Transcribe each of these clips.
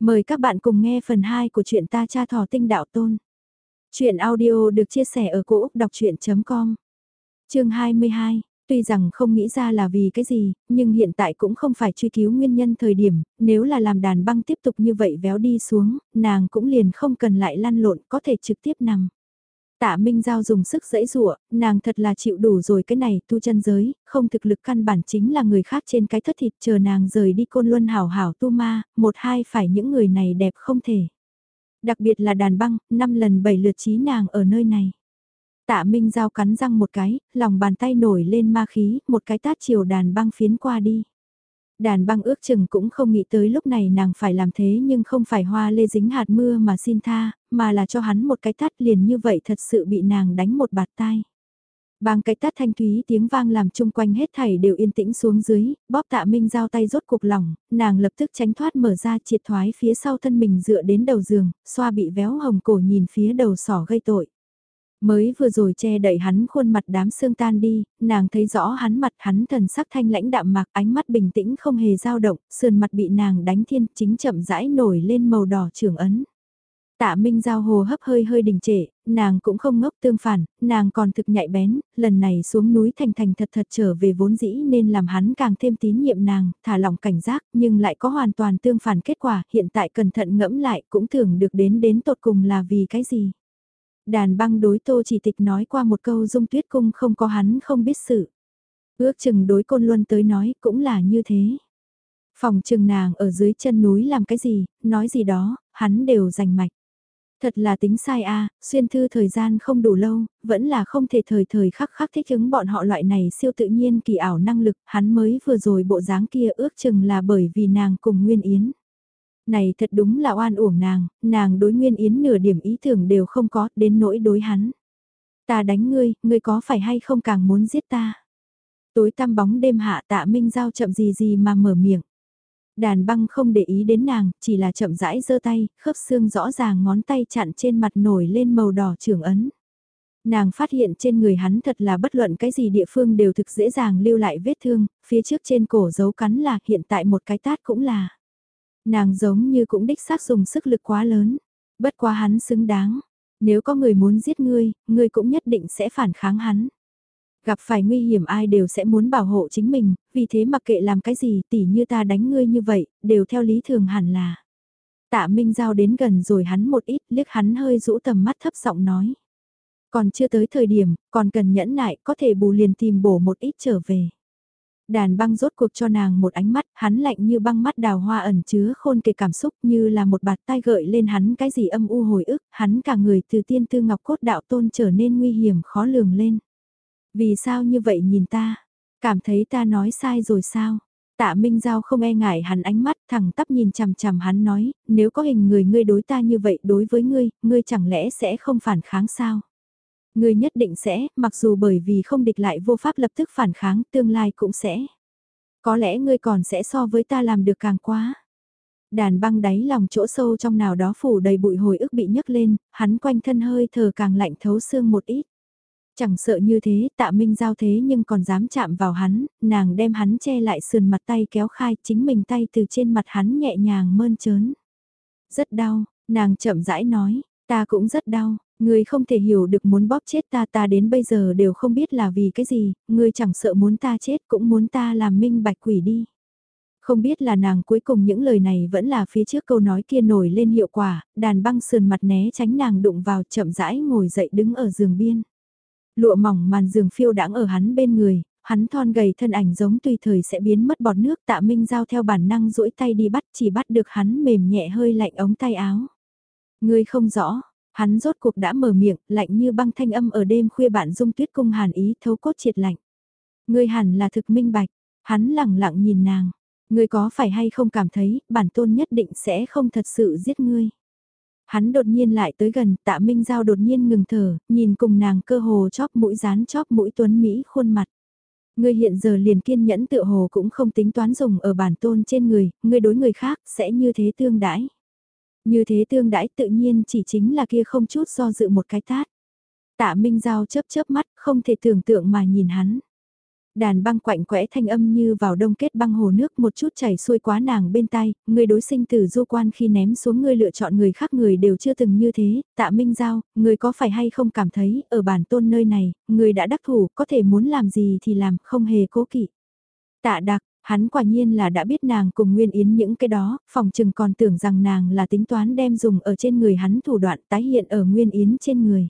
Mời các bạn cùng nghe phần 2 của truyện ta cha thỏ tinh đạo tôn. Chuyện audio được chia sẻ ở cỗ đọc chuyện.com Chương 22 Tuy rằng không nghĩ ra là vì cái gì, nhưng hiện tại cũng không phải truy cứu nguyên nhân thời điểm, nếu là làm đàn băng tiếp tục như vậy véo đi xuống, nàng cũng liền không cần lại lăn lộn có thể trực tiếp nằm. Tạ Minh Giao dùng sức dẫy dụa, nàng thật là chịu đủ rồi cái này tu chân giới, không thực lực căn bản chính là người khác trên cái thất thịt chờ nàng rời đi côn luân hảo hảo tu ma, một hai phải những người này đẹp không thể. Đặc biệt là đàn băng, năm lần bảy lượt trí nàng ở nơi này. Tạ Minh Giao cắn răng một cái, lòng bàn tay nổi lên ma khí, một cái tát chiều đàn băng phiến qua đi. Đàn băng ước chừng cũng không nghĩ tới lúc này nàng phải làm thế nhưng không phải hoa lê dính hạt mưa mà xin tha, mà là cho hắn một cái tát liền như vậy thật sự bị nàng đánh một bạt tai. Bang cái tát thanh thúy tiếng vang làm chung quanh hết thảy đều yên tĩnh xuống dưới, bóp tạ minh giao tay rốt cục lỏng, nàng lập tức tránh thoát mở ra triệt thoái phía sau thân mình dựa đến đầu giường, xoa bị véo hồng cổ nhìn phía đầu sỏ gây tội. Mới vừa rồi che đậy hắn khuôn mặt đám xương tan đi, nàng thấy rõ hắn mặt hắn thần sắc thanh lãnh đạm mạc ánh mắt bình tĩnh không hề dao động, sườn mặt bị nàng đánh thiên chính chậm rãi nổi lên màu đỏ trưởng ấn. Tạ Minh Giao hồ hấp hơi hơi đình trệ, nàng cũng không ngốc tương phản, nàng còn thực nhạy bén, lần này xuống núi thành thành thật thật trở về vốn dĩ nên làm hắn càng thêm tín nhiệm nàng, thả lỏng cảnh giác, nhưng lại có hoàn toàn tương phản kết quả, hiện tại cẩn thận ngẫm lại cũng thường được đến đến tột cùng là vì cái gì. Đàn băng đối tô chỉ tịch nói qua một câu dung tuyết cung không có hắn không biết sự. Ước chừng đối côn luân tới nói cũng là như thế. Phòng trường nàng ở dưới chân núi làm cái gì, nói gì đó, hắn đều giành mạch. Thật là tính sai a xuyên thư thời gian không đủ lâu, vẫn là không thể thời thời khắc khắc thích ứng bọn họ loại này siêu tự nhiên kỳ ảo năng lực, hắn mới vừa rồi bộ dáng kia ước chừng là bởi vì nàng cùng Nguyên Yến. Này thật đúng là oan uổng nàng, nàng đối Nguyên Yến nửa điểm ý tưởng đều không có, đến nỗi đối hắn. Ta đánh ngươi, ngươi có phải hay không càng muốn giết ta? Tối tăm bóng đêm hạ tạ minh giao chậm gì gì mà mở miệng. Đàn băng không để ý đến nàng, chỉ là chậm rãi giơ tay, khớp xương rõ ràng ngón tay chặn trên mặt nổi lên màu đỏ trưởng ấn. Nàng phát hiện trên người hắn thật là bất luận cái gì địa phương đều thực dễ dàng lưu lại vết thương, phía trước trên cổ dấu cắn là hiện tại một cái tát cũng là. Nàng giống như cũng đích xác dùng sức lực quá lớn, bất quá hắn xứng đáng. Nếu có người muốn giết ngươi, ngươi cũng nhất định sẽ phản kháng hắn. Gặp phải nguy hiểm ai đều sẽ muốn bảo hộ chính mình, vì thế mặc kệ làm cái gì tỉ như ta đánh ngươi như vậy, đều theo lý thường hẳn là. Tạ Minh Giao đến gần rồi hắn một ít, liếc hắn hơi rũ tầm mắt thấp giọng nói. Còn chưa tới thời điểm, còn cần nhẫn nại, có thể bù liền tìm bổ một ít trở về. Đàn băng rốt cuộc cho nàng một ánh mắt, hắn lạnh như băng mắt đào hoa ẩn chứa khôn kề cảm xúc như là một bạt tai gợi lên hắn cái gì âm u hồi ức, hắn cả người từ tiên tư ngọc cốt đạo tôn trở nên nguy hiểm khó lường lên. Vì sao như vậy nhìn ta? Cảm thấy ta nói sai rồi sao? Tạ Minh Giao không e ngại hắn ánh mắt thẳng tắp nhìn chằm chằm hắn nói, nếu có hình người ngươi đối ta như vậy đối với ngươi, ngươi chẳng lẽ sẽ không phản kháng sao? Ngươi nhất định sẽ, mặc dù bởi vì không địch lại vô pháp lập tức phản kháng, tương lai cũng sẽ. Có lẽ ngươi còn sẽ so với ta làm được càng quá. Đàn băng đáy lòng chỗ sâu trong nào đó phủ đầy bụi hồi ức bị nhấc lên, hắn quanh thân hơi thở càng lạnh thấu xương một ít. Chẳng sợ như thế, tạ minh giao thế nhưng còn dám chạm vào hắn, nàng đem hắn che lại sườn mặt tay kéo khai chính mình tay từ trên mặt hắn nhẹ nhàng mơn trớn. Rất đau, nàng chậm rãi nói, ta cũng rất đau, ngươi không thể hiểu được muốn bóp chết ta ta đến bây giờ đều không biết là vì cái gì, ngươi chẳng sợ muốn ta chết cũng muốn ta làm minh bạch quỷ đi. Không biết là nàng cuối cùng những lời này vẫn là phía trước câu nói kia nổi lên hiệu quả, đàn băng sườn mặt né tránh nàng đụng vào chậm rãi ngồi dậy đứng ở giường biên. Lụa mỏng màn giường phiêu đãng ở hắn bên người, hắn thon gầy thân ảnh giống tùy thời sẽ biến mất bọt nước tạ minh giao theo bản năng duỗi tay đi bắt chỉ bắt được hắn mềm nhẹ hơi lạnh ống tay áo. Ngươi không rõ, hắn rốt cuộc đã mở miệng, lạnh như băng thanh âm ở đêm khuya bạn dung tuyết cung hàn ý thấu cốt triệt lạnh. Ngươi hẳn là thực minh bạch, hắn lẳng lặng nhìn nàng, ngươi có phải hay không cảm thấy bản tôn nhất định sẽ không thật sự giết ngươi. Hắn đột nhiên lại tới gần, tạ Minh Giao đột nhiên ngừng thở, nhìn cùng nàng cơ hồ chóp mũi rán chóp mũi tuấn Mỹ khuôn mặt. Ngươi hiện giờ liền kiên nhẫn tự hồ cũng không tính toán dùng ở bản tôn trên người, ngươi đối người khác sẽ như thế tương đãi. Như thế tương đãi tự nhiên chỉ chính là kia không chút do dự một cái tát. Tạ Minh Giao chớp chớp mắt, không thể tưởng tượng mà nhìn hắn. Đàn băng quạnh quẽ thanh âm như vào đông kết băng hồ nước một chút chảy xuôi quá nàng bên tay, người đối sinh tử du quan khi ném xuống người lựa chọn người khác người đều chưa từng như thế, tạ minh giao, người có phải hay không cảm thấy, ở bản tôn nơi này, người đã đắc thủ, có thể muốn làm gì thì làm, không hề cố kỵ. Tạ đặc, hắn quả nhiên là đã biết nàng cùng Nguyên Yến những cái đó, phòng trừng còn tưởng rằng nàng là tính toán đem dùng ở trên người hắn thủ đoạn tái hiện ở Nguyên Yến trên người.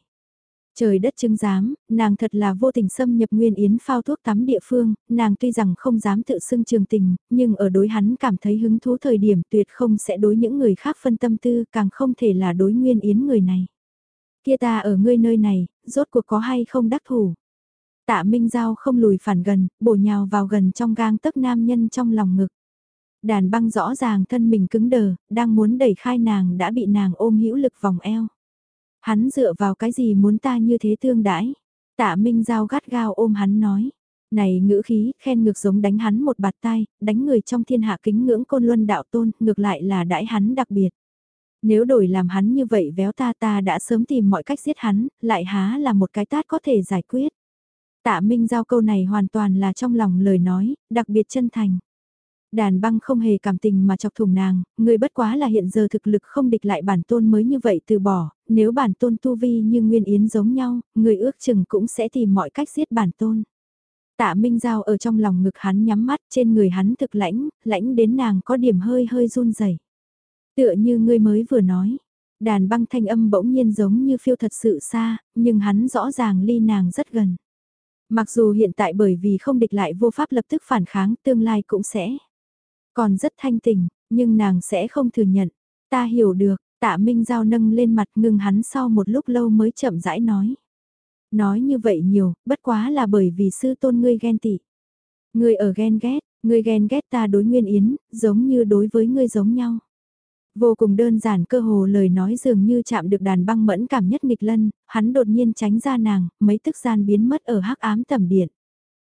Trời đất chứng giám, nàng thật là vô tình xâm nhập nguyên yến phao thuốc tắm địa phương, nàng tuy rằng không dám tự xưng trường tình, nhưng ở đối hắn cảm thấy hứng thú thời điểm tuyệt không sẽ đối những người khác phân tâm tư, càng không thể là đối nguyên yến người này. Kia ta ở ngươi nơi này, rốt cuộc có hay không đắc thủ. Tạ Minh Giao không lùi phản gần, bổ nhào vào gần trong gang tấc nam nhân trong lòng ngực. Đàn băng rõ ràng thân mình cứng đờ, đang muốn đẩy khai nàng đã bị nàng ôm hữu lực vòng eo. Hắn dựa vào cái gì muốn ta như thế thương đãi? Tạ Minh Giao gắt gao ôm hắn nói. Này ngữ khí, khen ngược giống đánh hắn một bạt tay, đánh người trong thiên hạ kính ngưỡng côn luân đạo tôn, ngược lại là đãi hắn đặc biệt. Nếu đổi làm hắn như vậy véo ta ta đã sớm tìm mọi cách giết hắn, lại há là một cái tát có thể giải quyết. Tạ Minh Giao câu này hoàn toàn là trong lòng lời nói, đặc biệt chân thành. Đàn băng không hề cảm tình mà chọc thủng nàng, người bất quá là hiện giờ thực lực không địch lại bản tôn mới như vậy từ bỏ, nếu bản tôn tu vi như Nguyên Yến giống nhau, người ước chừng cũng sẽ tìm mọi cách giết bản tôn. Tạ Minh Giao ở trong lòng ngực hắn nhắm mắt trên người hắn thực lãnh, lãnh đến nàng có điểm hơi hơi run rẩy. Tựa như ngươi mới vừa nói, đàn băng thanh âm bỗng nhiên giống như phiêu thật sự xa, nhưng hắn rõ ràng ly nàng rất gần. Mặc dù hiện tại bởi vì không địch lại vô pháp lập tức phản kháng tương lai cũng sẽ. Còn rất thanh tình, nhưng nàng sẽ không thừa nhận. Ta hiểu được, tạ Minh Giao nâng lên mặt ngưng hắn sau một lúc lâu mới chậm rãi nói. Nói như vậy nhiều, bất quá là bởi vì sư tôn ngươi ghen tị. Ngươi ở ghen ghét, ngươi ghen ghét ta đối nguyên yến, giống như đối với ngươi giống nhau. Vô cùng đơn giản cơ hồ lời nói dường như chạm được đàn băng mẫn cảm nhất nghịch lân, hắn đột nhiên tránh ra nàng, mấy tức gian biến mất ở hắc ám tầm điện.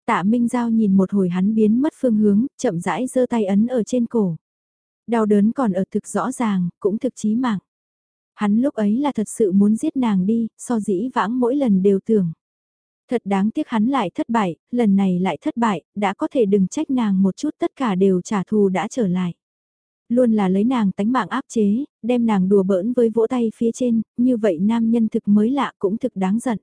Tạ Minh Giao nhìn một hồi hắn biến mất phương hướng, chậm rãi giơ tay ấn ở trên cổ. Đau đớn còn ở thực rõ ràng, cũng thực chí mạng. Hắn lúc ấy là thật sự muốn giết nàng đi, so dĩ vãng mỗi lần đều tưởng. Thật đáng tiếc hắn lại thất bại, lần này lại thất bại, đã có thể đừng trách nàng một chút tất cả đều trả thù đã trở lại. Luôn là lấy nàng tánh mạng áp chế, đem nàng đùa bỡn với vỗ tay phía trên, như vậy nam nhân thực mới lạ cũng thực đáng giận.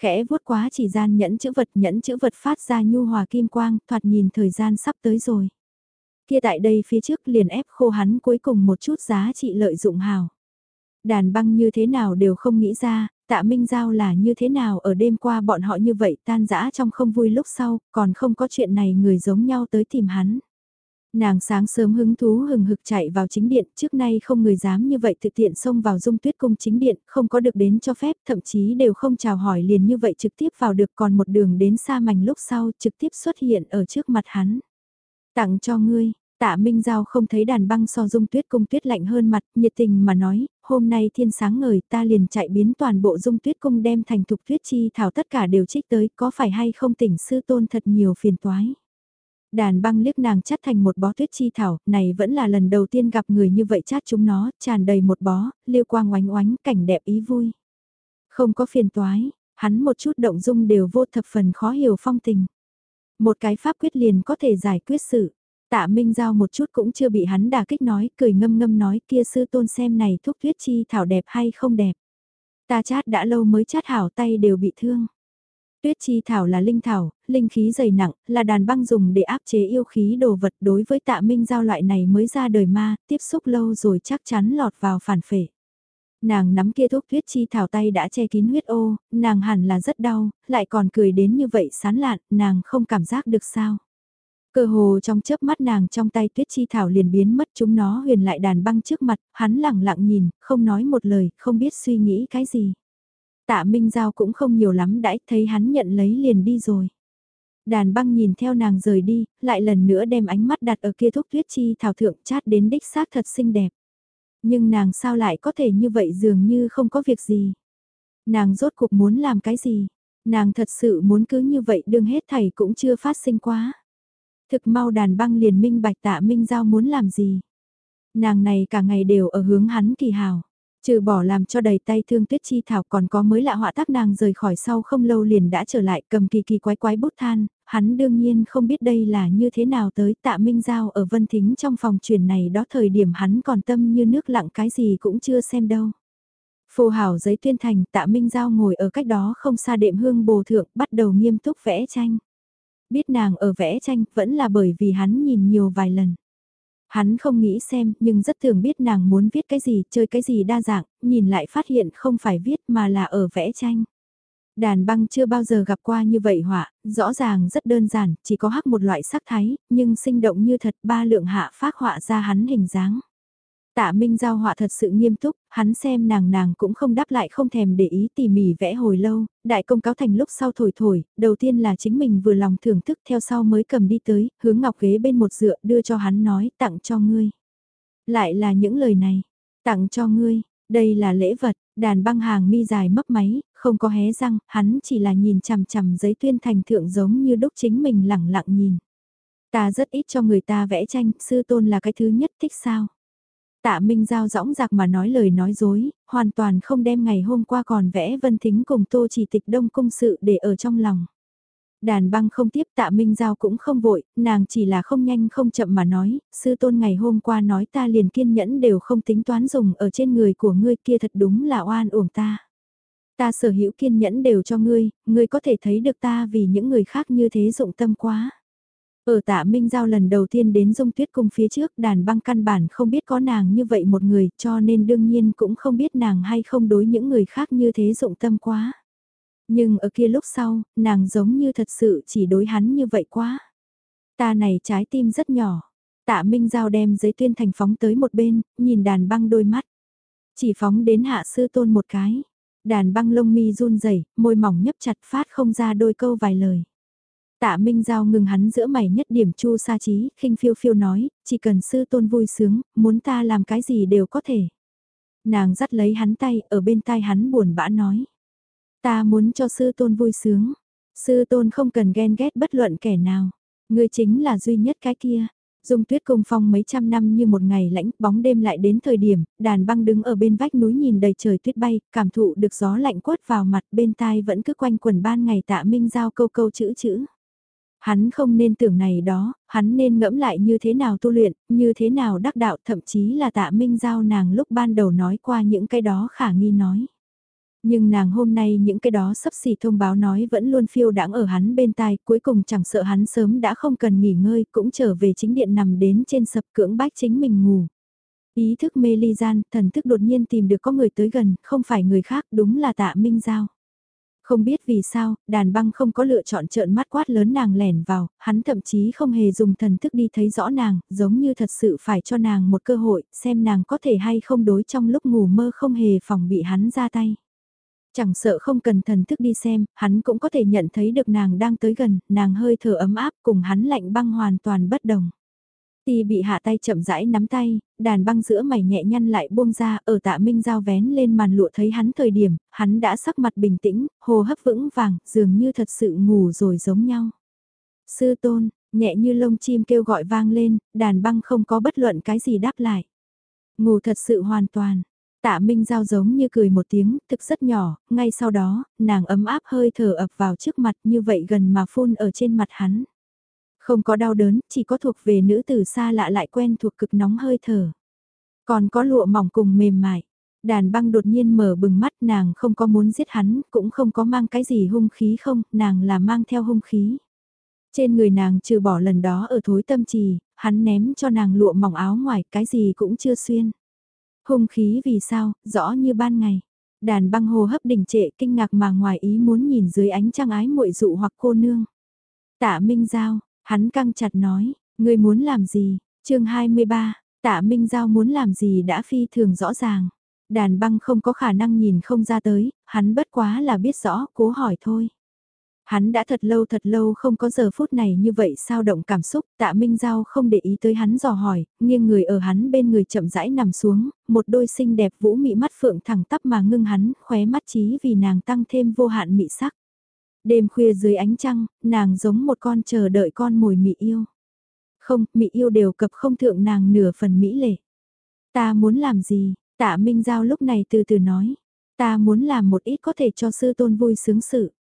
Khẽ vuốt quá chỉ gian nhẫn chữ vật nhẫn chữ vật phát ra nhu hòa kim quang, thoạt nhìn thời gian sắp tới rồi. Kia tại đây phía trước liền ép khô hắn cuối cùng một chút giá trị lợi dụng hào. Đàn băng như thế nào đều không nghĩ ra, tạ minh giao là như thế nào ở đêm qua bọn họ như vậy tan dã trong không vui lúc sau, còn không có chuyện này người giống nhau tới tìm hắn. Nàng sáng sớm hứng thú hừng hực chạy vào chính điện, trước nay không người dám như vậy thực tiện xông vào dung tuyết cung chính điện, không có được đến cho phép, thậm chí đều không chào hỏi liền như vậy trực tiếp vào được còn một đường đến xa mảnh lúc sau trực tiếp xuất hiện ở trước mặt hắn. Tặng cho ngươi, Tạ Minh Giao không thấy đàn băng so dung tuyết cung tuyết lạnh hơn mặt, nhiệt tình mà nói, hôm nay thiên sáng ngời ta liền chạy biến toàn bộ dung tuyết cung đem thành thục tuyết chi thảo tất cả đều trích tới, có phải hay không tỉnh sư tôn thật nhiều phiền toái. Đàn băng liếc nàng chắt thành một bó tuyết chi thảo, này vẫn là lần đầu tiên gặp người như vậy chát chúng nó, tràn đầy một bó, liêu quang oánh oánh, cảnh đẹp ý vui. Không có phiền toái, hắn một chút động dung đều vô thập phần khó hiểu phong tình. Một cái pháp quyết liền có thể giải quyết sự. Tạ Minh Giao một chút cũng chưa bị hắn đả kích nói, cười ngâm ngâm nói kia sư tôn xem này thuốc tuyết chi thảo đẹp hay không đẹp. Ta chát đã lâu mới chát hảo tay đều bị thương. Tuyết chi thảo là linh thảo, linh khí dày nặng, là đàn băng dùng để áp chế yêu khí đồ vật đối với tạ minh giao loại này mới ra đời ma, tiếp xúc lâu rồi chắc chắn lọt vào phản phệ. Nàng nắm kia thuốc tuyết chi thảo tay đã che kín huyết ô, nàng hẳn là rất đau, lại còn cười đến như vậy sán lạn, nàng không cảm giác được sao. Cơ hồ trong chớp mắt nàng trong tay tuyết chi thảo liền biến mất chúng nó huyền lại đàn băng trước mặt, hắn lặng lặng nhìn, không nói một lời, không biết suy nghĩ cái gì. Tạ Minh Giao cũng không nhiều lắm đãi thấy hắn nhận lấy liền đi rồi. Đàn băng nhìn theo nàng rời đi, lại lần nữa đem ánh mắt đặt ở kia thuốc tuyết chi thảo thượng chát đến đích xác thật xinh đẹp. Nhưng nàng sao lại có thể như vậy dường như không có việc gì. Nàng rốt cuộc muốn làm cái gì? Nàng thật sự muốn cứ như vậy đương hết thầy cũng chưa phát sinh quá. Thực mau đàn băng liền minh bạch tạ minh giao muốn làm gì. Nàng này cả ngày đều ở hướng hắn kỳ hào. Trừ bỏ làm cho đầy tay thương tuyết chi thảo còn có mới lạ họa tác nàng rời khỏi sau không lâu liền đã trở lại cầm kỳ kỳ quái quái bút than, hắn đương nhiên không biết đây là như thế nào tới tạ Minh Giao ở Vân Thính trong phòng truyền này đó thời điểm hắn còn tâm như nước lặng cái gì cũng chưa xem đâu. phù hảo giấy tuyên thành tạ Minh Giao ngồi ở cách đó không xa đệm hương bồ thượng bắt đầu nghiêm túc vẽ tranh. Biết nàng ở vẽ tranh vẫn là bởi vì hắn nhìn nhiều vài lần. Hắn không nghĩ xem nhưng rất thường biết nàng muốn viết cái gì, chơi cái gì đa dạng, nhìn lại phát hiện không phải viết mà là ở vẽ tranh. Đàn băng chưa bao giờ gặp qua như vậy họa, rõ ràng rất đơn giản, chỉ có hắc một loại sắc thái, nhưng sinh động như thật ba lượng hạ phát họa ra hắn hình dáng. Tạ Minh Giao họa thật sự nghiêm túc, hắn xem nàng nàng cũng không đáp lại không thèm để ý tỉ mỉ vẽ hồi lâu, đại công cáo thành lúc sau thổi thổi, đầu tiên là chính mình vừa lòng thưởng thức theo sau mới cầm đi tới, hướng ngọc ghế bên một dựa đưa cho hắn nói tặng cho ngươi. Lại là những lời này, tặng cho ngươi, đây là lễ vật, đàn băng hàng mi dài mấp máy, không có hé răng, hắn chỉ là nhìn chằm chằm giấy tuyên thành thượng giống như đúc chính mình lẳng lặng nhìn. Ta rất ít cho người ta vẽ tranh, sư tôn là cái thứ nhất thích sao. Tạ Minh Giao rõng rạc mà nói lời nói dối, hoàn toàn không đem ngày hôm qua còn vẽ vân thính cùng tô chỉ tịch đông cung sự để ở trong lòng. Đàn băng không tiếp tạ Minh Giao cũng không vội, nàng chỉ là không nhanh không chậm mà nói, sư tôn ngày hôm qua nói ta liền kiên nhẫn đều không tính toán dùng ở trên người của ngươi kia thật đúng là oan uổng ta. Ta sở hữu kiên nhẫn đều cho ngươi, ngươi có thể thấy được ta vì những người khác như thế dụng tâm quá. Ở tạ Minh Giao lần đầu tiên đến dung tuyết cung phía trước đàn băng căn bản không biết có nàng như vậy một người cho nên đương nhiên cũng không biết nàng hay không đối những người khác như thế dụng tâm quá. Nhưng ở kia lúc sau, nàng giống như thật sự chỉ đối hắn như vậy quá. Ta này trái tim rất nhỏ. Tạ Minh Giao đem giấy tuyên thành phóng tới một bên, nhìn đàn băng đôi mắt. Chỉ phóng đến hạ sư tôn một cái. Đàn băng lông mi run rẩy môi mỏng nhấp chặt phát không ra đôi câu vài lời. Tạ Minh Giao ngừng hắn giữa mày nhất điểm chu sa trí, khinh phiêu phiêu nói, chỉ cần sư tôn vui sướng, muốn ta làm cái gì đều có thể. Nàng dắt lấy hắn tay, ở bên tai hắn buồn bã nói. Ta muốn cho sư tôn vui sướng. Sư tôn không cần ghen ghét bất luận kẻ nào. Ngươi chính là duy nhất cái kia. Dung tuyết cung phong mấy trăm năm như một ngày lãnh, bóng đêm lại đến thời điểm, đàn băng đứng ở bên vách núi nhìn đầy trời tuyết bay, cảm thụ được gió lạnh quất vào mặt bên tai vẫn cứ quanh quần ban ngày tạ minh giao câu câu chữ chữ. Hắn không nên tưởng này đó, hắn nên ngẫm lại như thế nào tu luyện, như thế nào đắc đạo thậm chí là tạ minh giao nàng lúc ban đầu nói qua những cái đó khả nghi nói. Nhưng nàng hôm nay những cái đó sắp xỉ thông báo nói vẫn luôn phiêu đãng ở hắn bên tai, cuối cùng chẳng sợ hắn sớm đã không cần nghỉ ngơi, cũng trở về chính điện nằm đến trên sập cưỡng bách chính mình ngủ. Ý thức mê ly gian, thần thức đột nhiên tìm được có người tới gần, không phải người khác, đúng là tạ Minh Giao. Không biết vì sao, đàn băng không có lựa chọn trợn mắt quát lớn nàng lẻn vào, hắn thậm chí không hề dùng thần thức đi thấy rõ nàng, giống như thật sự phải cho nàng một cơ hội, xem nàng có thể hay không đối trong lúc ngủ mơ không hề phòng bị hắn ra tay. Chẳng sợ không cần thần thức đi xem, hắn cũng có thể nhận thấy được nàng đang tới gần, nàng hơi thở ấm áp cùng hắn lạnh băng hoàn toàn bất đồng. Ti bị hạ tay chậm rãi nắm tay, đàn băng giữa mày nhẹ nhăn lại buông ra, ở tạ minh giao vén lên màn lụa thấy hắn thời điểm, hắn đã sắc mặt bình tĩnh, hồ hấp vững vàng, dường như thật sự ngủ rồi giống nhau. Sư tôn, nhẹ như lông chim kêu gọi vang lên, đàn băng không có bất luận cái gì đáp lại. Ngủ thật sự hoàn toàn. Tạ Minh Giao giống như cười một tiếng, thực rất nhỏ, ngay sau đó, nàng ấm áp hơi thở ập vào trước mặt như vậy gần mà phun ở trên mặt hắn. Không có đau đớn, chỉ có thuộc về nữ tử xa lạ lại quen thuộc cực nóng hơi thở. Còn có lụa mỏng cùng mềm mại. Đàn băng đột nhiên mở bừng mắt nàng không có muốn giết hắn, cũng không có mang cái gì hung khí không, nàng là mang theo hung khí. Trên người nàng trừ bỏ lần đó ở thối tâm trì, hắn ném cho nàng lụa mỏng áo ngoài, cái gì cũng chưa xuyên. Hung khí vì sao, rõ như ban ngày. Đàn băng hồ hấp đỉnh trệ kinh ngạc mà ngoài ý muốn nhìn dưới ánh trăng ái muội dụ hoặc cô nương. Tạ Minh Giao, Hắn căng chặt nói, ngươi muốn làm gì? chương 23, tạ Minh Giao muốn làm gì đã phi thường rõ ràng. Đàn băng không có khả năng nhìn không ra tới, hắn bất quá là biết rõ, cố hỏi thôi. Hắn đã thật lâu thật lâu không có giờ phút này như vậy sao động cảm xúc, tạ Minh Giao không để ý tới hắn dò hỏi, nghiêng người ở hắn bên người chậm rãi nằm xuống, một đôi xinh đẹp vũ mị mắt phượng thẳng tắp mà ngưng hắn, khóe mắt trí vì nàng tăng thêm vô hạn mị sắc. Đêm khuya dưới ánh trăng, nàng giống một con chờ đợi con mồi mị yêu. Không, mị yêu đều cập không thượng nàng nửa phần mỹ lệ. Ta muốn làm gì? Tạ Minh Giao lúc này từ từ nói, ta muốn làm một ít có thể cho sư tôn vui sướng sự.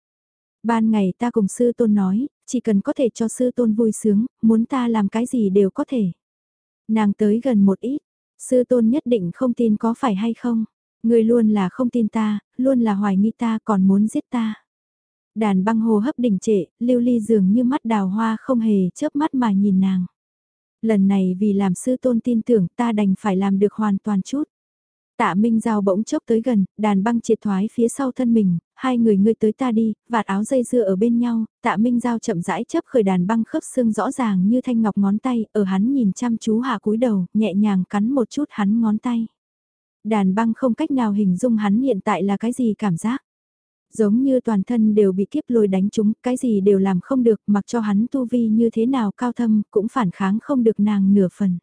Ban ngày ta cùng sư tôn nói, chỉ cần có thể cho sư tôn vui sướng, muốn ta làm cái gì đều có thể. Nàng tới gần một ít, sư tôn nhất định không tin có phải hay không. Người luôn là không tin ta, luôn là hoài nghi ta còn muốn giết ta. Đàn băng hồ hấp đỉnh trệ, lưu ly dường như mắt đào hoa không hề chớp mắt mà nhìn nàng. Lần này vì làm sư tôn tin tưởng ta đành phải làm được hoàn toàn chút. Tạ Minh Giao bỗng chốc tới gần, đàn băng triệt thoái phía sau thân mình, hai người ngươi tới ta đi, vạt áo dây dưa ở bên nhau, tạ Minh Giao chậm rãi chấp khởi đàn băng khớp xương rõ ràng như thanh ngọc ngón tay, ở hắn nhìn chăm chú hạ cúi đầu, nhẹ nhàng cắn một chút hắn ngón tay. Đàn băng không cách nào hình dung hắn hiện tại là cái gì cảm giác. Giống như toàn thân đều bị kiếp lôi đánh trúng, cái gì đều làm không được, mặc cho hắn tu vi như thế nào cao thâm, cũng phản kháng không được nàng nửa phần.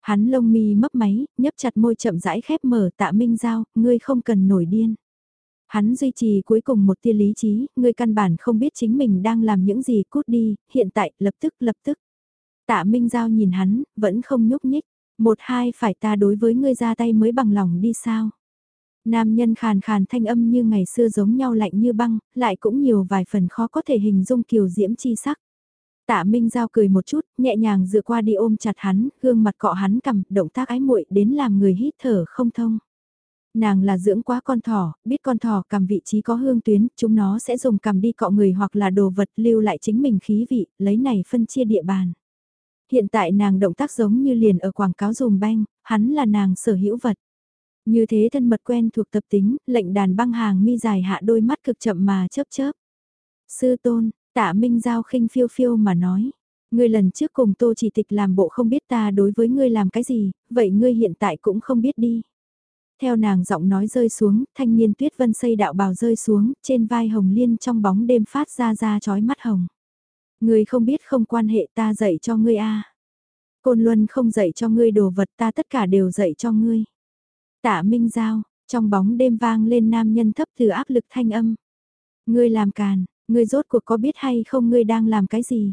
Hắn lông mi mấp máy, nhấp chặt môi chậm rãi khép mở tạ minh giao, ngươi không cần nổi điên. Hắn duy trì cuối cùng một tia lý trí, ngươi căn bản không biết chính mình đang làm những gì cút đi, hiện tại, lập tức, lập tức. Tạ Minh Giao nhìn hắn, vẫn không nhúc nhích. Một hai phải ta đối với ngươi ra tay mới bằng lòng đi sao? Nam nhân khàn khàn thanh âm như ngày xưa giống nhau lạnh như băng, lại cũng nhiều vài phần khó có thể hình dung kiều diễm chi sắc. Tạ Minh Giao cười một chút, nhẹ nhàng dựa qua đi ôm chặt hắn, gương mặt cọ hắn cầm, động tác ái muội đến làm người hít thở không thông. Nàng là dưỡng quá con thỏ, biết con thỏ cầm vị trí có hương tuyến, chúng nó sẽ dùng cầm đi cọ người hoặc là đồ vật lưu lại chính mình khí vị, lấy này phân chia địa bàn. Hiện tại nàng động tác giống như liền ở quảng cáo dùm beng, hắn là nàng sở hữu vật. Như thế thân mật quen thuộc tập tính, lệnh đàn băng hàng mi dài hạ đôi mắt cực chậm mà chớp chớp. Sư tôn, tạ minh giao khinh phiêu phiêu mà nói. Ngươi lần trước cùng tô chỉ tịch làm bộ không biết ta đối với ngươi làm cái gì, vậy ngươi hiện tại cũng không biết đi. Theo nàng giọng nói rơi xuống, thanh niên tuyết vân xây đạo bào rơi xuống, trên vai hồng liên trong bóng đêm phát ra ra chói mắt hồng. Ngươi không biết không quan hệ ta dạy cho ngươi a. Côn Luân không dạy cho ngươi đồ vật ta tất cả đều dạy cho ngươi. Tạ Minh Giao, trong bóng đêm vang lên nam nhân thấp từ áp lực thanh âm. Ngươi làm càn, ngươi rốt cuộc có biết hay không ngươi đang làm cái gì?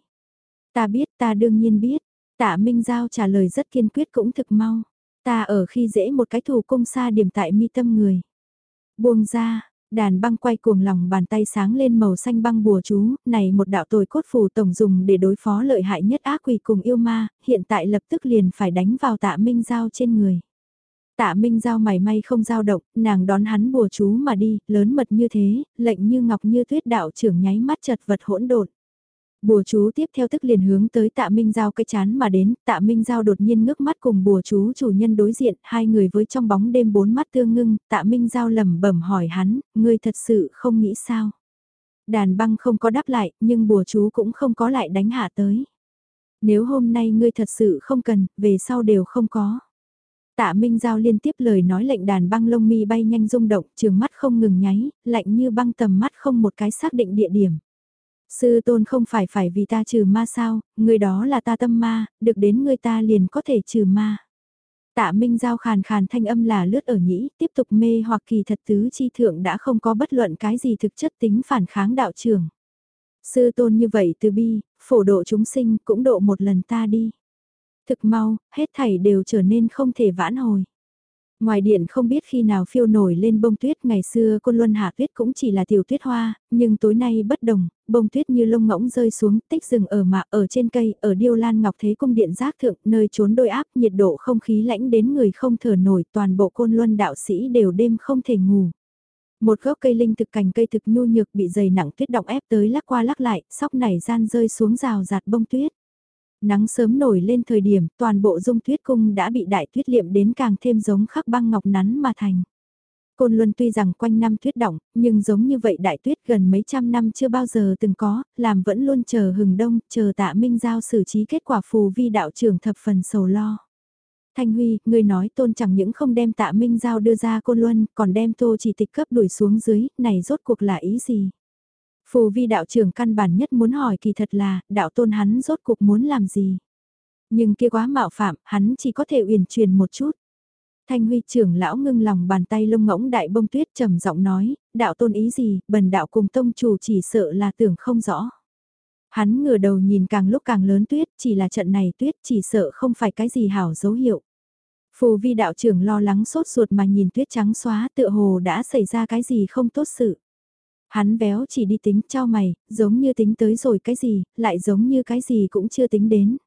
Ta biết, ta đương nhiên biết. Tạ Minh Giao trả lời rất kiên quyết cũng thực mau. Ta ở khi dễ một cái thủ công xa điểm tại mi tâm người. Buông ra, đàn băng quay cuồng lòng bàn tay sáng lên màu xanh băng bùa chú, này một đạo tồi cốt phù tổng dùng để đối phó lợi hại nhất ác quỷ cùng yêu ma, hiện tại lập tức liền phải đánh vào tạ minh giao trên người. Tạ Minh Giao mày may không giao động, nàng đón hắn bùa chú mà đi, lớn mật như thế, lệnh như ngọc như tuyết đạo trưởng nháy mắt chật vật hỗn độn. Bùa chú tiếp theo tức liền hướng tới tạ Minh Giao cái chán mà đến, tạ Minh Giao đột nhiên ngước mắt cùng bùa chú chủ nhân đối diện, hai người với trong bóng đêm bốn mắt tương ngưng, tạ Minh Giao lẩm bẩm hỏi hắn, ngươi thật sự không nghĩ sao. Đàn băng không có đáp lại, nhưng bùa chú cũng không có lại đánh hạ tới. Nếu hôm nay ngươi thật sự không cần, về sau đều không có. Tạ Minh Giao liên tiếp lời nói lệnh đàn băng lông mi bay nhanh rung động, trường mắt không ngừng nháy, lạnh như băng tầm mắt không một cái xác định địa điểm. Sư tôn không phải phải vì ta trừ ma sao, người đó là ta tâm ma, được đến người ta liền có thể trừ ma. Tạ Minh Giao khàn khàn thanh âm là lướt ở nhĩ, tiếp tục mê hoặc kỳ thật tứ chi thượng đã không có bất luận cái gì thực chất tính phản kháng đạo trưởng. Sư tôn như vậy từ bi, phổ độ chúng sinh cũng độ một lần ta đi. Thực mau, hết thảy đều trở nên không thể vãn hồi. Ngoài điện không biết khi nào phiêu nổi lên bông tuyết ngày xưa côn luân hạ tuyết cũng chỉ là tiểu tuyết hoa, nhưng tối nay bất đồng, bông tuyết như lông ngỗng rơi xuống tích rừng ở mạ ở trên cây, ở điêu lan ngọc thế cung điện giác thượng nơi trốn đôi áp nhiệt độ không khí lãnh đến người không thở nổi toàn bộ côn luân đạo sĩ đều đêm không thể ngủ. Một gốc cây linh thực cành cây thực nhu nhược bị dày nặng tuyết động ép tới lắc qua lắc lại, sóc nảy gian rơi xuống rào rạt bông tuyết. Nắng sớm nổi lên thời điểm toàn bộ dung tuyết cung đã bị đại tuyết liệm đến càng thêm giống khắc băng ngọc nắn mà thành. Côn Luân tuy rằng quanh năm tuyết động, nhưng giống như vậy đại tuyết gần mấy trăm năm chưa bao giờ từng có, làm vẫn luôn chờ hừng đông, chờ tạ minh giao xử trí kết quả phù vi đạo trưởng thập phần sầu lo. Thanh Huy, người nói tôn chẳng những không đem tạ minh giao đưa ra Côn Luân, còn đem tô chỉ tịch cấp đuổi xuống dưới, này rốt cuộc là ý gì? Phù vi đạo trưởng căn bản nhất muốn hỏi kỳ thật là, đạo tôn hắn rốt cuộc muốn làm gì. Nhưng kia quá mạo phạm, hắn chỉ có thể uyển truyền một chút. Thanh huy trưởng lão ngưng lòng bàn tay lông ngỗng đại bông tuyết trầm giọng nói, đạo tôn ý gì, bần đạo cùng tông chủ chỉ sợ là tưởng không rõ. Hắn ngửa đầu nhìn càng lúc càng lớn tuyết, chỉ là trận này tuyết chỉ sợ không phải cái gì hảo dấu hiệu. Phù vi đạo trưởng lo lắng sốt ruột mà nhìn tuyết trắng xóa tựa hồ đã xảy ra cái gì không tốt sự. Hắn véo chỉ đi tính cho mày, giống như tính tới rồi cái gì, lại giống như cái gì cũng chưa tính đến.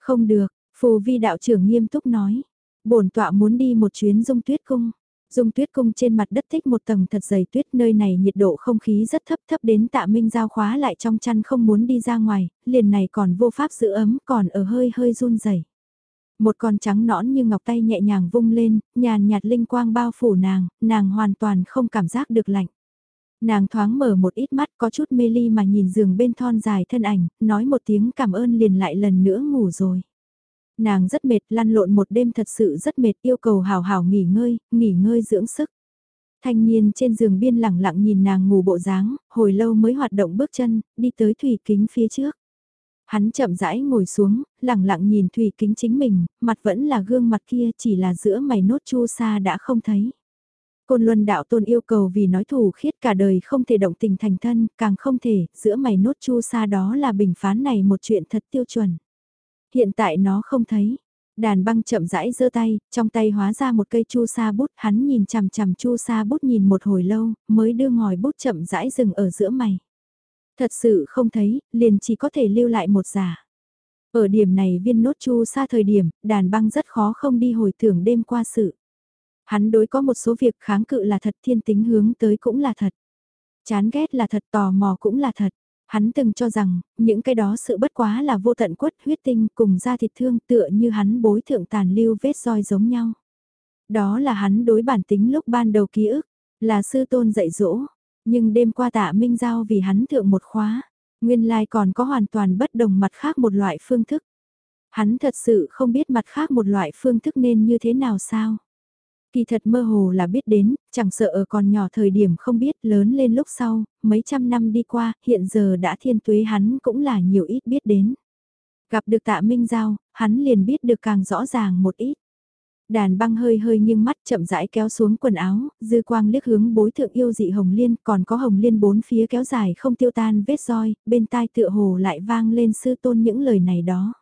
Không được, phù vi đạo trưởng nghiêm túc nói. bổn tọa muốn đi một chuyến dung tuyết cung. Dung tuyết cung trên mặt đất thích một tầng thật dày tuyết nơi này nhiệt độ không khí rất thấp thấp đến tạ minh giao khóa lại trong chăn không muốn đi ra ngoài, liền này còn vô pháp giữ ấm còn ở hơi hơi run rẩy Một con trắng nõn như ngọc tay nhẹ nhàng vung lên, nhàn nhạt linh quang bao phủ nàng, nàng hoàn toàn không cảm giác được lạnh. Nàng thoáng mở một ít mắt có chút mê ly mà nhìn giường bên thon dài thân ảnh, nói một tiếng cảm ơn liền lại lần nữa ngủ rồi. Nàng rất mệt, lăn lộn một đêm thật sự rất mệt, yêu cầu hào hào nghỉ ngơi, nghỉ ngơi dưỡng sức. Thanh niên trên giường biên lẳng lặng nhìn nàng ngủ bộ dáng, hồi lâu mới hoạt động bước chân, đi tới thủy kính phía trước. Hắn chậm rãi ngồi xuống, lẳng lặng nhìn thủy kính chính mình, mặt vẫn là gương mặt kia chỉ là giữa mày nốt chu sa đã không thấy. Côn Luân đạo tôn yêu cầu vì nói thủ khiết cả đời không thể động tình thành thân, càng không thể, giữa mày nốt chu sa đó là bình phán này một chuyện thật tiêu chuẩn. Hiện tại nó không thấy. Đàn băng chậm rãi giơ tay, trong tay hóa ra một cây chu sa bút, hắn nhìn chằm chằm chu sa bút nhìn một hồi lâu, mới đưa ngòi bút chậm rãi dừng ở giữa mày. Thật sự không thấy, liền chỉ có thể lưu lại một giả. Ở điểm này viên nốt chu sa thời điểm, đàn băng rất khó không đi hồi tưởng đêm qua sự. Hắn đối có một số việc kháng cự là thật thiên tính hướng tới cũng là thật. Chán ghét là thật tò mò cũng là thật. Hắn từng cho rằng, những cái đó sự bất quá là vô tận quất huyết tinh cùng da thịt thương tựa như hắn bối thượng tàn lưu vết roi giống nhau. Đó là hắn đối bản tính lúc ban đầu ký ức, là sư tôn dạy dỗ, nhưng đêm qua tạ Minh Giao vì hắn thượng một khóa, nguyên lai còn có hoàn toàn bất đồng mặt khác một loại phương thức. Hắn thật sự không biết mặt khác một loại phương thức nên như thế nào sao. Kỳ thật mơ hồ là biết đến, chẳng sợ ở còn nhỏ thời điểm không biết lớn lên lúc sau, mấy trăm năm đi qua, hiện giờ đã thiên tuế hắn cũng là nhiều ít biết đến. Gặp được tạ Minh Giao, hắn liền biết được càng rõ ràng một ít. Đàn băng hơi hơi nghiêng mắt chậm rãi kéo xuống quần áo, dư quang liếc hướng bối thượng yêu dị hồng liên, còn có hồng liên bốn phía kéo dài không tiêu tan vết roi, bên tai tựa hồ lại vang lên sư tôn những lời này đó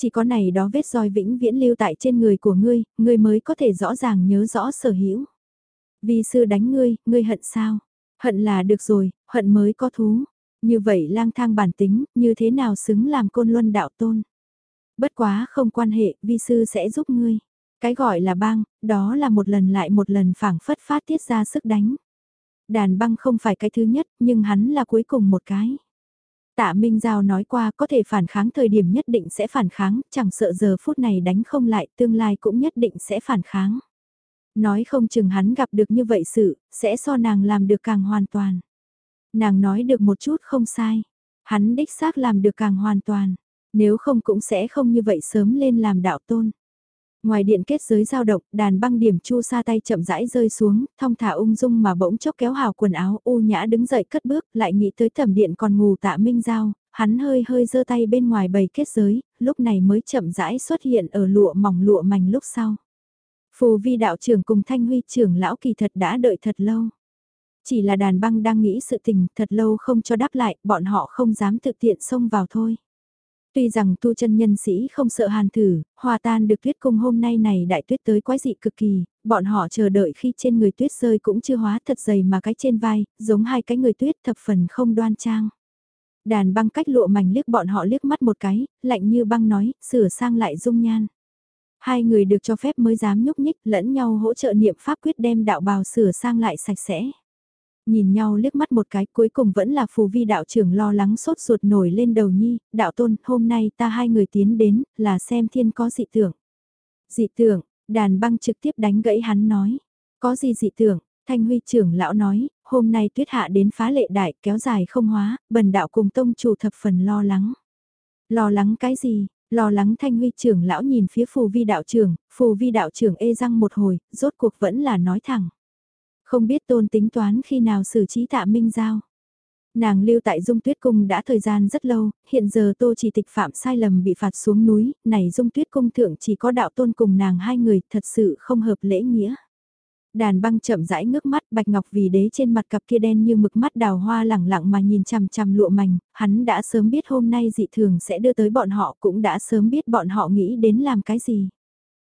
chỉ có này đó vết roi vĩnh viễn lưu tại trên người của ngươi, ngươi mới có thể rõ ràng nhớ rõ sở hữu. Vì sư đánh ngươi, ngươi hận sao? Hận là được rồi, hận mới có thú. Như vậy lang thang bản tính, như thế nào xứng làm côn luân đạo tôn? Bất quá không quan hệ, vi sư sẽ giúp ngươi. Cái gọi là băng, đó là một lần lại một lần phảng phất phát tiết ra sức đánh. Đàn băng không phải cái thứ nhất, nhưng hắn là cuối cùng một cái. Tạ Minh Giao nói qua có thể phản kháng thời điểm nhất định sẽ phản kháng, chẳng sợ giờ phút này đánh không lại tương lai cũng nhất định sẽ phản kháng. Nói không chừng hắn gặp được như vậy sự, sẽ so nàng làm được càng hoàn toàn. Nàng nói được một chút không sai. Hắn đích xác làm được càng hoàn toàn. Nếu không cũng sẽ không như vậy sớm lên làm đạo tôn. Ngoài điện kết giới giao động, đàn băng điểm chu sa tay chậm rãi rơi xuống, thong thả ung dung mà bỗng chốc kéo hào quần áo, u nhã đứng dậy cất bước, lại nghĩ tới thẩm điện còn ngủ tạ minh giao, hắn hơi hơi giơ tay bên ngoài bầy kết giới, lúc này mới chậm rãi xuất hiện ở lụa mỏng lụa mảnh lúc sau. Phù vi đạo trưởng cùng thanh huy trưởng lão kỳ thật đã đợi thật lâu. Chỉ là đàn băng đang nghĩ sự tình thật lâu không cho đáp lại, bọn họ không dám thực tiện xông vào thôi. Tuy rằng tu chân nhân sĩ không sợ hàn thử, hòa tan được tuyết cung hôm nay này đại tuyết tới quái dị cực kỳ, bọn họ chờ đợi khi trên người tuyết rơi cũng chưa hóa thật dày mà cái trên vai, giống hai cái người tuyết thập phần không đoan trang. Đàn băng cách lụa mảnh liếc bọn họ liếc mắt một cái, lạnh như băng nói, sửa sang lại dung nhan. Hai người được cho phép mới dám nhúc nhích lẫn nhau hỗ trợ niệm pháp quyết đem đạo bào sửa sang lại sạch sẽ nhìn nhau liếc mắt một cái cuối cùng vẫn là phù vi đạo trưởng lo lắng sốt ruột nổi lên đầu nhi, đạo tôn, hôm nay ta hai người tiến đến, là xem thiên có dị tưởng. Dị tưởng, đàn băng trực tiếp đánh gãy hắn nói, có gì dị tưởng, thanh huy trưởng lão nói, hôm nay tuyết hạ đến phá lệ đại, kéo dài không hóa, bần đạo cùng tông chủ thập phần lo lắng. Lo lắng cái gì? Lo lắng thanh huy trưởng lão nhìn phía phù vi đạo trưởng, phù vi đạo trưởng ê răng một hồi, rốt cuộc vẫn là nói thẳng. Không biết tôn tính toán khi nào xử trí tạ minh giao. Nàng lưu tại dung tuyết cung đã thời gian rất lâu, hiện giờ tô chỉ tịch phạm sai lầm bị phạt xuống núi, này dung tuyết cung thượng chỉ có đạo tôn cùng nàng hai người, thật sự không hợp lễ nghĩa. Đàn băng chậm rãi ngước mắt bạch ngọc vì đế trên mặt cặp kia đen như mực mắt đào hoa lẳng lặng mà nhìn chằm chằm lụa mảnh, hắn đã sớm biết hôm nay dị thường sẽ đưa tới bọn họ cũng đã sớm biết bọn họ nghĩ đến làm cái gì.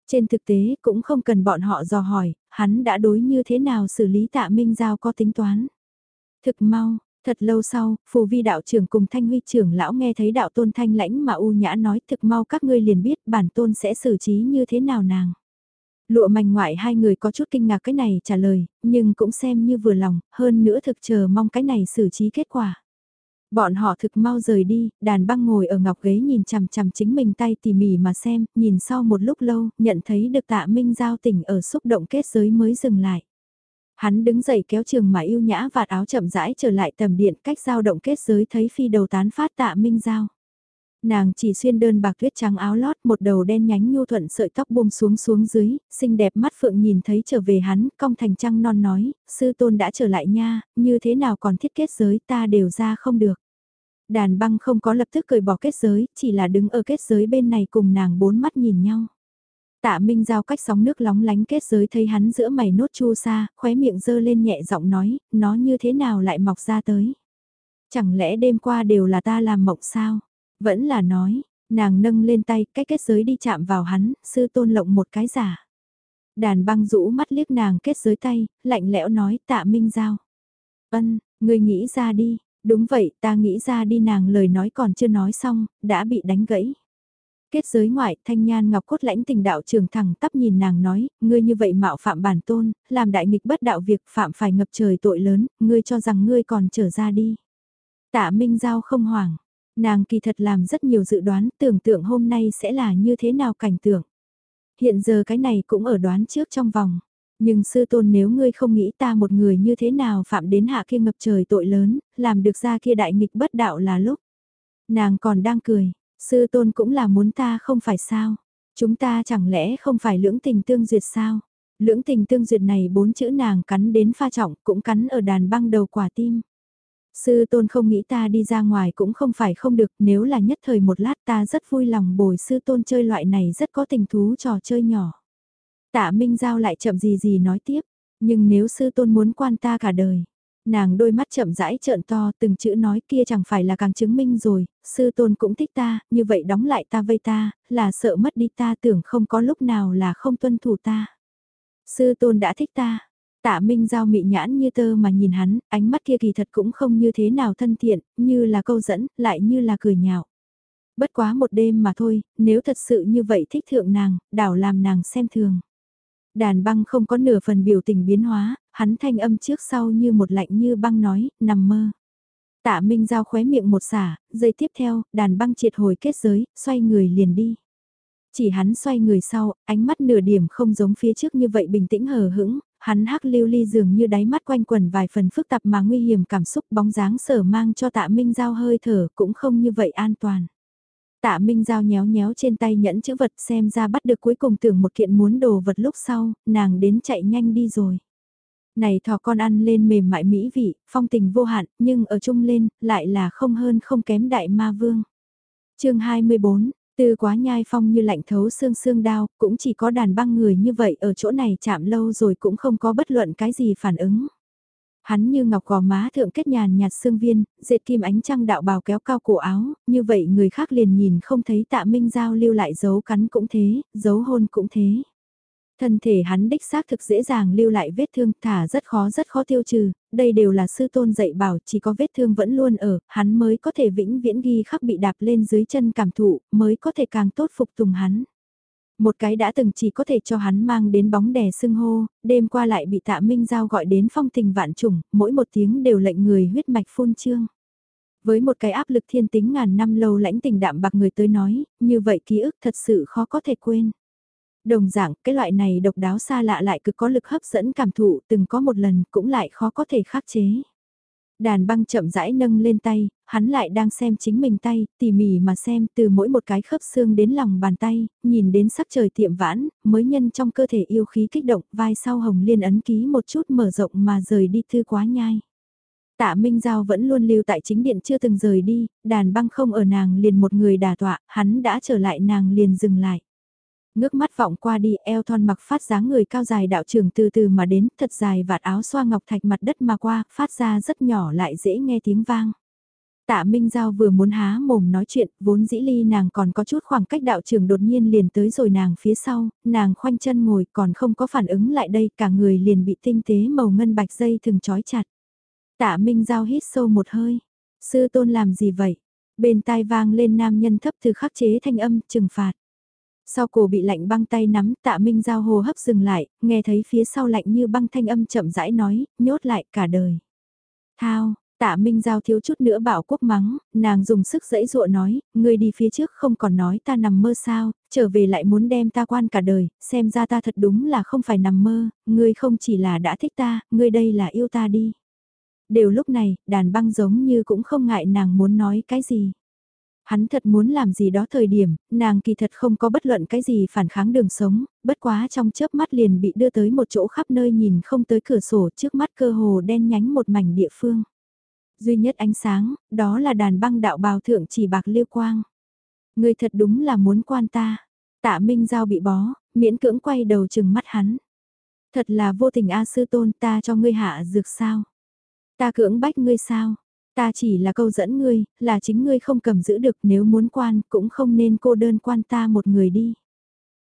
Trên thực tế cũng không cần bọn họ dò hỏi, hắn đã đối như thế nào xử lý tạ Minh Giao có tính toán. Thực mau, thật lâu sau, phù vi đạo trưởng cùng thanh huy trưởng lão nghe thấy đạo tôn thanh lãnh mà u nhã nói thực mau các ngươi liền biết bản tôn sẽ xử trí như thế nào nàng. Lụa mảnh ngoại hai người có chút kinh ngạc cái này trả lời, nhưng cũng xem như vừa lòng, hơn nữa thực chờ mong cái này xử trí kết quả. Bọn họ thực mau rời đi, đàn băng ngồi ở ngọc ghế nhìn chằm chằm chính mình tay tỉ mỉ mà xem, nhìn sau một lúc lâu, nhận thấy được tạ minh giao tỉnh ở xúc động kết giới mới dừng lại. Hắn đứng dậy kéo trường mà yêu nhã vạt áo chậm rãi trở lại tầm điện cách giao động kết giới thấy phi đầu tán phát tạ minh giao. Nàng chỉ xuyên đơn bạc tuyết trắng áo lót một đầu đen nhánh nhu thuận sợi tóc buông xuống xuống dưới, xinh đẹp mắt phượng nhìn thấy trở về hắn, cong thành trăng non nói, sư tôn đã trở lại nha, như thế nào còn thiết kết giới ta đều ra không được. Đàn băng không có lập tức cởi bỏ kết giới, chỉ là đứng ở kết giới bên này cùng nàng bốn mắt nhìn nhau. Tạ Minh Giao cách sóng nước lóng lánh kết giới thấy hắn giữa mày nốt chu sa, khóe miệng dơ lên nhẹ giọng nói, nó như thế nào lại mọc ra tới. Chẳng lẽ đêm qua đều là ta làm mộng sao? Vẫn là nói, nàng nâng lên tay, cách kết giới đi chạm vào hắn, sư tôn lộng một cái giả. Đàn băng rũ mắt liếc nàng kết giới tay, lạnh lẽo nói tạ Minh Giao. Ân, người nghĩ ra đi, đúng vậy ta nghĩ ra đi nàng lời nói còn chưa nói xong, đã bị đánh gãy. Kết giới ngoại, thanh nhan ngọc cốt lãnh tình đạo trường thẳng tắp nhìn nàng nói, ngươi như vậy mạo phạm bản tôn, làm đại nghịch bất đạo việc phạm phải ngập trời tội lớn, ngươi cho rằng ngươi còn trở ra đi. Tạ Minh Giao không hoảng, nàng kỳ thật làm rất nhiều dự đoán tưởng tượng hôm nay sẽ là như thế nào cảnh tượng. Hiện giờ cái này cũng ở đoán trước trong vòng. Nhưng sư tôn nếu ngươi không nghĩ ta một người như thế nào phạm đến hạ kia ngập trời tội lớn, làm được ra kia đại nghịch bất đạo là lúc. Nàng còn đang cười, Sư tôn cũng là muốn ta không phải sao? Chúng ta chẳng lẽ không phải lưỡng tình tương duyệt sao? Lưỡng tình tương duyệt này bốn chữ nàng cắn đến pha trọng cũng cắn ở đàn băng đầu quả tim. Sư tôn không nghĩ ta đi ra ngoài cũng không phải không được nếu là nhất thời một lát ta rất vui lòng bồi sư tôn chơi loại này rất có tình thú trò chơi nhỏ. Tạ Minh Giao lại chậm gì gì nói tiếp, nhưng nếu sư tôn muốn quan ta cả đời, Nàng đôi mắt chậm rãi trợn to từng chữ nói kia chẳng phải là càng chứng minh rồi, sư tôn cũng thích ta, như vậy đóng lại ta vây ta, là sợ mất đi ta tưởng không có lúc nào là không tuân thủ ta. Sư tôn đã thích ta, tạ minh giao mị nhãn như tơ mà nhìn hắn, ánh mắt kia kỳ thật cũng không như thế nào thân thiện, như là câu dẫn, lại như là cười nhạo. Bất quá một đêm mà thôi, nếu thật sự như vậy thích thượng nàng, đảo làm nàng xem thường. Đàn băng không có nửa phần biểu tình biến hóa, hắn thanh âm trước sau như một lạnh như băng nói, nằm mơ. Tạ Minh Giao khóe miệng một xả, giây tiếp theo, đàn băng triệt hồi kết giới, xoay người liền đi. Chỉ hắn xoay người sau, ánh mắt nửa điểm không giống phía trước như vậy bình tĩnh hờ hững, hắn hắc lưu ly dường như đáy mắt quanh quẩn vài phần phức tạp mà nguy hiểm cảm xúc bóng dáng sở mang cho tạ Minh Giao hơi thở cũng không như vậy an toàn. Tạ Minh Giao nhéo nhéo trên tay nhẫn chữ vật xem ra bắt được cuối cùng tưởng một kiện muốn đồ vật lúc sau, nàng đến chạy nhanh đi rồi. Này thỏ con ăn lên mềm mại mỹ vị, phong tình vô hạn, nhưng ở chung lên, lại là không hơn không kém đại ma vương. chương 24, từ quá nhai phong như lạnh thấu xương xương đao, cũng chỉ có đàn băng người như vậy ở chỗ này chạm lâu rồi cũng không có bất luận cái gì phản ứng. Hắn như ngọc gò má thượng kết nhàn nhạt xương viên, dệt kim ánh trăng đạo bào kéo cao cổ áo, như vậy người khác liền nhìn không thấy tạ minh giao lưu lại dấu cắn cũng thế, dấu hôn cũng thế. Thân thể hắn đích xác thực dễ dàng lưu lại vết thương thả rất khó rất khó tiêu trừ, đây đều là sư tôn dạy bảo chỉ có vết thương vẫn luôn ở, hắn mới có thể vĩnh viễn ghi khắc bị đạp lên dưới chân cảm thụ, mới có thể càng tốt phục tùng hắn. Một cái đã từng chỉ có thể cho hắn mang đến bóng đè sưng hô, đêm qua lại bị tạ minh giao gọi đến phong tình vạn trùng, mỗi một tiếng đều lệnh người huyết mạch phun trương. Với một cái áp lực thiên tính ngàn năm lâu lãnh tình đạm bạc người tới nói, như vậy ký ức thật sự khó có thể quên. Đồng dạng, cái loại này độc đáo xa lạ lại cực có lực hấp dẫn cảm thụ từng có một lần cũng lại khó có thể khắc chế. Đàn băng chậm rãi nâng lên tay, hắn lại đang xem chính mình tay, tỉ mỉ mà xem từ mỗi một cái khớp xương đến lòng bàn tay, nhìn đến sắc trời tiệm vãn, mới nhân trong cơ thể yêu khí kích động, vai sau hồng liên ấn ký một chút mở rộng mà rời đi thư quá nhai. Tạ Minh Giao vẫn luôn lưu tại chính điện chưa từng rời đi, đàn băng không ở nàng liền một người đà tọa, hắn đã trở lại nàng liền dừng lại. Ngước mắt vọng qua đi eo thon mặc phát dáng người cao dài đạo trưởng từ từ mà đến, thật dài vạt áo xoa ngọc thạch mặt đất mà qua, phát ra rất nhỏ lại dễ nghe tiếng vang. Tạ Minh Giao vừa muốn há mồm nói chuyện, vốn dĩ ly nàng còn có chút khoảng cách đạo trưởng đột nhiên liền tới rồi nàng phía sau, nàng khoanh chân ngồi còn không có phản ứng lại đây, cả người liền bị tinh tế màu ngân bạch dây thường trói chặt. Tạ Minh Giao hít sâu một hơi, sư tôn làm gì vậy? Bên tai vang lên nam nhân thấp từ khắc chế thanh âm, trừng phạt. Sau cổ bị lạnh băng tay nắm tạ minh giao hồ hấp dừng lại, nghe thấy phía sau lạnh như băng thanh âm chậm rãi nói, nhốt lại cả đời. Thao, tạ minh giao thiếu chút nữa bảo quốc mắng, nàng dùng sức dẫy dụa nói, ngươi đi phía trước không còn nói ta nằm mơ sao, trở về lại muốn đem ta quan cả đời, xem ra ta thật đúng là không phải nằm mơ, ngươi không chỉ là đã thích ta, ngươi đây là yêu ta đi. Đều lúc này, đàn băng giống như cũng không ngại nàng muốn nói cái gì. Hắn thật muốn làm gì đó thời điểm, nàng kỳ thật không có bất luận cái gì phản kháng đường sống, bất quá trong chớp mắt liền bị đưa tới một chỗ khắp nơi nhìn không tới cửa sổ trước mắt cơ hồ đen nhánh một mảnh địa phương. Duy nhất ánh sáng, đó là đàn băng đạo bào thượng chỉ bạc liêu quang. Người thật đúng là muốn quan ta. Tạ Minh Giao bị bó, miễn cưỡng quay đầu chừng mắt hắn. Thật là vô tình A sư tôn ta cho ngươi hạ dược sao. Ta cưỡng bách ngươi sao Ta chỉ là câu dẫn ngươi, là chính ngươi không cầm giữ được nếu muốn quan cũng không nên cô đơn quan ta một người đi.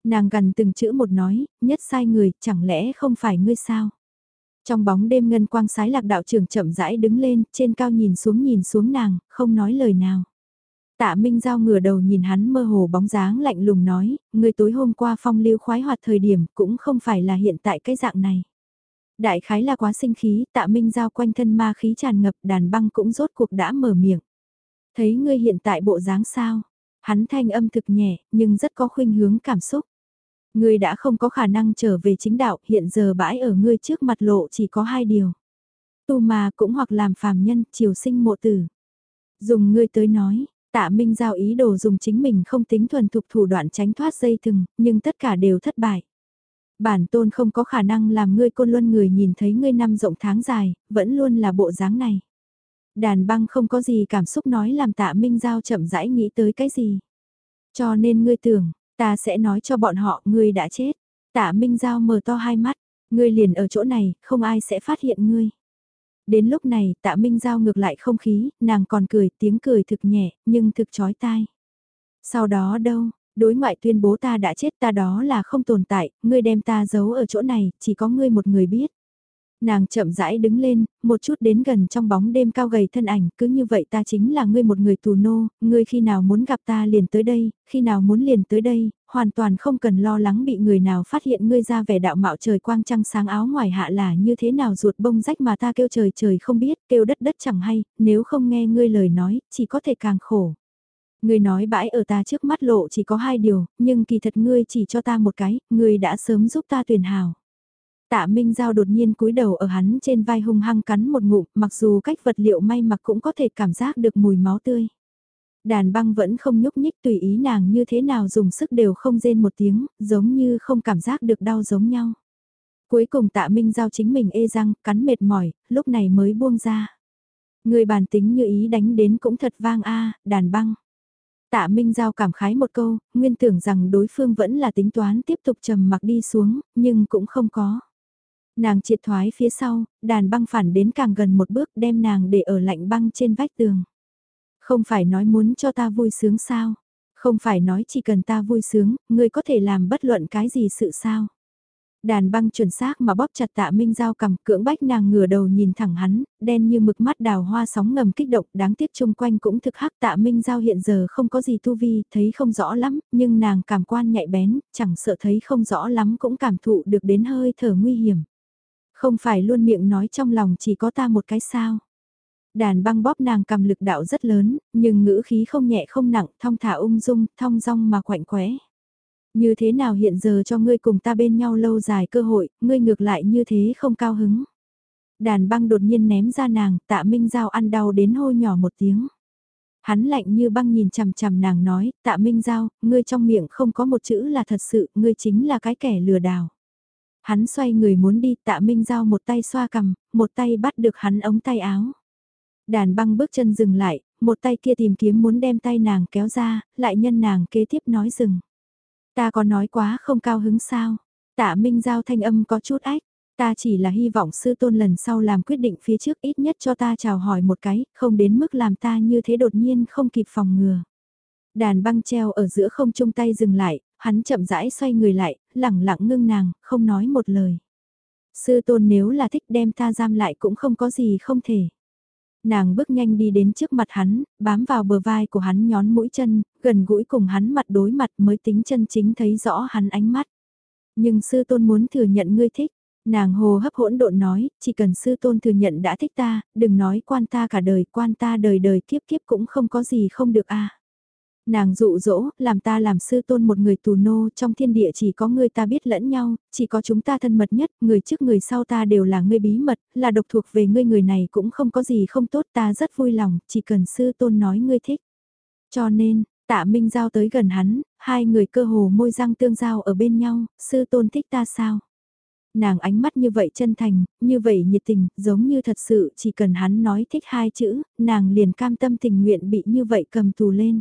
Nàng gần từng chữ một nói, nhất sai người, chẳng lẽ không phải ngươi sao? Trong bóng đêm ngân quang sái lạc đạo trưởng chậm rãi đứng lên, trên cao nhìn xuống nhìn xuống nàng, không nói lời nào. Tạ Minh Giao ngửa đầu nhìn hắn mơ hồ bóng dáng lạnh lùng nói, người tối hôm qua phong lưu khoái hoạt thời điểm cũng không phải là hiện tại cái dạng này. Đại khái là quá sinh khí, tạ minh giao quanh thân ma khí tràn ngập đàn băng cũng rốt cuộc đã mở miệng. Thấy ngươi hiện tại bộ dáng sao? Hắn thanh âm thực nhẹ, nhưng rất có khuynh hướng cảm xúc. Ngươi đã không có khả năng trở về chính đạo, hiện giờ bãi ở ngươi trước mặt lộ chỉ có hai điều. Tu mà cũng hoặc làm phàm nhân, chiều sinh mộ tử. Dùng ngươi tới nói, tạ minh giao ý đồ dùng chính mình không tính thuần thục thủ đoạn tránh thoát dây thừng, nhưng tất cả đều thất bại bản tôn không có khả năng làm ngươi côn luân người nhìn thấy ngươi năm rộng tháng dài, vẫn luôn là bộ dáng này. Đàn băng không có gì cảm xúc nói làm tạ Minh Giao chậm rãi nghĩ tới cái gì. Cho nên ngươi tưởng, ta sẽ nói cho bọn họ ngươi đã chết. Tạ Minh Giao mở to hai mắt, ngươi liền ở chỗ này, không ai sẽ phát hiện ngươi. Đến lúc này tạ Minh Giao ngược lại không khí, nàng còn cười tiếng cười thực nhẹ, nhưng thực chói tai. Sau đó đâu, đối ngoại tuyên bố ta đã chết ta đó là không tồn tại, ngươi đem ta giấu ở chỗ này, chỉ có ngươi một người biết. Nàng chậm rãi đứng lên, một chút đến gần trong bóng đêm cao gầy thân ảnh, cứ như vậy ta chính là ngươi một người tù nô, ngươi khi nào muốn gặp ta liền tới đây, khi nào muốn liền tới đây, hoàn toàn không cần lo lắng bị người nào phát hiện ngươi ra vẻ đạo mạo trời quang trăng sáng áo ngoài hạ là như thế nào ruột bông rách mà ta kêu trời trời không biết, kêu đất đất chẳng hay, nếu không nghe ngươi lời nói, chỉ có thể càng khổ. Ngươi nói bãi ở ta trước mắt lộ chỉ có hai điều, nhưng kỳ thật ngươi chỉ cho ta một cái, ngươi đã sớm giúp ta tuyển hào. Tạ Minh Giao đột nhiên cúi đầu ở hắn trên vai hung hăng cắn một ngụm, mặc dù cách vật liệu may mặc cũng có thể cảm giác được mùi máu tươi. Đàn băng vẫn không nhúc nhích tùy ý nàng như thế nào dùng sức đều không rên một tiếng, giống như không cảm giác được đau giống nhau. Cuối cùng tạ Minh Giao chính mình ê răng, cắn mệt mỏi, lúc này mới buông ra. Người bản tính như ý đánh đến cũng thật vang a đàn băng. Tạ Minh Giao cảm khái một câu, nguyên tưởng rằng đối phương vẫn là tính toán tiếp tục trầm mặc đi xuống, nhưng cũng không có. Nàng triệt thoái phía sau, đàn băng phản đến càng gần một bước đem nàng để ở lạnh băng trên vách tường. Không phải nói muốn cho ta vui sướng sao? Không phải nói chỉ cần ta vui sướng, ngươi có thể làm bất luận cái gì sự sao? Đàn băng chuẩn xác mà bóp chặt tạ minh giao cầm cưỡng bách nàng ngửa đầu nhìn thẳng hắn, đen như mực mắt đào hoa sóng ngầm kích động đáng tiếc chung quanh cũng thực hắc tạ minh giao hiện giờ không có gì tu vi, thấy không rõ lắm, nhưng nàng cảm quan nhạy bén, chẳng sợ thấy không rõ lắm cũng cảm thụ được đến hơi thở nguy hiểm. Không phải luôn miệng nói trong lòng chỉ có ta một cái sao. Đàn băng bóp nàng cầm lực đạo rất lớn, nhưng ngữ khí không nhẹ không nặng, thong thả ung dung, thong dong mà quạnh quẽ. Như thế nào hiện giờ cho ngươi cùng ta bên nhau lâu dài cơ hội, ngươi ngược lại như thế không cao hứng. Đàn băng đột nhiên ném ra nàng, tạ minh giao ăn đau đến hôi nhỏ một tiếng. Hắn lạnh như băng nhìn chằm chằm nàng nói, tạ minh giao, ngươi trong miệng không có một chữ là thật sự, ngươi chính là cái kẻ lừa đảo. Hắn xoay người muốn đi, tạ minh giao một tay xoa cầm, một tay bắt được hắn ống tay áo. Đàn băng bước chân dừng lại, một tay kia tìm kiếm muốn đem tay nàng kéo ra, lại nhân nàng kế tiếp nói dừng. Ta có nói quá không cao hứng sao? Tạ Minh Giao thanh âm có chút ách. Ta chỉ là hy vọng sư tôn lần sau làm quyết định phía trước ít nhất cho ta chào hỏi một cái, không đến mức làm ta như thế đột nhiên không kịp phòng ngừa. Đàn băng treo ở giữa không chung tay dừng lại, hắn chậm rãi xoay người lại, lẳng lặng ngưng nàng, không nói một lời. Sư tôn nếu là thích đem ta giam lại cũng không có gì không thể. Nàng bước nhanh đi đến trước mặt hắn, bám vào bờ vai của hắn nhón mũi chân, gần gũi cùng hắn mặt đối mặt mới tính chân chính thấy rõ hắn ánh mắt. Nhưng sư tôn muốn thừa nhận ngươi thích. Nàng hồ hấp hỗn độn nói, chỉ cần sư tôn thừa nhận đã thích ta, đừng nói quan ta cả đời, quan ta đời đời kiếp kiếp cũng không có gì không được a. Nàng dụ dỗ, làm ta làm sư tôn một người tù nô, trong thiên địa chỉ có người ta biết lẫn nhau, chỉ có chúng ta thân mật nhất, người trước người sau ta đều là ngươi bí mật, là độc thuộc về ngươi người này cũng không có gì không tốt ta rất vui lòng, chỉ cần sư tôn nói ngươi thích. Cho nên, tạ Minh Giao tới gần hắn, hai người cơ hồ môi răng tương giao ở bên nhau, sư tôn thích ta sao? Nàng ánh mắt như vậy chân thành, như vậy nhiệt tình, giống như thật sự chỉ cần hắn nói thích hai chữ, nàng liền cam tâm tình nguyện bị như vậy cầm tù lên.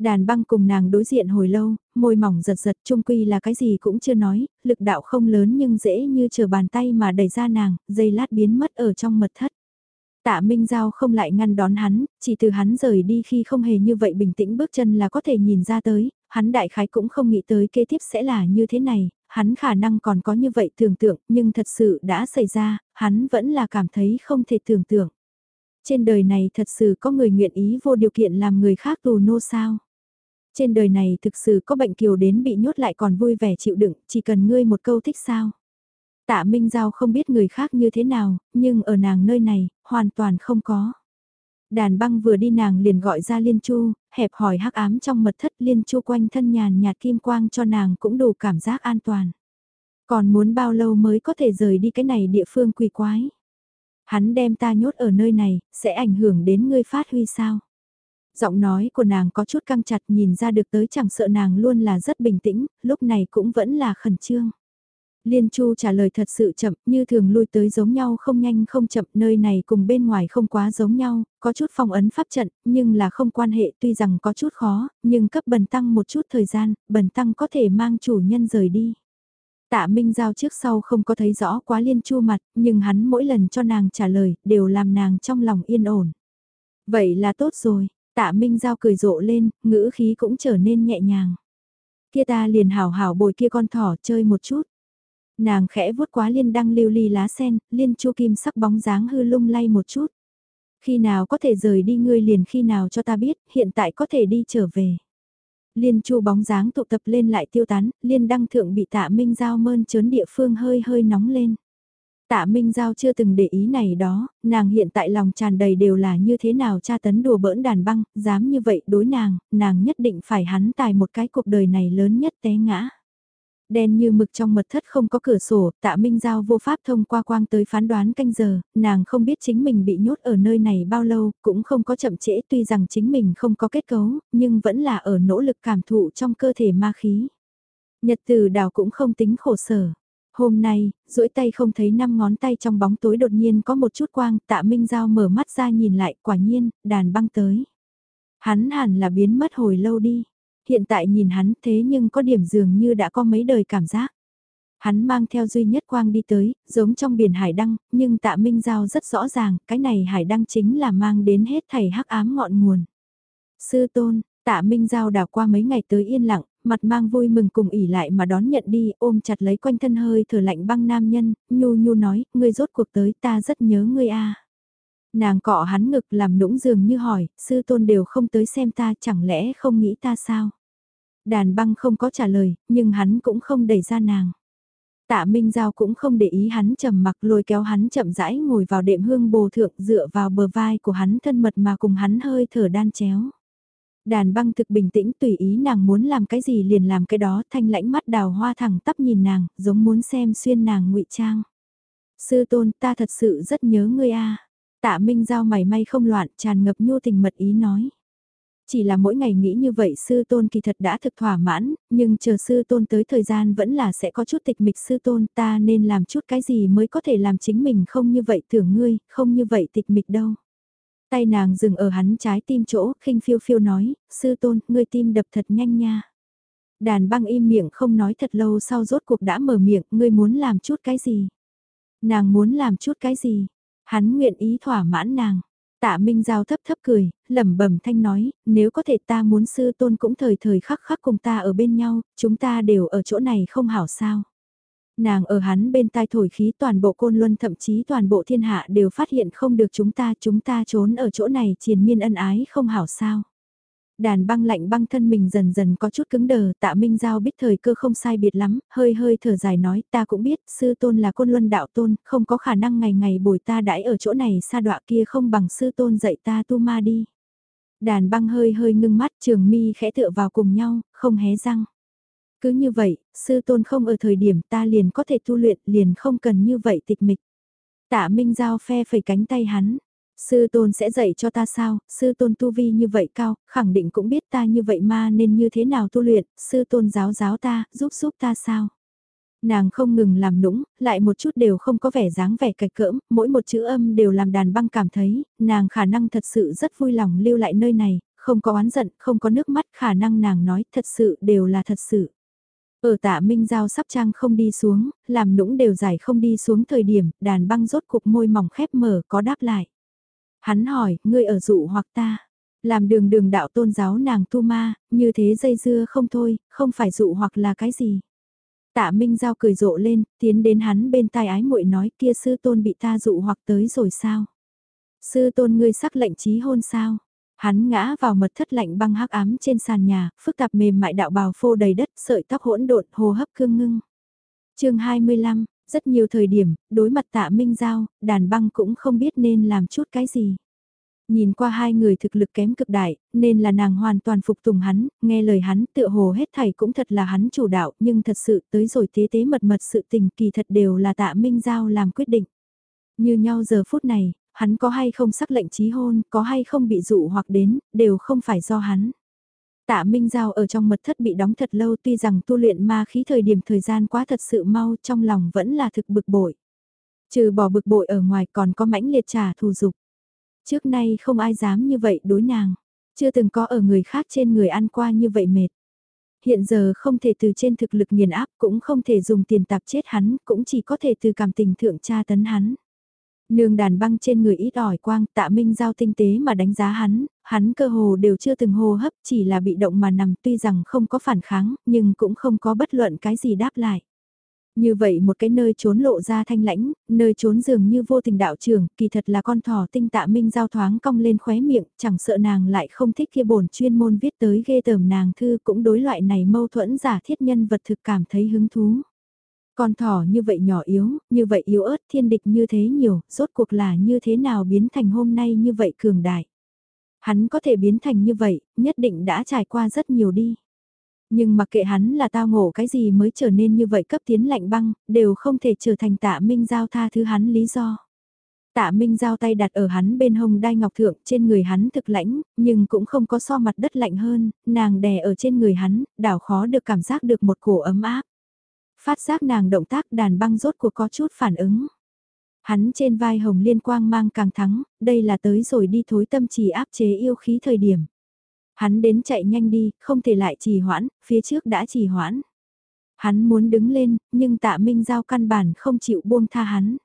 Đàn băng cùng nàng đối diện hồi lâu, môi mỏng giật giật trung quy là cái gì cũng chưa nói, lực đạo không lớn nhưng dễ như chờ bàn tay mà đẩy ra nàng, dây lát biến mất ở trong mật thất. Tạ Minh Giao không lại ngăn đón hắn, chỉ từ hắn rời đi khi không hề như vậy bình tĩnh bước chân là có thể nhìn ra tới, hắn đại khái cũng không nghĩ tới kế tiếp sẽ là như thế này, hắn khả năng còn có như vậy tưởng tượng, nhưng thật sự đã xảy ra, hắn vẫn là cảm thấy không thể tưởng tượng. Trên đời này thật sự có người nguyện ý vô điều kiện làm người khác tù nô sao? Trên đời này thực sự có bệnh kiều đến bị nhốt lại còn vui vẻ chịu đựng, chỉ cần ngươi một câu thích sao. Tạ Minh Giao không biết người khác như thế nào, nhưng ở nàng nơi này, hoàn toàn không có. Đàn băng vừa đi nàng liền gọi ra Liên Chu, hẹp hỏi hắc ám trong mật thất Liên Chu quanh thân nhàn nhạt kim quang cho nàng cũng đủ cảm giác an toàn. Còn muốn bao lâu mới có thể rời đi cái này địa phương quỷ quái? Hắn đem ta nhốt ở nơi này, sẽ ảnh hưởng đến ngươi phát huy sao? Giọng nói của nàng có chút căng chặt nhìn ra được tới chẳng sợ nàng luôn là rất bình tĩnh, lúc này cũng vẫn là khẩn trương. Liên Chu trả lời thật sự chậm, như thường lui tới giống nhau không nhanh không chậm, nơi này cùng bên ngoài không quá giống nhau, có chút phong ấn pháp trận, nhưng là không quan hệ tuy rằng có chút khó, nhưng cấp bần tăng một chút thời gian, bần tăng có thể mang chủ nhân rời đi. Tạ Minh Giao trước sau không có thấy rõ quá Liên Chu mặt, nhưng hắn mỗi lần cho nàng trả lời, đều làm nàng trong lòng yên ổn. Vậy là tốt rồi, Tạ Minh Giao cười rộ lên, ngữ khí cũng trở nên nhẹ nhàng. Kia ta liền hảo hảo bồi kia con thỏ chơi một chút. Nàng khẽ vuốt quá liên đăng lưu ly lá sen, liên chu kim sắc bóng dáng hư lung lay một chút. Khi nào có thể rời đi ngươi liền khi nào cho ta biết, hiện tại có thể đi trở về. Liên chu bóng dáng tụ tập lên lại tiêu tán, liên đăng thượng bị tạ minh giao mơn trớn địa phương hơi hơi nóng lên. Tạ Minh Giao chưa từng để ý này đó, nàng hiện tại lòng tràn đầy đều là như thế nào cha tấn đùa bỡn đàn băng, dám như vậy đối nàng, nàng nhất định phải hắn tài một cái cuộc đời này lớn nhất té ngã. Đen như mực trong mật thất không có cửa sổ, tạ Minh Giao vô pháp thông qua quang tới phán đoán canh giờ, nàng không biết chính mình bị nhốt ở nơi này bao lâu, cũng không có chậm trễ tuy rằng chính mình không có kết cấu, nhưng vẫn là ở nỗ lực cảm thụ trong cơ thể ma khí. Nhật từ đào cũng không tính khổ sở. Hôm nay, duỗi tay không thấy năm ngón tay trong bóng tối đột nhiên có một chút quang, tạ Minh Giao mở mắt ra nhìn lại, quả nhiên, đàn băng tới. Hắn hẳn là biến mất hồi lâu đi. Hiện tại nhìn hắn thế nhưng có điểm dường như đã có mấy đời cảm giác. Hắn mang theo duy nhất quang đi tới, giống trong biển hải đăng, nhưng tạ Minh Giao rất rõ ràng, cái này hải đăng chính là mang đến hết thảy hắc ám ngọn nguồn. Sư tôn, tạ Minh Giao đào qua mấy ngày tới yên lặng, mặt mang vui mừng cùng ỉ lại mà đón nhận đi, ôm chặt lấy quanh thân hơi thở lạnh băng nam nhân, nhu nhu nói, ngươi rốt cuộc tới ta rất nhớ ngươi a. Nàng cọ hắn ngực làm nũng dường như hỏi, sư tôn đều không tới xem ta chẳng lẽ không nghĩ ta sao? Đàn băng không có trả lời, nhưng hắn cũng không đẩy ra nàng. Tạ Minh Giao cũng không để ý hắn trầm mặc lôi kéo hắn chậm rãi ngồi vào đệm hương bồ thượng dựa vào bờ vai của hắn thân mật mà cùng hắn hơi thở đan chéo. Đàn băng thực bình tĩnh tùy ý nàng muốn làm cái gì liền làm cái đó thanh lãnh mắt đào hoa thẳng tắp nhìn nàng, giống muốn xem xuyên nàng ngụy trang. Sư tôn ta thật sự rất nhớ ngươi a Tạ Minh Giao mày may không loạn tràn ngập nhu tình mật ý nói. Chỉ là mỗi ngày nghĩ như vậy sư tôn kỳ thật đã thực thỏa mãn, nhưng chờ sư tôn tới thời gian vẫn là sẽ có chút tịch mịch sư tôn ta nên làm chút cái gì mới có thể làm chính mình không như vậy tưởng ngươi, không như vậy tịch mịch đâu. Tay nàng dừng ở hắn trái tim chỗ, khinh phiêu phiêu nói, sư tôn, ngươi tim đập thật nhanh nha. Đàn băng im miệng không nói thật lâu sau rốt cuộc đã mở miệng, ngươi muốn làm chút cái gì. Nàng muốn làm chút cái gì? Hắn nguyện ý thỏa mãn nàng. Tạ Minh Giao thấp thấp cười, lẩm bẩm thanh nói, nếu có thể ta muốn sư tôn cũng thời thời khắc khắc cùng ta ở bên nhau, chúng ta đều ở chỗ này không hảo sao. Nàng ở hắn bên tai thổi khí toàn bộ côn luân thậm chí toàn bộ thiên hạ đều phát hiện không được chúng ta, chúng ta trốn ở chỗ này triền miên ân ái không hảo sao. Đàn băng lạnh băng thân mình dần dần có chút cứng đờ, tạ Minh Giao biết thời cơ không sai biệt lắm, hơi hơi thở dài nói ta cũng biết, sư tôn là côn luân đạo tôn, không có khả năng ngày ngày bồi ta đãi ở chỗ này xa đọa kia không bằng sư tôn dạy ta tu ma đi. Đàn băng hơi hơi ngưng mắt trường mi khẽ tựa vào cùng nhau, không hé răng. Cứ như vậy, sư tôn không ở thời điểm ta liền có thể tu luyện liền không cần như vậy tịch mịch. Tạ Minh Giao phe phẩy cánh tay hắn. Sư tôn sẽ dạy cho ta sao, sư tôn tu vi như vậy cao, khẳng định cũng biết ta như vậy mà nên như thế nào tu luyện, sư tôn giáo giáo ta, giúp giúp ta sao. Nàng không ngừng làm nũng, lại một chút đều không có vẻ dáng vẻ cạch cỡm, mỗi một chữ âm đều làm đàn băng cảm thấy, nàng khả năng thật sự rất vui lòng lưu lại nơi này, không có oán giận, không có nước mắt, khả năng nàng nói thật sự đều là thật sự. Ở tạ Minh Giao sắp trang không đi xuống, làm nũng đều giải không đi xuống thời điểm, đàn băng rốt cục môi mỏng khép mở có đáp lại. Hắn hỏi, ngươi ở dụ hoặc ta. Làm đường đường đạo tôn giáo nàng tu ma, như thế dây dưa không thôi, không phải dụ hoặc là cái gì. Tạ Minh Giao cười rộ lên, tiến đến hắn bên tai ái muội nói kia sư tôn bị ta dụ hoặc tới rồi sao. Sư tôn ngươi sắc lệnh trí hôn sao. Hắn ngã vào mật thất lạnh băng hắc ám trên sàn nhà, phức tạp mềm mại đạo bào phô đầy đất, sợi tóc hỗn độn, hô hấp cương ngưng. chương 25, rất nhiều thời điểm, đối mặt tạ Minh Giao, đàn băng cũng không biết nên làm chút cái gì. Nhìn qua hai người thực lực kém cực đại, nên là nàng hoàn toàn phục tùng hắn, nghe lời hắn tựa hồ hết thảy cũng thật là hắn chủ đạo, nhưng thật sự tới rồi tế tế mật mật sự tình kỳ thật đều là tạ Minh Giao làm quyết định. Như nhau giờ phút này, hắn có hay không sắc lệnh trí hôn, có hay không bị dụ hoặc đến, đều không phải do hắn. Tạ Minh Giao ở trong mật thất bị đóng thật lâu tuy rằng tu luyện ma khí thời điểm thời gian quá thật sự mau trong lòng vẫn là thực bực bội. Trừ bỏ bực bội ở ngoài còn có mãnh liệt trả thù dục. Trước nay không ai dám như vậy đối nàng, chưa từng có ở người khác trên người ăn qua như vậy mệt. Hiện giờ không thể từ trên thực lực nghiền áp cũng không thể dùng tiền tạp chết hắn, cũng chỉ có thể từ cảm tình thượng tra tấn hắn. Nương đàn băng trên người ít ỏi quang tạ minh giao tinh tế mà đánh giá hắn, hắn cơ hồ đều chưa từng hô hấp chỉ là bị động mà nằm tuy rằng không có phản kháng nhưng cũng không có bất luận cái gì đáp lại. Như vậy một cái nơi trốn lộ ra thanh lãnh, nơi trốn dường như vô tình đạo trưởng, kỳ thật là con thỏ tinh tạ minh giao thoáng cong lên khóe miệng, chẳng sợ nàng lại không thích kia bổn chuyên môn viết tới ghê tởm nàng thư cũng đối loại này mâu thuẫn giả thiết nhân vật thực cảm thấy hứng thú. Con thỏ như vậy nhỏ yếu, như vậy yếu ớt thiên địch như thế nhiều, rốt cuộc là như thế nào biến thành hôm nay như vậy cường đại. Hắn có thể biến thành như vậy, nhất định đã trải qua rất nhiều đi. Nhưng mặc kệ hắn là tao ngộ cái gì mới trở nên như vậy cấp tiến lạnh băng, đều không thể trở thành tạ minh giao tha thứ hắn lý do. Tạ Minh giao tay đặt ở hắn bên hông đai ngọc thượng trên người hắn thực lãnh, nhưng cũng không có so mặt đất lạnh hơn, nàng đè ở trên người hắn, đảo khó được cảm giác được một cổ ấm áp. Phát giác nàng động tác đàn băng rốt cuộc có chút phản ứng. Hắn trên vai hồng liên quang mang càng thắng, đây là tới rồi đi thối tâm trì áp chế yêu khí thời điểm. Hắn đến chạy nhanh đi, không thể lại trì hoãn, phía trước đã trì hoãn. Hắn muốn đứng lên, nhưng tạ minh giao căn bản không chịu buông tha hắn.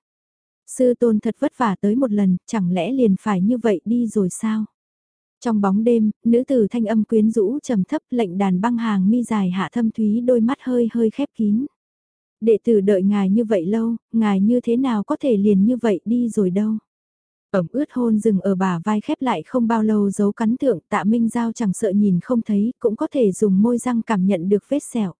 Sư tôn thật vất vả tới một lần, chẳng lẽ liền phải như vậy đi rồi sao? Trong bóng đêm, nữ tử thanh âm quyến rũ trầm thấp lệnh đàn băng hàng mi dài hạ thâm thúy đôi mắt hơi hơi khép kín. Đệ tử đợi ngài như vậy lâu, ngài như thế nào có thể liền như vậy đi rồi đâu. Ẩm ướt hôn dừng ở bà vai khép lại không bao lâu giấu cắn thượng tạ minh giao chẳng sợ nhìn không thấy, cũng có thể dùng môi răng cảm nhận được vết sẹo.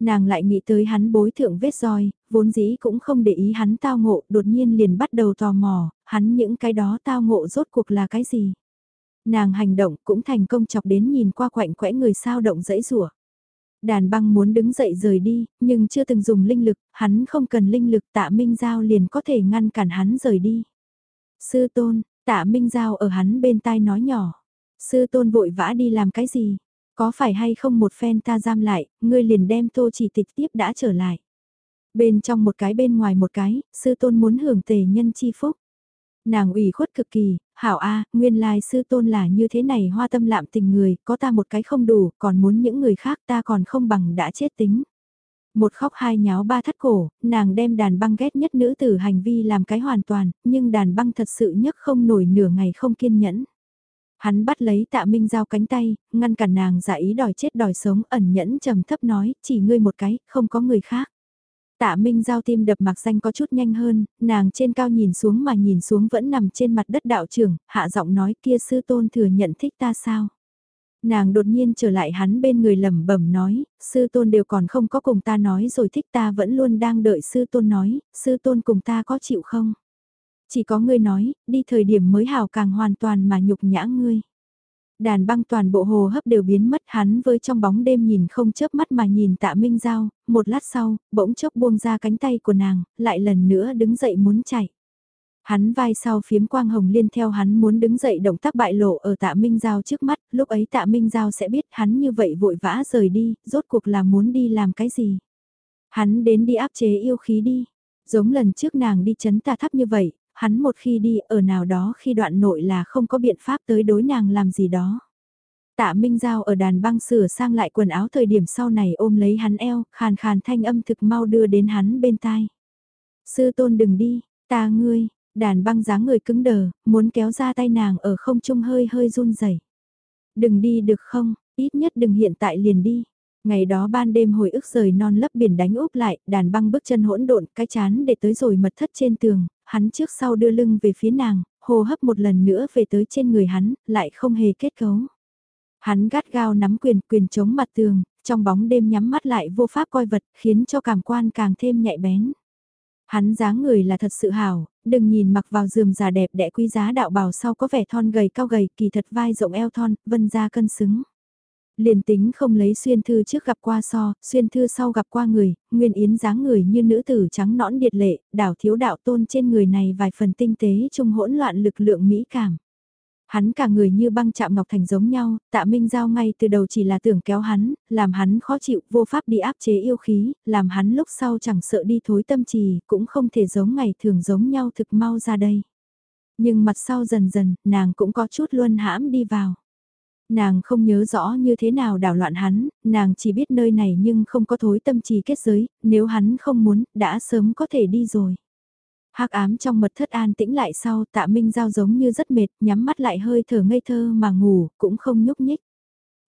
Nàng lại nghĩ tới hắn bối thượng vết roi, vốn dĩ cũng không để ý hắn tao ngộ, đột nhiên liền bắt đầu tò mò, hắn những cái đó tao ngộ rốt cuộc là cái gì. Nàng hành động cũng thành công chọc đến nhìn qua quạnh quẽ người sao động dãy rủa Đàn băng muốn đứng dậy rời đi, nhưng chưa từng dùng linh lực, hắn không cần linh lực tạ Minh Giao liền có thể ngăn cản hắn rời đi. Sư tôn, tạ Minh Giao ở hắn bên tai nói nhỏ. Sư tôn vội vã đi làm cái gì? Có phải hay không một phen ta giam lại, ngươi liền đem tô chỉ tịch tiếp đã trở lại. Bên trong một cái bên ngoài một cái, sư tôn muốn hưởng tề nhân chi phúc. Nàng ủy khuất cực kỳ, hảo a, nguyên lai sư tôn là như thế này hoa tâm lạm tình người, có ta một cái không đủ, còn muốn những người khác ta còn không bằng đã chết tính. Một khóc hai nháo ba thắt cổ, nàng đem đàn băng ghét nhất nữ tử hành vi làm cái hoàn toàn, nhưng đàn băng thật sự nhấc không nổi nửa ngày không kiên nhẫn. Hắn bắt lấy tạ minh giao cánh tay, ngăn cản nàng giả ý đòi chết đòi sống ẩn nhẫn trầm thấp nói, chỉ ngươi một cái, không có người khác. Tạ Minh Giao tim đập mạc danh có chút nhanh hơn, nàng trên cao nhìn xuống mà nhìn xuống vẫn nằm trên mặt đất đạo trưởng, hạ giọng nói kia sư tôn thừa nhận thích ta sao. Nàng đột nhiên trở lại hắn bên người lẩm bẩm nói, sư tôn đều còn không có cùng ta nói rồi thích ta vẫn luôn đang đợi sư tôn nói, sư tôn cùng ta có chịu không? Chỉ có ngươi nói, đi thời điểm mới hào càng hoàn toàn mà nhục nhã ngươi. Đàn băng toàn bộ hồ hấp đều biến mất hắn với trong bóng đêm nhìn không chớp mắt mà nhìn tạ Minh Giao, một lát sau, bỗng chốc buông ra cánh tay của nàng, lại lần nữa đứng dậy muốn chạy. Hắn vai sau phiếm quang hồng liên theo hắn muốn đứng dậy động tác bại lộ ở tạ Minh Giao trước mắt, lúc ấy tạ Minh Giao sẽ biết hắn như vậy vội vã rời đi, rốt cuộc là muốn đi làm cái gì. Hắn đến đi áp chế yêu khí đi, giống lần trước nàng đi chấn tà thắp như vậy, hắn một khi đi ở nào đó khi đoạn nội là không có biện pháp tới đối nàng làm gì đó. Tạ Minh Giao ở đàn băng sửa sang lại quần áo thời điểm sau này ôm lấy hắn eo, khàn khàn thanh âm thực mau đưa đến hắn bên tai. Sư tôn đừng đi, ta ngươi, đàn băng dáng người cứng đờ, muốn kéo ra tay nàng ở không trung hơi hơi run rẩy. Đừng đi được không, ít nhất đừng hiện tại liền đi. Ngày đó ban đêm hồi ức rời non lấp biển đánh úp lại, đàn băng bước chân hỗn độn, cái chán để tới rồi mật thất trên tường, hắn trước sau đưa lưng về phía nàng, hô hấp một lần nữa về tới trên người hắn, lại không hề kết cấu. Hắn gắt gao nắm quyền quyền chống mặt tường, trong bóng đêm nhắm mắt lại vô pháp coi vật, khiến cho cảm quan càng thêm nhạy bén. Hắn dáng người là thật sự hảo, đừng nhìn mặc vào giường già đẹp đẽ quý giá đạo bào sau có vẻ thon gầy cao gầy, kỳ thật vai rộng eo thon, vân ra cân xứng. Liền tính không lấy xuyên thư trước gặp qua so, xuyên thư sau gặp qua người, nguyên yến dáng người như nữ tử trắng nõn điệt lệ, đảo thiếu đạo tôn trên người này vài phần tinh tế trung hỗn loạn lực lượng mỹ cảm. Hắn cả người như băng chạm ngọc thành giống nhau, tạ minh giao ngay từ đầu chỉ là tưởng kéo hắn, làm hắn khó chịu, vô pháp đi áp chế yêu khí, làm hắn lúc sau chẳng sợ đi thối tâm trì, cũng không thể giống ngày thường giống nhau thực mau ra đây. Nhưng mặt sau dần dần, nàng cũng có chút luân hãm đi vào. Nàng không nhớ rõ như thế nào đảo loạn hắn, nàng chỉ biết nơi này nhưng không có thối tâm trì kết giới, nếu hắn không muốn, đã sớm có thể đi rồi hắc ám trong mật thất an tĩnh lại sau tạ minh giao giống như rất mệt, nhắm mắt lại hơi thở ngây thơ mà ngủ, cũng không nhúc nhích.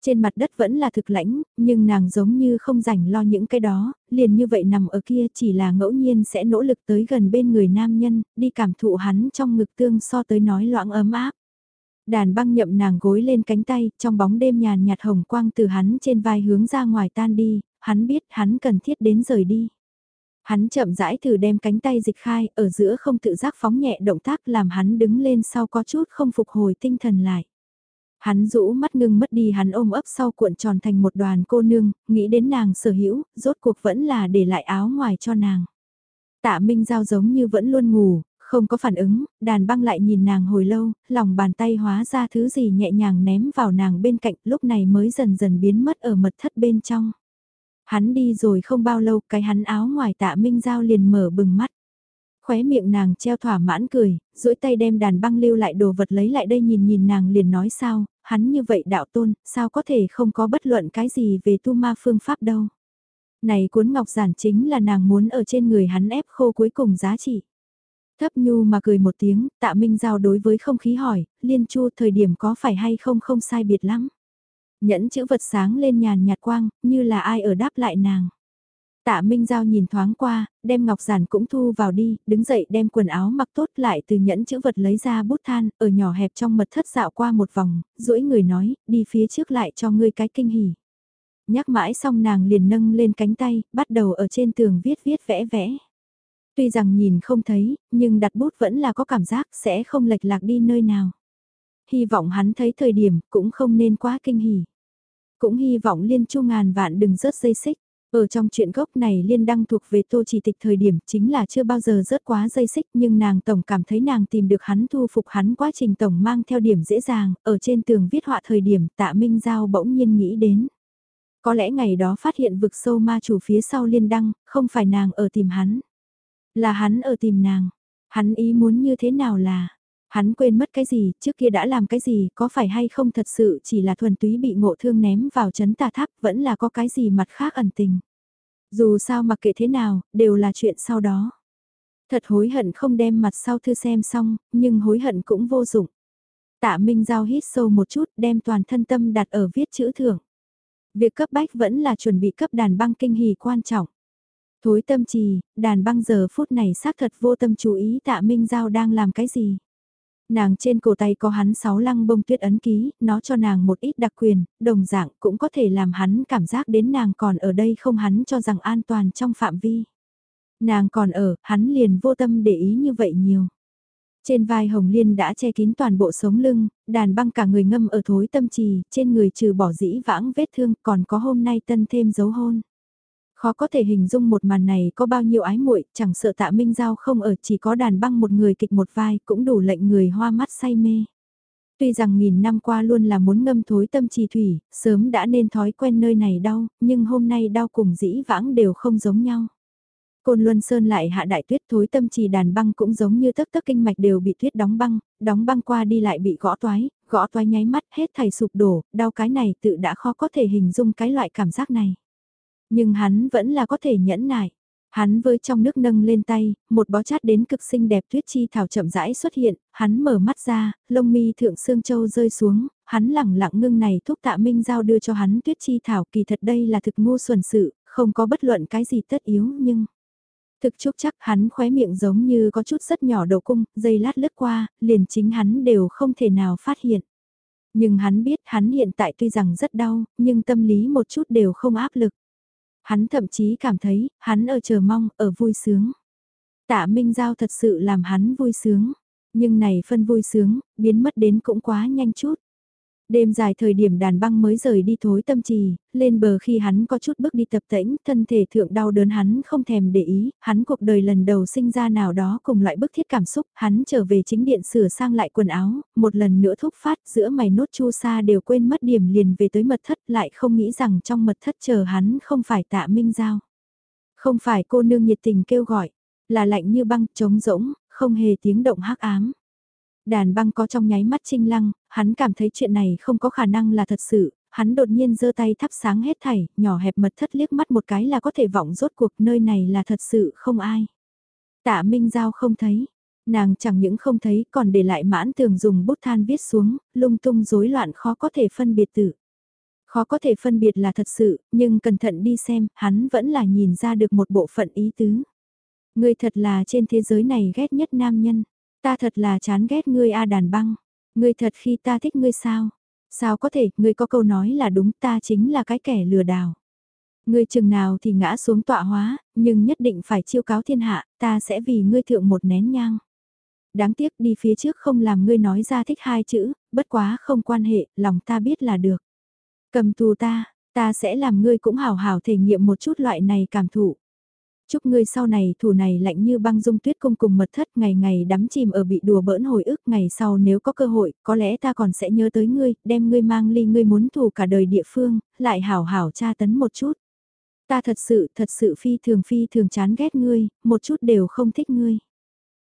Trên mặt đất vẫn là thực lãnh, nhưng nàng giống như không rảnh lo những cái đó, liền như vậy nằm ở kia chỉ là ngẫu nhiên sẽ nỗ lực tới gần bên người nam nhân, đi cảm thụ hắn trong ngực tương so tới nói loãng ấm áp. Đàn băng nhậm nàng gối lên cánh tay, trong bóng đêm nhàn nhạt hồng quang từ hắn trên vai hướng ra ngoài tan đi, hắn biết hắn cần thiết đến rời đi. Hắn chậm rãi thử đem cánh tay dịch khai, ở giữa không tự giác phóng nhẹ động tác làm hắn đứng lên sau có chút không phục hồi tinh thần lại. Hắn rũ mắt ngưng mất đi hắn ôm ấp sau cuộn tròn thành một đoàn cô nương, nghĩ đến nàng sở hữu, rốt cuộc vẫn là để lại áo ngoài cho nàng. Tạ Minh Giao giống như vẫn luôn ngủ, không có phản ứng, đàn băng lại nhìn nàng hồi lâu, lòng bàn tay hóa ra thứ gì nhẹ nhàng ném vào nàng bên cạnh lúc này mới dần dần biến mất ở mật thất bên trong. Hắn đi rồi không bao lâu cái hắn áo ngoài tạ Minh Giao liền mở bừng mắt. Khóe miệng nàng treo thỏa mãn cười, duỗi tay đem đàn băng lưu lại đồ vật lấy lại đây nhìn nhìn nàng liền nói sao, hắn như vậy đạo tôn, sao có thể không có bất luận cái gì về tu ma phương pháp đâu. Này cuốn ngọc giản chính là nàng muốn ở trên người hắn ép khô cuối cùng giá trị. Thấp nhu mà cười một tiếng, tạ minh giao đối với không khí hỏi, liên chu thời điểm có phải hay không không sai biệt lắm. Nhẫn chữ vật sáng lên nhàn nhạt quang, như là ai ở đáp lại nàng. Tạ Minh Giao nhìn thoáng qua, đem ngọc giản cũng thu vào đi, đứng dậy đem quần áo mặc tốt lại từ nhẫn chữ vật lấy ra bút than, ở nhỏ hẹp trong mật thất dạo qua một vòng, duỗi người nói, đi phía trước lại cho ngươi cái kinh hỉ. Nhắc mãi xong nàng liền nâng lên cánh tay, bắt đầu ở trên tường viết viết vẽ vẽ. Tuy rằng nhìn không thấy, nhưng đặt bút vẫn là có cảm giác sẽ không lệch lạc đi nơi nào hy vọng hắn thấy thời điểm cũng không nên quá kinh hỉ. Cũng hy vọng liên chu ngàn vạn đừng rớt dây xích. Ở trong chuyện gốc này liên đăng thuộc về tô chỉ tịch thời điểm chính là chưa bao giờ rớt quá dây xích nhưng nàng tổng cảm thấy nàng tìm được hắn thu phục hắn quá trình tổng mang theo điểm dễ dàng, ở trên tường viết họa thời điểm tạ Minh Giao bỗng nhiên nghĩ đến. Có lẽ ngày đó phát hiện vực sâu ma chủ phía sau liên đăng, không phải nàng ở tìm hắn. Là hắn ở tìm nàng. Hắn ý muốn như thế nào là, Hắn quên mất cái gì, trước kia đã làm cái gì, có phải hay không thật sự chỉ là thuần túy bị ngộ thương ném vào chấn tà tháp, vẫn là có cái gì mặt khác ẩn tình. Dù sao mặc kệ thế nào, đều là chuyện sau đó. Thật hối hận không đem mặt sau thư xem xong, nhưng hối hận cũng vô dụng. Tạ Minh Giao hít sâu một chút đem toàn thân tâm đặt ở viết chữ thưởng. Việc cấp bách vẫn là chuẩn bị cấp đàn băng kinh hỉ quan trọng. Thối tâm trì, đàn băng giờ phút này xác thật vô tâm chú ý tạ Minh Giao đang làm cái gì. Nàng trên cổ tay có hắn sáu lăng bông tuyết ấn ký, nó cho nàng một ít đặc quyền, đồng dạng cũng có thể làm hắn cảm giác đến nàng còn ở đây không hắn cho rằng an toàn trong phạm vi. Nàng còn ở, hắn liền vô tâm để ý như vậy nhiều. Trên vai Hồng Liên đã che kín toàn bộ sống lưng, đàn băng cả người ngâm ở thối tâm trì, trên người trừ bỏ dĩ vãng vết thương còn có hôm nay tân thêm dấu hôn. Khó có thể hình dung một màn này có bao nhiêu ái muội, chẳng sợ tạ Minh Giao không ở chỉ có đàn băng một người kịch một vai cũng đủ lệnh người hoa mắt say mê. Tuy rằng nghìn năm qua luôn là muốn ngâm thối tâm trì thủy, sớm đã nên thói quen nơi này đau, nhưng hôm nay đau cùng dĩ vãng đều không giống nhau. Côn Luân Sơn lại hạ đại tuyết thối tâm trì đàn băng cũng giống như tất tất kinh mạch đều bị tuyết đóng băng, đóng băng qua đi lại bị gõ toái, gõ toái nháy mắt hết thảy sụp đổ, đau cái này tự đã khó có thể hình dung cái loại cảm giác này. Nhưng hắn vẫn là có thể nhẫn nại. Hắn với trong nước nâng lên tay, một bó chát đến cực xinh đẹp tuyết chi thảo chậm rãi xuất hiện, hắn mở mắt ra, lông mi thượng xương châu rơi xuống, hắn lẳng lặng ngưng này thúc tạ minh giao đưa cho hắn tuyết chi thảo kỳ thật đây là thực ngu xuẩn sự, không có bất luận cái gì tất yếu nhưng... Thực chúc chắc hắn khóe miệng giống như có chút rất nhỏ đầu cung, dây lát lướt qua, liền chính hắn đều không thể nào phát hiện. Nhưng hắn biết hắn hiện tại tuy rằng rất đau, nhưng tâm lý một chút đều không áp lực. Hắn thậm chí cảm thấy, hắn ở chờ mong, ở vui sướng. Tạ Minh Giao thật sự làm hắn vui sướng. Nhưng này phân vui sướng, biến mất đến cũng quá nhanh chút. Đêm dài thời điểm đàn băng mới rời đi thối tâm trì, lên bờ khi hắn có chút bước đi tập tễnh, thân thể thượng đau đớn hắn không thèm để ý, hắn cuộc đời lần đầu sinh ra nào đó cùng loại bức thiết cảm xúc, hắn trở về chính điện sửa sang lại quần áo, một lần nữa thúc phát giữa mày nốt chu sa đều quên mất điểm liền về tới mật thất lại không nghĩ rằng trong mật thất chờ hắn không phải tạ minh giao. Không phải cô nương nhiệt tình kêu gọi, là lạnh như băng trống rỗng, không hề tiếng động hắc ám. Đàn băng có trong nháy mắt trinh lăng, hắn cảm thấy chuyện này không có khả năng là thật sự, hắn đột nhiên giơ tay thắp sáng hết thảy, nhỏ hẹp mật thất liếc mắt một cái là có thể vọng rốt cuộc nơi này là thật sự không ai. Tạ Minh Giao không thấy, nàng chẳng những không thấy còn để lại mãn tường dùng bút than viết xuống, lung tung rối loạn khó có thể phân biệt tử. Khó có thể phân biệt là thật sự, nhưng cẩn thận đi xem, hắn vẫn là nhìn ra được một bộ phận ý tứ. Người thật là trên thế giới này ghét nhất nam nhân. Ta thật là chán ghét ngươi a đàn băng. Ngươi thật khi ta thích ngươi sao? Sao có thể, ngươi có câu nói là đúng ta chính là cái kẻ lừa đảo. Ngươi chừng nào thì ngã xuống tọa hóa, nhưng nhất định phải chiêu cáo thiên hạ, ta sẽ vì ngươi thượng một nén nhang. Đáng tiếc đi phía trước không làm ngươi nói ra thích hai chữ, bất quá không quan hệ, lòng ta biết là được. Cầm tù ta, ta sẽ làm ngươi cũng hào hào thể nghiệm một chút loại này cảm thụ. Chúc ngươi sau này thủ này lạnh như băng dung tuyết cung cùng mật thất ngày ngày đắm chìm ở bị đùa bỡn hồi ức ngày sau nếu có cơ hội, có lẽ ta còn sẽ nhớ tới ngươi, đem ngươi mang ly ngươi muốn thủ cả đời địa phương, lại hảo hảo tra tấn một chút. Ta thật sự, thật sự phi thường phi thường chán ghét ngươi, một chút đều không thích ngươi.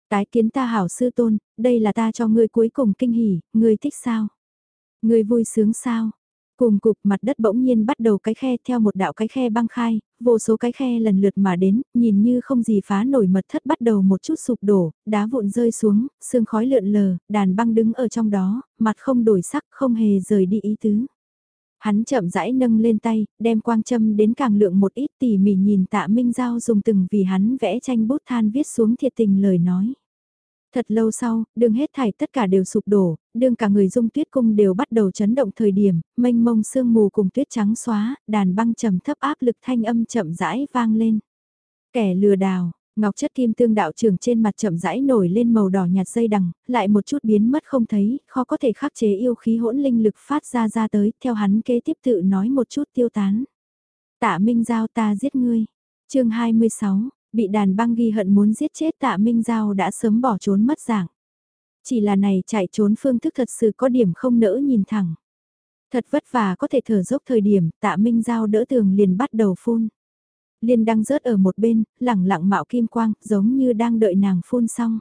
Tái kiến ta hảo sư tôn, đây là ta cho ngươi cuối cùng kinh hỉ, ngươi thích sao? Ngươi vui sướng sao? Cùng cục mặt đất bỗng nhiên bắt đầu cái khe theo một đạo cái khe băng khai, vô số cái khe lần lượt mà đến, nhìn như không gì phá nổi mật thất bắt đầu một chút sụp đổ, đá vụn rơi xuống, sương khói lượn lờ, đàn băng đứng ở trong đó, mặt không đổi sắc không hề rời đi ý tứ. Hắn chậm rãi nâng lên tay, đem quang châm đến càng lượng một ít tỉ mỉ nhìn tạ Minh Giao dùng từng vì hắn vẽ tranh bút than viết xuống thiệt tình lời nói. Thật lâu sau, đường hết thảy tất cả đều sụp đổ, đường cả người dung tuyết cung đều bắt đầu chấn động thời điểm, mênh mông sương mù cùng tuyết trắng xóa, đàn băng trầm thấp áp lực thanh âm chậm rãi vang lên. Kẻ lừa đảo, ngọc chất kim tương đạo trưởng trên mặt chậm rãi nổi lên màu đỏ nhạt dây đằng, lại một chút biến mất không thấy, khó có thể khắc chế yêu khí hỗn linh lực phát ra ra tới, theo hắn kế tiếp tự nói một chút tiêu tán. Tạ Minh Giao ta giết ngươi. chương 26, Bị đàn băng ghi hận muốn giết chết tạ Minh Giao đã sớm bỏ trốn mất dạng. Chỉ là này chạy trốn phương thức thật sự có điểm không nỡ nhìn thẳng. Thật vất vả có thể thở dốc thời điểm tạ Minh Giao đỡ tường liền bắt đầu phun. Liên đang rớt ở một bên, lẳng lặng mạo kim quang, giống như đang đợi nàng phun xong.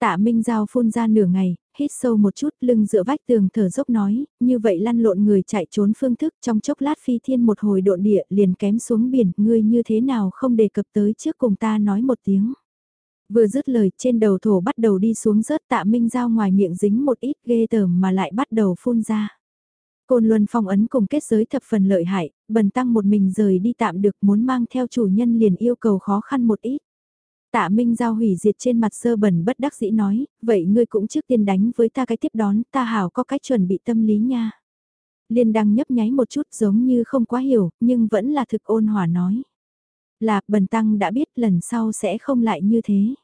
Tạ Minh Giao phun ra nửa ngày, hít sâu một chút lưng dựa vách tường thở dốc nói, như vậy lăn lộn người chạy trốn phương thức trong chốc lát phi thiên một hồi độn địa liền kém xuống biển, ngươi như thế nào không đề cập tới trước cùng ta nói một tiếng. Vừa dứt lời trên đầu thổ bắt đầu đi xuống rớt tạ Minh Giao ngoài miệng dính một ít ghê tởm mà lại bắt đầu phun ra. Côn Luân phong ấn cùng kết giới thập phần lợi hại, bần tăng một mình rời đi tạm được muốn mang theo chủ nhân liền yêu cầu khó khăn một ít. Tạ Minh Giao hủy diệt trên mặt sơ bẩn bất đắc dĩ nói, vậy ngươi cũng trước tiên đánh với ta cái tiếp đón, ta hảo có cách chuẩn bị tâm lý nha. Liên đăng nhấp nháy một chút giống như không quá hiểu, nhưng vẫn là thực ôn hòa nói. Là, bần tăng đã biết lần sau sẽ không lại như thế.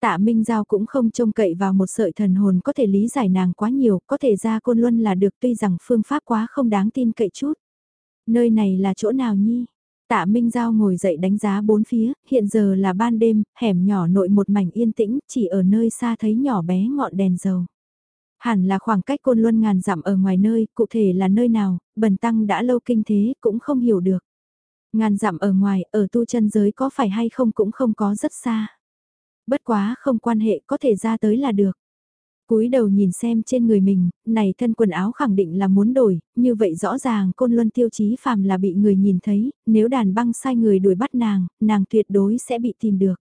Tạ Minh Giao cũng không trông cậy vào một sợi thần hồn có thể lý giải nàng quá nhiều, có thể ra côn luân là được tuy rằng phương pháp quá không đáng tin cậy chút. Nơi này là chỗ nào nhi? Tạ Minh Giao ngồi dậy đánh giá bốn phía, hiện giờ là ban đêm, hẻm nhỏ nội một mảnh yên tĩnh, chỉ ở nơi xa thấy nhỏ bé ngọn đèn dầu. Hẳn là khoảng cách côn luân ngàn dặm ở ngoài nơi, cụ thể là nơi nào, bần tăng đã lâu kinh thế, cũng không hiểu được. Ngàn dặm ở ngoài, ở tu chân giới có phải hay không cũng không có rất xa. Bất quá không quan hệ có thể ra tới là được cúi đầu nhìn xem trên người mình, này thân quần áo khẳng định là muốn đổi, như vậy rõ ràng côn luân tiêu chí phàm là bị người nhìn thấy, nếu đàn băng sai người đuổi bắt nàng, nàng tuyệt đối sẽ bị tìm được.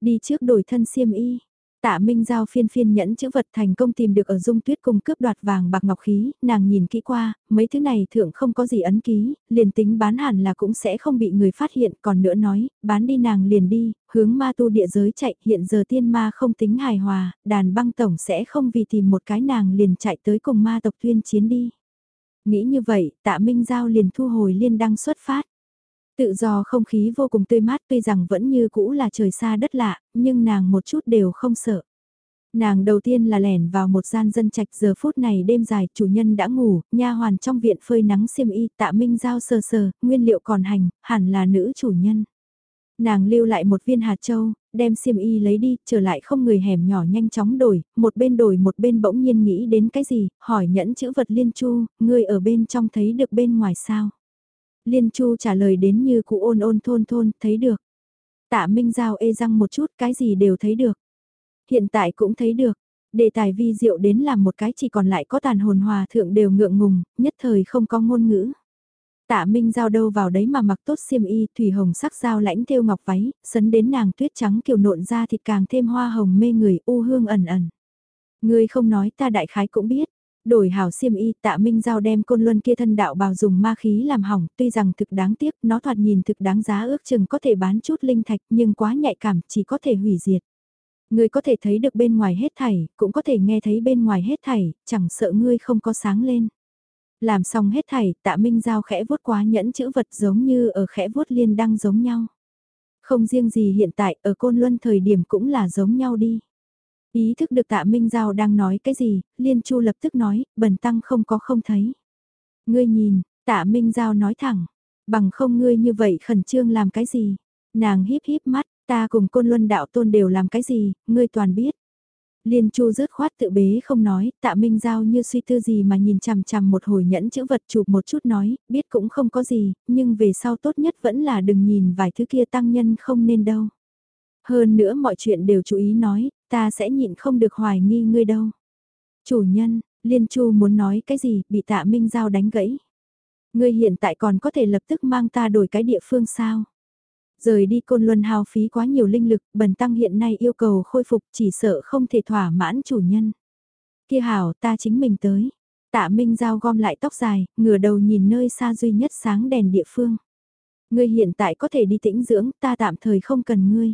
Đi trước đổi thân xiêm y, Tạ Minh Giao phiên phiên nhẫn chữ vật thành công tìm được ở dung tuyết cung cướp đoạt vàng bạc ngọc khí, nàng nhìn kỹ qua, mấy thứ này thượng không có gì ấn ký, liền tính bán hẳn là cũng sẽ không bị người phát hiện, còn nữa nói, bán đi nàng liền đi, hướng ma tu địa giới chạy, hiện giờ tiên ma không tính hài hòa, đàn băng tổng sẽ không vì tìm một cái nàng liền chạy tới cùng ma tộc tuyên chiến đi. Nghĩ như vậy, tạ Minh Giao liền thu hồi liên đăng xuất phát. Tự do không khí vô cùng tươi mát tuy rằng vẫn như cũ là trời xa đất lạ, nhưng nàng một chút đều không sợ. Nàng đầu tiên là lẻn vào một gian dân trạch giờ phút này đêm dài chủ nhân đã ngủ, nha hoàn trong viện phơi nắng xiêm y tạ minh giao sờ sờ, nguyên liệu còn hành, hẳn là nữ chủ nhân. Nàng lưu lại một viên hạt châu, đem xiêm y lấy đi, trở lại không người hẻm nhỏ nhanh chóng đổi, một bên đổi một bên bỗng nhiên nghĩ đến cái gì, hỏi nhẫn chữ vật liên chu, người ở bên trong thấy được bên ngoài sao. Liên Chu trả lời đến như cụ ôn ôn thôn thôn, thấy được. Tạ Minh Giao ê răng một chút, cái gì đều thấy được. Hiện tại cũng thấy được. Đề tài vi diệu đến làm một cái chỉ còn lại có tàn hồn hòa thượng đều ngượng ngùng, nhất thời không có ngôn ngữ. Tạ Minh Giao đâu vào đấy mà mặc tốt xiêm y, thủy hồng sắc dao lãnh thêu ngọc váy, sấn đến nàng tuyết trắng kiều nộn ra thịt càng thêm hoa hồng mê người u hương ẩn ẩn. Ngươi không nói ta đại khái cũng biết, Đổi hảo xiêm y tạ minh giao đem côn luân kia thân đạo bào dùng ma khí làm hỏng, tuy rằng thực đáng tiếc, nó thoạt nhìn thực đáng giá ước chừng có thể bán chút linh thạch nhưng quá nhạy cảm chỉ có thể hủy diệt. Ngươi có thể thấy được bên ngoài hết thảy, cũng có thể nghe thấy bên ngoài hết thảy, chẳng sợ ngươi không có sáng lên. Làm xong hết thảy, tạ minh giao khẽ vuốt quá nhẫn chữ vật giống như ở khẽ vuốt liên đăng giống nhau. Không riêng gì hiện tại, ở côn luân thời điểm cũng là giống nhau đi. Ý thức được tạ Minh Giao đang nói cái gì, Liên Chu lập tức nói, bần tăng không có không thấy. Ngươi nhìn, tạ Minh Giao nói thẳng, bằng không ngươi như vậy khẩn trương làm cái gì. Nàng híp híp mắt, ta cùng côn luân đạo tôn đều làm cái gì, ngươi toàn biết. Liên Chu rớt khoát tự bế không nói, tạ Minh Giao như suy tư gì mà nhìn chằm chằm một hồi nhẫn chữ vật chụp một chút nói, biết cũng không có gì, nhưng về sau tốt nhất vẫn là đừng nhìn vài thứ kia tăng nhân không nên đâu. Hơn nữa mọi chuyện đều chú ý nói, ta sẽ nhịn không được hoài nghi ngươi đâu. Chủ nhân, Liên Chu muốn nói cái gì, bị tạ Minh Giao đánh gãy. Ngươi hiện tại còn có thể lập tức mang ta đổi cái địa phương sao? Rời đi côn luân hao phí quá nhiều linh lực, bần tăng hiện nay yêu cầu khôi phục chỉ sợ không thể thỏa mãn chủ nhân. Kia hảo ta chính mình tới. Tạ Minh Giao gom lại tóc dài, ngửa đầu nhìn nơi xa duy nhất sáng đèn địa phương. Ngươi hiện tại có thể đi tĩnh dưỡng, ta tạm thời không cần ngươi.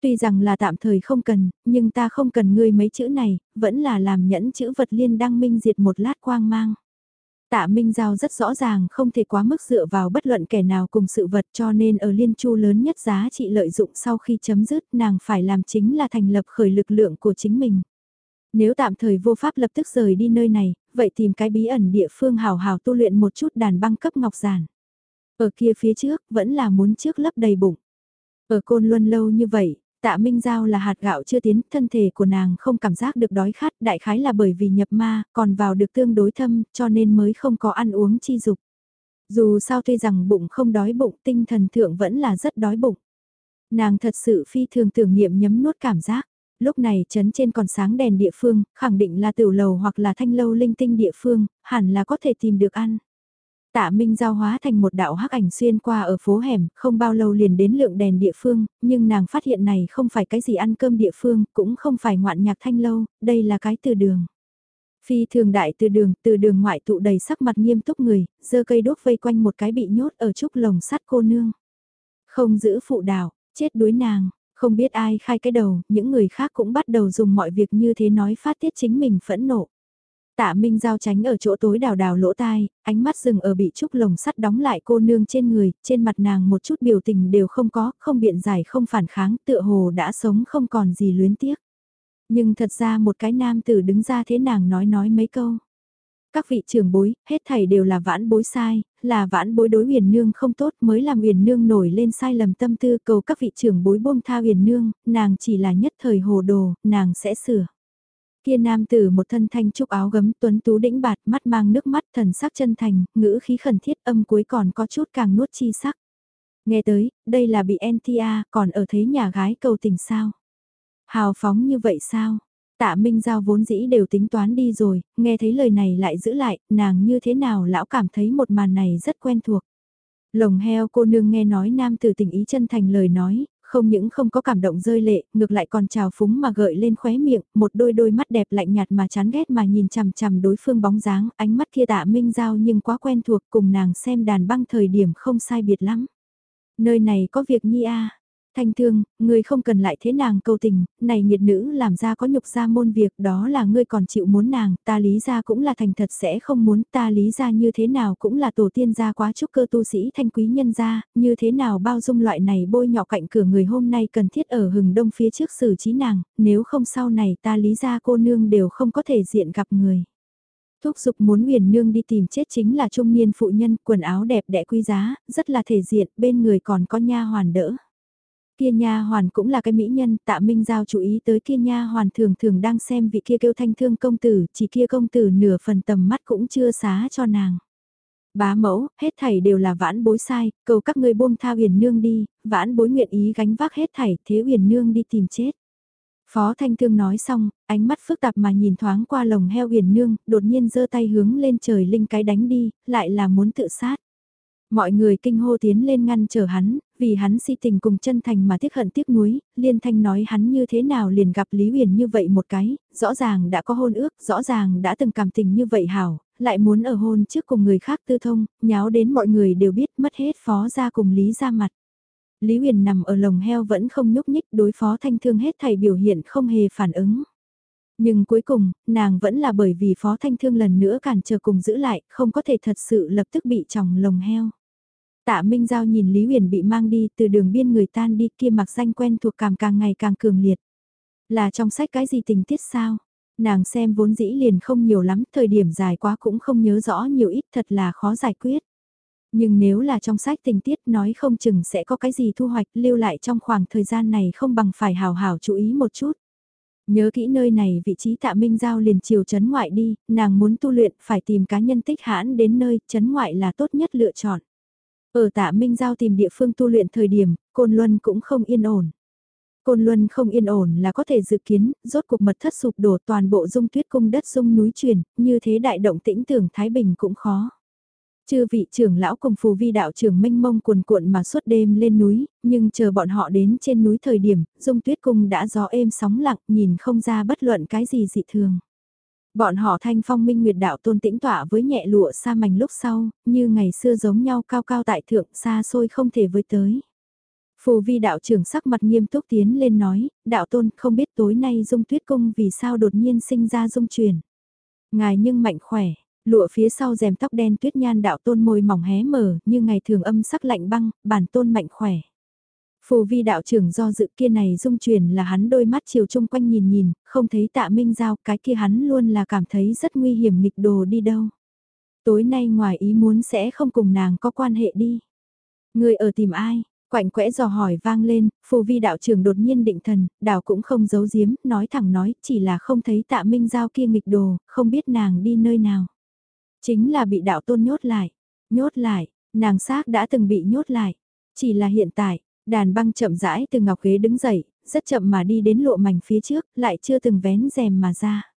Tuy rằng là tạm thời không cần, nhưng ta không cần ngươi mấy chữ này, vẫn là làm nhẫn chữ vật liên đăng minh diệt một lát quang mang. Tạ Minh Giao rất rõ ràng không thể quá mức dựa vào bất luận kẻ nào cùng sự vật cho nên ở liên chu lớn nhất giá trị lợi dụng sau khi chấm dứt nàng phải làm chính là thành lập khởi lực lượng của chính mình. Nếu tạm thời vô pháp lập tức rời đi nơi này, vậy tìm cái bí ẩn địa phương hào hào tu luyện một chút đàn băng cấp ngọc giản. Ở kia phía trước vẫn là muốn trước lấp đầy bụng. Ở côn luân lâu như vậy, Tạ Minh Giao là hạt gạo chưa tiến, thân thể của nàng không cảm giác được đói khát, đại khái là bởi vì nhập ma, còn vào được tương đối thâm, cho nên mới không có ăn uống chi dục. Dù sao tuy rằng bụng không đói bụng, tinh thần thượng vẫn là rất đói bụng. Nàng thật sự phi thường tưởng niệm nhấm nuốt cảm giác. Lúc này trấn trên còn sáng đèn địa phương, khẳng định là tiểu lầu hoặc là thanh lâu linh tinh địa phương, hẳn là có thể tìm được ăn. Tạ Minh giao hóa thành một đạo hắc ảnh xuyên qua ở phố hẻm, không bao lâu liền đến lượng đèn địa phương, nhưng nàng phát hiện này không phải cái gì ăn cơm địa phương, cũng không phải ngoạn nhạc thanh lâu, đây là cái từ đường. Phi thường đại từ đường, từ đường ngoại tụ đầy sắc mặt nghiêm túc người, dơ cây đốt vây quanh một cái bị nhốt ở trúc lồng sắt cô nương. Không giữ phụ đạo, chết đuối nàng, không biết ai khai cái đầu, những người khác cũng bắt đầu dùng mọi việc như thế nói phát tiết chính mình phẫn nộ. Tạ Minh Giao tránh ở chỗ tối đào đào lỗ tai, ánh mắt dừng ở bị trúc lồng sắt đóng lại cô nương trên người, trên mặt nàng một chút biểu tình đều không có, không biện giải không phản kháng, tựa hồ đã sống không còn gì luyến tiếc. Nhưng thật ra một cái nam tử đứng ra thế nàng nói nói mấy câu. Các vị trưởng bối, hết thảy đều là vãn bối sai, là vãn bối đối huyền nương không tốt mới làm huyền nương nổi lên sai lầm tâm tư cầu các vị trưởng bối buông tha huyền nương, nàng chỉ là nhất thời hồ đồ, nàng sẽ sửa. Kia nam tử một thân thanh trúc áo gấm tuấn tú đĩnh bạt mắt mang nước mắt thần sắc chân thành, ngữ khí khẩn thiết âm cuối còn có chút càng nuốt chi sắc. Nghe tới, đây là bị NTA còn ở thấy nhà gái cầu tình sao. Hào phóng như vậy sao? Tạ Minh Giao vốn dĩ đều tính toán đi rồi, nghe thấy lời này lại giữ lại, nàng như thế nào lão cảm thấy một màn này rất quen thuộc. Lồng heo cô nương nghe nói nam tử tình ý chân thành lời nói, không những không có cảm động rơi lệ, ngược lại còn trào phúng mà gợi lên khóe miệng, một đôi đôi mắt đẹp lạnh nhạt mà chán ghét mà nhìn chằm chằm đối phương bóng dáng, ánh mắt kia tạ minh giao nhưng quá quen thuộc cùng nàng xem đàn băng thời điểm không sai biệt lắm. Nơi này có việc nhi a Thanh thương, ngươi không cần lại thế nàng câu tình, này nhiệt nữ làm ra có nhục ra môn việc đó là ngươi còn chịu muốn nàng, ta lý ra cũng là thành thật sẽ không muốn, ta lý ra như thế nào cũng là tổ tiên gia quá chúc cơ tu sĩ thanh quý nhân gia, như thế nào bao dung loại này bôi nhọ cạnh cửa người hôm nay cần thiết ở hừng đông phía trước xử trí nàng, nếu không sau này ta lý ra cô nương đều không có thể diện gặp người. Thúc giục muốn huyền nương đi tìm chết chính là trung niên phụ nhân, quần áo đẹp đẽ quý giá, rất là thể diện, bên người còn có nha hoàn đỡ. Kia nha hoàn cũng là cái mỹ nhân, tạ minh giao chú ý tới kia nha hoàn thường thường đang xem vị kia kêu thanh thương công tử, chỉ kia công tử nửa phần tầm mắt cũng chưa xá cho nàng. Bá mẫu, hết thảy đều là vãn bối sai, cầu các ngươi buông tha huyền nương đi, vãn bối nguyện ý gánh vác hết thảy, thế huyền nương đi tìm chết. Phó Thanh Thương nói xong, ánh mắt phức tạp mà nhìn thoáng qua lồng heo huyền nương, đột nhiên giơ tay hướng lên trời linh cái đánh đi, lại là muốn tự sát. Mọi người kinh hô tiến lên ngăn chờ hắn, vì hắn si tình cùng chân thành mà tiếc hận tiếc nuối, liên thanh nói hắn như thế nào liền gặp Lý Huyền như vậy một cái, rõ ràng đã có hôn ước, rõ ràng đã từng cảm tình như vậy hảo, lại muốn ở hôn trước cùng người khác tư thông, nháo đến mọi người đều biết mất hết phó ra cùng Lý ra mặt. Lý Huyền nằm ở lồng heo vẫn không nhúc nhích đối phó thanh thương hết thầy biểu hiện không hề phản ứng. Nhưng cuối cùng, nàng vẫn là bởi vì phó thanh thương lần nữa cản trở cùng giữ lại, không có thể thật sự lập tức bị chồng lồng heo. Tạ Minh Giao nhìn Lý Huyền bị mang đi từ đường biên người tan đi kia mặc danh quen thuộc cảm càng ngày càng cường liệt. Là trong sách cái gì tình tiết sao? Nàng xem vốn dĩ liền không nhiều lắm, thời điểm dài quá cũng không nhớ rõ nhiều ít thật là khó giải quyết. Nhưng nếu là trong sách tình tiết nói không chừng sẽ có cái gì thu hoạch lưu lại trong khoảng thời gian này không bằng phải hào hào chú ý một chút. Nhớ kỹ nơi này vị trí tạ minh giao liền chiều chấn ngoại đi, nàng muốn tu luyện phải tìm cá nhân tích hãn đến nơi chấn ngoại là tốt nhất lựa chọn. Ở tạ Minh Giao tìm địa phương tu luyện thời điểm, Côn Luân cũng không yên ổn. Côn Luân không yên ổn là có thể dự kiến, rốt cuộc mật thất sụp đổ toàn bộ dung tuyết cung đất dung núi chuyển như thế đại động tĩnh tưởng Thái Bình cũng khó. Chư vị trưởng lão cùng phù vi đạo trưởng minh mông cuồn cuộn mà suốt đêm lên núi, nhưng chờ bọn họ đến trên núi thời điểm, dung tuyết cung đã gió êm sóng lặng nhìn không ra bất luận cái gì dị thường. Bọn họ thanh phong minh nguyệt đạo tôn tĩnh tỏa với nhẹ lụa xa mảnh lúc sau, như ngày xưa giống nhau cao cao tại thượng xa xôi không thể với tới. Phù vi đạo trưởng sắc mặt nghiêm túc tiến lên nói, đạo tôn không biết tối nay dung tuyết cung vì sao đột nhiên sinh ra dung truyền. Ngài nhưng mạnh khỏe, lụa phía sau rèm tóc đen tuyết nhan đạo tôn môi mỏng hé mở như ngày thường âm sắc lạnh băng, bản tôn mạnh khỏe. Phù vi đạo trưởng do dự kia này dung truyền là hắn đôi mắt chiều chung quanh nhìn nhìn, không thấy tạ minh giao cái kia hắn luôn là cảm thấy rất nguy hiểm nghịch đồ đi đâu. Tối nay ngoài ý muốn sẽ không cùng nàng có quan hệ đi. Người ở tìm ai? Quạnh quẽ dò hỏi vang lên, phù vi đạo trưởng đột nhiên định thần, đạo cũng không giấu giếm, nói thẳng nói, chỉ là không thấy tạ minh giao kia nghịch đồ, không biết nàng đi nơi nào. Chính là bị đạo tôn nhốt lại, nhốt lại, nàng xác đã từng bị nhốt lại, chỉ là hiện tại, Đàn băng chậm rãi từ ngọc ghế đứng dậy, rất chậm mà đi đến lụa mảnh phía trước, lại chưa từng vén rèm mà ra.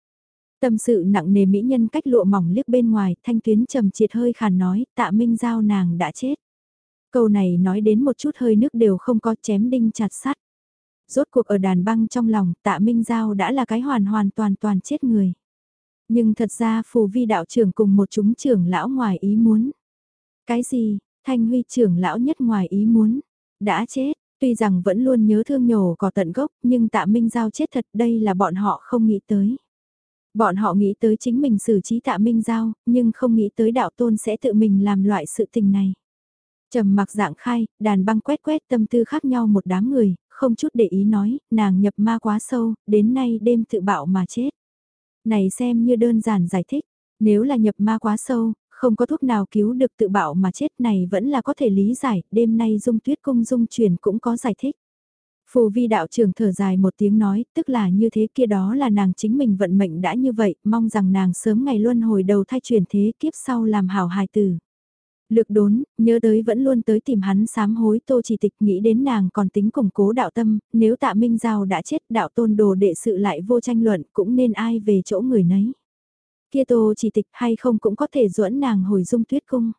Tâm sự nặng nề mỹ nhân cách lụa mỏng liếc bên ngoài, thanh tuyến trầm triệt hơi khàn nói, tạ minh giao nàng đã chết. Câu này nói đến một chút hơi nước đều không có chém đinh chặt sắt. Rốt cuộc ở đàn băng trong lòng, tạ minh giao đã là cái hoàn hoàn toàn toàn chết người. Nhưng thật ra phù vi đạo trưởng cùng một chúng trưởng lão ngoài ý muốn. Cái gì, thanh huy trưởng lão nhất ngoài ý muốn, đã chết, tuy rằng vẫn luôn nhớ thương nhổ cỏ tận gốc nhưng tạ minh giao chết thật đây là bọn họ không nghĩ tới. Bọn họ nghĩ tới chính mình xử trí tạ minh giao, nhưng không nghĩ tới đạo tôn sẽ tự mình làm loại sự tình này. trầm mặc dạng khai, đàn băng quét quét tâm tư khác nhau một đám người, không chút để ý nói, nàng nhập ma quá sâu, đến nay đêm tự bạo mà chết. Này xem như đơn giản giải thích, nếu là nhập ma quá sâu, không có thuốc nào cứu được tự bạo mà chết này vẫn là có thể lý giải, đêm nay dung tuyết cung dung truyền cũng có giải thích. Phù vi đạo trưởng thở dài một tiếng nói, tức là như thế kia đó là nàng chính mình vận mệnh đã như vậy, mong rằng nàng sớm ngày luân hồi đầu thai chuyển thế kiếp sau làm hảo hài tử. Lực đốn, nhớ tới vẫn luôn tới tìm hắn sám hối tô chỉ tịch nghĩ đến nàng còn tính củng cố đạo tâm, nếu tạ minh giao đã chết đạo tôn đồ đệ sự lại vô tranh luận cũng nên ai về chỗ người nấy. Kia tô chỉ tịch hay không cũng có thể duẫn nàng hồi dung tuyết cung.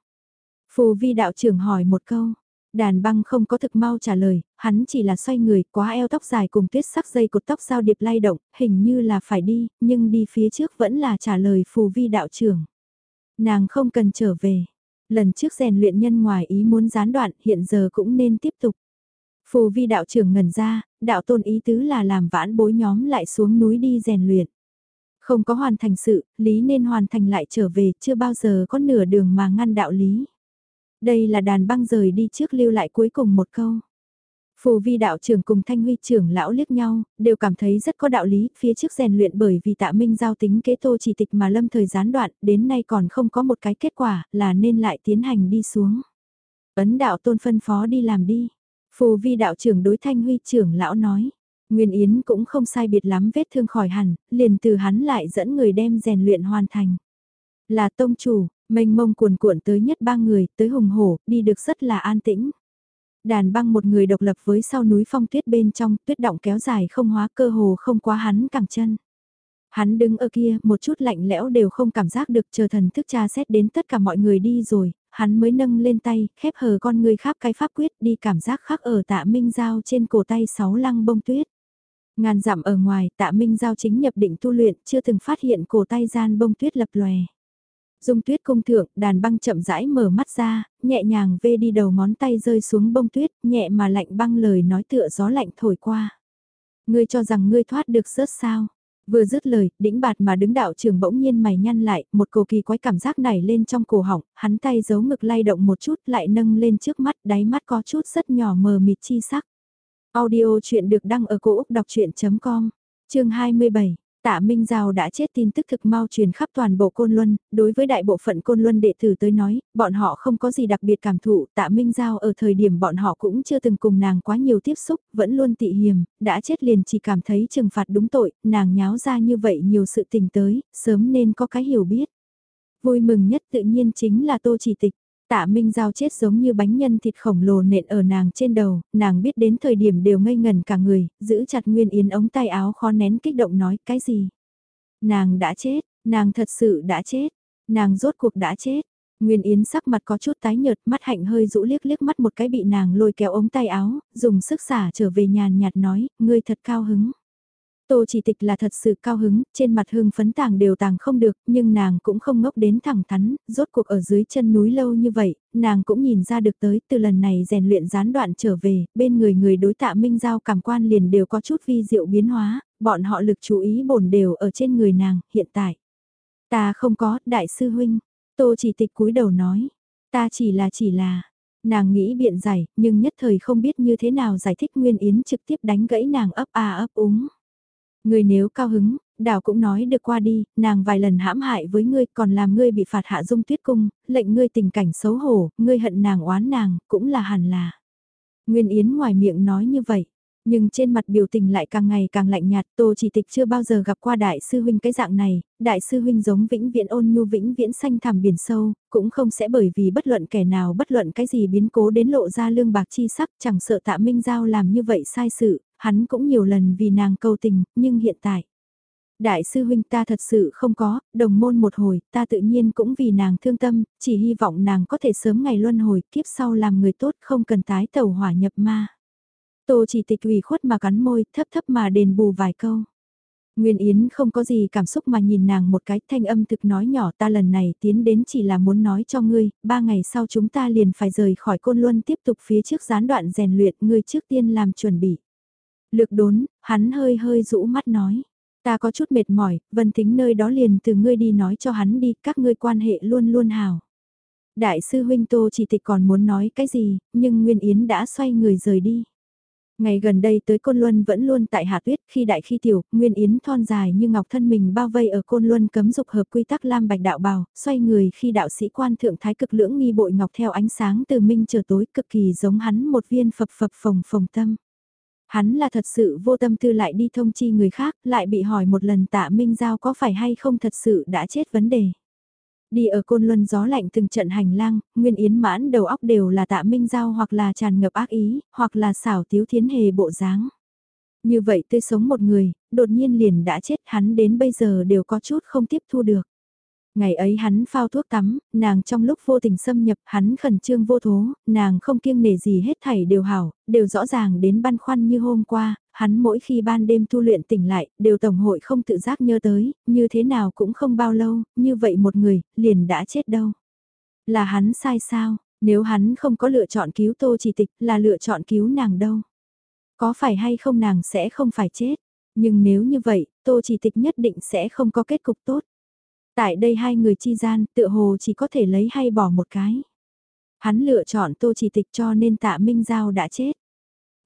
Phù vi đạo trưởng hỏi một câu, Đàn băng không có thực mau trả lời, hắn chỉ là xoay người quá eo tóc dài cùng tuyết sắc dây cột tóc giao điệp lay động, hình như là phải đi, nhưng đi phía trước vẫn là trả lời phù vi đạo trưởng. Nàng không cần trở về. Lần trước rèn luyện nhân ngoài ý muốn gián đoạn hiện giờ cũng nên tiếp tục. Phù vi đạo trưởng ngẩn ra, đạo tôn ý tứ là làm vãn bối nhóm lại xuống núi đi rèn luyện. Không có hoàn thành sự, lý nên hoàn thành lại trở về, chưa bao giờ có nửa đường mà ngăn đạo lý. Đây là đàn băng rời đi trước lưu lại cuối cùng một câu. Phù vi đạo trưởng cùng thanh huy trưởng lão liếc nhau, đều cảm thấy rất có đạo lý, phía trước rèn luyện bởi vì tạ minh giao tính kế tô chỉ tịch mà lâm thời gián đoạn, đến nay còn không có một cái kết quả, là nên lại tiến hành đi xuống. Ấn đạo tôn phân phó đi làm đi. Phù vi đạo trưởng đối thanh huy trưởng lão nói. Nguyên Yến cũng không sai biệt lắm vết thương khỏi hẳn, liền từ hắn lại dẫn người đem rèn luyện hoàn thành. Là tông chủ, mênh mông cuồn cuộn tới nhất ba người, tới hùng hổ, đi được rất là an tĩnh. Đàn băng một người độc lập với sau núi phong tuyết bên trong, tuyết động kéo dài không hóa cơ hồ không quá hắn cẳng chân. Hắn đứng ở kia, một chút lạnh lẽo đều không cảm giác được chờ thần thức tra xét đến tất cả mọi người đi rồi, hắn mới nâng lên tay, khép hờ con người khắp cái pháp quyết đi cảm giác khác ở tạ minh giao trên cổ tay sáu lăng bông tuyết. Ngàn dặm ở ngoài, tạ minh giao chính nhập định tu luyện, chưa từng phát hiện cổ tay gian bông tuyết lập lòe. Dung tuyết cung thượng, đàn băng chậm rãi mở mắt ra, nhẹ nhàng vê đi đầu ngón tay rơi xuống bông tuyết, nhẹ mà lạnh băng lời nói tựa gió lạnh thổi qua. Ngươi cho rằng ngươi thoát được rớt sao? Vừa dứt lời, đĩnh bạt mà đứng đạo trường bỗng nhiên mày nhăn lại, một cổ kỳ quái cảm giác nảy lên trong cổ họng, hắn tay giấu ngực lay động một chút lại nâng lên trước mắt, đáy mắt có chút rất nhỏ mờ mịt chi sắc. Audio chuyện được đăng ở cổ Úc đọc chuyện.com, chương 27. Tạ Minh Giao đã chết tin tức thực mau truyền khắp toàn bộ Côn Luân, đối với đại bộ phận Côn Luân đệ tử tới nói, bọn họ không có gì đặc biệt cảm thụ, Tạ Minh Giao ở thời điểm bọn họ cũng chưa từng cùng nàng quá nhiều tiếp xúc, vẫn luôn tị hiềm, đã chết liền chỉ cảm thấy trừng phạt đúng tội, nàng nháo ra như vậy nhiều sự tình tới, sớm nên có cái hiểu biết. Vui mừng nhất tự nhiên chính là Tô Chỉ Tịch. Tạ Minh Giao chết giống như bánh nhân thịt khổng lồ nện ở nàng trên đầu, nàng biết đến thời điểm đều ngây ngần cả người, giữ chặt Nguyên Yến ống tay áo khó nén kích động nói cái gì. Nàng đã chết, nàng thật sự đã chết, nàng rốt cuộc đã chết. Nguyên Yến sắc mặt có chút tái nhợt, mắt hạnh hơi rũ liếc liếc mắt một cái bị nàng lôi kéo ống tay áo, dùng sức xả trở về nhàn nhạt nói, ngươi thật cao hứng. Tô chỉ tịch là thật sự cao hứng, trên mặt hương phấn tàng đều tàng không được, nhưng nàng cũng không ngốc đến thẳng thắn, rốt cuộc ở dưới chân núi lâu như vậy, nàng cũng nhìn ra được tới từ lần này rèn luyện gián đoạn trở về, bên người người đối tạ minh giao cảm quan liền đều có chút vi diệu biến hóa, bọn họ lực chú ý bổn đều ở trên người nàng, hiện tại. Ta không có, đại sư huynh, tô chỉ tịch cúi đầu nói, ta chỉ là chỉ là, nàng nghĩ biện giải, nhưng nhất thời không biết như thế nào giải thích Nguyên Yến trực tiếp đánh gãy nàng ấp a ấp úng người nếu cao hứng, đảo cũng nói được qua đi, nàng vài lần hãm hại với ngươi còn làm ngươi bị phạt hạ dung tuyết cung, lệnh ngươi tình cảnh xấu hổ, ngươi hận nàng oán nàng, cũng là hẳn là. Nguyên Yến ngoài miệng nói như vậy, nhưng trên mặt biểu tình lại càng ngày càng lạnh nhạt, Tô Chỉ Tịch chưa bao giờ gặp qua đại sư huynh cái dạng này, đại sư huynh giống vĩnh viễn ôn nhu vĩnh viễn xanh thẳm biển sâu, cũng không sẽ bởi vì bất luận kẻ nào bất luận cái gì biến cố đến lộ ra lương bạc chi sắc, chẳng sợ Tạ Minh Giao làm như vậy sai sự, hắn cũng nhiều lần vì nàng cầu tình, nhưng hiện tại. Đại sư huynh ta thật sự không có, đồng môn một hồi, ta tự nhiên cũng vì nàng thương tâm, chỉ hy vọng nàng có thể sớm ngày luân hồi, kiếp sau làm người tốt không cần tái tàu hỏa nhập ma. Tô chỉ tịch ủy khuất mà cắn môi, thấp thấp mà đền bù vài câu. Nguyên Yến không có gì cảm xúc mà nhìn nàng một cái thanh âm thực nói nhỏ ta lần này tiến đến chỉ là muốn nói cho ngươi, ba ngày sau chúng ta liền phải rời khỏi côn luân tiếp tục phía trước gián đoạn rèn luyện ngươi trước tiên làm chuẩn bị. Lực đốn, hắn hơi hơi rũ mắt nói. Ta có chút mệt mỏi, vân tính nơi đó liền từ ngươi đi nói cho hắn đi, các ngươi quan hệ luôn luôn hào. Đại sư huynh Tô chỉ tịch còn muốn nói cái gì, nhưng Nguyên Yến đã xoay người rời đi. Ngày gần đây tới Côn Luân vẫn luôn tại hạ tuyết, khi đại khi tiểu, Nguyên Yến thon dài như ngọc thân mình bao vây ở Côn Luân cấm dục hợp quy tắc lam bạch đạo bào, xoay người khi đạo sĩ quan thượng thái cực lưỡng nghi bội ngọc theo ánh sáng từ minh trở tối cực kỳ giống hắn một viên phập phập phồng phồng tâm. Hắn là thật sự vô tâm tư lại đi thông chi người khác, lại bị hỏi một lần tạ Minh Giao có phải hay không thật sự đã chết vấn đề. Đi ở côn luân gió lạnh từng trận hành lang, Nguyên Yến mãn đầu óc đều là tạ Minh Giao hoặc là tràn ngập ác ý, hoặc là xảo tiếu thiến hề bộ dáng. Như vậy tươi sống một người, đột nhiên liền đã chết hắn đến bây giờ đều có chút không tiếp thu được. Ngày ấy hắn phao thuốc tắm, nàng trong lúc vô tình xâm nhập hắn khẩn trương vô thố, nàng không kiêng nể gì hết thảy đều hảo, đều rõ ràng đến băn khoăn như hôm qua, hắn mỗi khi ban đêm tu luyện tỉnh lại, đều tổng hội không tự giác nhớ tới, như thế nào cũng không bao lâu, như vậy một người, liền đã chết đâu. Là hắn sai sao, nếu hắn không có lựa chọn cứu tô chỉ tịch là lựa chọn cứu nàng đâu. Có phải hay không nàng sẽ không phải chết, nhưng nếu như vậy, tô chỉ tịch nhất định sẽ không có kết cục tốt. Tại đây hai người chi gian tựa hồ chỉ có thể lấy hay bỏ một cái. Hắn lựa chọn tô chỉ tịch cho nên tạ Minh Giao đã chết.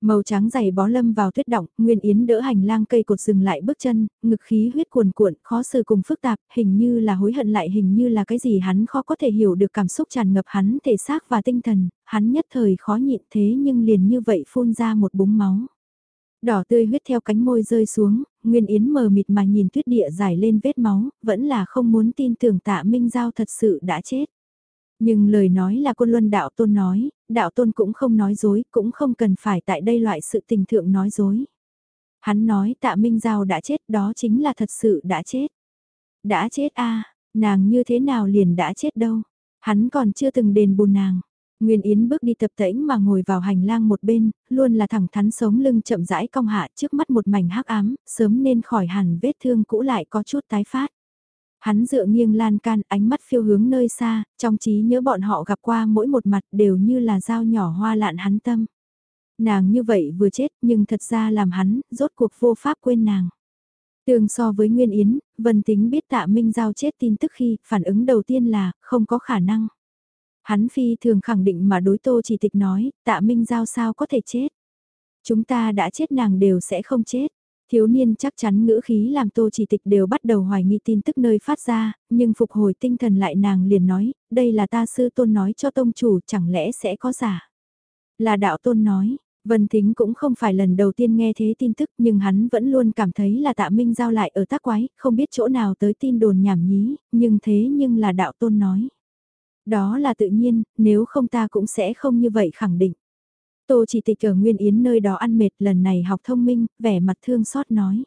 Màu trắng dày bó lâm vào tuyết động, Nguyên Yến đỡ hành lang cây cột dừng lại bước chân, ngực khí huyết cuồn cuộn, khó xử cùng phức tạp, hình như là hối hận lại hình như là cái gì hắn khó có thể hiểu được cảm xúc tràn ngập hắn thể xác và tinh thần, hắn nhất thời khó nhịn thế nhưng liền như vậy phun ra một búng máu. Đỏ tươi huyết theo cánh môi rơi xuống, Nguyên Yến mờ mịt mà nhìn tuyết địa dài lên vết máu, vẫn là không muốn tin tưởng tạ Minh Giao thật sự đã chết. Nhưng lời nói là quân luân đạo tôn nói, đạo tôn cũng không nói dối, cũng không cần phải tại đây loại sự tình thượng nói dối. Hắn nói tạ Minh Giao đã chết đó chính là thật sự đã chết. Đã chết a nàng như thế nào liền đã chết đâu. Hắn còn chưa từng đền bù nàng. Nguyên Yến bước đi tập tễnh mà ngồi vào hành lang một bên, luôn là thẳng thắn sống lưng chậm rãi cong hạ trước mắt một mảnh hắc ám, sớm nên khỏi hẳn vết thương cũ lại có chút tái phát. Hắn dựa nghiêng lan can, ánh mắt phiêu hướng nơi xa, trong trí nhớ bọn họ gặp qua mỗi một mặt đều như là dao nhỏ hoa lạn hắn tâm. Nàng như vậy vừa chết nhưng thật ra làm hắn, rốt cuộc vô pháp quên nàng. Tương so với Nguyên Yến, Vân Tính biết tạ Minh Giao chết tin tức khi phản ứng đầu tiên là không có khả năng. Hắn phi thường khẳng định mà đối tô chỉ tịch nói, tạ Minh Giao sao có thể chết. Chúng ta đã chết nàng đều sẽ không chết. Thiếu niên chắc chắn ngữ khí làm tô chỉ tịch đều bắt đầu hoài nghi tin tức nơi phát ra, nhưng phục hồi tinh thần lại nàng liền nói, đây là ta sư tôn nói cho tông chủ chẳng lẽ sẽ có giả. Là đạo tôn nói, Vân Thính cũng không phải lần đầu tiên nghe thế tin tức nhưng hắn vẫn luôn cảm thấy là tạ minh giao lại ở tác quái, không biết chỗ nào tới tin đồn nhảm nhí, nhưng thế nhưng là đạo tôn nói. Đó là tự nhiên, nếu không ta cũng sẽ không như vậy khẳng định. Tô chỉ tịch ở Nguyên Yến nơi đó ăn mệt lần này học thông minh, vẻ mặt thương xót nói.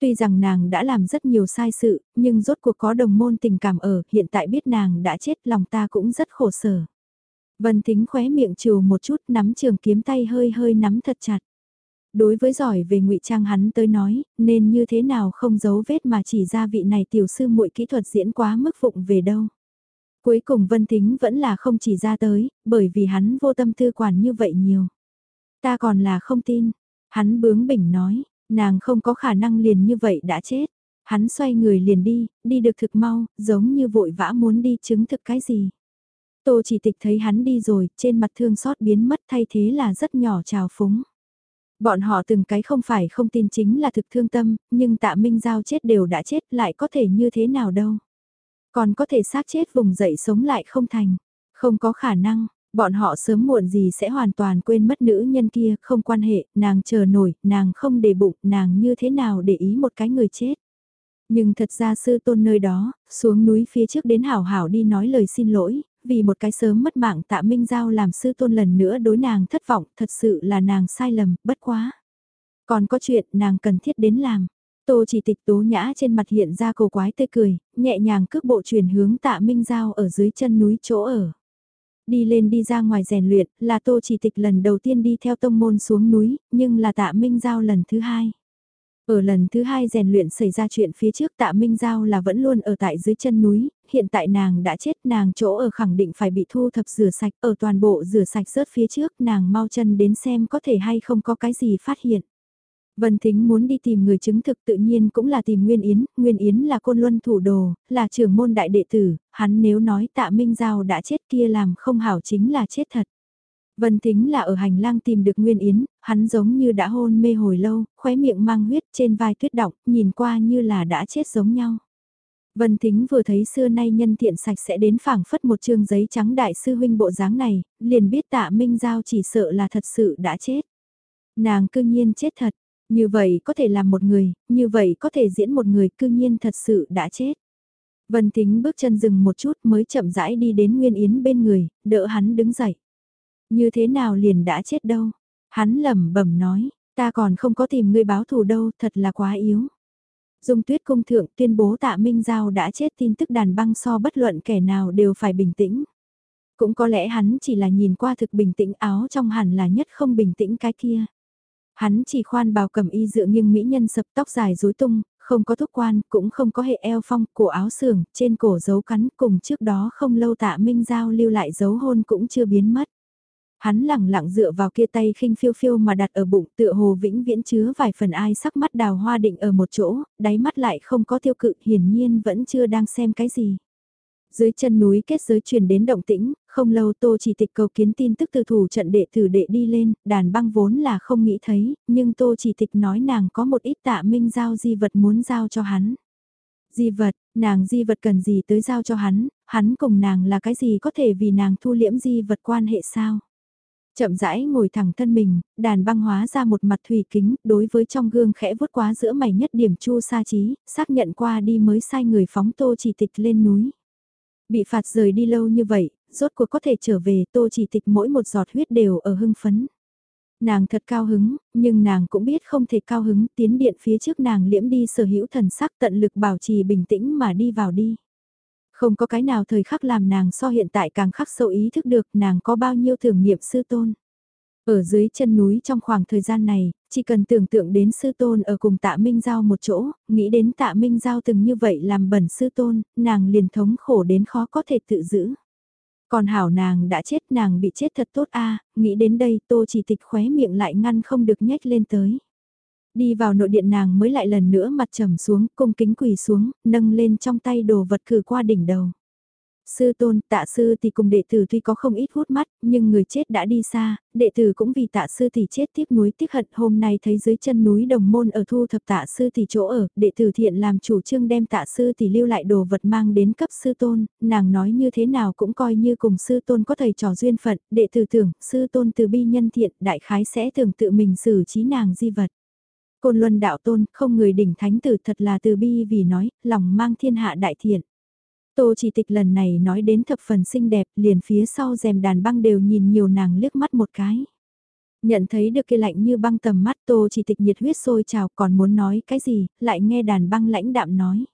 Tuy rằng nàng đã làm rất nhiều sai sự, nhưng rốt cuộc có đồng môn tình cảm ở, hiện tại biết nàng đã chết lòng ta cũng rất khổ sở. Vân Thính khóe miệng trừ một chút nắm trường kiếm tay hơi hơi nắm thật chặt. Đối với giỏi về ngụy trang hắn tới nói, nên như thế nào không giấu vết mà chỉ ra vị này tiểu sư muội kỹ thuật diễn quá mức vụng về đâu. Cuối cùng Vân Thính vẫn là không chỉ ra tới, bởi vì hắn vô tâm tư quản như vậy nhiều. Ta còn là không tin. Hắn bướng bỉnh nói, nàng không có khả năng liền như vậy đã chết. Hắn xoay người liền đi, đi được thực mau, giống như vội vã muốn đi chứng thực cái gì. Tô chỉ tịch thấy hắn đi rồi, trên mặt thương xót biến mất thay thế là rất nhỏ trào phúng. Bọn họ từng cái không phải không tin chính là thực thương tâm, nhưng tạ Minh Giao chết đều đã chết lại có thể như thế nào đâu. Còn có thể xác chết vùng dậy sống lại không thành. Không có khả năng, bọn họ sớm muộn gì sẽ hoàn toàn quên mất nữ nhân kia, không quan hệ, nàng chờ nổi, nàng không để bụng, nàng như thế nào để ý một cái người chết. Nhưng thật ra sư tôn nơi đó, xuống núi phía trước đến hảo hảo đi nói lời xin lỗi, vì một cái sớm mất mạng tạ minh giao làm sư tôn lần nữa đối nàng thất vọng, thật sự là nàng sai lầm, bất quá. Còn có chuyện nàng cần thiết đến làm. Tô chỉ tịch tố nhã trên mặt hiện ra cầu quái tươi cười, nhẹ nhàng cước bộ chuyển hướng tạ Minh Giao ở dưới chân núi chỗ ở. Đi lên đi ra ngoài rèn luyện, là tô chỉ tịch lần đầu tiên đi theo tông môn xuống núi, nhưng là tạ Minh Giao lần thứ hai. Ở lần thứ hai rèn luyện xảy ra chuyện phía trước tạ Minh Giao là vẫn luôn ở tại dưới chân núi, hiện tại nàng đã chết nàng chỗ ở khẳng định phải bị thu thập rửa sạch ở toàn bộ rửa sạch rớt phía trước nàng mau chân đến xem có thể hay không có cái gì phát hiện. Vân Thính muốn đi tìm người chứng thực tự nhiên cũng là tìm Nguyên Yến, Nguyên Yến là côn luân thủ đồ, là trưởng môn đại đệ tử, hắn nếu nói tạ Minh Giao đã chết kia làm không hảo chính là chết thật. Vân Thính là ở hành lang tìm được Nguyên Yến, hắn giống như đã hôn mê hồi lâu, khóe miệng mang huyết trên vai tuyết động, nhìn qua như là đã chết giống nhau. Vân Thính vừa thấy xưa nay nhân thiện sạch sẽ đến phảng phất một chương giấy trắng đại sư huynh bộ dáng này, liền biết tạ Minh Giao chỉ sợ là thật sự đã chết. Nàng cương nhiên chết thật, như vậy có thể làm một người, như vậy có thể diễn một người cương nhiên thật sự đã chết. Vân Thính bước chân dừng một chút mới chậm rãi đi đến Nguyên Yến bên người, đỡ hắn đứng dậy. Như thế nào liền đã chết đâu? Hắn lẩm bẩm nói, ta còn không có tìm người báo thù đâu, thật là quá yếu. Dung tuyết cung thượng tuyên bố tạ Minh Giao đã chết tin tức đàn băng so bất luận kẻ nào đều phải bình tĩnh. Cũng có lẽ hắn chỉ là nhìn qua thực bình tĩnh áo trong hẳn là nhất không bình tĩnh cái kia. Hắn chỉ khoan bào cầm y dựa nghiêng mỹ nhân sập tóc dài rối tung, không có thúc quan, cũng không có hệ eo phong, cổ áo sườn, trên cổ dấu cắn cùng trước đó không lâu tạ Minh Giao lưu lại dấu hôn cũng chưa biến mất. Hắn lẳng lặng dựa vào kia tay khinh phiêu phiêu mà đặt ở bụng tựa hồ vĩnh viễn chứa vài phần ai sắc mắt đào hoa định ở một chỗ, đáy mắt lại không có tiêu cự hiển nhiên vẫn chưa đang xem cái gì. Dưới chân núi kết giới truyền đến động tĩnh, không lâu tô chỉ tịch cầu kiến tin tức từ thủ trận đệ tử đệ đi lên, đàn băng vốn là không nghĩ thấy, nhưng tô chỉ tịch nói nàng có một ít tạ minh giao di vật muốn giao cho hắn. Di vật, nàng di vật cần gì tới giao cho hắn, hắn cùng nàng là cái gì có thể vì nàng thu liễm di vật quan hệ sao? Chậm rãi ngồi thẳng thân mình, đàn băng hóa ra một mặt thủy kính, đối với trong gương khẽ vuốt quá giữa mày nhất điểm chu sa trí, xác nhận qua đi mới sai người phóng tô chỉ tịch lên núi. Bị phạt rời đi lâu như vậy, rốt cuộc có thể trở về tô chỉ tịch mỗi một giọt huyết đều ở hưng phấn. Nàng thật cao hứng, nhưng nàng cũng biết không thể cao hứng tiến điện phía trước nàng liễm đi sở hữu thần sắc tận lực bảo trì bình tĩnh mà đi vào đi. Không có cái nào thời khắc làm nàng so hiện tại càng khắc sâu ý thức được nàng có bao nhiêu thưởng niệm sư tôn. Ở dưới chân núi trong khoảng thời gian này, chỉ cần tưởng tượng đến sư tôn ở cùng tạ Minh Giao một chỗ, nghĩ đến tạ Minh Giao từng như vậy làm bẩn sư tôn, nàng liền thống khổ đến khó có thể tự giữ. Còn hảo nàng đã chết nàng bị chết thật tốt a nghĩ đến đây tô chỉ tịch khóe miệng lại ngăn không được nhếch lên tới. Đi vào nội điện nàng mới lại lần nữa mặt trầm xuống, cung kính quỳ xuống, nâng lên trong tay đồ vật cử qua đỉnh đầu. Sư tôn, tạ sư thì cùng đệ tử tuy có không ít hút mắt, nhưng người chết đã đi xa, đệ tử cũng vì tạ sư thì chết tiếc núi tiếc hận hôm nay thấy dưới chân núi đồng môn ở thu thập tạ sư thì chỗ ở, đệ tử thiện làm chủ trương đem tạ sư thì lưu lại đồ vật mang đến cấp sư tôn, nàng nói như thế nào cũng coi như cùng sư tôn có thầy trò duyên phận, đệ tử tưởng, sư tôn từ bi nhân thiện, đại khái sẽ tưởng tự mình xử trí nàng di vật. Côn luân đạo tôn, không người đỉnh thánh tử thật là từ bi vì nói, lòng mang thiên hạ đại thiện. Tô chỉ tịch lần này nói đến thập phần xinh đẹp, liền phía sau rèm đàn băng đều nhìn nhiều nàng liếc mắt một cái. Nhận thấy được kia lạnh như băng tầm mắt tô chỉ tịch nhiệt huyết sôi trào còn muốn nói cái gì, lại nghe đàn băng lãnh đạm nói.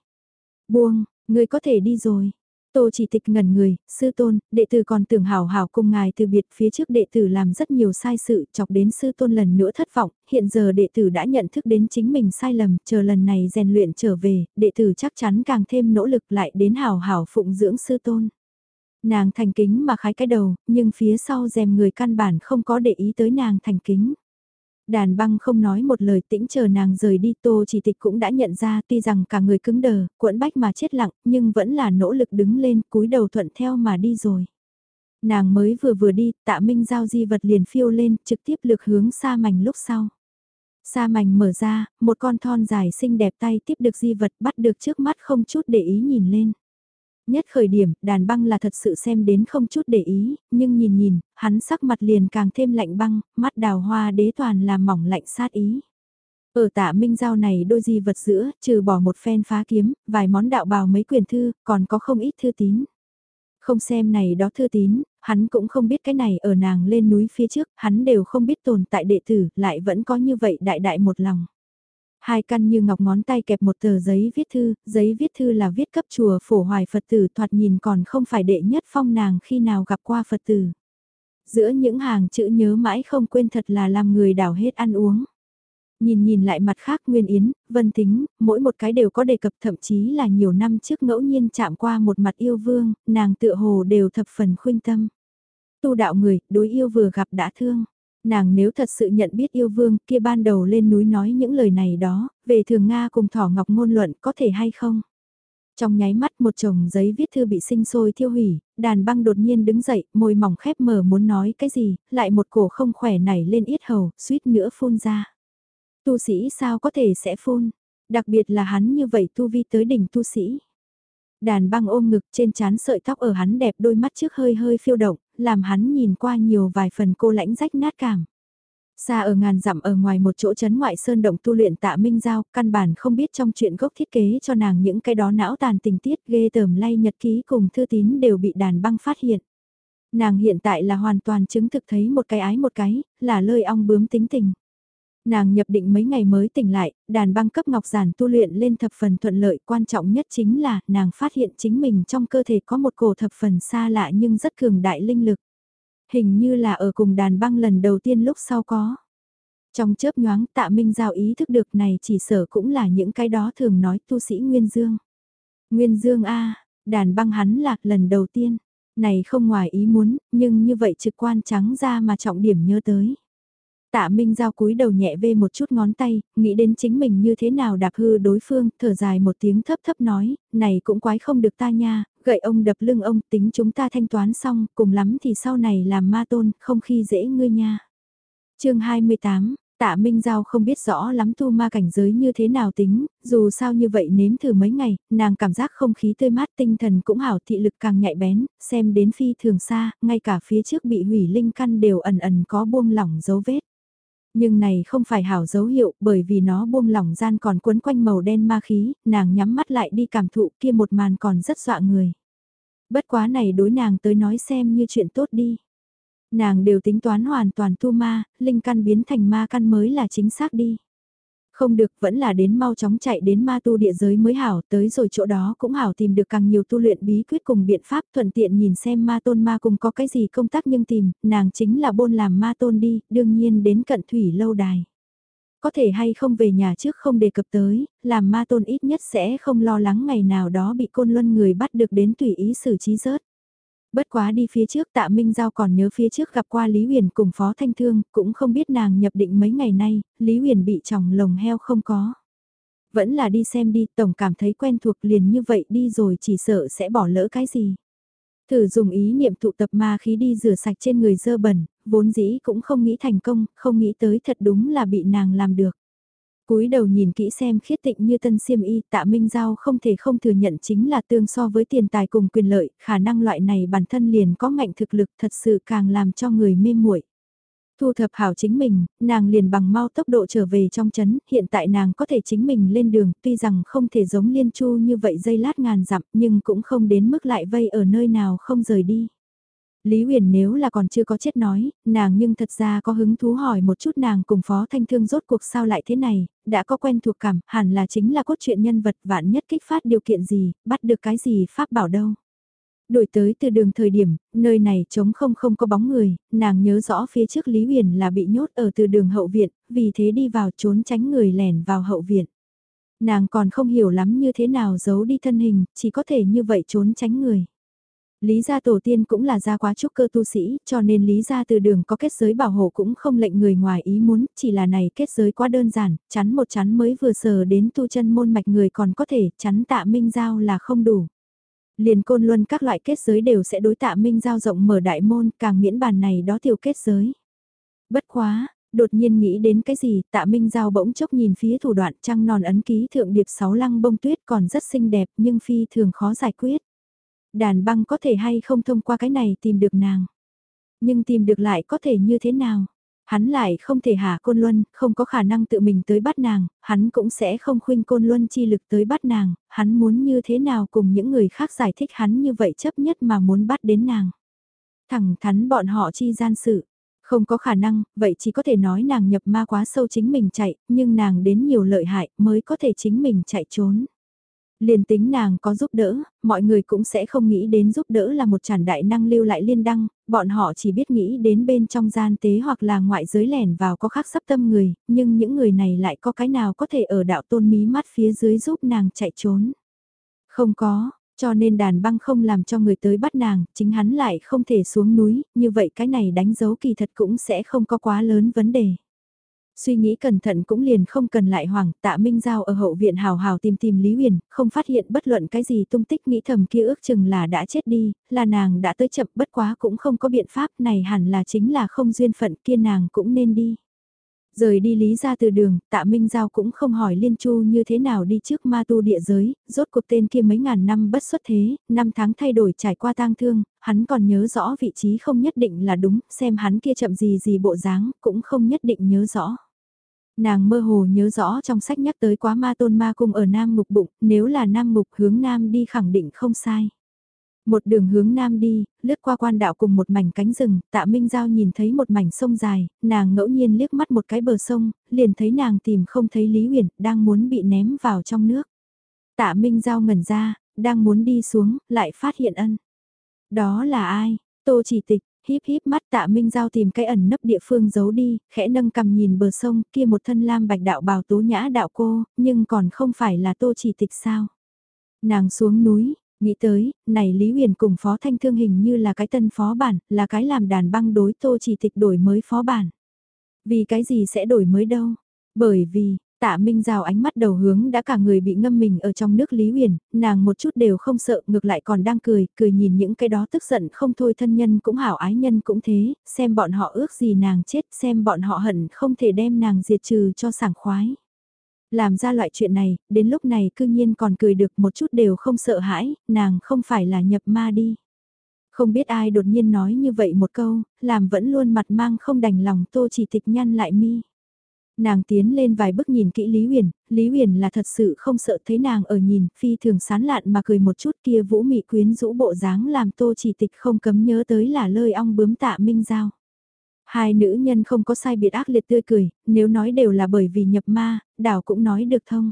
Buông, người có thể đi rồi. Tô chỉ tịch ngẩn người, sư tôn, đệ tử còn tưởng hảo hảo cùng ngài từ biệt phía trước đệ tử làm rất nhiều sai sự chọc đến sư tôn lần nữa thất vọng, hiện giờ đệ tử đã nhận thức đến chính mình sai lầm, chờ lần này rèn luyện trở về, đệ tử chắc chắn càng thêm nỗ lực lại đến hảo hảo phụng dưỡng sư tôn. Nàng thành kính mà khái cái đầu, nhưng phía sau rèm người căn bản không có để ý tới nàng thành kính. Đàn băng không nói một lời tĩnh chờ nàng rời đi tô chỉ tịch cũng đã nhận ra tuy rằng cả người cứng đờ, cuộn bách mà chết lặng, nhưng vẫn là nỗ lực đứng lên cúi đầu thuận theo mà đi rồi. Nàng mới vừa vừa đi, tạ minh giao di vật liền phiêu lên, trực tiếp lược hướng xa mảnh lúc sau. Sa mảnh mở ra, một con thon dài xinh đẹp tay tiếp được di vật bắt được trước mắt không chút để ý nhìn lên. Nhất khởi điểm, đàn băng là thật sự xem đến không chút để ý, nhưng nhìn nhìn, hắn sắc mặt liền càng thêm lạnh băng, mắt đào hoa đế toàn là mỏng lạnh sát ý. Ở tạ minh giao này đôi di vật giữa, trừ bỏ một phen phá kiếm, vài món đạo bào mấy quyển thư, còn có không ít thư tín. Không xem này đó thư tín, hắn cũng không biết cái này ở nàng lên núi phía trước, hắn đều không biết tồn tại đệ tử, lại vẫn có như vậy đại đại một lòng. Hai căn như ngọc ngón tay kẹp một tờ giấy viết thư, giấy viết thư là viết cấp chùa phổ hoài Phật tử thoạt nhìn còn không phải đệ nhất phong nàng khi nào gặp qua Phật tử. Giữa những hàng chữ nhớ mãi không quên thật là làm người đảo hết ăn uống. Nhìn nhìn lại mặt khác Nguyên Yến, Vân Tính, mỗi một cái đều có đề cập thậm chí là nhiều năm trước ngẫu nhiên chạm qua một mặt yêu vương, nàng tựa hồ đều thập phần khuyên tâm. Tu đạo người, đối yêu vừa gặp đã thương. Nàng nếu thật sự nhận biết yêu vương kia ban đầu lên núi nói những lời này đó, về thường Nga cùng Thỏ Ngọc ngôn luận có thể hay không? Trong nháy mắt một chồng giấy viết thư bị sinh sôi thiêu hủy, đàn băng đột nhiên đứng dậy, môi mỏng khép mở muốn nói cái gì, lại một cổ không khỏe nảy lên yết hầu, suýt nữa phun ra. Tu sĩ sao có thể sẽ phun, đặc biệt là hắn như vậy tu vi tới đỉnh tu sĩ. Đàn băng ôm ngực trên trán sợi tóc ở hắn đẹp đôi mắt trước hơi hơi phiêu động, làm hắn nhìn qua nhiều vài phần cô lãnh rách nát cảm. Xa ở ngàn dặm ở ngoài một chỗ chấn ngoại sơn động tu luyện tạ minh giao, căn bản không biết trong chuyện gốc thiết kế cho nàng những cái đó não tàn tình tiết ghê tởm lay nhật ký cùng thư tín đều bị đàn băng phát hiện. Nàng hiện tại là hoàn toàn chứng thực thấy một cái ái một cái, là lơi ong bướm tính tình. Nàng nhập định mấy ngày mới tỉnh lại, đàn băng cấp ngọc giản tu luyện lên thập phần thuận lợi quan trọng nhất chính là nàng phát hiện chính mình trong cơ thể có một cổ thập phần xa lạ nhưng rất cường đại linh lực. Hình như là ở cùng đàn băng lần đầu tiên lúc sau có. Trong chớp nhoáng tạ minh giao ý thức được này chỉ sở cũng là những cái đó thường nói tu sĩ Nguyên Dương. Nguyên Dương A, đàn băng hắn lạc lần đầu tiên. Này không ngoài ý muốn, nhưng như vậy trực quan trắng ra mà trọng điểm nhớ tới. Tạ Minh Giao cúi đầu nhẹ vê một chút ngón tay, nghĩ đến chính mình như thế nào đạp hư đối phương, thở dài một tiếng thấp thấp nói, này cũng quái không được ta nha, gậy ông đập lưng ông tính chúng ta thanh toán xong, cùng lắm thì sau này làm ma tôn, không khi dễ ngươi nha. chương 28, Tạ Minh Giao không biết rõ lắm tu ma cảnh giới như thế nào tính, dù sao như vậy nếm thử mấy ngày, nàng cảm giác không khí tươi mát tinh thần cũng hảo thị lực càng nhạy bén, xem đến phi thường xa, ngay cả phía trước bị hủy linh căn đều ẩn ẩn có buông lỏng dấu vết. Nhưng này không phải hảo dấu hiệu bởi vì nó buông lỏng gian còn quấn quanh màu đen ma khí, nàng nhắm mắt lại đi cảm thụ kia một màn còn rất dọa người. Bất quá này đối nàng tới nói xem như chuyện tốt đi. Nàng đều tính toán hoàn toàn tu ma, linh căn biến thành ma căn mới là chính xác đi. Không được vẫn là đến mau chóng chạy đến ma tu địa giới mới hảo tới rồi chỗ đó cũng hảo tìm được càng nhiều tu luyện bí quyết cùng biện pháp thuận tiện nhìn xem ma tôn ma cùng có cái gì công tác nhưng tìm, nàng chính là bôn làm ma tôn đi, đương nhiên đến cận thủy lâu đài. Có thể hay không về nhà trước không đề cập tới, làm ma tôn ít nhất sẽ không lo lắng ngày nào đó bị côn luân người bắt được đến tùy ý xử trí rớt. Bất quá đi phía trước tạ Minh Giao còn nhớ phía trước gặp qua Lý Huyền cùng Phó Thanh Thương, cũng không biết nàng nhập định mấy ngày nay, Lý Huyền bị chồng lồng heo không có. Vẫn là đi xem đi, tổng cảm thấy quen thuộc liền như vậy đi rồi chỉ sợ sẽ bỏ lỡ cái gì. Thử dùng ý niệm tụ tập ma khí đi rửa sạch trên người dơ bẩn, vốn dĩ cũng không nghĩ thành công, không nghĩ tới thật đúng là bị nàng làm được cúi đầu nhìn kỹ xem khiết tịnh như tân siêm y, tạ Minh Giao không thể không thừa nhận chính là tương so với tiền tài cùng quyền lợi, khả năng loại này bản thân liền có ngạnh thực lực thật sự càng làm cho người mê muội. Thu thập hảo chính mình, nàng liền bằng mau tốc độ trở về trong chấn, hiện tại nàng có thể chính mình lên đường, tuy rằng không thể giống liên chu như vậy dây lát ngàn dặm nhưng cũng không đến mức lại vây ở nơi nào không rời đi. Lý Huyền nếu là còn chưa có chết nói, nàng nhưng thật ra có hứng thú hỏi một chút nàng cùng Phó Thanh Thương rốt cuộc sao lại thế này, đã có quen thuộc cảm, hẳn là chính là cốt truyện nhân vật vạn nhất kích phát điều kiện gì, bắt được cái gì pháp bảo đâu. Đổi tới từ đường thời điểm, nơi này trống không không có bóng người, nàng nhớ rõ phía trước Lý Huyền là bị nhốt ở từ đường hậu viện, vì thế đi vào trốn tránh người lẻn vào hậu viện. Nàng còn không hiểu lắm như thế nào giấu đi thân hình, chỉ có thể như vậy trốn tránh người. Lý gia tổ tiên cũng là gia quá trúc cơ tu sĩ, cho nên lý gia từ đường có kết giới bảo hộ cũng không lệnh người ngoài ý muốn, chỉ là này kết giới quá đơn giản, chắn một chắn mới vừa sờ đến tu chân môn mạch người còn có thể chắn tạ minh giao là không đủ. Liền côn luân các loại kết giới đều sẽ đối tạ minh giao rộng mở đại môn, càng miễn bàn này đó tiểu kết giới. Bất quá, đột nhiên nghĩ đến cái gì, tạ minh giao bỗng chốc nhìn phía thủ đoạn trăng non ấn ký thượng điệp sáu lăng bông tuyết còn rất xinh đẹp nhưng phi thường khó giải quyết. Đàn băng có thể hay không thông qua cái này tìm được nàng. Nhưng tìm được lại có thể như thế nào? Hắn lại không thể hạ côn luân, không có khả năng tự mình tới bắt nàng, hắn cũng sẽ không khuyên côn luân chi lực tới bắt nàng, hắn muốn như thế nào cùng những người khác giải thích hắn như vậy chấp nhất mà muốn bắt đến nàng. Thẳng thắn bọn họ chi gian sự. Không có khả năng, vậy chỉ có thể nói nàng nhập ma quá sâu chính mình chạy, nhưng nàng đến nhiều lợi hại mới có thể chính mình chạy trốn. Liền tính nàng có giúp đỡ, mọi người cũng sẽ không nghĩ đến giúp đỡ là một tràn đại năng lưu lại liên đăng, bọn họ chỉ biết nghĩ đến bên trong gian tế hoặc là ngoại giới lẻn vào có khác sắp tâm người, nhưng những người này lại có cái nào có thể ở đạo tôn mí mắt phía dưới giúp nàng chạy trốn. Không có, cho nên đàn băng không làm cho người tới bắt nàng, chính hắn lại không thể xuống núi, như vậy cái này đánh dấu kỳ thật cũng sẽ không có quá lớn vấn đề. Suy nghĩ cẩn thận cũng liền không cần lại hoảng, tạ Minh Giao ở hậu viện hào hào tìm tìm Lý Huyền, không phát hiện bất luận cái gì tung tích nghĩ thầm kia ước chừng là đã chết đi, là nàng đã tới chậm bất quá cũng không có biện pháp này hẳn là chính là không duyên phận kia nàng cũng nên đi. Rời đi lý ra từ đường, tạ Minh Giao cũng không hỏi Liên Chu như thế nào đi trước ma tu địa giới, rốt cuộc tên kia mấy ngàn năm bất xuất thế, năm tháng thay đổi trải qua tang thương, hắn còn nhớ rõ vị trí không nhất định là đúng, xem hắn kia chậm gì gì bộ dáng, cũng không nhất định nhớ rõ. Nàng mơ hồ nhớ rõ trong sách nhắc tới quá ma tôn ma cung ở Nam Mục Bụng, nếu là Nam Mục hướng Nam đi khẳng định không sai. Một đường hướng Nam đi, lướt qua quan đạo cùng một mảnh cánh rừng, tạ Minh Giao nhìn thấy một mảnh sông dài, nàng ngẫu nhiên liếc mắt một cái bờ sông, liền thấy nàng tìm không thấy Lý Huyền, đang muốn bị ném vào trong nước. Tạ Minh Giao ngẩn ra, đang muốn đi xuống, lại phát hiện ân. Đó là ai? Tô chỉ tịch, híp híp mắt tạ Minh Giao tìm cái ẩn nấp địa phương giấu đi, khẽ nâng cầm nhìn bờ sông kia một thân lam bạch đạo bào tố nhã đạo cô, nhưng còn không phải là tô chỉ tịch sao. Nàng xuống núi, nghĩ tới, này Lý Huyền cùng Phó Thanh Thương hình như là cái tân phó bản, là cái làm đàn băng đối tô chỉ tịch đổi mới phó bản. Vì cái gì sẽ đổi mới đâu? Bởi vì, Tạ Minh Giao ánh mắt đầu hướng đã cả người bị ngâm mình ở trong nước Lý Huyền, nàng một chút đều không sợ, ngược lại còn đang cười, cười nhìn những cái đó tức giận không thôi thân nhân cũng hảo ái nhân cũng thế, xem bọn họ ước gì nàng chết, xem bọn họ hận không thể đem nàng diệt trừ cho sảng khoái. Làm ra loại chuyện này, đến lúc này cư nhiên còn cười được một chút đều không sợ hãi, nàng không phải là nhập ma đi. Không biết ai đột nhiên nói như vậy một câu, làm vẫn luôn mặt mang không đành lòng tô chỉ tịch nhăn lại mi. Nàng tiến lên vài bước nhìn kỹ Lý Huyền, Lý Huyền là thật sự không sợ thấy nàng ở nhìn, phi thường sán lạn mà cười một chút kia vũ mị quyến rũ bộ dáng làm tô chỉ tịch không cấm nhớ tới là lơi ong bướm tạ minh giao. Hai nữ nhân không có sai biệt ác liệt tươi cười, nếu nói đều là bởi vì nhập ma, đảo cũng nói được thông.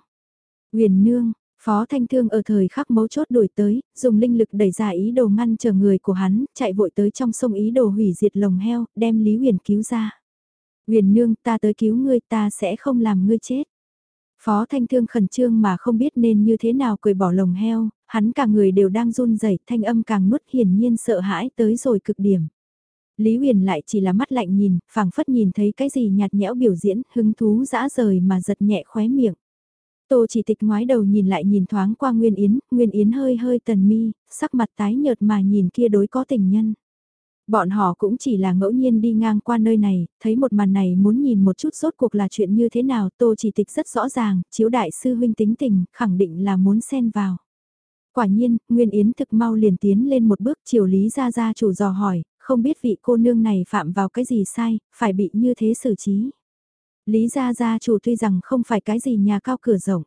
Huyền nương, Phó Thanh Thương ở thời khắc mấu chốt đuổi tới, dùng linh lực đẩy ra ý đồ ngăn chờ người của hắn, chạy vội tới trong sông ý đồ hủy diệt lồng heo, đem Lý Huyền cứu ra. Huyền nương ta tới cứu ngươi ta sẽ không làm ngươi chết. Phó Thanh Thương khẩn trương mà không biết nên như thế nào cười bỏ lồng heo, hắn cả người đều đang run rẩy thanh âm càng nuốt hiển nhiên sợ hãi tới rồi cực điểm. Lý Huyền lại chỉ là mắt lạnh nhìn, phảng phất nhìn thấy cái gì nhạt nhẽo biểu diễn, hứng thú dã rời mà giật nhẹ khóe miệng. Tô chỉ tịch ngoái đầu nhìn lại nhìn thoáng qua Nguyên Yến, Nguyên Yến hơi hơi tần mi, sắc mặt tái nhợt mà nhìn kia đối có tình nhân. Bọn họ cũng chỉ là ngẫu nhiên đi ngang qua nơi này, thấy một màn này muốn nhìn một chút rốt cuộc là chuyện như thế nào, Tô chỉ tịch rất rõ ràng, chiếu đại sư huynh tính tình, khẳng định là muốn xen vào. Quả nhiên, Nguyên Yến thực mau liền tiến lên một bước chiều Lý Gia Gia chủ dò hỏi, không biết vị cô nương này phạm vào cái gì sai, phải bị như thế xử trí. Lý Gia Gia chủ tuy rằng không phải cái gì nhà cao cửa rộng.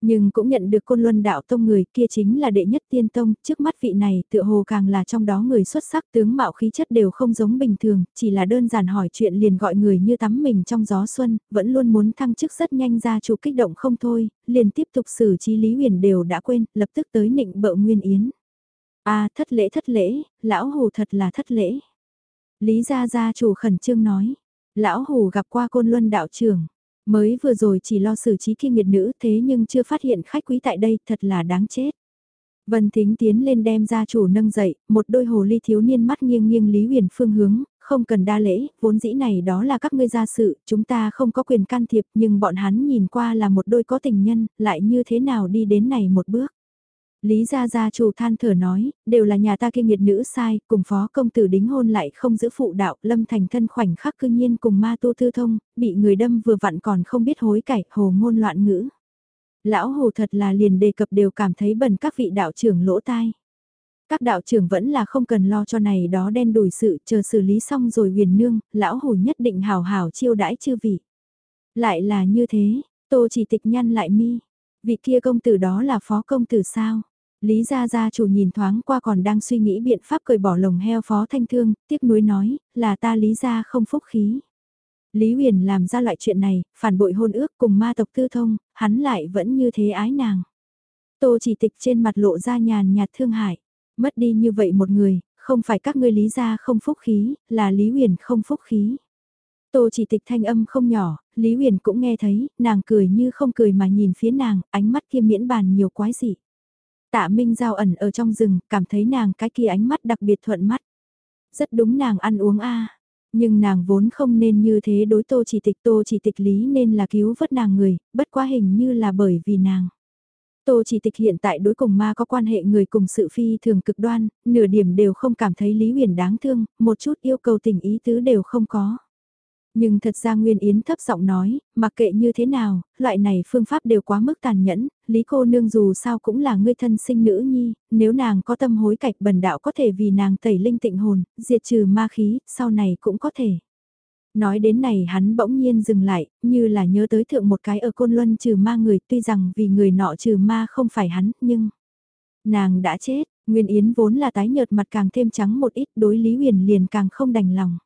Nhưng cũng nhận được côn luân đạo tông người kia chính là đệ nhất tiên tông, trước mắt vị này tựa hồ càng là trong đó người xuất sắc tướng mạo khí chất đều không giống bình thường, chỉ là đơn giản hỏi chuyện liền gọi người như tắm mình trong gió xuân, vẫn luôn muốn thăng chức rất nhanh ra chủ kích động không thôi, liền tiếp tục xử trí Lý Huyền đều đã quên, lập tức tới nịnh bợ Nguyên Yến. a thất lễ thất lễ, lão hù thật là thất lễ. Lý gia gia chủ khẩn trương nói, lão hù gặp qua côn luân đạo trưởng. Mới vừa rồi chỉ lo xử trí khi nghiệt nữ thế nhưng chưa phát hiện khách quý tại đây thật là đáng chết. Vân Thính tiến lên đem gia chủ nâng dậy, một đôi hồ ly thiếu niên mắt nghiêng nghiêng Lý Huyền phương hướng, không cần đa lễ, vốn dĩ này đó là các ngươi gia sự, chúng ta không có quyền can thiệp nhưng bọn hắn nhìn qua là một đôi có tình nhân, lại như thế nào đi đến này một bước. Lý gia gia chủ than thở nói, đều là nhà ta kinh nghiệt nữ sai, cùng phó công tử đính hôn lại không giữ phụ đạo, lâm thành thân khoảnh khắc cư nhiên cùng ma tu thư thông, bị người đâm vừa vặn còn không biết hối cải, hồ ngôn loạn ngữ. Lão hồ thật là liền đề cập đều cảm thấy bẩn các vị đạo trưởng lỗ tai. Các đạo trưởng vẫn là không cần lo cho này đó đen đủi sự, chờ xử lý xong rồi huyền nương, lão hồ nhất định hào hào chiêu đãi chư vị. Lại là như thế, tô chỉ tịch nhăn lại mi, vị kia công tử đó là phó công tử sao? Lý Gia Gia chủ nhìn thoáng qua còn đang suy nghĩ biện pháp cởi bỏ lồng heo phó thanh thương, tiếc nuối nói, là ta Lý Gia không phúc khí. Lý Huyền làm ra loại chuyện này, phản bội hôn ước cùng ma tộc tư thông, hắn lại vẫn như thế ái nàng. Tô chỉ tịch trên mặt lộ ra nhàn nhạt thương hại, mất đi như vậy một người, không phải các ngươi Lý Gia không phúc khí, là Lý Huyền không phúc khí. Tô chỉ tịch thanh âm không nhỏ, Lý Huyền cũng nghe thấy, nàng cười như không cười mà nhìn phía nàng, ánh mắt kia miễn bàn nhiều quái dị. Tạ Minh Giao ẩn ở trong rừng, cảm thấy nàng cái kia ánh mắt đặc biệt thuận mắt. Rất đúng nàng ăn uống a Nhưng nàng vốn không nên như thế đối tô chỉ tịch tô chỉ tịch lý nên là cứu vớt nàng người, bất quá hình như là bởi vì nàng. Tô chỉ tịch hiện tại đối cùng ma có quan hệ người cùng sự phi thường cực đoan, nửa điểm đều không cảm thấy Lý Huyền đáng thương, một chút yêu cầu tình ý tứ đều không có. Nhưng thật ra Nguyên Yến thấp giọng nói, mặc kệ như thế nào, loại này phương pháp đều quá mức tàn nhẫn, Lý cô nương dù sao cũng là người thân sinh nữ nhi, nếu nàng có tâm hối cạch bần đạo có thể vì nàng tẩy linh tịnh hồn, diệt trừ ma khí, sau này cũng có thể. Nói đến này hắn bỗng nhiên dừng lại, như là nhớ tới thượng một cái ở côn luân trừ ma người, tuy rằng vì người nọ trừ ma không phải hắn, nhưng... Nàng đã chết, Nguyên Yến vốn là tái nhợt mặt càng thêm trắng một ít đối Lý Huyền liền càng không đành lòng.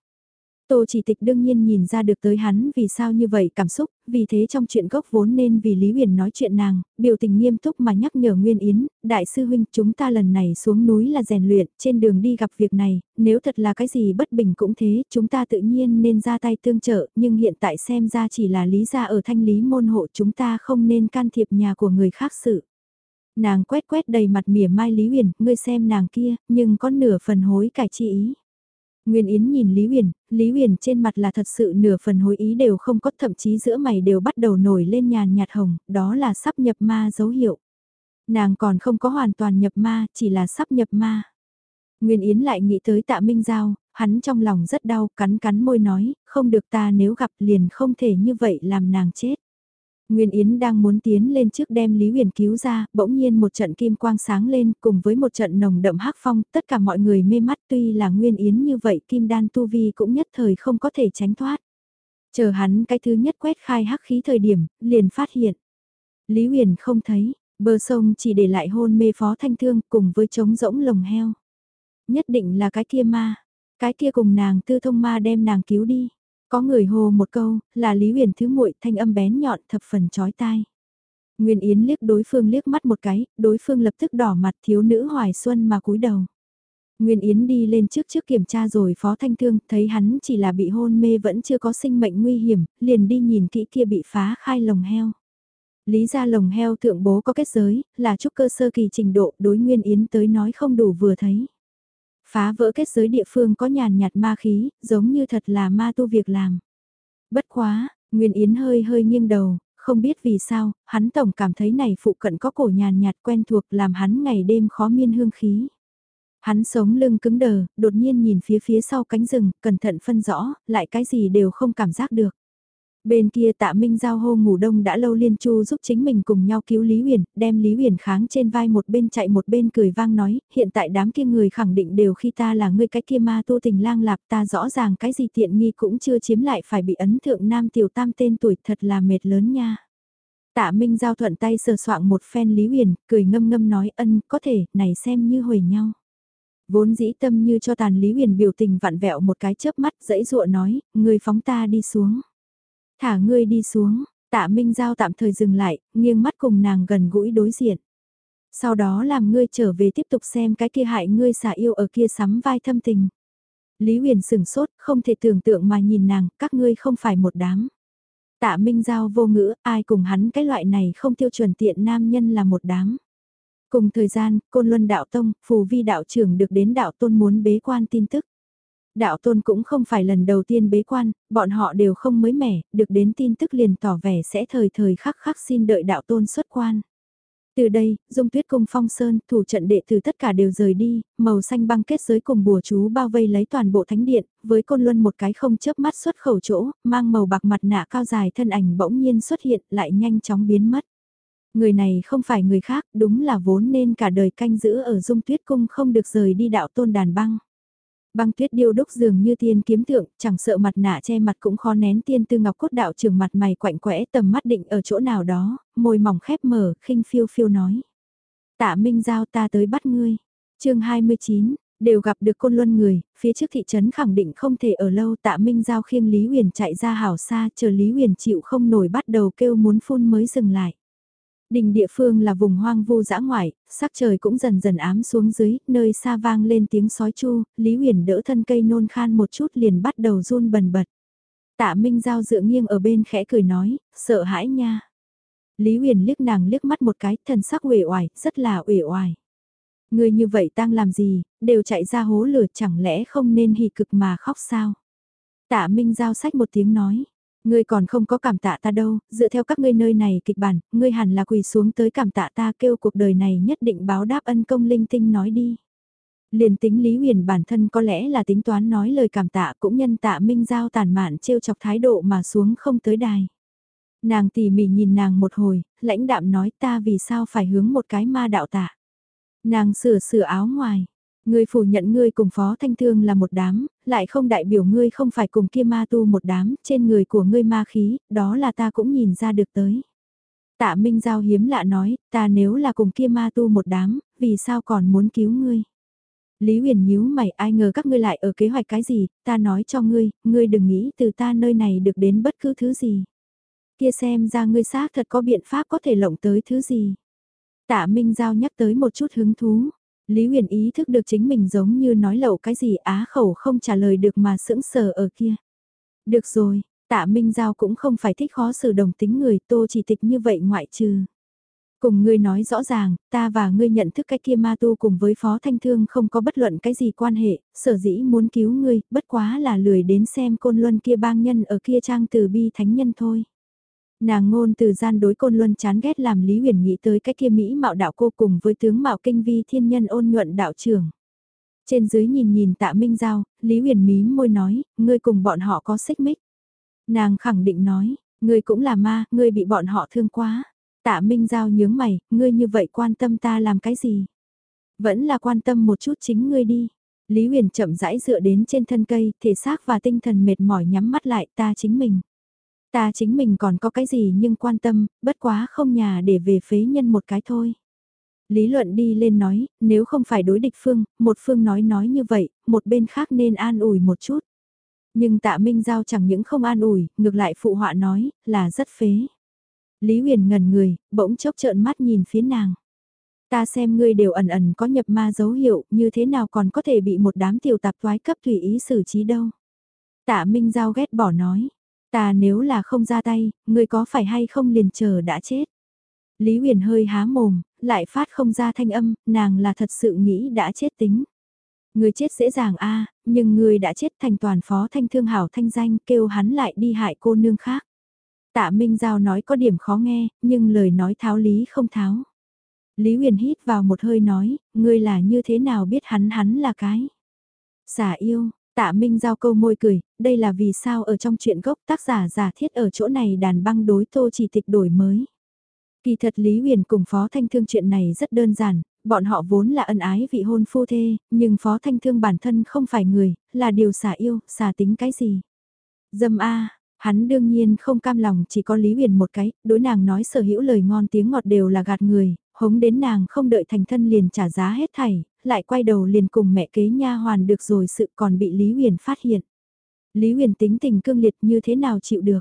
Tô chỉ tịch đương nhiên nhìn ra được tới hắn vì sao như vậy cảm xúc, vì thế trong chuyện gốc vốn nên vì Lý Huyền nói chuyện nàng, biểu tình nghiêm túc mà nhắc nhở Nguyên Yến, đại sư huynh chúng ta lần này xuống núi là rèn luyện, trên đường đi gặp việc này, nếu thật là cái gì bất bình cũng thế, chúng ta tự nhiên nên ra tay tương trợ, nhưng hiện tại xem ra chỉ là lý gia ở thanh lý môn hộ chúng ta không nên can thiệp nhà của người khác sự. Nàng quét quét đầy mặt mỉa mai Lý Huyền, ngươi xem nàng kia, nhưng có nửa phần hối cải chi ý. Nguyên Yến nhìn Lý Huyền, Lý Huyền trên mặt là thật sự nửa phần hối ý đều không có thậm chí giữa mày đều bắt đầu nổi lên nhàn nhạt hồng, đó là sắp nhập ma dấu hiệu. Nàng còn không có hoàn toàn nhập ma, chỉ là sắp nhập ma. Nguyên Yến lại nghĩ tới tạ Minh Giao, hắn trong lòng rất đau, cắn cắn môi nói, không được ta nếu gặp liền không thể như vậy làm nàng chết. Nguyên Yến đang muốn tiến lên trước đem Lý Huyền cứu ra, bỗng nhiên một trận kim quang sáng lên cùng với một trận nồng đậm hắc phong, tất cả mọi người mê mắt tuy là Nguyên Yến như vậy kim đan tu vi cũng nhất thời không có thể tránh thoát. Chờ hắn cái thứ nhất quét khai hắc khí thời điểm, liền phát hiện. Lý Huyền không thấy, bờ sông chỉ để lại hôn mê phó thanh thương cùng với trống rỗng lồng heo. Nhất định là cái kia ma, cái kia cùng nàng tư thông ma đem nàng cứu đi. Có người hô một câu, là Lý Huyền thứ muội thanh âm bén nhọn thập phần chói tai. Nguyên Yến liếc đối phương liếc mắt một cái, đối phương lập tức đỏ mặt thiếu nữ hoài xuân mà cúi đầu. Nguyên Yến đi lên trước trước kiểm tra rồi phó thanh thương, thấy hắn chỉ là bị hôn mê vẫn chưa có sinh mệnh nguy hiểm, liền đi nhìn kỹ kia bị phá khai lồng heo. Lý ra lồng heo thượng bố có kết giới, là trúc cơ sơ kỳ trình độ đối Nguyên Yến tới nói không đủ vừa thấy. Phá vỡ kết giới địa phương có nhàn nhạt ma khí, giống như thật là ma tu việc làm. Bất quá, Nguyên Yến hơi hơi nghiêng đầu, không biết vì sao, hắn tổng cảm thấy này phụ cận có cổ nhàn nhạt quen thuộc làm hắn ngày đêm khó miên hương khí. Hắn sống lưng cứng đờ, đột nhiên nhìn phía phía sau cánh rừng, cẩn thận phân rõ, lại cái gì đều không cảm giác được. Bên kia tạ Minh Giao hô ngủ đông đã lâu liên chu giúp chính mình cùng nhau cứu Lý Huyền, đem Lý Huyền kháng trên vai một bên chạy một bên cười vang nói, hiện tại đám kia người khẳng định đều khi ta là người cái kia ma tu tình lang lạp ta rõ ràng cái gì tiện nghi cũng chưa chiếm lại phải bị ấn thượng nam tiểu tam tên tuổi thật là mệt lớn nha. Tạ Minh Giao thuận tay sờ soạn một phen Lý Huyền, cười ngâm ngâm nói ân, có thể, này xem như hồi nhau. Vốn dĩ tâm như cho tàn Lý Huyền biểu tình vặn vẹo một cái chớp mắt dãy dụa nói, người phóng ta đi xuống. Thả ngươi đi xuống, tạ Minh Giao tạm thời dừng lại, nghiêng mắt cùng nàng gần gũi đối diện. Sau đó làm ngươi trở về tiếp tục xem cái kia hại ngươi xả yêu ở kia sắm vai thâm tình. Lý Huyền sừng sốt, không thể tưởng tượng mà nhìn nàng, các ngươi không phải một đám. Tạ Minh Giao vô ngữ, ai cùng hắn cái loại này không tiêu chuẩn tiện nam nhân là một đám. Cùng thời gian, Côn Luân Đạo Tông, Phù Vi Đạo trưởng được đến Đạo Tôn muốn bế quan tin tức. Đạo tôn cũng không phải lần đầu tiên bế quan, bọn họ đều không mới mẻ, được đến tin tức liền tỏ vẻ sẽ thời thời khắc khắc xin đợi đạo tôn xuất quan. Từ đây, dung tuyết cung phong sơn, thủ trận đệ tử tất cả đều rời đi, màu xanh băng kết giới cùng bùa chú bao vây lấy toàn bộ thánh điện, với côn luân một cái không chớp mắt xuất khẩu chỗ, mang màu bạc mặt nạ cao dài thân ảnh bỗng nhiên xuất hiện lại nhanh chóng biến mất. Người này không phải người khác, đúng là vốn nên cả đời canh giữ ở dung tuyết cung không được rời đi đạo tôn đàn băng. Băng tuyết điêu đúc dường như tiên kiếm thượng, chẳng sợ mặt nạ che mặt cũng khó nén tiên tư ngọc cốt đạo trường mặt mày quạnh quẽ tầm mắt định ở chỗ nào đó, môi mỏng khép mở, khinh phiêu phiêu nói. Tạ Minh Giao ta tới bắt ngươi. chương 29, đều gặp được côn luân người, phía trước thị trấn khẳng định không thể ở lâu tạ Minh Giao khiêng Lý Huyền chạy ra hảo xa chờ Lý Huyền chịu không nổi bắt đầu kêu muốn phun mới dừng lại. Đình địa phương là vùng hoang vu dã ngoại, sắc trời cũng dần dần ám xuống dưới, nơi xa vang lên tiếng sói chu, Lý Huyền đỡ thân cây nôn khan một chút liền bắt đầu run bần bật. Tạ Minh Giao dựa nghiêng ở bên khẽ cười nói, sợ hãi nha. Lý Huyền liếc nàng liếc mắt một cái, thần sắc uể oải, rất là uể oải. Người như vậy đang làm gì, đều chạy ra hố lửa chẳng lẽ không nên hỉ cực mà khóc sao? Tạ Minh Giao sách một tiếng nói, ngươi còn không có cảm tạ ta đâu, dựa theo các ngươi nơi này kịch bản, ngươi hẳn là quỳ xuống tới cảm tạ ta kêu cuộc đời này nhất định báo đáp ân công linh tinh nói đi. Liền tính Lý Huyền bản thân có lẽ là tính toán nói lời cảm tạ cũng nhân tạ Minh Giao tàn mạn trêu chọc thái độ mà xuống không tới đài. Nàng tỉ mỉ nhìn nàng một hồi, lãnh đạm nói ta vì sao phải hướng một cái ma đạo tạ. Nàng sửa sửa áo ngoài. Ngươi phủ nhận ngươi cùng Phó Thanh Thương là một đám, lại không đại biểu ngươi không phải cùng kia ma tu một đám, trên người của ngươi ma khí, đó là ta cũng nhìn ra được tới. Tạ Minh Giao hiếm lạ nói, ta nếu là cùng kia ma tu một đám, vì sao còn muốn cứu ngươi? Lý huyền nhíu mày ai ngờ các ngươi lại ở kế hoạch cái gì, ta nói cho ngươi, ngươi đừng nghĩ từ ta nơi này được đến bất cứ thứ gì. Kia xem ra ngươi xác thật có biện pháp có thể lộng tới thứ gì. Tạ Minh Giao nhắc tới một chút hứng thú. Lý huyền ý thức được chính mình giống như nói lậu cái gì á khẩu không trả lời được mà sững sờ ở kia. Được rồi, tạ Minh Giao cũng không phải thích khó xử đồng tính người tô chỉ tịch như vậy ngoại trừ. Cùng ngươi nói rõ ràng, ta và ngươi nhận thức cái kia ma tu cùng với Phó Thanh Thương không có bất luận cái gì quan hệ, sở dĩ muốn cứu ngươi, bất quá là lười đến xem côn luân kia bang nhân ở kia trang từ bi thánh nhân thôi. Nàng ngôn từ gian đối côn luân chán ghét làm Lý Huyền nghĩ tới cái kia Mỹ mạo đạo cô cùng với tướng mạo kinh vi thiên nhân ôn nhuận đạo trưởng. Trên dưới nhìn nhìn tạ Minh Giao, Lý Huyền mí môi nói, ngươi cùng bọn họ có xích mích. Nàng khẳng định nói, ngươi cũng là ma, ngươi bị bọn họ thương quá. Tạ Minh Giao nhướng mày, ngươi như vậy quan tâm ta làm cái gì? Vẫn là quan tâm một chút chính ngươi đi. Lý Huyền chậm rãi dựa đến trên thân cây, thể xác và tinh thần mệt mỏi nhắm mắt lại ta chính mình. Ta chính mình còn có cái gì nhưng quan tâm, bất quá không nhà để về phế nhân một cái thôi. Lý luận đi lên nói, nếu không phải đối địch phương, một phương nói nói như vậy, một bên khác nên an ủi một chút. Nhưng tạ Minh Giao chẳng những không an ủi, ngược lại phụ họa nói, là rất phế. Lý huyền ngẩn người, bỗng chốc trợn mắt nhìn phía nàng. Ta xem ngươi đều ẩn ẩn có nhập ma dấu hiệu, như thế nào còn có thể bị một đám tiểu tạp toái cấp tùy ý xử trí đâu. Tạ Minh Giao ghét bỏ nói, Ta nếu là không ra tay, người có phải hay không liền chờ đã chết. Lý huyền hơi há mồm, lại phát không ra thanh âm, nàng là thật sự nghĩ đã chết tính. Người chết dễ dàng a nhưng người đã chết thành toàn phó thanh thương hảo thanh danh kêu hắn lại đi hại cô nương khác. Tạ Minh Giao nói có điểm khó nghe, nhưng lời nói tháo lý không tháo. Lý huyền hít vào một hơi nói, ngươi là như thế nào biết hắn hắn là cái. Xả yêu, Tạ Minh giao câu môi cười, đây là vì sao ở trong chuyện gốc tác giả giả thiết ở chỗ này đàn băng đối tô chỉ tịch đổi mới. Kỳ thật Lý Huyền cùng Phó Thanh Thương chuyện này rất đơn giản, bọn họ vốn là ân ái vị hôn phu thê, nhưng Phó Thanh Thương bản thân không phải người, là điều xả yêu, xả tính cái gì. Dâm A, hắn đương nhiên không cam lòng chỉ có Lý Huyền một cái, đối nàng nói sở hữu lời ngon tiếng ngọt đều là gạt người, hống đến nàng không đợi thành thân liền trả giá hết thảy, lại quay đầu liền cùng mẹ kế nha hoàn được rồi sự còn bị Lý Huyền phát hiện. Lý Huyền tính tình cương liệt như thế nào chịu được.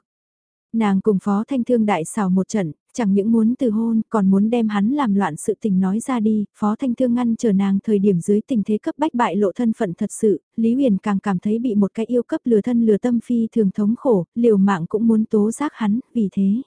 Nàng cùng Phó Thanh Thương đại xảo một trận, chẳng những muốn từ hôn, còn muốn đem hắn làm loạn sự tình nói ra đi, Phó Thanh Thương ngăn chờ nàng thời điểm dưới tình thế cấp bách bại lộ thân phận thật sự, Lý Huyền càng cảm thấy bị một cái yêu cấp lừa thân lừa tâm phi thường thống khổ, liều mạng cũng muốn tố giác hắn, vì thế.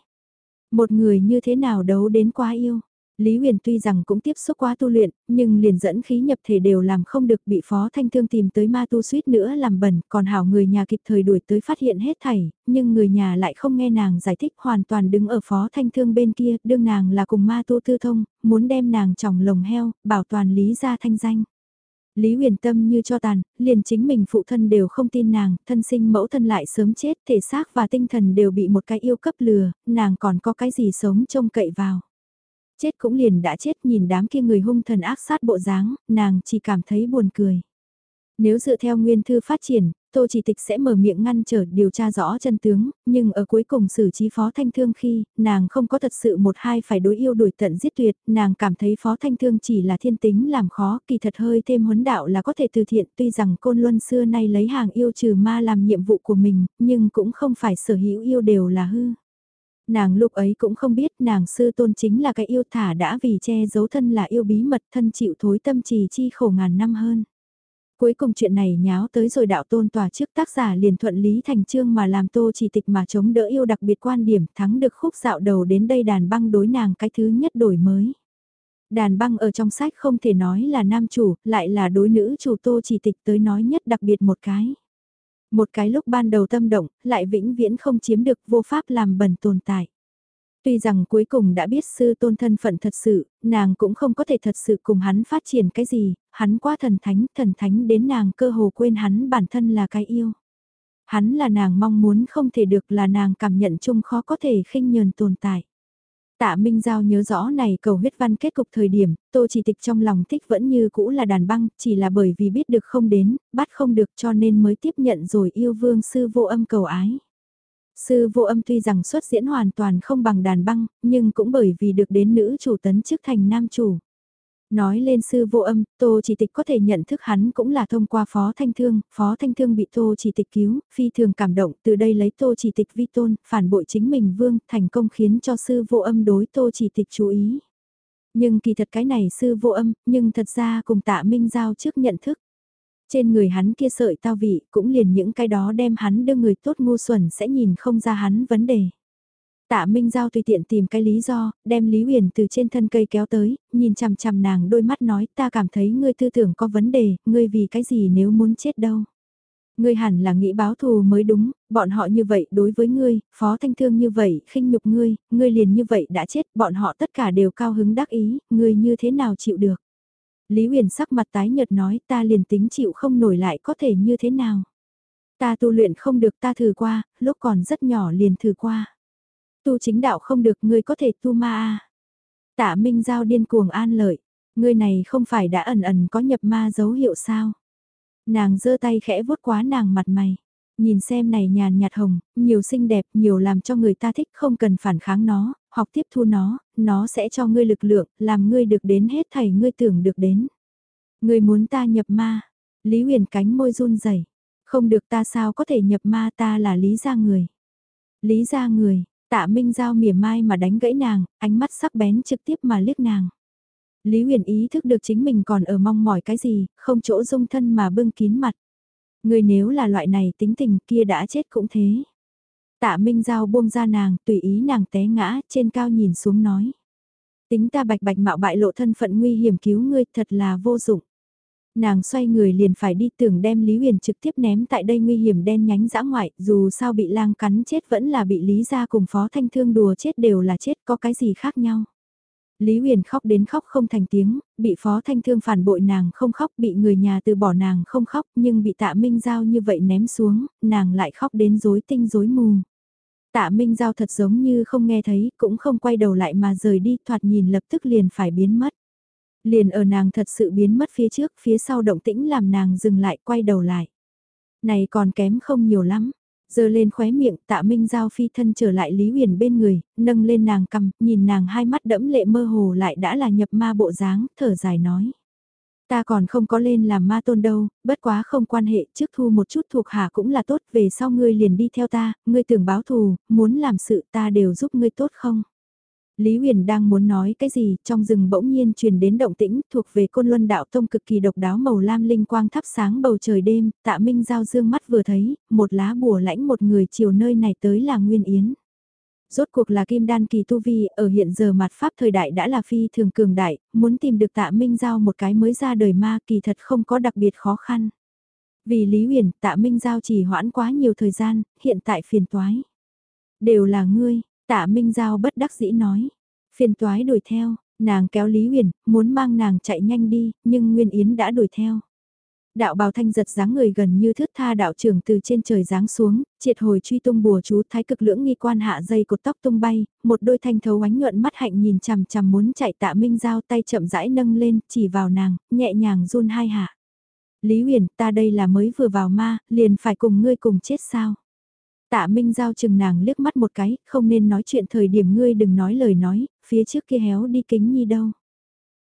Một người như thế nào đấu đến quá yêu, Lý Huyền tuy rằng cũng tiếp xúc qua tu luyện, nhưng liền dẫn khí nhập thể đều làm không được bị Phó Thanh Thương tìm tới ma tu suýt nữa làm bẩn, còn hảo người nhà kịp thời đuổi tới phát hiện hết thảy, nhưng người nhà lại không nghe nàng giải thích hoàn toàn đứng ở Phó Thanh Thương bên kia, đương nàng là cùng ma tu tư thông, muốn đem nàng tròng lồng heo, bảo toàn lý ra thanh danh. Lý huyền tâm như cho tàn, liền chính mình phụ thân đều không tin nàng, thân sinh mẫu thân lại sớm chết, thể xác và tinh thần đều bị một cái yêu cấp lừa, nàng còn có cái gì sống trông cậy vào. Chết cũng liền đã chết nhìn đám kia người hung thần ác sát bộ dáng, nàng chỉ cảm thấy buồn cười. Nếu dựa theo nguyên thư phát triển, Tô Chỉ Tịch sẽ mở miệng ngăn trở điều tra rõ chân tướng, nhưng ở cuối cùng xử trí Phó Thanh Thương khi, nàng không có thật sự một hai phải đối yêu đuổi tận giết tuyệt, nàng cảm thấy Phó Thanh Thương chỉ là thiên tính làm khó, kỳ thật hơi thêm huấn đạo là có thể từ thiện, tuy rằng Côn Luân xưa nay lấy hàng yêu trừ ma làm nhiệm vụ của mình, nhưng cũng không phải sở hữu yêu đều là hư. Nàng lúc ấy cũng không biết nàng sư tôn chính là cái yêu thả đã vì che giấu thân là yêu bí mật thân chịu thối tâm trì chi khổ ngàn năm hơn. Cuối cùng chuyện này nháo tới rồi đạo tôn tòa trước tác giả liền thuận lý thành chương mà làm tô chỉ tịch mà chống đỡ yêu đặc biệt quan điểm thắng được khúc dạo đầu đến đây đàn băng đối nàng cái thứ nhất đổi mới. Đàn băng ở trong sách không thể nói là nam chủ, lại là đối nữ chủ tô chỉ tịch tới nói nhất đặc biệt một cái. Một cái lúc ban đầu tâm động, lại vĩnh viễn không chiếm được vô pháp làm bẩn tồn tại. Tuy rằng cuối cùng đã biết sư tôn thân phận thật sự, nàng cũng không có thể thật sự cùng hắn phát triển cái gì, hắn quá thần thánh, thần thánh đến nàng cơ hồ quên hắn bản thân là cái yêu. Hắn là nàng mong muốn không thể được là nàng cảm nhận chung khó có thể khinh nhờn tồn tại. Tạ Minh Giao nhớ rõ này cầu huyết văn kết cục thời điểm, Tô Chỉ Tịch trong lòng thích vẫn như cũ là đàn băng, chỉ là bởi vì biết được không đến, bắt không được cho nên mới tiếp nhận rồi yêu vương sư vô âm cầu ái. Sư vô âm tuy rằng xuất diễn hoàn toàn không bằng đàn băng, nhưng cũng bởi vì được đến nữ chủ tấn chức thành nam chủ. Nói lên sư vô âm, Tô Chỉ Tịch có thể nhận thức hắn cũng là thông qua Phó Thanh Thương, Phó Thanh Thương bị Tô Chỉ Tịch cứu, phi thường cảm động, từ đây lấy Tô Chỉ Tịch vi tôn, phản bội chính mình vương, thành công khiến cho sư vô âm đối Tô Chỉ Tịch chú ý. Nhưng kỳ thật cái này sư vô âm, nhưng thật ra cùng tạ Minh Giao trước nhận thức. Trên người hắn kia sợi tao vị cũng liền những cái đó đem hắn đưa người tốt ngu xuẩn sẽ nhìn không ra hắn vấn đề. Tạ Minh Giao tùy tiện tìm cái lý do, đem Lý Huyền từ trên thân cây kéo tới, nhìn chằm chằm nàng đôi mắt nói ta cảm thấy ngươi tư tưởng có vấn đề, ngươi vì cái gì nếu muốn chết đâu. Ngươi hẳn là nghĩ báo thù mới đúng, bọn họ như vậy đối với ngươi, phó thanh thương như vậy, khinh nhục ngươi, ngươi liền như vậy đã chết, bọn họ tất cả đều cao hứng đắc ý, ngươi như thế nào chịu được. Lý Huyền sắc mặt tái nhợt nói ta liền tính chịu không nổi lại có thể như thế nào. Ta tu luyện không được ta thử qua, lúc còn rất nhỏ liền thử qua. Tu chính đạo không được ngươi có thể tu ma à. Tạ Minh Giao điên cuồng an lợi, ngươi này không phải đã ẩn ẩn có nhập ma dấu hiệu sao. Nàng giơ tay khẽ vuốt quá nàng mặt mày. Nhìn xem này nhàn nhạt hồng, nhiều xinh đẹp, nhiều làm cho người ta thích không cần phản kháng nó, học tiếp thu nó, nó sẽ cho ngươi lực lượng, làm ngươi được đến hết thảy ngươi tưởng được đến. Ngươi muốn ta nhập ma, Lý Huyền cánh môi run rẩy không được ta sao có thể nhập ma ta là Lý gia người. Lý gia người, tạ Minh Giao mỉa mai mà đánh gãy nàng, ánh mắt sắc bén trực tiếp mà liếc nàng. Lý Huyền ý thức được chính mình còn ở mong mỏi cái gì, không chỗ dung thân mà bưng kín mặt. Người nếu là loại này tính tình kia đã chết cũng thế. Tạ Minh Giao buông ra nàng, tùy ý nàng té ngã, trên cao nhìn xuống nói. Tính ta bạch bạch mạo bại lộ thân phận nguy hiểm cứu ngươi thật là vô dụng. Nàng xoay người liền phải đi tưởng đem Lý Huyền trực tiếp ném tại đây nguy hiểm đen nhánh dã ngoại, dù sao bị lang cắn chết vẫn là bị Lý gia cùng phó thanh thương đùa chết đều là chết có cái gì khác nhau. Lý Huyền khóc đến khóc không thành tiếng, bị Phó Thanh Thương phản bội nàng không khóc, bị người nhà từ bỏ nàng không khóc, nhưng bị Tạ Minh Giao như vậy ném xuống, nàng lại khóc đến rối tinh rối mù. Tạ Minh Giao thật giống như không nghe thấy, cũng không quay đầu lại mà rời đi, thoạt nhìn lập tức liền phải biến mất. Liền ở nàng thật sự biến mất phía trước, phía sau động tĩnh làm nàng dừng lại, quay đầu lại. Này còn kém không nhiều lắm, Giờ lên khóe miệng tạ minh giao phi thân trở lại Lý Huyền bên người, nâng lên nàng cầm, nhìn nàng hai mắt đẫm lệ mơ hồ lại đã là nhập ma bộ dáng, thở dài nói. Ta còn không có lên làm ma tôn đâu, bất quá không quan hệ, trước thu một chút thuộc hạ cũng là tốt, về sau ngươi liền đi theo ta, ngươi tưởng báo thù, muốn làm sự ta đều giúp ngươi tốt không? Lý Huyền đang muốn nói cái gì, trong rừng bỗng nhiên truyền đến động tĩnh, thuộc về côn luân đạo tông cực kỳ độc đáo màu lam linh quang thắp sáng bầu trời đêm, tạ minh giao dương mắt vừa thấy, một lá bùa lãnh một người chiều nơi này tới là Nguyên Yến. Rốt cuộc là kim đan kỳ tu vi, ở hiện giờ mặt pháp thời đại đã là phi thường cường đại, muốn tìm được tạ minh giao một cái mới ra đời ma kỳ thật không có đặc biệt khó khăn. Vì Lý Huyền, tạ minh giao chỉ hoãn quá nhiều thời gian, hiện tại phiền toái. Đều là ngươi, Tạ Minh Giao bất đắc dĩ nói. Phiền toái đuổi theo, nàng kéo Lý Huyền, muốn mang nàng chạy nhanh đi, nhưng Nguyên Yến đã đuổi theo. Đạo bào thanh giật dáng người gần như thước tha đạo trưởng từ trên trời giáng xuống, triệt hồi truy tung bùa chú thái cực lưỡng nghi quan hạ dây cột tóc tung bay, một đôi thanh thấu ánh nhuận mắt hạnh nhìn chằm chằm muốn chạy tạ minh giao tay chậm rãi nâng lên, chỉ vào nàng, nhẹ nhàng run hai hạ. Lý Huyền, ta đây là mới vừa vào ma, liền phải cùng ngươi cùng chết sao? Tạ Minh Giao chừng nàng liếc mắt một cái, không nên nói chuyện thời điểm ngươi đừng nói lời nói, phía trước kia héo đi kính nhi đâu.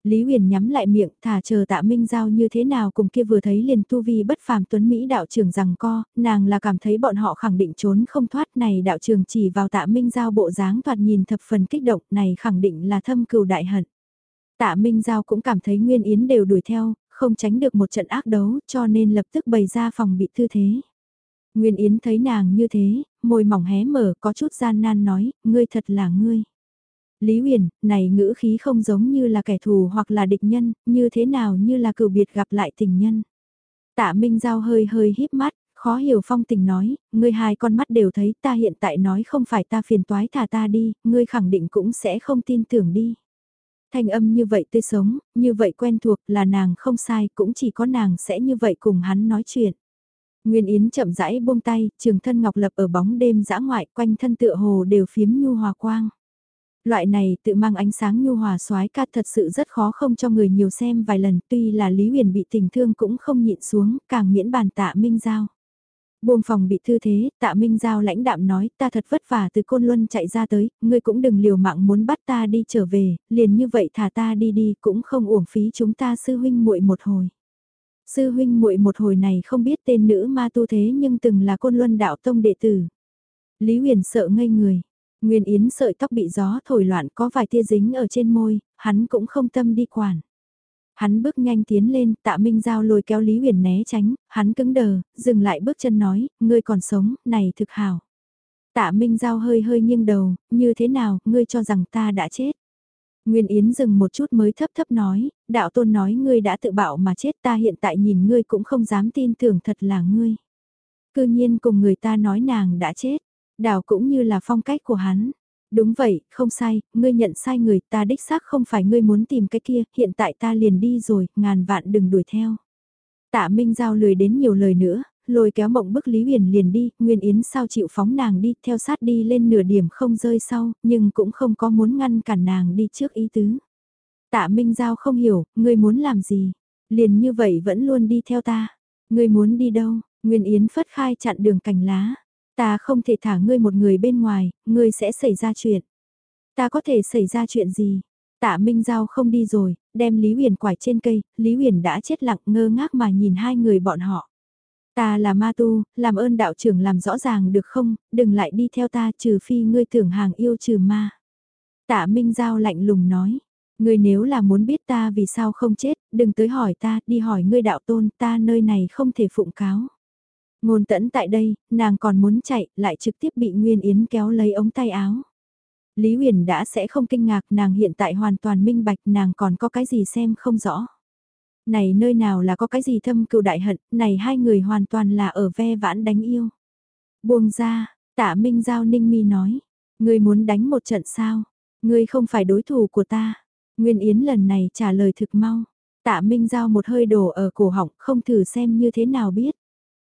Lý Huyền nhắm lại miệng, thả chờ tạ Minh Giao như thế nào cùng kia vừa thấy liền tu vi bất phàm tuấn Mỹ đạo trưởng rằng co, nàng là cảm thấy bọn họ khẳng định trốn không thoát này đạo trưởng chỉ vào tạ Minh Giao bộ dáng thoạt nhìn thập phần kích động này khẳng định là thâm cừu đại hận. Tạ Minh Giao cũng cảm thấy Nguyên Yến đều đuổi theo, không tránh được một trận ác đấu cho nên lập tức bày ra phòng bị tư thế. Nguyên Yến thấy nàng như thế, môi mỏng hé mở có chút gian nan nói, ngươi thật là ngươi. Lý Huyền, này ngữ khí không giống như là kẻ thù hoặc là địch nhân, như thế nào như là cựu biệt gặp lại tình nhân. Tạ Minh Giao hơi hơi híp mắt, khó hiểu phong tình nói, ngươi hai con mắt đều thấy ta hiện tại nói không phải ta phiền toái thả ta đi, ngươi khẳng định cũng sẽ không tin tưởng đi. Thanh âm như vậy tươi sống, như vậy quen thuộc là nàng không sai, cũng chỉ có nàng sẽ như vậy cùng hắn nói chuyện. Nguyên Yến chậm rãi buông tay, trường thân ngọc lập ở bóng đêm dã ngoại quanh thân tựa hồ đều phiếm nhu hòa quang. Loại này tự mang ánh sáng nhu hòa soái ca thật sự rất khó không cho người nhiều xem vài lần tuy là Lý Huyền bị tình thương cũng không nhịn xuống, càng miễn bàn tạ Minh Giao. Buông phòng bị thư thế, tạ Minh Giao lãnh đạm nói ta thật vất vả từ Côn Luân chạy ra tới, ngươi cũng đừng liều mạng muốn bắt ta đi trở về, liền như vậy thả ta đi đi cũng không uổng phí chúng ta sư huynh muội một hồi. Sư huynh muội một hồi này không biết tên nữ ma tu thế nhưng từng là Côn Luân đạo tông đệ tử. Lý Huyền sợ ngây người, Nguyên Yến sợi tóc bị gió thổi loạn có vài tia dính ở trên môi, hắn cũng không tâm đi quản. Hắn bước nhanh tiến lên, tạ Minh Giao lôi kéo Lý Huyền né tránh, hắn cứng đờ, dừng lại bước chân nói, ngươi còn sống, này thực hảo. Tạ Minh Giao hơi hơi nghiêng đầu, như thế nào, ngươi cho rằng ta đã chết. Nguyên Yến dừng một chút mới thấp thấp nói, đạo tôn nói ngươi đã tự bạo mà chết ta hiện tại nhìn ngươi cũng không dám tin tưởng thật là ngươi. Cư nhiên cùng người ta nói nàng đã chết, đảo cũng như là phong cách của hắn. Đúng vậy, không sai, ngươi nhận sai người, ta đích xác không phải ngươi muốn tìm cái kia, hiện tại ta liền đi rồi, ngàn vạn đừng đuổi theo. Tạ Minh Giao lười đến nhiều lời nữa, lôi kéo mộng bức Lý Huyền liền đi, Nguyên Yến sao chịu phóng nàng đi, theo sát đi lên nửa điểm không rơi sau, nhưng cũng không có muốn ngăn cản nàng đi trước ý tứ. Tạ Minh Giao không hiểu, ngươi muốn làm gì, liền như vậy vẫn luôn đi theo ta, ngươi muốn đi đâu, Nguyên Yến phất khai chặn đường cành lá. Ta không thể thả ngươi một người bên ngoài, ngươi sẽ xảy ra chuyện. Ta có thể xảy ra chuyện gì? Tạ Minh Giao không đi rồi, đem Lý Huyền quải trên cây, Lý Huyền đã chết lặng ngơ ngác mà nhìn hai người bọn họ. Ta là ma tu, làm ơn đạo trưởng làm rõ ràng được không, đừng lại đi theo ta trừ phi ngươi tưởng hàng yêu trừ ma. Tạ Minh Giao lạnh lùng nói, ngươi nếu là muốn biết ta vì sao không chết, đừng tới hỏi ta, đi hỏi ngươi đạo tôn, ta nơi này không thể phụng cáo. Ngôn tẫn tại đây, nàng còn muốn chạy, lại trực tiếp bị Nguyên Yến kéo lấy ống tay áo. Lý Huyền đã sẽ không kinh ngạc nàng hiện tại hoàn toàn minh bạch nàng còn có cái gì xem không rõ. Này nơi nào là có cái gì thâm cựu đại hận, này hai người hoàn toàn là ở ve vãn đánh yêu. Buông ra, tạ Minh Giao Ninh Mi nói, ngươi muốn đánh một trận sao, ngươi không phải đối thủ của ta. Nguyên Yến lần này trả lời thực mau, tạ Minh Giao một hơi đổ ở cổ họng không thử xem như thế nào biết.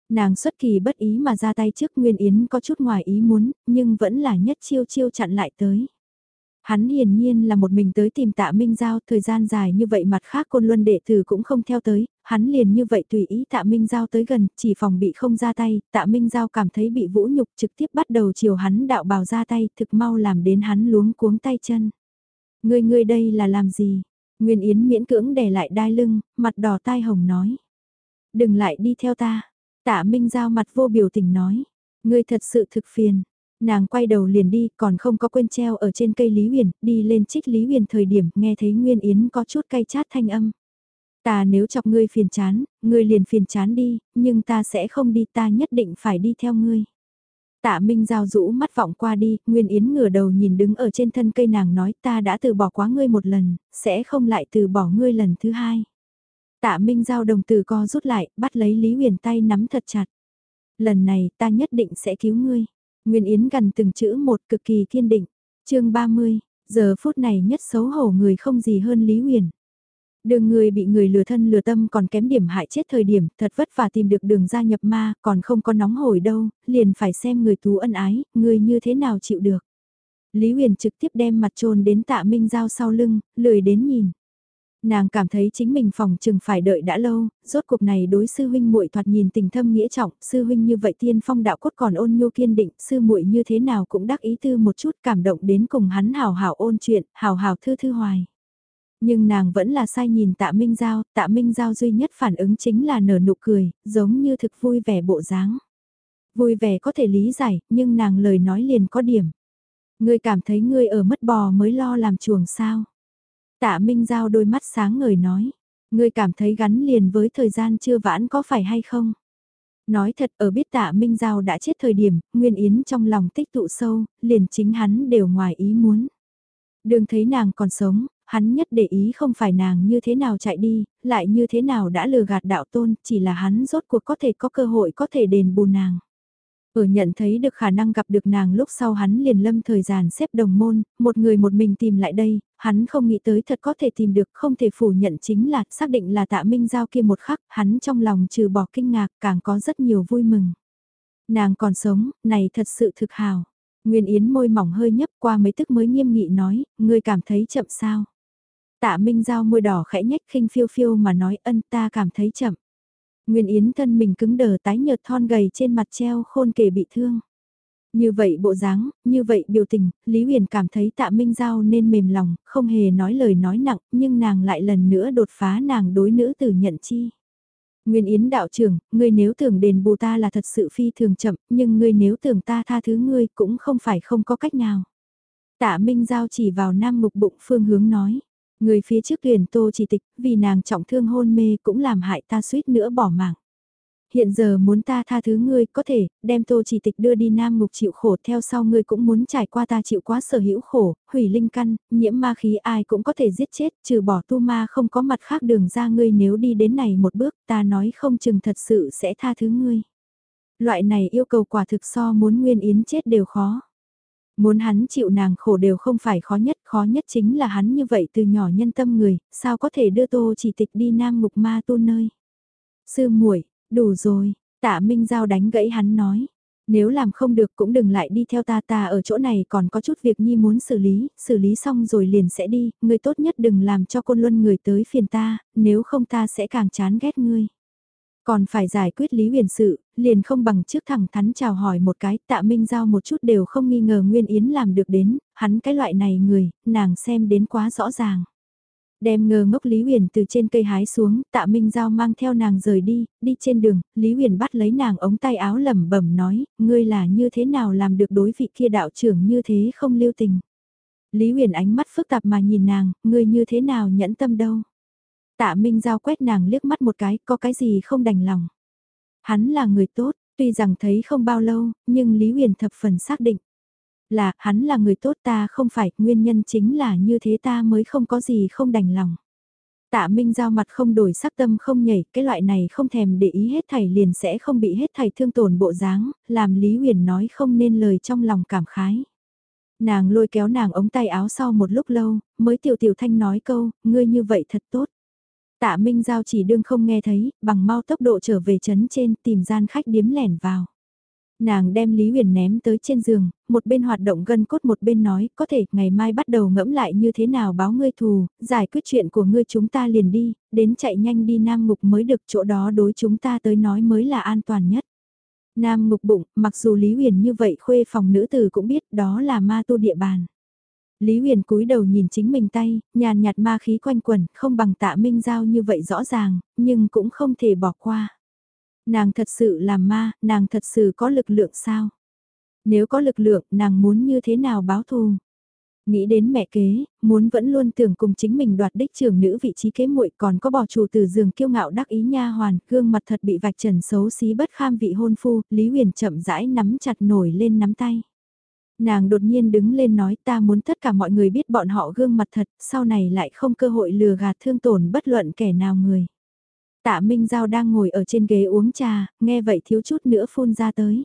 Nàng xuất kỳ bất ý mà ra tay trước Nguyên Yến có chút ngoài ý muốn, nhưng vẫn là nhất chiêu chiêu chặn lại tới. Hắn hiển nhiên là một mình tới tìm tạ Minh Giao, thời gian dài như vậy mặt khác côn luân đệ tử cũng không theo tới, hắn liền như vậy tùy ý tạ Minh Giao tới gần, chỉ phòng bị không ra tay, tạ Minh Giao cảm thấy bị vũ nhục trực tiếp bắt đầu chiều hắn đạo bào ra tay, thực mau làm đến hắn luống cuống tay chân. Ngươi ngươi đây là làm gì? Nguyên Yến miễn cưỡng để lại đai lưng, mặt đỏ tai hồng nói. Đừng lại đi theo ta, Tạ Minh Giao mặt vô biểu tình nói, ngươi thật sự thực phiền. Nàng quay đầu liền đi, còn không có quên treo ở trên cây Lý Huyền, đi lên trích Lý Huyền thời điểm nghe thấy Nguyên Yến có chút cay chát thanh âm. Ta nếu chọc ngươi phiền chán, ngươi liền phiền chán đi, nhưng ta sẽ không đi ta nhất định phải đi theo ngươi. Tạ Minh Giao rũ mắt vọng qua đi, Nguyên Yến ngửa đầu nhìn đứng ở trên thân cây nàng nói ta đã từ bỏ quá ngươi một lần, sẽ không lại từ bỏ ngươi lần thứ hai. Tạ Minh Giao đồng từ co rút lại, bắt lấy Lý Huyền tay nắm thật chặt. Lần này ta nhất định sẽ cứu ngươi. Nguyên Yến gần từng chữ một cực kỳ kiên định. chương 30, giờ phút này nhất xấu hổ người không gì hơn Lý Huyền. Đường người bị người lừa thân lừa tâm còn kém điểm hại chết thời điểm, thật vất vả tìm được đường gia nhập ma, còn không có nóng hổi đâu, liền phải xem người tú ân ái, người như thế nào chịu được. Lý Huyền trực tiếp đem mặt trôn đến tạ Minh Giao sau lưng, lười đến nhìn. Nàng cảm thấy chính mình phòng chừng phải đợi đã lâu, rốt cuộc này đối sư huynh muội thoạt nhìn tình thâm nghĩa trọng, sư huynh như vậy tiên phong đạo cốt còn ôn nhu kiên định, sư muội như thế nào cũng đắc ý tư một chút cảm động đến cùng hắn hào hào ôn chuyện, hào hào thư thư hoài. Nhưng nàng vẫn là sai nhìn tạ Minh Giao, tạ Minh Giao duy nhất phản ứng chính là nở nụ cười, giống như thực vui vẻ bộ dáng. Vui vẻ có thể lý giải, nhưng nàng lời nói liền có điểm. Ngươi cảm thấy ngươi ở mất bò mới lo làm chuồng sao. Tạ Minh Giao đôi mắt sáng ngời nói, ngươi cảm thấy gắn liền với thời gian chưa vãn có phải hay không? Nói thật ở biết tạ Minh Giao đã chết thời điểm, Nguyên Yến trong lòng tích tụ sâu, liền chính hắn đều ngoài ý muốn. Đường thấy nàng còn sống, hắn nhất để ý không phải nàng như thế nào chạy đi, lại như thế nào đã lừa gạt đạo tôn, chỉ là hắn rốt cuộc có thể có cơ hội có thể đền bù nàng. Ở nhận thấy được khả năng gặp được nàng lúc sau hắn liền lâm thời gian xếp đồng môn, một người một mình tìm lại đây, hắn không nghĩ tới thật có thể tìm được, không thể phủ nhận chính là xác định là tạ minh giao kia một khắc, hắn trong lòng trừ bỏ kinh ngạc càng có rất nhiều vui mừng. Nàng còn sống, này thật sự thực hào. Nguyên Yến môi mỏng hơi nhấp qua mấy tức mới nghiêm nghị nói, ngươi cảm thấy chậm sao. Tạ Minh Giao môi đỏ khẽ nhếch khinh phiêu phiêu mà nói ân ta cảm thấy chậm. Nguyên Yến thân mình cứng đờ tái nhợt thon gầy trên mặt treo khôn kể bị thương. Như vậy bộ dáng, như vậy biểu tình, Lý Huyền cảm thấy tạ Minh Giao nên mềm lòng, không hề nói lời nói nặng, nhưng nàng lại lần nữa đột phá nàng đối nữ tử nhận chi. Nguyên Yến đạo trưởng, ngươi nếu tưởng đền bù ta là thật sự phi thường chậm, nhưng ngươi nếu tưởng ta tha thứ ngươi cũng không phải không có cách nào. Tạ Minh Giao chỉ vào nam mục bụng phương hướng nói. Người phía trước tuyển tô chỉ tịch, vì nàng trọng thương hôn mê cũng làm hại ta suýt nữa bỏ mạng. Hiện giờ muốn ta tha thứ ngươi có thể, đem tô chỉ tịch đưa đi nam ngục chịu khổ theo sau ngươi cũng muốn trải qua ta chịu quá sở hữu khổ, hủy linh căn, nhiễm ma khí ai cũng có thể giết chết, trừ bỏ tu ma không có mặt khác đường ra ngươi nếu đi đến này một bước ta nói không chừng thật sự sẽ tha thứ ngươi. Loại này yêu cầu quả thực so muốn nguyên yến chết đều khó. Muốn hắn chịu nàng khổ đều không phải khó nhất, khó nhất chính là hắn như vậy từ nhỏ nhân tâm người, sao có thể đưa tô chỉ tịch đi nam ngục ma tu nơi. Sư muội đủ rồi, tạ Minh Giao đánh gãy hắn nói. Nếu làm không được cũng đừng lại đi theo ta ta ở chỗ này còn có chút việc nhi muốn xử lý, xử lý xong rồi liền sẽ đi, người tốt nhất đừng làm cho côn luân người tới phiền ta, nếu không ta sẽ càng chán ghét ngươi. Còn phải giải quyết Lý Huyền sự, liền không bằng trước thẳng thắn chào hỏi một cái, tạ Minh Giao một chút đều không nghi ngờ Nguyên Yến làm được đến, hắn cái loại này người, nàng xem đến quá rõ ràng. Đem ngờ ngốc Lý Huyền từ trên cây hái xuống, tạ Minh Giao mang theo nàng rời đi, đi trên đường, Lý Huyền bắt lấy nàng ống tay áo lẩm bẩm nói, ngươi là như thế nào làm được đối vị kia đạo trưởng như thế không lưu tình. Lý Huyền ánh mắt phức tạp mà nhìn nàng, ngươi như thế nào nhẫn tâm đâu. Tạ Minh Giao quét nàng liếc mắt một cái, có cái gì không đành lòng. Hắn là người tốt, tuy rằng thấy không bao lâu, nhưng Lý Huyền thập phần xác định. Là, hắn là người tốt ta không phải, nguyên nhân chính là như thế ta mới không có gì không đành lòng. Tạ Minh Giao mặt không đổi sắc tâm không nhảy, cái loại này không thèm để ý hết thảy liền sẽ không bị hết thảy thương tổn bộ dáng, làm Lý Huyền nói không nên lời trong lòng cảm khái. Nàng lôi kéo nàng ống tay áo sau một lúc lâu, mới tiểu tiểu thanh nói câu, ngươi như vậy thật tốt. Tạ Minh Giao chỉ đương không nghe thấy, bằng mau tốc độ trở về chấn trên tìm gian khách điếm lẻn vào. Nàng đem Lý Huyền ném tới trên giường, một bên hoạt động gân cốt một bên nói, có thể ngày mai bắt đầu ngẫm lại như thế nào báo ngươi thù, giải quyết chuyện của ngươi chúng ta liền đi, đến chạy nhanh đi Nam Ngục mới được chỗ đó đối chúng ta tới nói mới là an toàn nhất. Nam Ngục bụng, mặc dù Lý Huyền như vậy khuê phòng nữ tử cũng biết đó là ma tu địa bàn. Lý Huyền cúi đầu nhìn chính mình tay, nhàn nhạt ma khí quanh quẩn, không bằng tạ minh giao như vậy rõ ràng, nhưng cũng không thể bỏ qua. Nàng thật sự là ma, nàng thật sự có lực lượng sao? Nếu có lực lượng, nàng muốn như thế nào báo thù? Nghĩ đến mẹ kế, muốn vẫn luôn tưởng cùng chính mình đoạt đích trưởng nữ vị trí kế muội còn có bỏ chủ từ giường kiêu ngạo đắc ý nha hoàn, gương mặt thật bị vạch trần xấu xí bất kham vị hôn phu, Lý Huyền chậm rãi nắm chặt nổi lên nắm tay. Nàng đột nhiên đứng lên nói ta muốn tất cả mọi người biết bọn họ gương mặt thật, sau này lại không cơ hội lừa gạt thương tổn bất luận kẻ nào người. Tạ Minh Giao đang ngồi ở trên ghế uống trà, nghe vậy thiếu chút nữa phun ra tới.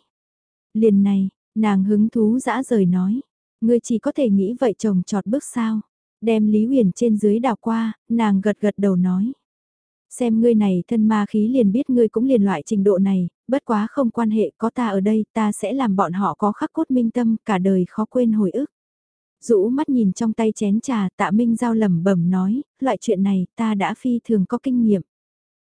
Liền này, nàng hứng thú dã rời nói, ngươi chỉ có thể nghĩ vậy chồng trọt bước sao. Đem Lý Huyền trên dưới đào qua, nàng gật gật đầu nói. Xem ngươi này thân ma khí liền biết ngươi cũng liền loại trình độ này, bất quá không quan hệ có ta ở đây ta sẽ làm bọn họ có khắc cốt minh tâm cả đời khó quên hồi ức. rũ mắt nhìn trong tay chén trà tạ Minh Giao lẩm bẩm nói, loại chuyện này ta đã phi thường có kinh nghiệm.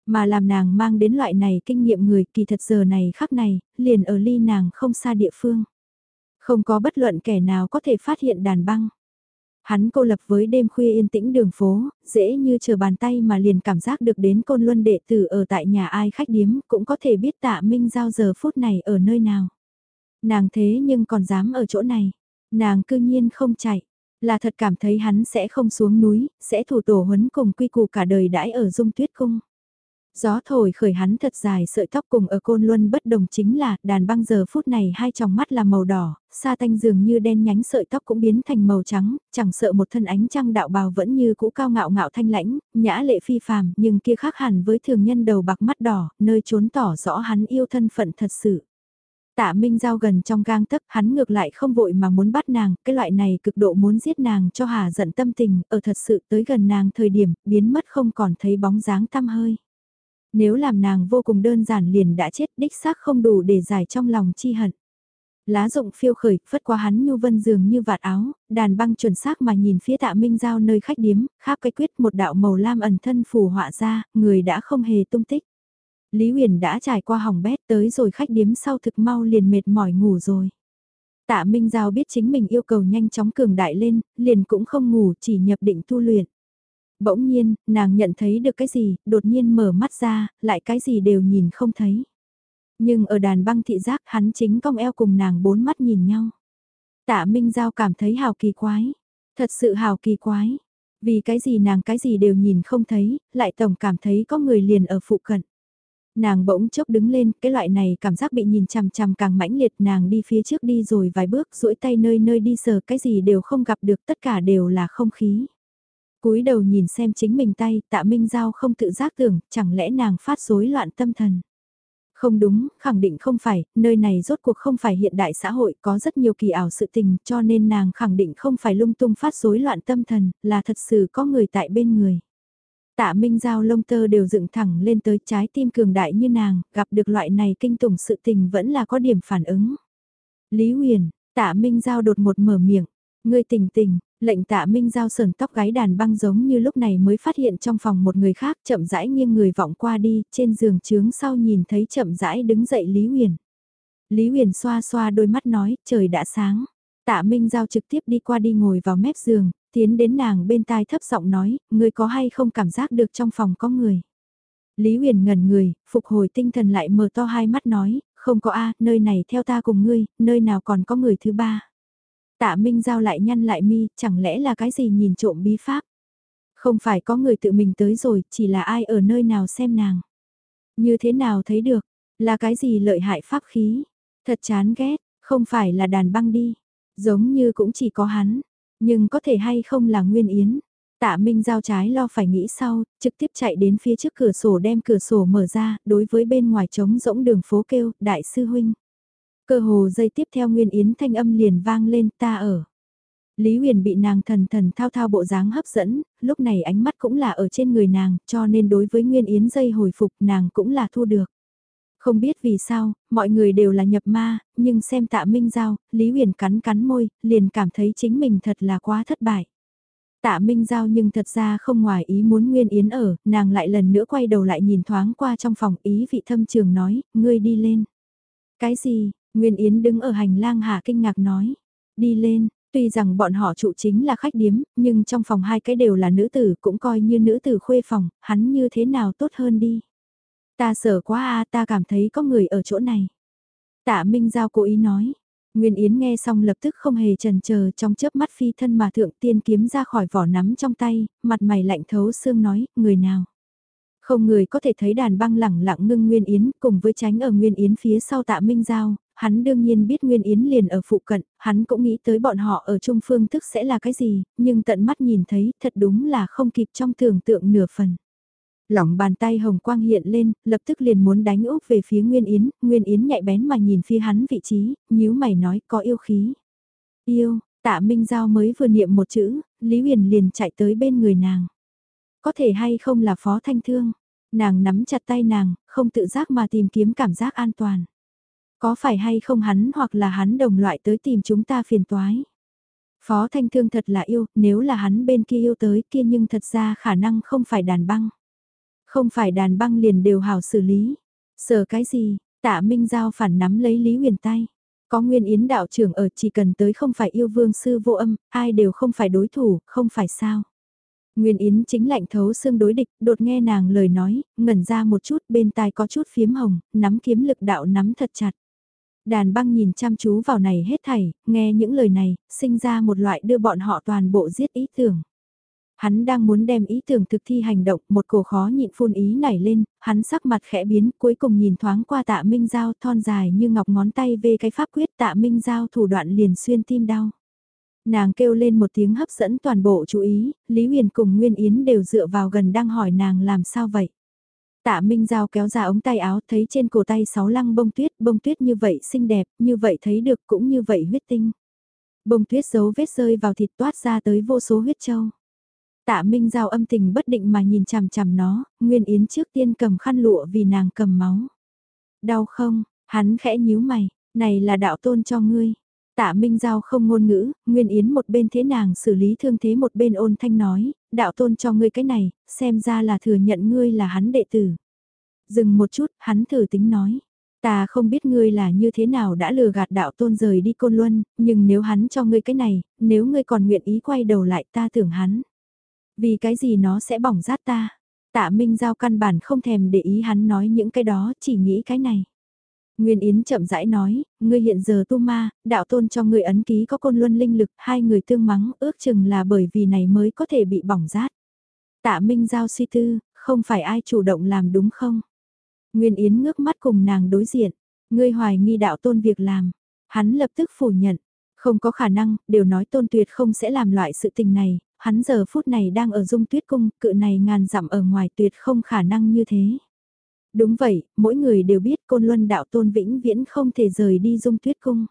Mà làm nàng mang đến loại này kinh nghiệm người kỳ thật giờ này khắc này, liền ở ly nàng không xa địa phương. Không có bất luận kẻ nào có thể phát hiện đàn băng. Hắn cô lập với đêm khuya yên tĩnh đường phố, dễ như chờ bàn tay mà liền cảm giác được đến côn luân đệ tử ở tại nhà ai khách điếm cũng có thể biết tạ Minh Giao giờ phút này ở nơi nào. Nàng thế nhưng còn dám ở chỗ này, nàng cư nhiên không chạy, là thật cảm thấy hắn sẽ không xuống núi, sẽ thủ tổ huấn cùng quy củ cả đời đãi ở dung tuyết cung. Gió thổi khởi hắn thật dài sợi tóc cùng ở côn luân bất đồng chính là đàn băng giờ phút này hai tròng mắt là màu đỏ, sa tanh dường như đen nhánh sợi tóc cũng biến thành màu trắng, chẳng sợ một thân ánh trăng đạo bào vẫn như cũ cao ngạo ngạo thanh lãnh, nhã lệ phi phàm nhưng kia khác hẳn với thường nhân đầu bạc mắt đỏ, nơi trốn tỏ rõ hắn yêu thân phận thật sự. Tạ Minh Giao gần trong gang tấc, hắn ngược lại không vội mà muốn bắt nàng, cái loại này cực độ muốn giết nàng cho hà giận tâm tình, ở thật sự tới gần nàng thời điểm, biến mất không còn thấy bóng dáng tăm hơi. Nếu làm nàng vô cùng đơn giản liền đã chết đích xác không đủ để giải trong lòng chi hận. Lá rụng phiêu khởi, phất qua hắn nhu vân dường như vạt áo, đàn băng chuẩn xác mà nhìn phía tạ minh giao nơi khách điếm, kháp cái quyết một đạo màu lam ẩn thân phù họa ra, người đã không hề tung tích. Lý Huyền đã trải qua hỏng bét tới rồi khách điếm sau thực mau liền mệt mỏi ngủ rồi. Tạ Minh Giao biết chính mình yêu cầu nhanh chóng cường đại lên, liền cũng không ngủ chỉ nhập định tu luyện. Bỗng nhiên, nàng nhận thấy được cái gì, đột nhiên mở mắt ra, lại cái gì đều nhìn không thấy. Nhưng ở đàn băng thị giác hắn chính cong eo cùng nàng bốn mắt nhìn nhau. Tạ Minh Giao cảm thấy hào kỳ quái. Thật sự hào kỳ quái. Vì cái gì nàng cái gì đều nhìn không thấy, lại tổng cảm thấy có người liền ở phụ cận. Nàng bỗng chốc đứng lên, cái loại này cảm giác bị nhìn chằm chằm càng mãnh liệt nàng đi phía trước đi rồi vài bước duỗi tay nơi nơi đi sờ cái gì đều không gặp được tất cả đều là không khí cúi đầu nhìn xem chính mình tay, tạ Minh Giao không tự giác tưởng, chẳng lẽ nàng phát rối loạn tâm thần. Không đúng, khẳng định không phải, nơi này rốt cuộc không phải hiện đại xã hội, có rất nhiều kỳ ảo sự tình, cho nên nàng khẳng định không phải lung tung phát rối loạn tâm thần, là thật sự có người tại bên người. Tạ Minh Giao lông tơ đều dựng thẳng lên tới trái tim cường đại như nàng, gặp được loại này kinh tủng sự tình vẫn là có điểm phản ứng. Lý Huyền, Tạ Minh Giao đột một mở miệng, ngươi tỉnh tỉnh, Lệnh tạ minh giao sờn tóc gái đàn băng giống như lúc này mới phát hiện trong phòng một người khác chậm rãi nghiêng người vọng qua đi, trên giường trướng sau nhìn thấy chậm rãi đứng dậy Lý Huyền. Lý Huyền xoa xoa đôi mắt nói, trời đã sáng. Tạ Minh Giao trực tiếp đi qua đi ngồi vào mép giường, tiến đến nàng bên tai thấp giọng nói, ngươi có hay không cảm giác được trong phòng có người. Lý Huyền ngẩn người, phục hồi tinh thần lại mở to hai mắt nói, không có a, nơi này theo ta cùng ngươi, nơi nào còn có người thứ ba. Tạ Minh Giao lại nhăn lại mi, chẳng lẽ là cái gì nhìn trộm bí pháp? Không phải có người tự mình tới rồi, chỉ là ai ở nơi nào xem nàng. Như thế nào thấy được, là cái gì lợi hại pháp khí? Thật chán ghét, không phải là đàn băng đi. Giống như cũng chỉ có hắn, nhưng có thể hay không là Nguyên Yến. Tạ Minh Giao trái lo phải nghĩ sau, trực tiếp chạy đến phía trước cửa sổ đem cửa sổ mở ra, đối với bên ngoài trống rỗng đường phố kêu, đại sư huynh. Cơ hồ dây tiếp theo Nguyên Yến thanh âm liền vang lên ta ở. Lý Huyền bị nàng thần thần thao thao bộ dáng hấp dẫn, lúc này ánh mắt cũng là ở trên người nàng, cho nên đối với Nguyên Yến dây hồi phục nàng cũng là thu được. Không biết vì sao, mọi người đều là nhập ma, nhưng xem tạ Minh Giao, Lý Huyền cắn cắn môi, liền cảm thấy chính mình thật là quá thất bại. Tạ Minh Giao nhưng thật ra không ngoài ý muốn Nguyên Yến ở, nàng lại lần nữa quay đầu lại nhìn thoáng qua trong phòng ý vị thâm trường nói, ngươi đi lên. Cái gì, Nguyên Yến đứng ở hành lang hạ kinh ngạc nói. Đi lên, tuy rằng bọn họ trụ chính là khách điếm, nhưng trong phòng hai cái đều là nữ tử cũng coi như nữ tử khuê phòng, hắn như thế nào tốt hơn đi. Ta sợ quá a ta cảm thấy có người ở chỗ này. Tạ Minh Giao cố ý nói. Nguyên Yến nghe xong lập tức không hề trần chờ trong chớp mắt phi thân mà thượng tiên kiếm ra khỏi vỏ nắm trong tay, mặt mày lạnh thấu xương nói, người nào. Không người có thể thấy đàn băng lẳng lặng ngưng Nguyên Yến cùng với tránh ở Nguyên Yến phía sau tạ Minh Giao, hắn đương nhiên biết Nguyên Yến liền ở phụ cận, hắn cũng nghĩ tới bọn họ ở trung phương thức sẽ là cái gì, nhưng tận mắt nhìn thấy thật đúng là không kịp trong tưởng tượng nửa phần. Lỏng bàn tay hồng quang hiện lên, lập tức liền muốn đánh úp về phía Nguyên Yến, Nguyên Yến nhạy bén mà nhìn phía hắn vị trí, nhíu mày nói có yêu khí. Yêu, tạ Minh Giao mới vừa niệm một chữ, Lý Huyền liền chạy tới bên người nàng. Có thể hay không là phó thanh thương, nàng nắm chặt tay nàng, không tự giác mà tìm kiếm cảm giác an toàn. Có phải hay không hắn hoặc là hắn đồng loại tới tìm chúng ta phiền toái? Phó Thanh Thương thật là yêu, nếu là hắn bên kia yêu tới kia nhưng thật ra khả năng không phải đàn băng. Không phải đàn băng liền đều hảo xử lý. Sợ cái gì, tạ Minh Giao phản nắm lấy Lý Huyền tay. Có nguyên yến đạo trưởng ở chỉ cần tới không phải yêu vương sư vô âm, ai đều không phải đối thủ, không phải sao. Nguyên Yến chính lạnh thấu xương đối địch, đột nghe nàng lời nói, ngẩn ra một chút bên tai có chút phiếm hồng, nắm kiếm lực đạo nắm thật chặt. Đàn băng nhìn chăm chú vào này hết thảy, nghe những lời này, sinh ra một loại đưa bọn họ toàn bộ giết ý tưởng. Hắn đang muốn đem ý tưởng thực thi hành động, một cổ khó nhịn phun ý nảy lên, hắn sắc mặt khẽ biến, cuối cùng nhìn thoáng qua tạ minh giao thon dài như ngọc ngón tay về cái pháp quyết tạ minh giao thủ đoạn liền xuyên tim đau. Nàng kêu lên một tiếng hấp dẫn toàn bộ chú ý, Lý Huyền cùng Nguyên Yến đều dựa vào gần đang hỏi nàng làm sao vậy. Tạ Minh Giao kéo ra ống tay áo thấy trên cổ tay sáu lăng bông tuyết, bông tuyết như vậy xinh đẹp, như vậy thấy được cũng như vậy huyết tinh. Bông tuyết dấu vết rơi vào thịt toát ra tới vô số huyết châu. Tạ Minh Giao âm tình bất định mà nhìn chằm chằm nó, Nguyên Yến trước tiên cầm khăn lụa vì nàng cầm máu. Đau không, hắn khẽ nhíu mày, này là đạo tôn cho ngươi. Tạ Minh Giao không ngôn ngữ, Nguyên Yến một bên thế nàng xử lý thương thế một bên ôn thanh nói, đạo tôn cho ngươi cái này, xem ra là thừa nhận ngươi là hắn đệ tử. Dừng một chút, hắn thử tính nói. Ta không biết ngươi là như thế nào đã lừa gạt đạo tôn rời đi côn luân, nhưng nếu hắn cho ngươi cái này, nếu ngươi còn nguyện ý quay đầu lại ta tưởng hắn. Vì cái gì nó sẽ bỏng rát ta. Tạ Minh Giao căn bản không thèm để ý hắn nói những cái đó, chỉ nghĩ cái này. Nguyên Yến chậm rãi nói, ngươi hiện giờ tu ma, đạo tôn cho ngươi ấn ký có côn luân linh lực, hai người tương mắng ước chừng là bởi vì này mới có thể bị bỏng rát. Tạ Minh Giao suy tư, không phải ai chủ động làm đúng không? Nguyên Yến ngước mắt cùng nàng đối diện, ngươi hoài nghi đạo tôn việc làm. Hắn lập tức phủ nhận, không có khả năng, đều nói tôn tuyệt không sẽ làm loại sự tình này, hắn giờ phút này đang ở dung tuyết cung, cự này ngàn dặm ở ngoài tuyệt không khả năng như thế. Đúng vậy, mỗi người đều biết côn luân đạo tôn vĩnh viễn không thể rời đi dung tuyết cung.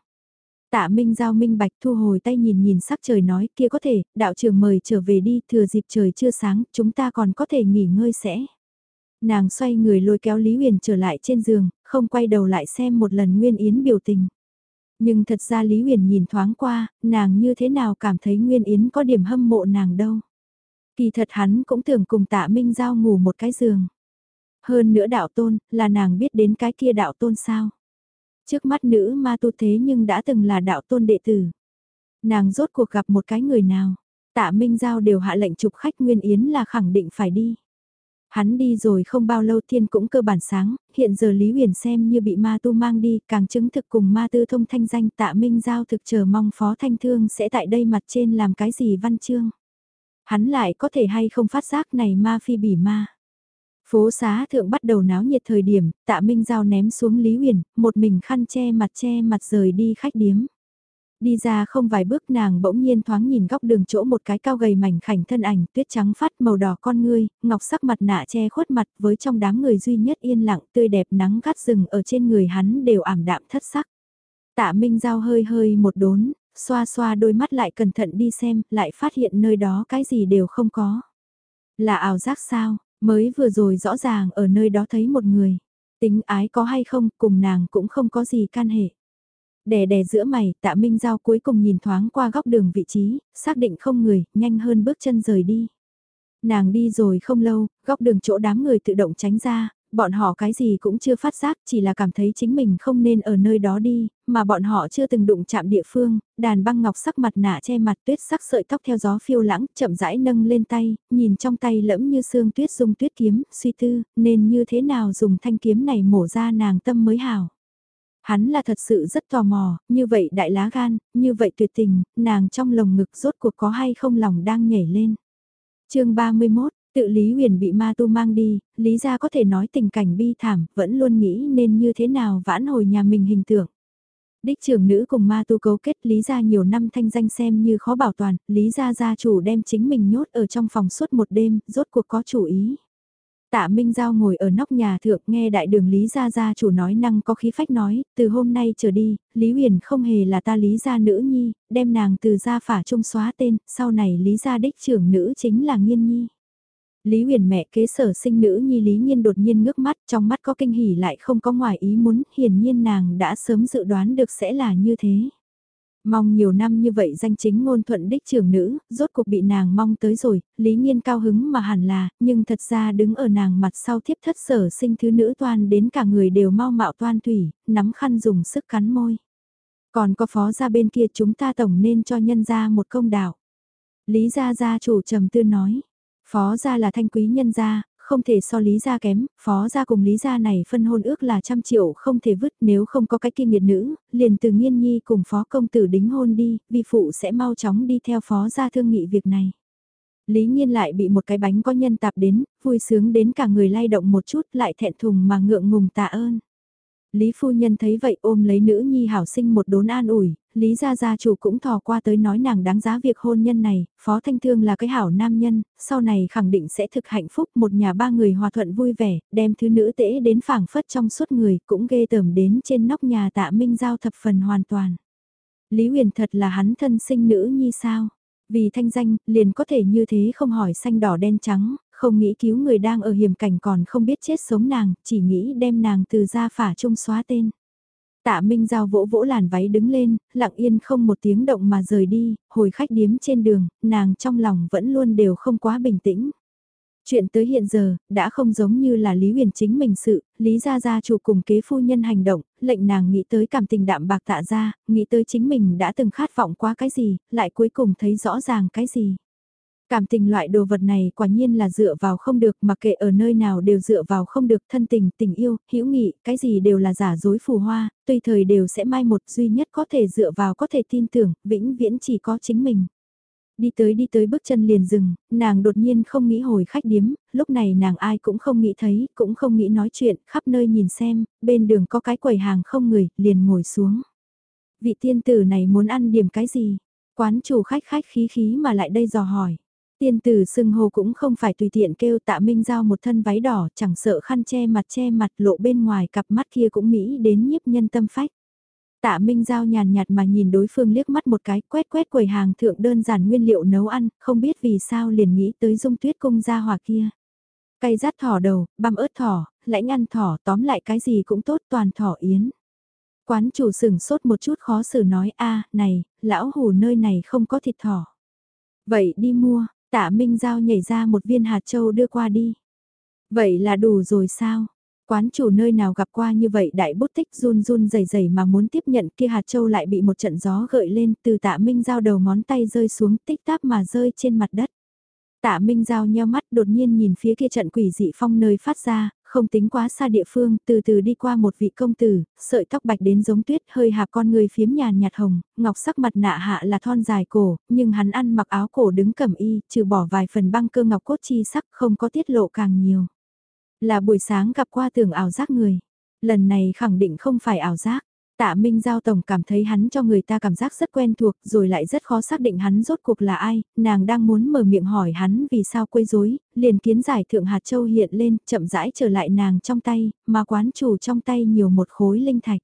Tạ Minh Giao Minh Bạch thu hồi tay nhìn nhìn sắc trời nói kia có thể, đạo trưởng mời trở về đi, thừa dịp trời chưa sáng, chúng ta còn có thể nghỉ ngơi sẽ. Nàng xoay người lôi kéo Lý Huyền trở lại trên giường, không quay đầu lại xem một lần Nguyên Yến biểu tình. Nhưng thật ra Lý Huyền nhìn thoáng qua, nàng như thế nào cảm thấy Nguyên Yến có điểm hâm mộ nàng đâu. Kỳ thật hắn cũng tưởng cùng tạ Minh Giao ngủ một cái giường. Hơn nữa đạo tôn, là nàng biết đến cái kia đạo tôn sao. Trước mắt nữ ma tu thế nhưng đã từng là đạo tôn đệ tử. Nàng rốt cuộc gặp một cái người nào. Tạ Minh Giao đều hạ lệnh chụp khách Nguyên Yến là khẳng định phải đi. Hắn đi rồi không bao lâu thiên cũng cơ bản sáng, hiện giờ Lý Huyền xem như bị ma tu mang đi, càng chứng thực cùng ma tư thông thanh danh tạ minh giao thực chờ mong phó thanh thương sẽ tại đây mặt trên làm cái gì văn chương. Hắn lại có thể hay không phát giác này ma phi bỉ ma. Phố xá thượng bắt đầu náo nhiệt thời điểm, tạ Minh Giao ném xuống Lý Huyền, một mình khăn che mặt che mặt rời đi khách điếm. Đi ra không vài bước nàng bỗng nhiên thoáng nhìn góc đường chỗ một cái cao gầy mảnh khảnh thân ảnh tuyết trắng phát màu đỏ con ngươi, ngọc sắc mặt nạ che khuất mặt với trong đám người duy nhất yên lặng tươi đẹp nắng gắt rừng ở trên người hắn đều ảm đạm thất sắc. Tạ Minh Giao hơi hơi một đốn, xoa xoa đôi mắt lại cẩn thận đi xem, lại phát hiện nơi đó cái gì đều không có. Là ảo giác sao, mới vừa rồi rõ ràng ở nơi đó thấy một người. Tính ái có hay không, cùng nàng cũng không có gì can hệ. Đè đè giữa mày, tạ Minh Giao cuối cùng nhìn thoáng qua góc đường vị trí, xác định không người, nhanh hơn bước chân rời đi. Nàng đi rồi không lâu, góc đường chỗ đám người tự động tránh ra, bọn họ cái gì cũng chưa phát giác, chỉ là cảm thấy chính mình không nên ở nơi đó đi, mà bọn họ chưa từng đụng chạm địa phương, đàn băng ngọc sắc mặt nạ che mặt tuyết sắc sợi tóc theo gió phiêu lãng, chậm rãi nâng lên tay, nhìn trong tay lẫm như xương tuyết dùng tuyết kiếm, suy tư, nên như thế nào dùng thanh kiếm này mổ ra nàng tâm mới hảo. Hắn là thật sự rất tò mò, như vậy đại lá gan, như vậy tuyệt tình, nàng trong lồng ngực rốt cuộc có hay không lòng đang nhảy lên. chương 31, tự Lý Huyền bị ma tu mang đi, Lý gia có thể nói tình cảnh bi thảm, vẫn luôn nghĩ nên như thế nào vãn hồi nhà mình hình tượng. Đích trưởng nữ cùng ma tu cấu kết Lý gia nhiều năm thanh danh xem như khó bảo toàn, Lý gia gia chủ đem chính mình nhốt ở trong phòng suốt một đêm, rốt cuộc có chủ ý. Tạ Minh Giao ngồi ở nóc nhà thượng nghe đại đường Lý Gia Gia chủ nói năng có khí phách nói, từ hôm nay trở đi, Lý Huyền không hề là ta Lý Gia nữ nhi, đem nàng từ gia phả trung xóa tên, sau này Lý Gia đích trưởng nữ chính là Nghiên Nhi. Lý Huyền mẹ kế sở sinh nữ nhi Lý Nhiên đột nhiên ngước mắt, trong mắt có kinh hỉ lại không có ngoài ý muốn, hiển nhiên nàng đã sớm dự đoán được sẽ là như thế. Mong nhiều năm như vậy danh chính ngôn thuận đích trưởng nữ, rốt cuộc bị nàng mong tới rồi, lý nhiên cao hứng mà hẳn là, nhưng thật ra đứng ở nàng mặt sau thiếp thất sở sinh thứ nữ toan đến cả người đều mau mạo toan thủy, nắm khăn dùng sức cắn môi. Còn có phó ra bên kia chúng ta tổng nên cho nhân ra một công đạo. Lý gia gia chủ trầm tư nói, phó gia là thanh quý nhân gia, không thể so lý gia kém, phó gia cùng lý gia này phân hôn ước là trăm triệu không thể vứt nếu không có cái kia nghiệt nữ, liền từ nghiên nhi cùng phó công tử đính hôn đi, vi phụ sẽ mau chóng đi theo phó gia thương nghị việc này. Lý nghiên lại bị một cái bánh có nhân tạp đến, vui sướng đến cả người lay động một chút lại thẹn thùng mà ngượng ngùng tạ ơn. Lý phu nhân thấy vậy ôm lấy nữ nhi hảo sinh một đốn an ủi, Lý gia gia chủ cũng thò qua tới nói nàng đáng giá việc hôn nhân này, Phó Thanh Thương là cái hảo nam nhân, sau này khẳng định sẽ thực hạnh phúc một nhà ba người hòa thuận vui vẻ, đem thứ nữ tễ đến phảng phất trong suốt người cũng ghê tởm đến trên nóc nhà tạ minh giao thập phần hoàn toàn. Lý huyền thật là hắn thân sinh nữ nhi sao? Vì thanh danh, liền có thể như thế không hỏi xanh đỏ đen trắng, không nghĩ cứu người đang ở hiểm cảnh còn không biết chết sống nàng, chỉ nghĩ đem nàng từ gia phả trung xóa tên. Tạ Minh Giao vỗ vỗ làn váy đứng lên, lặng yên không một tiếng động mà rời đi, hồi khách điếm trên đường, nàng trong lòng vẫn luôn đều không quá bình tĩnh. Chuyện tới hiện giờ, đã không giống như là Lý Huyền chính mình sự, Lý Gia Gia chủ cùng kế phu nhân hành động, lệnh nàng nghĩ tới cảm tình đạm bạc tạ ra, nghĩ tới chính mình đã từng khát vọng quá cái gì, lại cuối cùng thấy rõ ràng cái gì. Cảm tình loại đồ vật này quả nhiên là dựa vào không được mà kệ ở nơi nào đều dựa vào không được thân tình, tình yêu, hữu nghị, cái gì đều là giả dối phù hoa, tùy thời đều sẽ mai một duy nhất có thể dựa vào có thể tin tưởng, vĩnh viễn chỉ có chính mình. Đi tới đi tới bước chân liền dừng, nàng đột nhiên không nghĩ hồi khách điếm, lúc này nàng ai cũng không nghĩ thấy, cũng không nghĩ nói chuyện, khắp nơi nhìn xem, bên đường có cái quầy hàng không người, liền ngồi xuống. Vị tiên tử này muốn ăn điểm cái gì? Quán chủ khách khách khí khí mà lại đây dò hỏi. Tiên tử sưng hô cũng không phải tùy tiện kêu tạ minh giao một thân váy đỏ chẳng sợ khăn che mặt che mặt lộ bên ngoài cặp mắt kia cũng mỹ đến nhiếp nhân tâm phách. Tạ Minh Giao nhàn nhạt mà nhìn đối phương liếc mắt một cái quét quét quầy hàng thượng đơn giản nguyên liệu nấu ăn, không biết vì sao liền nghĩ tới dung tuyết cung gia hòa kia. Cây rát thỏ đầu, băm ớt thỏ, lãnh ăn thỏ tóm lại cái gì cũng tốt toàn thỏ yến. Quán chủ sừng sốt một chút khó xử nói a này, lão hủ nơi này không có thịt thỏ. Vậy đi mua, tạ Minh Giao nhảy ra một viên hạt châu đưa qua đi. Vậy là đủ rồi sao? Quán chủ nơi nào gặp qua như vậy đại bút tích run run dày dày mà muốn tiếp nhận kia hạt châu lại bị một trận gió gợi lên từ tạ minh giao đầu ngón tay rơi xuống tích táp mà rơi trên mặt đất. Tạ Minh Giao nheo mắt đột nhiên nhìn phía kia trận quỷ dị phong nơi phát ra, không tính quá xa địa phương, từ từ đi qua một vị công tử, sợi tóc bạch đến giống tuyết, hơi hạp con người phiếm nhàn nhạt hồng, ngọc sắc mặt nạ hạ là thon dài cổ, nhưng hắn ăn mặc áo cổ đứng cẩm y, trừ bỏ vài phần băng cơ ngọc cốt chi sắc không có tiết lộ càng nhiều. Là buổi sáng gặp qua tưởng ảo giác người. Lần này khẳng định không phải ảo giác. Tạ Minh Giao Tổng cảm thấy hắn cho người ta cảm giác rất quen thuộc rồi lại rất khó xác định hắn rốt cuộc là ai, nàng đang muốn mở miệng hỏi hắn vì sao quấy rối, liền kiến giải thượng hạt châu hiện lên, chậm rãi trở lại nàng trong tay, mà quán chủ trong tay nhiều một khối linh thạch.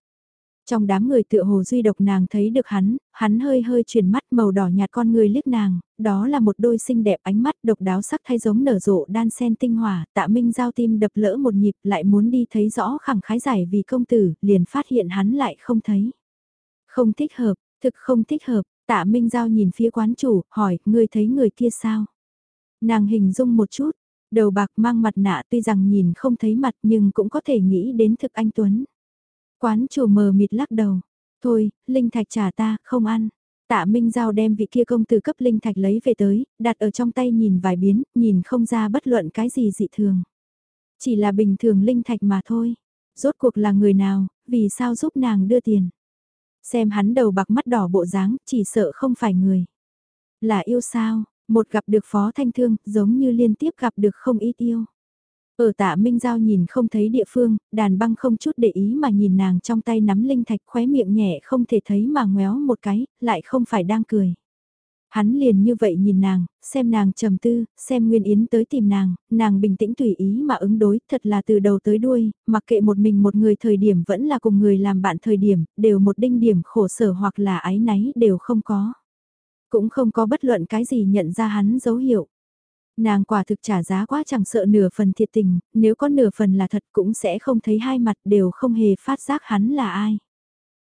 Trong đám người tựa hồ duy độc nàng thấy được hắn, hắn hơi hơi chuyển mắt màu đỏ nhạt con người liếc nàng, đó là một đôi xinh đẹp ánh mắt độc đáo sắc thay giống nở rộ đan sen tinh hỏa, tạ minh giao tim đập lỡ một nhịp lại muốn đi thấy rõ khẳng khái giải vì công tử, liền phát hiện hắn lại không thấy. Không thích hợp, thực không thích hợp, tạ minh giao nhìn phía quán chủ, hỏi, ngươi thấy người kia sao? Nàng hình dung một chút, đầu bạc mang mặt nạ tuy rằng nhìn không thấy mặt nhưng cũng có thể nghĩ đến thực anh Tuấn. Quán chủ mờ mịt lắc đầu. Thôi, linh thạch trả ta, không ăn. Tạ Minh Giao đem vị kia công tử cấp linh thạch lấy về tới, đặt ở trong tay nhìn vài biến, nhìn không ra bất luận cái gì dị thường. Chỉ là bình thường linh thạch mà thôi. Rốt cuộc là người nào, vì sao giúp nàng đưa tiền. Xem hắn đầu bạc mắt đỏ bộ dáng, chỉ sợ không phải người. Là yêu sao, một gặp được phó thanh thương, giống như liên tiếp gặp được không ít yêu. Ở tạ Minh Giao nhìn không thấy địa phương, đàn băng không chút để ý mà nhìn nàng trong tay nắm linh thạch khóe miệng nhẹ không thể thấy mà ngoéo một cái, lại không phải đang cười. Hắn liền như vậy nhìn nàng, xem nàng trầm tư, xem Nguyên Yến tới tìm nàng, nàng bình tĩnh tùy ý mà ứng đối, thật là từ đầu tới đuôi, mặc kệ một mình một người thời điểm vẫn là cùng người làm bạn thời điểm, đều một đinh điểm khổ sở hoặc là ái náy đều không có. Cũng không có bất luận cái gì nhận ra hắn dấu hiệu. Nàng quả thực trả giá quá chẳng sợ nửa phần thiệt tình, nếu có nửa phần là thật cũng sẽ không thấy hai mặt đều không hề phát giác hắn là ai.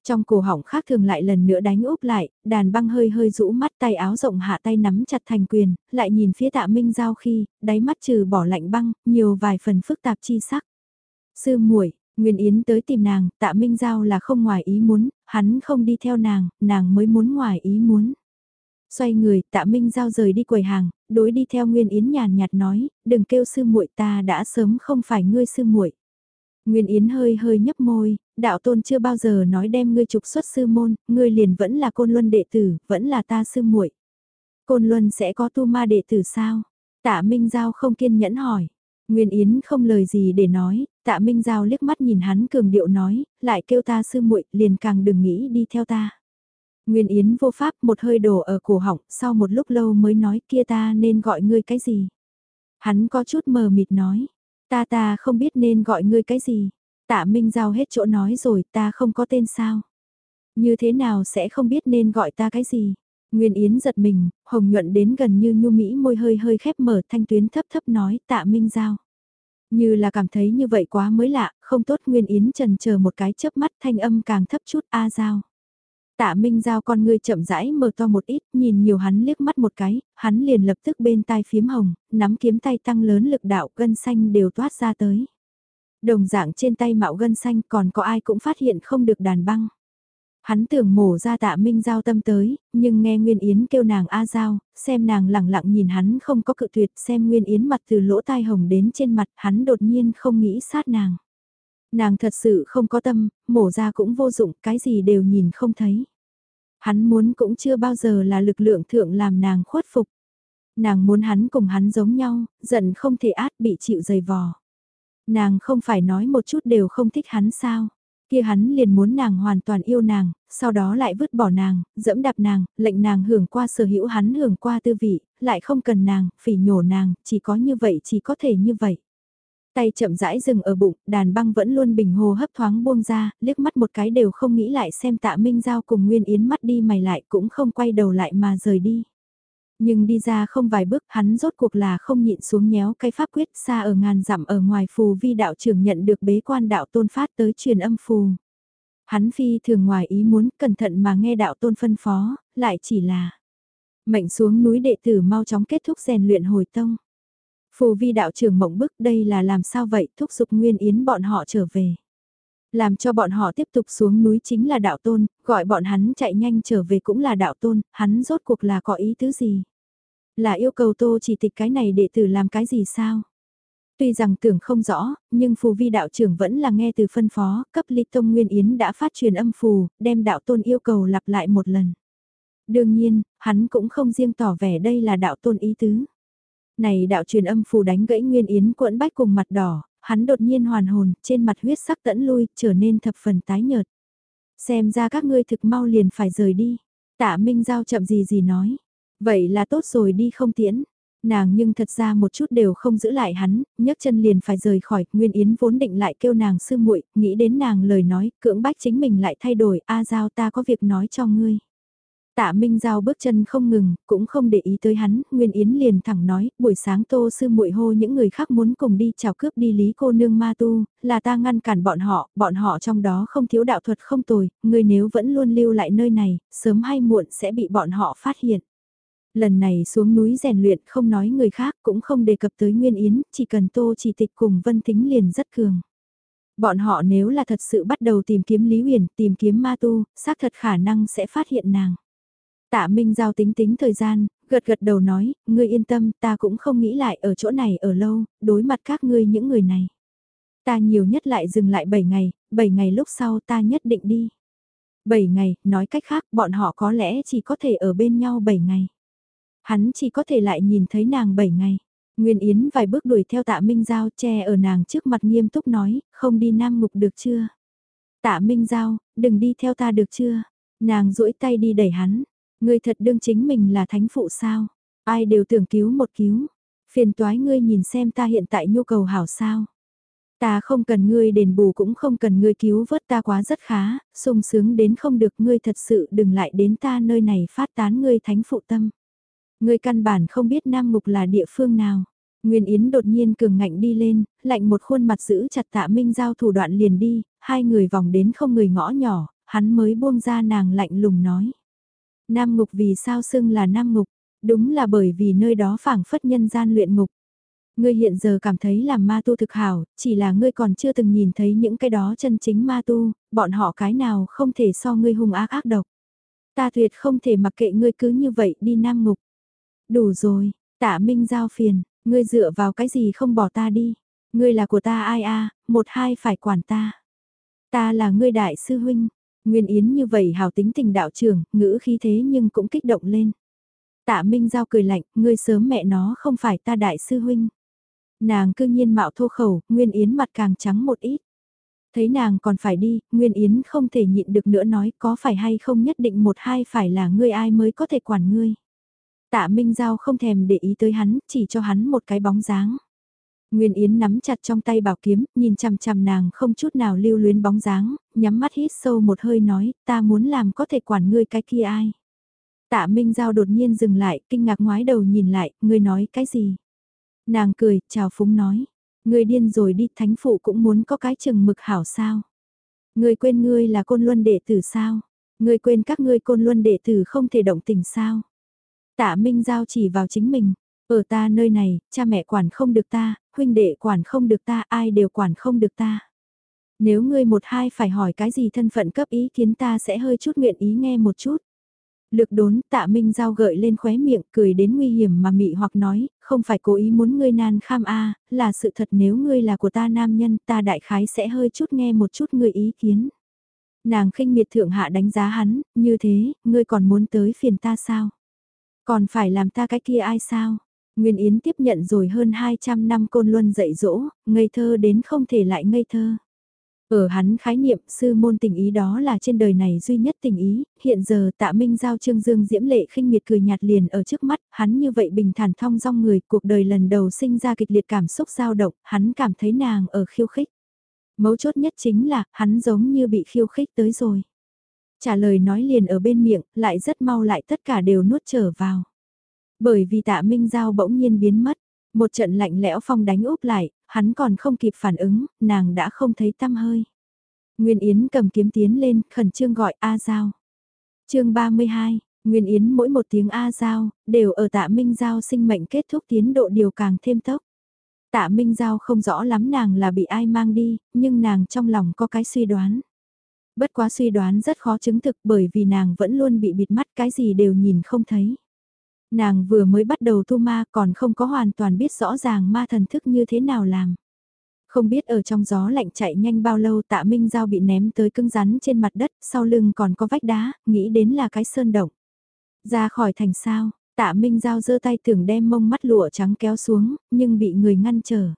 Trong cổ họng khác thường lại lần nữa đánh úp lại, đàn băng hơi hơi rũ mắt tay áo rộng hạ tay nắm chặt thành quyền, lại nhìn phía tạ minh giao khi, đáy mắt trừ bỏ lạnh băng, nhiều vài phần phức tạp chi sắc. Sư muội Nguyên Yến tới tìm nàng, tạ Minh Giao là không ngoài ý muốn, hắn không đi theo nàng, nàng mới muốn ngoài ý muốn. Xoay người, tạ Minh Giao rời đi quầy hàng, đối đi theo Nguyên Yến nhàn nhạt nói, đừng kêu sư muội ta đã sớm không phải ngươi sư muội. Nguyên Yến hơi hơi nhấp môi, đạo tôn chưa bao giờ nói đem ngươi trục xuất sư môn, ngươi liền vẫn là côn luân đệ tử, vẫn là ta sư muội. Côn luân sẽ có tu ma đệ tử sao? Tạ Minh Giao không kiên nhẫn hỏi. Nguyên Yến không lời gì để nói, tạ Minh Giao liếc mắt nhìn hắn cường điệu nói, lại kêu ta sư muội liền càng đừng nghĩ đi theo ta. Nguyên Yến vô pháp một hơi đổ ở cổ họng, sau một lúc lâu mới nói kia ta nên gọi ngươi cái gì. Hắn có chút mờ mịt nói, ta ta không biết nên gọi ngươi cái gì. Tạ Minh Giao hết chỗ nói rồi ta không có tên sao. Như thế nào sẽ không biết nên gọi ta cái gì. Nguyên Yến giật mình, hồng nhuận đến gần như nhu mỹ môi hơi hơi khép mở thanh tuyến thấp thấp nói tạ Minh Giao. Như là cảm thấy như vậy quá mới lạ, không tốt Nguyên Yến trần chờ một cái chớp mắt thanh âm càng thấp chút A Giao. Tạ Minh Giao con ngươi chậm rãi mở to một ít, nhìn nhiều hắn liếc mắt một cái, hắn liền lập tức bên tai phím hồng, nắm kiếm tay tăng lớn lực đạo gân xanh đều toát ra tới. Đồng dạng trên tay mạo gân xanh còn có ai cũng phát hiện không được đàn băng. Hắn tưởng mổ ra tạ Minh Giao tâm tới, nhưng nghe Nguyên Yến kêu nàng A Giao, xem nàng lẳng lặng nhìn hắn không có cự tuyệt xem Nguyên Yến mặt từ lỗ tai hồng đến trên mặt hắn đột nhiên không nghĩ sát nàng. Nàng thật sự không có tâm, mổ ra cũng vô dụng, cái gì đều nhìn không thấy. Hắn muốn cũng chưa bao giờ là lực lượng thượng làm nàng khuất phục. Nàng muốn hắn cùng hắn giống nhau, giận không thể át bị chịu dày vò. Nàng không phải nói một chút đều không thích hắn sao kia hắn liền muốn nàng hoàn toàn yêu nàng, sau đó lại vứt bỏ nàng, dẫm đạp nàng, lệnh nàng hưởng qua sở hữu hắn hưởng qua tư vị, lại không cần nàng, phỉ nhổ nàng, chỉ có như vậy chỉ có thể như vậy. Tay chậm rãi dừng ở bụng, đàn băng vẫn luôn bình hồ hấp thoáng buông ra, liếc mắt một cái đều không nghĩ lại xem tạ Minh Giao cùng Nguyên Yến mắt đi mày lại cũng không quay đầu lại mà rời đi. Nhưng đi ra không vài bước hắn rốt cuộc là không nhịn xuống nhéo cái pháp quyết xa ở ngàn dặm ở ngoài phù vi đạo trưởng nhận được bế quan đạo tôn phát tới truyền âm phù. Hắn phi thường ngoài ý muốn cẩn thận mà nghe đạo tôn phân phó, lại chỉ là mệnh xuống núi đệ tử mau chóng kết thúc rèn luyện hồi tông. Phù vi đạo trưởng mộng bức đây là làm sao vậy thúc giục nguyên yến bọn họ trở về. Làm cho bọn họ tiếp tục xuống núi chính là đạo tôn, gọi bọn hắn chạy nhanh trở về cũng là đạo tôn, hắn rốt cuộc là có ý tứ gì. Là yêu cầu tô chỉ tịch cái này đệ tử làm cái gì sao? Tuy rằng tưởng không rõ, nhưng phù vi đạo trưởng vẫn là nghe từ phân phó, cấp ly tông nguyên yến đã phát truyền âm phù, đem đạo tôn yêu cầu lặp lại một lần. Đương nhiên, hắn cũng không riêng tỏ vẻ đây là đạo tôn ý tứ. Này đạo truyền âm phù đánh gãy nguyên yến cuộn bách cùng mặt đỏ, hắn đột nhiên hoàn hồn, trên mặt huyết sắc tẫn lui, trở nên thập phần tái nhợt. Xem ra các ngươi thực mau liền phải rời đi. Tạ Minh Giao chậm gì gì nói. Vậy là tốt rồi đi không tiễn. Nàng nhưng thật ra một chút đều không giữ lại hắn, nhấc chân liền phải rời khỏi, Nguyên Yến vốn định lại kêu nàng sư muội, nghĩ đến nàng lời nói, cưỡng bách chính mình lại thay đổi, a giao ta có việc nói cho ngươi. Tạ Minh Giao bước chân không ngừng, cũng không để ý tới hắn, Nguyên Yến liền thẳng nói, buổi sáng tô sư muội hô những người khác muốn cùng đi chào cướp đi lý cô nương ma tu, là ta ngăn cản bọn họ, bọn họ trong đó không thiếu đạo thuật không tồi, người nếu vẫn luôn lưu lại nơi này, sớm hay muộn sẽ bị bọn họ phát hiện. Lần này xuống núi rèn luyện không nói người khác cũng không đề cập tới Nguyên Yến, chỉ cần Tô Chỉ Tịch cùng Vân Thính liền rất cường. Bọn họ nếu là thật sự bắt đầu tìm kiếm Lý Huyền, tìm kiếm Ma Tu, xác thật khả năng sẽ phát hiện nàng. Tạ Minh Giao tính tính thời gian, gật gật đầu nói, ngươi yên tâm, ta cũng không nghĩ lại ở chỗ này ở lâu, đối mặt các ngươi những người này. Ta nhiều nhất lại dừng lại 7 ngày, 7 ngày lúc sau ta nhất định đi. 7 ngày, nói cách khác, bọn họ có lẽ chỉ có thể ở bên nhau 7 ngày. Hắn chỉ có thể lại nhìn thấy nàng 7 ngày. Nguyên Yến vài bước đuổi theo tạ Minh Giao che ở nàng trước mặt nghiêm túc nói, không đi nam ngục được chưa? Tạ Minh Giao, đừng đi theo ta được chưa? Nàng duỗi tay đi đẩy hắn. Ngươi thật đương chính mình là thánh phụ sao? Ai đều tưởng cứu một cứu. Phiền toái ngươi nhìn xem ta hiện tại nhu cầu hảo sao? Ta không cần ngươi đền bù cũng không cần ngươi cứu vớt ta quá rất khá, sung sướng đến không được ngươi thật sự đừng lại đến ta nơi này phát tán ngươi thánh phụ tâm. Ngươi căn bản không biết Nam Mục là địa phương nào. Nguyên Yến đột nhiên cường ngạnh đi lên, lạnh một khuôn mặt giữ chặt tạ Minh Giao thủ đoạn liền đi, hai người vòng đến không người ngõ nhỏ, hắn mới buông ra nàng lạnh lùng nói. Nam ngục vì sao xưng là Nam ngục, đúng là bởi vì nơi đó phảng phất nhân gian luyện ngục. Ngươi hiện giờ cảm thấy làm ma tu thực hảo, chỉ là ngươi còn chưa từng nhìn thấy những cái đó chân chính ma tu, bọn họ cái nào không thể so ngươi hung ác ác độc. Ta tuyệt không thể mặc kệ ngươi cứ như vậy đi nam ngục. Đủ rồi, tạ minh giao phiền, ngươi dựa vào cái gì không bỏ ta đi. Ngươi là của ta ai a một hai phải quản ta. Ta là ngươi đại sư huynh. Nguyên Yến như vậy hào tính tình đạo trưởng, ngữ khí thế nhưng cũng kích động lên. Tạ Minh Giao cười lạnh, ngươi sớm mẹ nó không phải ta đại sư huynh. Nàng cư nhiên mạo thô khẩu, Nguyên Yến mặt càng trắng một ít. Thấy nàng còn phải đi, Nguyên Yến không thể nhịn được nữa nói có phải hay không nhất định một hai phải là ngươi ai mới có thể quản ngươi. Tạ Minh Giao không thèm để ý tới hắn, chỉ cho hắn một cái bóng dáng. Nguyên Yến nắm chặt trong tay bảo kiếm, nhìn chằm chằm nàng không chút nào lưu luyến bóng dáng, nhắm mắt hít sâu một hơi nói, ta muốn làm có thể quản ngươi cái kia ai. Tạ Minh Giao đột nhiên dừng lại, kinh ngạc ngoái đầu nhìn lại, ngươi nói cái gì? Nàng cười, chào phúng nói, ngươi điên rồi đi, thánh phụ cũng muốn có cái chừng mực hảo sao? Ngươi quên ngươi là côn luân đệ tử sao? Ngươi quên các ngươi côn luân đệ tử không thể động tình sao? Tạ Minh Giao chỉ vào chính mình, ở ta nơi này, cha mẹ quản không được ta, huynh đệ quản không được ta, ai đều quản không được ta. Nếu ngươi một hai phải hỏi cái gì thân phận cấp ý kiến ta sẽ hơi chút nguyện ý nghe một chút. Lực đốn tạ minh giao gợi lên khóe miệng cười đến nguy hiểm mà mị hoặc nói, không phải cố ý muốn ngươi nan kham a là sự thật nếu ngươi là của ta nam nhân ta đại khái sẽ hơi chút nghe một chút ngươi ý kiến. Nàng khinh miệt thượng hạ đánh giá hắn, như thế, ngươi còn muốn tới phiền ta sao? Còn phải làm ta cái kia ai sao? Nguyên Yến tiếp nhận rồi hơn 200 năm côn luân dạy dỗ, ngây thơ đến không thể lại ngây thơ. Ở hắn khái niệm sư môn tình ý đó là trên đời này duy nhất tình ý, hiện giờ tạ minh giao trương dương diễm lệ khinh miệt cười nhạt liền ở trước mắt, hắn như vậy bình thản thong dong người, cuộc đời lần đầu sinh ra kịch liệt cảm xúc dao động, hắn cảm thấy nàng ở khiêu khích. Mấu chốt nhất chính là, hắn giống như bị khiêu khích tới rồi. Trả lời nói liền ở bên miệng, lại rất mau lại tất cả đều nuốt trở vào. Bởi vì tạ Minh Giao bỗng nhiên biến mất, một trận lạnh lẽo phong đánh úp lại, hắn còn không kịp phản ứng, nàng đã không thấy tăm hơi. Nguyên Yến cầm kiếm tiến lên, khẩn trương gọi A Giao. chương 32, Nguyên Yến mỗi một tiếng A Giao, đều ở tạ Minh Giao sinh mệnh kết thúc tiến độ điều càng thêm tốc. Tạ Minh Giao không rõ lắm nàng là bị ai mang đi, nhưng nàng trong lòng có cái suy đoán. Bất quá suy đoán rất khó chứng thực bởi vì nàng vẫn luôn bị bịt mắt cái gì đều nhìn không thấy. Nàng vừa mới bắt đầu thu ma còn không có hoàn toàn biết rõ ràng ma thần thức như thế nào làm. Không biết ở trong gió lạnh chạy nhanh bao lâu tạ Minh Giao bị ném tới cứng rắn trên mặt đất, sau lưng còn có vách đá, nghĩ đến là cái sơn động. Ra khỏi thành sao, tạ Minh Giao giơ tay tưởng đem mông mắt lụa trắng kéo xuống, nhưng bị người ngăn trở.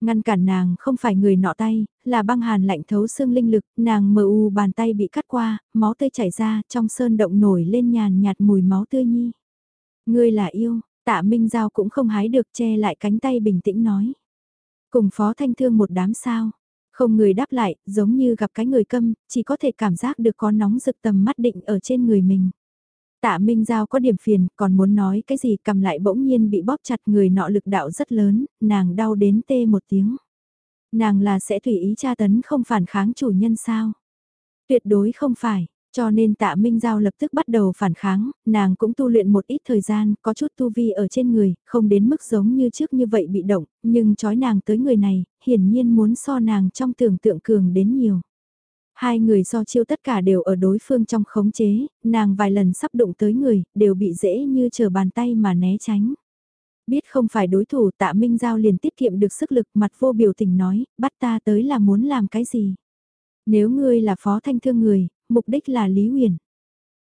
Ngăn cản nàng không phải người nọ tay, là băng hàn lạnh thấu xương linh lực, nàng mờ u bàn tay bị cắt qua, máu tươi chảy ra, trong sơn động nổi lên nhàn nhạt mùi máu tươi nhi. Ngươi là yêu, tạ Minh Giao cũng không hái được che lại cánh tay bình tĩnh nói. Cùng phó thanh thương một đám sao. Không người đáp lại, giống như gặp cái người câm, chỉ có thể cảm giác được có nóng rực tầm mắt định ở trên người mình. Tạ Minh Giao có điểm phiền, còn muốn nói cái gì cầm lại bỗng nhiên bị bóp chặt người nọ lực đạo rất lớn, nàng đau đến tê một tiếng. Nàng là sẽ tùy ý tra tấn không phản kháng chủ nhân sao? Tuyệt đối không phải, cho nên tạ Minh Giao lập tức bắt đầu phản kháng, nàng cũng tu luyện một ít thời gian, có chút tu vi ở trên người, không đến mức giống như trước như vậy bị động, nhưng trói nàng tới người này, hiển nhiên muốn so nàng trong tưởng tượng cường đến nhiều. Hai người so chiêu tất cả đều ở đối phương trong khống chế, nàng vài lần sắp đụng tới người, đều bị dễ như chờ bàn tay mà né tránh. Biết không phải đối thủ tạ Minh Giao liền tiết kiệm được sức lực mặt vô biểu tình nói, bắt ta tới là muốn làm cái gì. Nếu ngươi là phó thanh thương người, mục đích là Lý Huyền.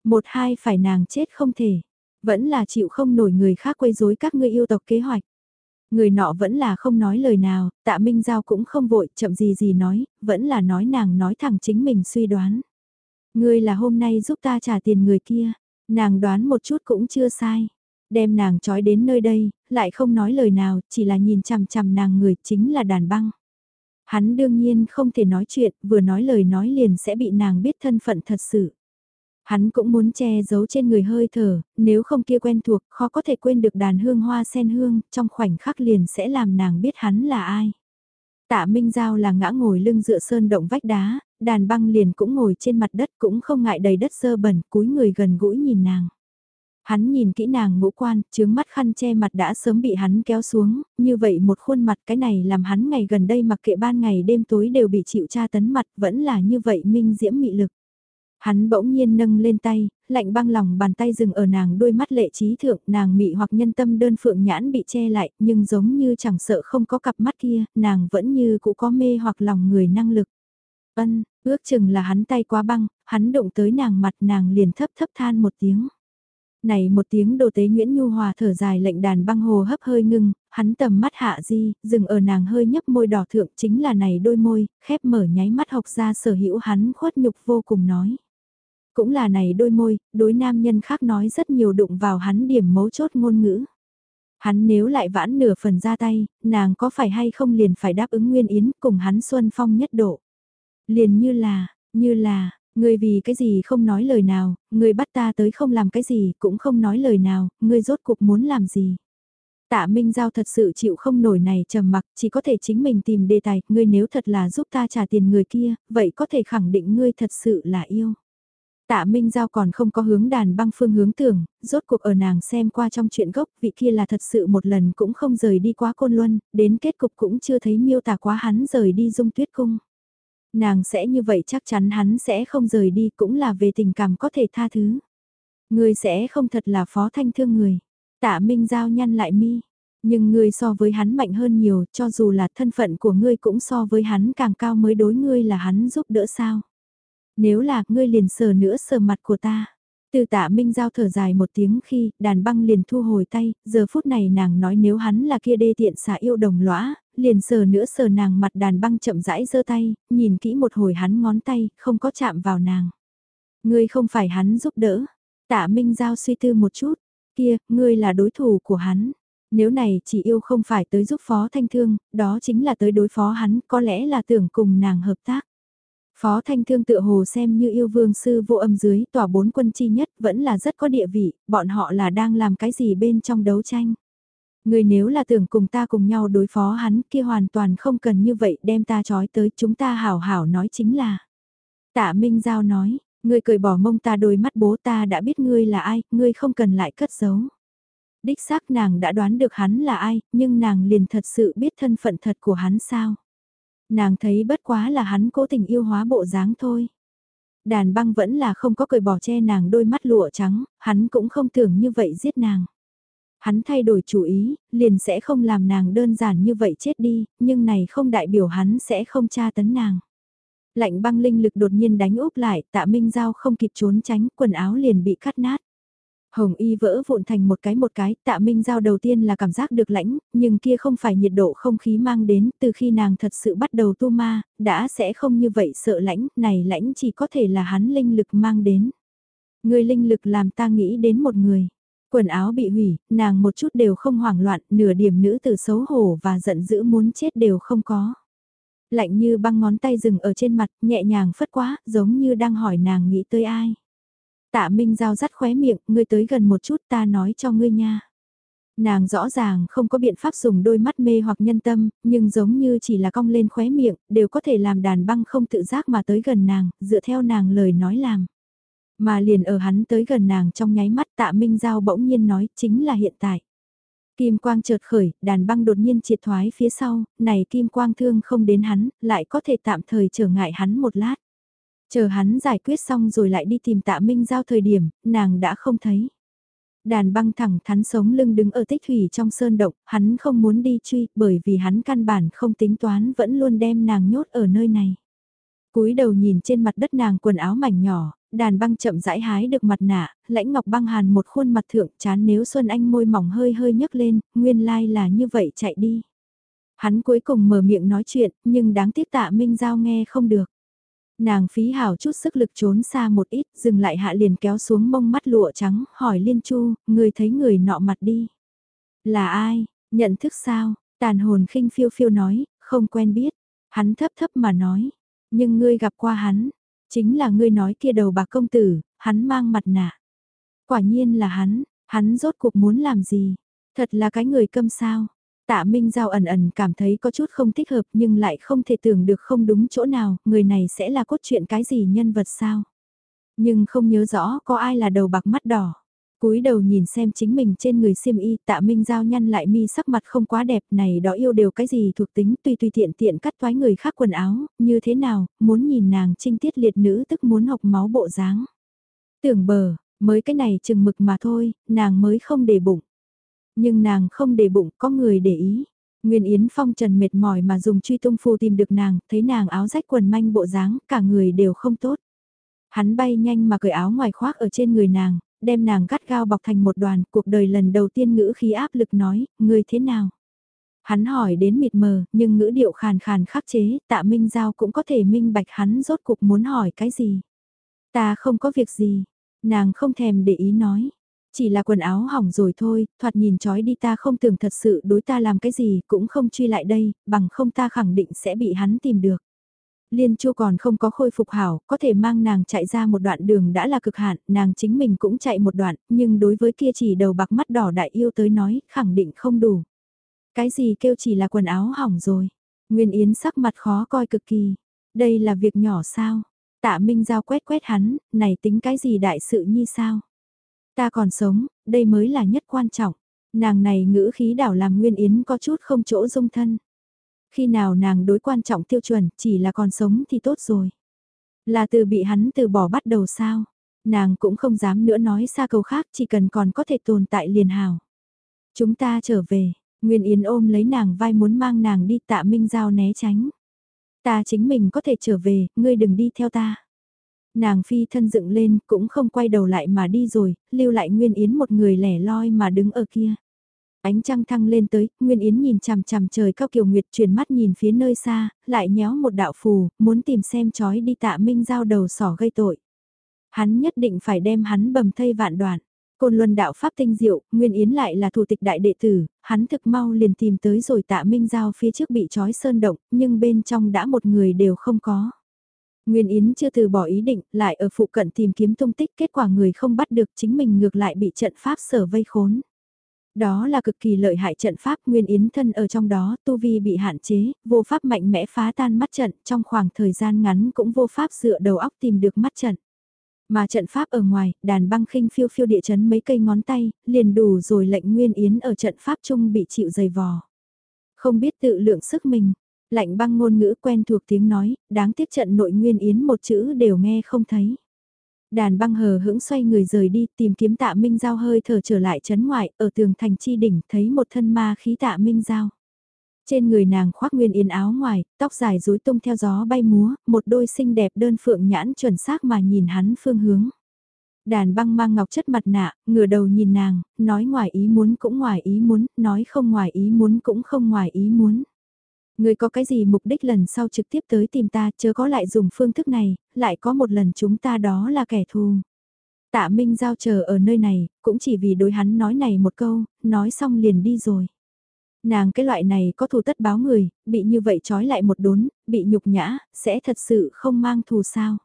Một hai phải nàng chết không thể, vẫn là chịu không nổi người khác quấy rối các ngươi yêu tộc kế hoạch. Người nọ vẫn là không nói lời nào, tạ Minh Giao cũng không vội, chậm gì gì nói, vẫn là nói nàng nói thẳng chính mình suy đoán. Ngươi là hôm nay giúp ta trả tiền người kia, nàng đoán một chút cũng chưa sai. Đem nàng trói đến nơi đây, lại không nói lời nào, chỉ là nhìn chằm chằm nàng người chính là đàn băng. Hắn đương nhiên không thể nói chuyện, vừa nói lời nói liền sẽ bị nàng biết thân phận thật sự. Hắn cũng muốn che giấu trên người hơi thở, nếu không kia quen thuộc, khó có thể quên được đàn hương hoa sen hương, trong khoảnh khắc liền sẽ làm nàng biết hắn là ai. Tạ Minh Giao là ngã ngồi lưng dựa sơn động vách đá, đàn băng liền cũng ngồi trên mặt đất cũng không ngại đầy đất sơ bẩn, cúi người gần gũi nhìn nàng. Hắn nhìn kỹ nàng ngũ quan, chướng mắt khăn che mặt đã sớm bị hắn kéo xuống, như vậy một khuôn mặt cái này làm hắn ngày gần đây mặc kệ ban ngày đêm tối đều bị chịu tra tấn mặt vẫn là như vậy minh diễm mị lực. Hắn bỗng nhiên nâng lên tay, lạnh băng lòng bàn tay dừng ở nàng đôi mắt lệ trí thượng, nàng mị hoặc nhân tâm đơn phượng nhãn bị che lại, nhưng giống như chẳng sợ không có cặp mắt kia, nàng vẫn như cũng có mê hoặc lòng người năng lực. Ân, ước chừng là hắn tay quá băng, hắn động tới nàng mặt nàng liền thấp thấp than một tiếng. Này một tiếng đồ tế Nguyễn Nhu Hòa thở dài lệnh đàn băng hồ hấp hơi ngưng, hắn tầm mắt hạ di, dừng ở nàng hơi nhấp môi đỏ thượng chính là này đôi môi, khép mở nháy mắt học ra sở hữu hắn khuất nhục vô cùng nói. Cũng là này đôi môi, đối nam nhân khác nói rất nhiều đụng vào hắn điểm mấu chốt ngôn ngữ. Hắn nếu lại vãn nửa phần ra tay, nàng có phải hay không liền phải đáp ứng nguyên yến cùng hắn xuân phong nhất độ. Liền như là, như là, Ngươi vì cái gì không nói lời nào, ngươi bắt ta tới không làm cái gì, cũng không nói lời nào, ngươi rốt cuộc muốn làm gì. Tạ Minh Giao thật sự chịu không nổi này trầm mặc, chỉ có thể chính mình tìm đề tài, ngươi nếu thật là giúp ta trả tiền người kia, vậy có thể khẳng định ngươi thật sự là yêu. Tạ Minh Giao còn không có hướng đàn băng phương hướng tưởng, rốt cuộc ở nàng xem qua trong chuyện gốc, vị kia là thật sự một lần cũng không rời đi quá côn luân, đến kết cục cũng chưa thấy miêu tả quá hắn rời đi dung tuyết cung. Nàng sẽ như vậy chắc chắn hắn sẽ không rời đi, cũng là về tình cảm có thể tha thứ. Ngươi sẽ không thật là phó thanh thương người. Tạ Minh Giao nhăn lại mi. Nhưng ngươi so với hắn mạnh hơn nhiều, cho dù là thân phận của ngươi cũng so với hắn càng cao mới đối ngươi là hắn giúp đỡ sao. Nếu là, ngươi liền sờ nữa sờ mặt của ta. Từ tạ Minh Giao thở dài một tiếng khi đàn băng liền thu hồi tay, giờ phút này nàng nói nếu hắn là kia đê tiện xả yêu đồng lõa, liền sờ nữa sờ nàng mặt đàn băng chậm rãi giơ tay, nhìn kỹ một hồi hắn ngón tay, không có chạm vào nàng. Ngươi không phải hắn giúp đỡ. Tạ Minh Giao suy tư một chút, kia, ngươi là đối thủ của hắn. Nếu này chỉ yêu không phải tới giúp phó thanh thương, đó chính là tới đối phó hắn, có lẽ là tưởng cùng nàng hợp tác. Phó Thanh Thương tự hồ xem như yêu vương sư vô âm dưới tòa bốn quân chi nhất vẫn là rất có địa vị, bọn họ là đang làm cái gì bên trong đấu tranh. Người nếu là tưởng cùng ta cùng nhau đối phó hắn kia hoàn toàn không cần như vậy đem ta trói tới chúng ta hảo hảo nói chính là. Tạ Minh Giao nói, ngươi cười bỏ mông ta đôi mắt bố ta đã biết ngươi là ai, ngươi không cần lại cất giấu. Đích xác nàng đã đoán được hắn là ai, nhưng nàng liền thật sự biết thân phận thật của hắn sao. Nàng thấy bất quá là hắn cố tình yêu hóa bộ dáng thôi. Đàn băng vẫn là không có cười bỏ che nàng đôi mắt lụa trắng, hắn cũng không tưởng như vậy giết nàng. Hắn thay đổi chủ ý, liền sẽ không làm nàng đơn giản như vậy chết đi, nhưng này không đại biểu hắn sẽ không tra tấn nàng. Lạnh băng linh lực đột nhiên đánh úp lại, tạ Minh Giao không kịp trốn tránh, quần áo liền bị cắt nát. Hồng y vỡ vụn thành một cái một cái, tạ minh giao đầu tiên là cảm giác được lãnh, nhưng kia không phải nhiệt độ không khí mang đến, từ khi nàng thật sự bắt đầu tu ma, đã sẽ không như vậy sợ lãnh, này lãnh chỉ có thể là hắn linh lực mang đến. Người linh lực làm ta nghĩ đến một người. Quần áo bị hủy, nàng một chút đều không hoảng loạn, nửa điểm nữ từ xấu hổ và giận dữ muốn chết đều không có. Lạnh như băng ngón tay dừng ở trên mặt, nhẹ nhàng phất quá, giống như đang hỏi nàng nghĩ tới ai. Tạ Minh Giao dắt khóe miệng, ngươi tới gần một chút ta nói cho ngươi nha. Nàng rõ ràng không có biện pháp dùng đôi mắt mê hoặc nhân tâm, nhưng giống như chỉ là cong lên khóe miệng, đều có thể làm đàn băng không tự giác mà tới gần nàng, dựa theo nàng lời nói làm. Mà liền ở hắn tới gần nàng trong nháy mắt tạ Minh Giao bỗng nhiên nói chính là hiện tại. Kim quang chợt khởi, đàn băng đột nhiên triệt thoái phía sau, này kim quang thương không đến hắn, lại có thể tạm thời trở ngại hắn một lát. Chờ hắn giải quyết xong rồi lại đi tìm tạ Minh Giao thời điểm, nàng đã không thấy. Đàn băng thẳng thắn sống lưng đứng ở tích thủy trong sơn động, hắn không muốn đi truy bởi vì hắn căn bản không tính toán vẫn luôn đem nàng nhốt ở nơi này. cúi đầu nhìn trên mặt đất nàng quần áo mảnh nhỏ, đàn băng chậm rãi hái được mặt nạ, lãnh ngọc băng hàn một khuôn mặt thượng chán nếu Xuân Anh môi mỏng hơi hơi nhấc lên, nguyên lai là như vậy chạy đi. Hắn cuối cùng mở miệng nói chuyện, nhưng đáng tiếc tạ Minh Giao nghe không được. Nàng phí hảo chút sức lực trốn xa một ít, dừng lại hạ liền kéo xuống mông mắt lụa trắng, hỏi Liên Chu, người thấy người nọ mặt đi. Là ai, nhận thức sao, tàn hồn khinh phiêu phiêu nói, không quen biết, hắn thấp thấp mà nói, nhưng ngươi gặp qua hắn, chính là ngươi nói kia đầu bà công tử, hắn mang mặt nạ. Quả nhiên là hắn, hắn rốt cuộc muốn làm gì, thật là cái người câm sao. Tạ Minh Giao ẩn ẩn cảm thấy có chút không thích hợp nhưng lại không thể tưởng được không đúng chỗ nào, người này sẽ là cốt truyện cái gì nhân vật sao. Nhưng không nhớ rõ có ai là đầu bạc mắt đỏ. cúi đầu nhìn xem chính mình trên người xiêm y tạ minh giao nhăn lại mi sắc mặt không quá đẹp này đó yêu đều cái gì thuộc tính tùy tùy tiện tiện cắt toái người khác quần áo, như thế nào, muốn nhìn nàng trinh tiết liệt nữ tức muốn học máu bộ dáng. Tưởng bờ, mới cái này chừng mực mà thôi, nàng mới không để bụng. Nhưng nàng không để bụng, có người để ý. Nguyên Yến Phong trần mệt mỏi mà dùng truy tung phù tìm được nàng, thấy nàng áo rách quần manh bộ dáng, cả người đều không tốt. Hắn bay nhanh mà cởi áo ngoài khoác ở trên người nàng, đem nàng gắt gao bọc thành một đoàn, cuộc đời lần đầu tiên ngữ khí áp lực nói, người thế nào? Hắn hỏi đến mịt mờ, nhưng ngữ điệu khàn khàn khắc chế, tạ Minh Giao cũng có thể minh bạch hắn rốt cuộc muốn hỏi cái gì. Ta không có việc gì, nàng không thèm để ý nói. Chỉ là quần áo hỏng rồi thôi, thoạt nhìn trói đi ta không tưởng thật sự đối ta làm cái gì cũng không truy lại đây, bằng không ta khẳng định sẽ bị hắn tìm được. Liên Chu còn không có khôi phục hảo, có thể mang nàng chạy ra một đoạn đường đã là cực hạn, nàng chính mình cũng chạy một đoạn, nhưng đối với kia chỉ đầu bạc mắt đỏ đại yêu tới nói, khẳng định không đủ. Cái gì kêu chỉ là quần áo hỏng rồi. Nguyên Yến sắc mặt khó coi cực kỳ. Đây là việc nhỏ sao? Tạ Minh Giao quét quét hắn, này tính cái gì đại sự như sao? Ta còn sống, đây mới là nhất quan trọng. Nàng này ngữ khí đảo làm Nguyên Yến có chút không chỗ dung thân. Khi nào nàng đối quan trọng tiêu chuẩn chỉ là còn sống thì tốt rồi. Là từ bị hắn từ bỏ bắt đầu sao? Nàng cũng không dám nữa nói xa câu khác chỉ cần còn có thể tồn tại liền hào. Chúng ta trở về, Nguyên Yến ôm lấy nàng vai muốn mang nàng đi tạ Minh Giao né tránh. Ta chính mình có thể trở về, ngươi đừng đi theo ta. Nàng phi thân dựng lên cũng không quay đầu lại mà đi rồi, lưu lại Nguyên Yến một người lẻ loi mà đứng ở kia. Ánh trăng thăng lên tới, Nguyên Yến nhìn chằm chằm trời cao kiều nguyệt chuyển mắt nhìn phía nơi xa, lại nhéo một đạo phù, muốn tìm xem chói đi tạ minh giao đầu sỏ gây tội. Hắn nhất định phải đem hắn bầm thây vạn đoạn. Côn Luân đạo pháp tinh diệu, Nguyên Yến lại là thủ tịch đại đệ tử, hắn thực mau liền tìm tới rồi tạ minh giao phía trước bị trói sơn động, nhưng bên trong đã một người đều không có. Nguyên Yến chưa từ bỏ ý định, lại ở phụ cận tìm kiếm tung tích, kết quả người không bắt được chính mình ngược lại bị trận pháp sở vây khốn. Đó là cực kỳ lợi hại trận pháp Nguyên Yến thân ở trong đó, tu vi bị hạn chế, vô pháp mạnh mẽ phá tan mắt trận, trong khoảng thời gian ngắn cũng vô pháp dựa đầu óc tìm được mắt trận. Mà trận pháp ở ngoài, đàn băng khinh phiêu phiêu địa chấn mấy cây ngón tay, liền đủ rồi lệnh Nguyên Yến ở trận pháp chung bị chịu dày vò. Không biết tự lượng sức mình, lạnh băng ngôn ngữ quen thuộc tiếng nói, đáng tiếc trận nội Nguyên Yến một chữ đều nghe không thấy. Đàn băng hờ hững xoay người rời đi tìm kiếm tạ minh giao hơi thở trở lại chấn ngoại ở tường thành chi đỉnh thấy một thân ma khí tạ minh giao. Trên người nàng khoác nguyên yến áo ngoài, tóc dài rối tung theo gió bay múa, một đôi xinh đẹp đơn phượng nhãn chuẩn xác mà nhìn hắn phương hướng. Đàn băng mang ngọc chất mặt nạ, ngửa đầu nhìn nàng, nói ngoài ý muốn cũng ngoài ý muốn, nói không ngoài ý muốn cũng không ngoài ý muốn. Người có cái gì mục đích lần sau trực tiếp tới tìm ta chớ có lại dùng phương thức này, lại có một lần chúng ta đó là kẻ thù. Tạ Minh Giao chờ ở nơi này, cũng chỉ vì đối hắn nói này một câu, nói xong liền đi rồi. Nàng cái loại này có thù tất báo người, bị như vậy trói lại một đốn, bị nhục nhã, sẽ thật sự không mang thù sao.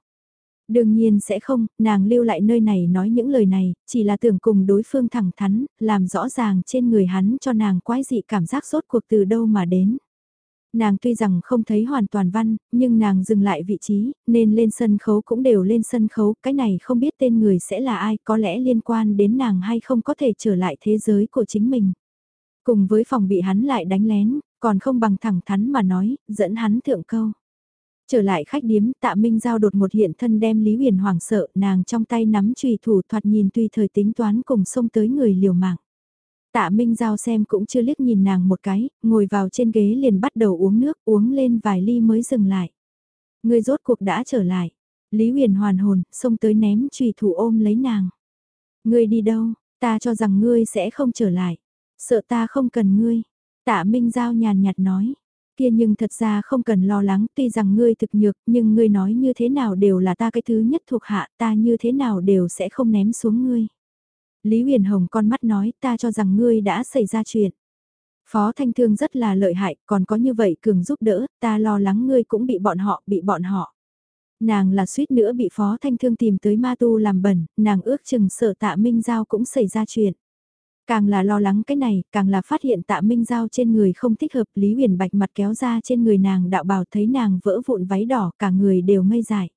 Đương nhiên sẽ không, nàng lưu lại nơi này nói những lời này, chỉ là tưởng cùng đối phương thẳng thắn, làm rõ ràng trên người hắn cho nàng quái dị cảm giác rốt cuộc từ đâu mà đến. Nàng tuy rằng không thấy hoàn toàn văn, nhưng nàng dừng lại vị trí, nên lên sân khấu cũng đều lên sân khấu, cái này không biết tên người sẽ là ai, có lẽ liên quan đến nàng hay không có thể trở lại thế giới của chính mình. Cùng với phòng bị hắn lại đánh lén, còn không bằng thẳng thắn mà nói, dẫn hắn thượng câu. Trở lại khách điếm, tạ Minh Giao đột một hiện thân đem Lý Huyền hoảng sợ, nàng trong tay nắm trùy thủ thoạt nhìn tùy thời tính toán cùng xông tới người liều mạng. Tạ Minh Giao xem cũng chưa liếc nhìn nàng một cái, ngồi vào trên ghế liền bắt đầu uống nước, uống lên vài ly mới dừng lại. Người rốt cuộc đã trở lại. Lý huyền hoàn hồn, xông tới ném trùy thủ ôm lấy nàng. Ngươi đi đâu, ta cho rằng ngươi sẽ không trở lại. Sợ ta không cần ngươi. Tạ Minh Giao nhàn nhạt nói. Kia nhưng thật ra không cần lo lắng tuy rằng ngươi thực nhược nhưng ngươi nói như thế nào đều là ta cái thứ nhất thuộc hạ ta như thế nào đều sẽ không ném xuống ngươi. Lý Huyền Hồng con mắt nói ta cho rằng ngươi đã xảy ra chuyện. Phó Thanh Thương rất là lợi hại, còn có như vậy cường giúp đỡ, ta lo lắng ngươi cũng bị bọn họ, bị bọn họ. Nàng là suýt nữa bị Phó Thanh Thương tìm tới ma tu làm bẩn, nàng ước chừng sợ tạ Minh Giao cũng xảy ra chuyện. Càng là lo lắng cái này, càng là phát hiện tạ minh giao trên người không thích hợp Lý Huyền Bạch mặt kéo ra trên người nàng đạo bảo thấy nàng vỡ vụn váy đỏ cả người đều ngây dại.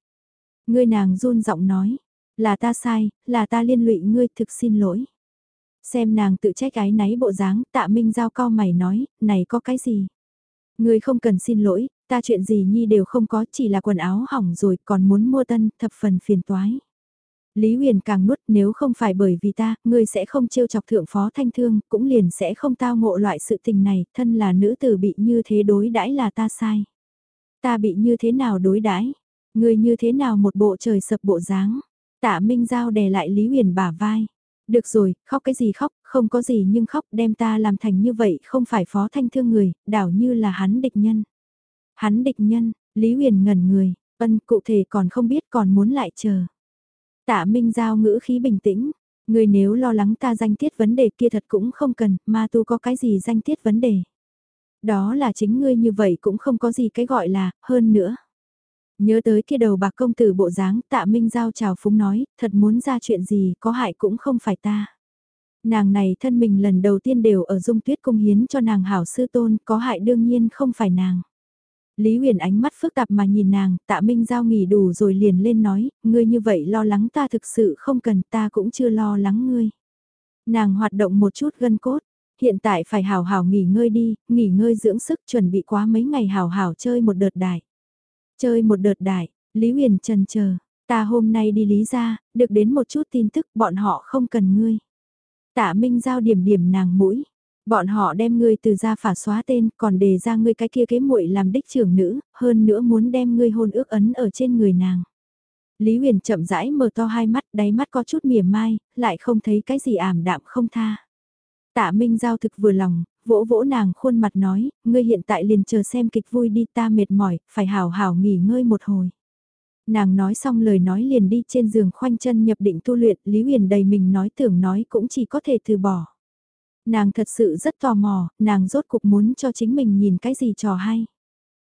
Ngươi nàng run giọng nói, là ta sai, là ta liên lụy ngươi thực xin lỗi. Xem nàng tự trách ái náy bộ dáng, tạ minh giao cao mày nói, này có cái gì? Ngươi không cần xin lỗi, ta chuyện gì nhi đều không có, chỉ là quần áo hỏng rồi, còn muốn mua tân, thập phần phiền toái. Lý Huyền càng nuốt nếu không phải bởi vì ta, ngươi sẽ không trêu chọc thượng phó thanh thương, cũng liền sẽ không tao ngộ loại sự tình này, thân là nữ tử bị như thế đối đãi là ta sai. Ta bị như thế nào đối đãi Ngươi như thế nào một bộ trời sập bộ dáng Tạ Minh Giao đè lại Lý Huyền bả vai. Được rồi, khóc cái gì khóc, không có gì nhưng khóc đem ta làm thành như vậy không phải phó thanh thương người, đảo như là hắn địch nhân. Hắn địch nhân, Lý Huyền ngẩn người, ân cụ thể còn không biết còn muốn lại chờ. Tạ Minh Giao ngữ khí bình tĩnh, người nếu lo lắng ta danh tiết vấn đề kia thật cũng không cần, ma tu có cái gì danh tiết vấn đề. Đó là chính ngươi như vậy cũng không có gì cái gọi là, hơn nữa. Nhớ tới kia đầu bạc công tử bộ dáng tạ Minh Giao chào phúng nói, thật muốn ra chuyện gì có hại cũng không phải ta. Nàng này thân mình lần đầu tiên đều ở dung tuyết cung hiến cho nàng hảo sư tôn, có hại đương nhiên không phải nàng. Lý Huyền ánh mắt phức tạp mà nhìn nàng, tạ Minh Giao nghỉ đủ rồi liền lên nói, ngươi như vậy lo lắng ta thực sự không cần ta cũng chưa lo lắng ngươi. Nàng hoạt động một chút gân cốt, hiện tại phải hào hào nghỉ ngơi đi, nghỉ ngơi dưỡng sức chuẩn bị quá mấy ngày hào hào chơi một đợt đại. Chơi một đợt đại, Lý Huyền trần chờ ta hôm nay đi Lý ra, được đến một chút tin tức bọn họ không cần ngươi. Tạ Minh Giao điểm điểm nàng mũi, Bọn họ đem ngươi từ gia phả xóa tên, còn đề ra ngươi cái kia kế muội làm đích trưởng nữ, hơn nữa muốn đem ngươi hôn ước ấn ở trên người nàng. Lý Huyền chậm rãi mở to hai mắt, đáy mắt có chút mỉa mai, lại không thấy cái gì ảm đạm không tha. Tạ Minh Giao thực vừa lòng, vỗ vỗ nàng khuôn mặt nói, ngươi hiện tại liền chờ xem kịch vui đi ta mệt mỏi, phải hào hào nghỉ ngơi một hồi. Nàng nói xong lời nói liền đi trên giường khoanh chân nhập định tu luyện, Lý Huyền đầy mình nói tưởng nói cũng chỉ có thể từ bỏ. Nàng thật sự rất tò mò, nàng rốt cục muốn cho chính mình nhìn cái gì trò hay.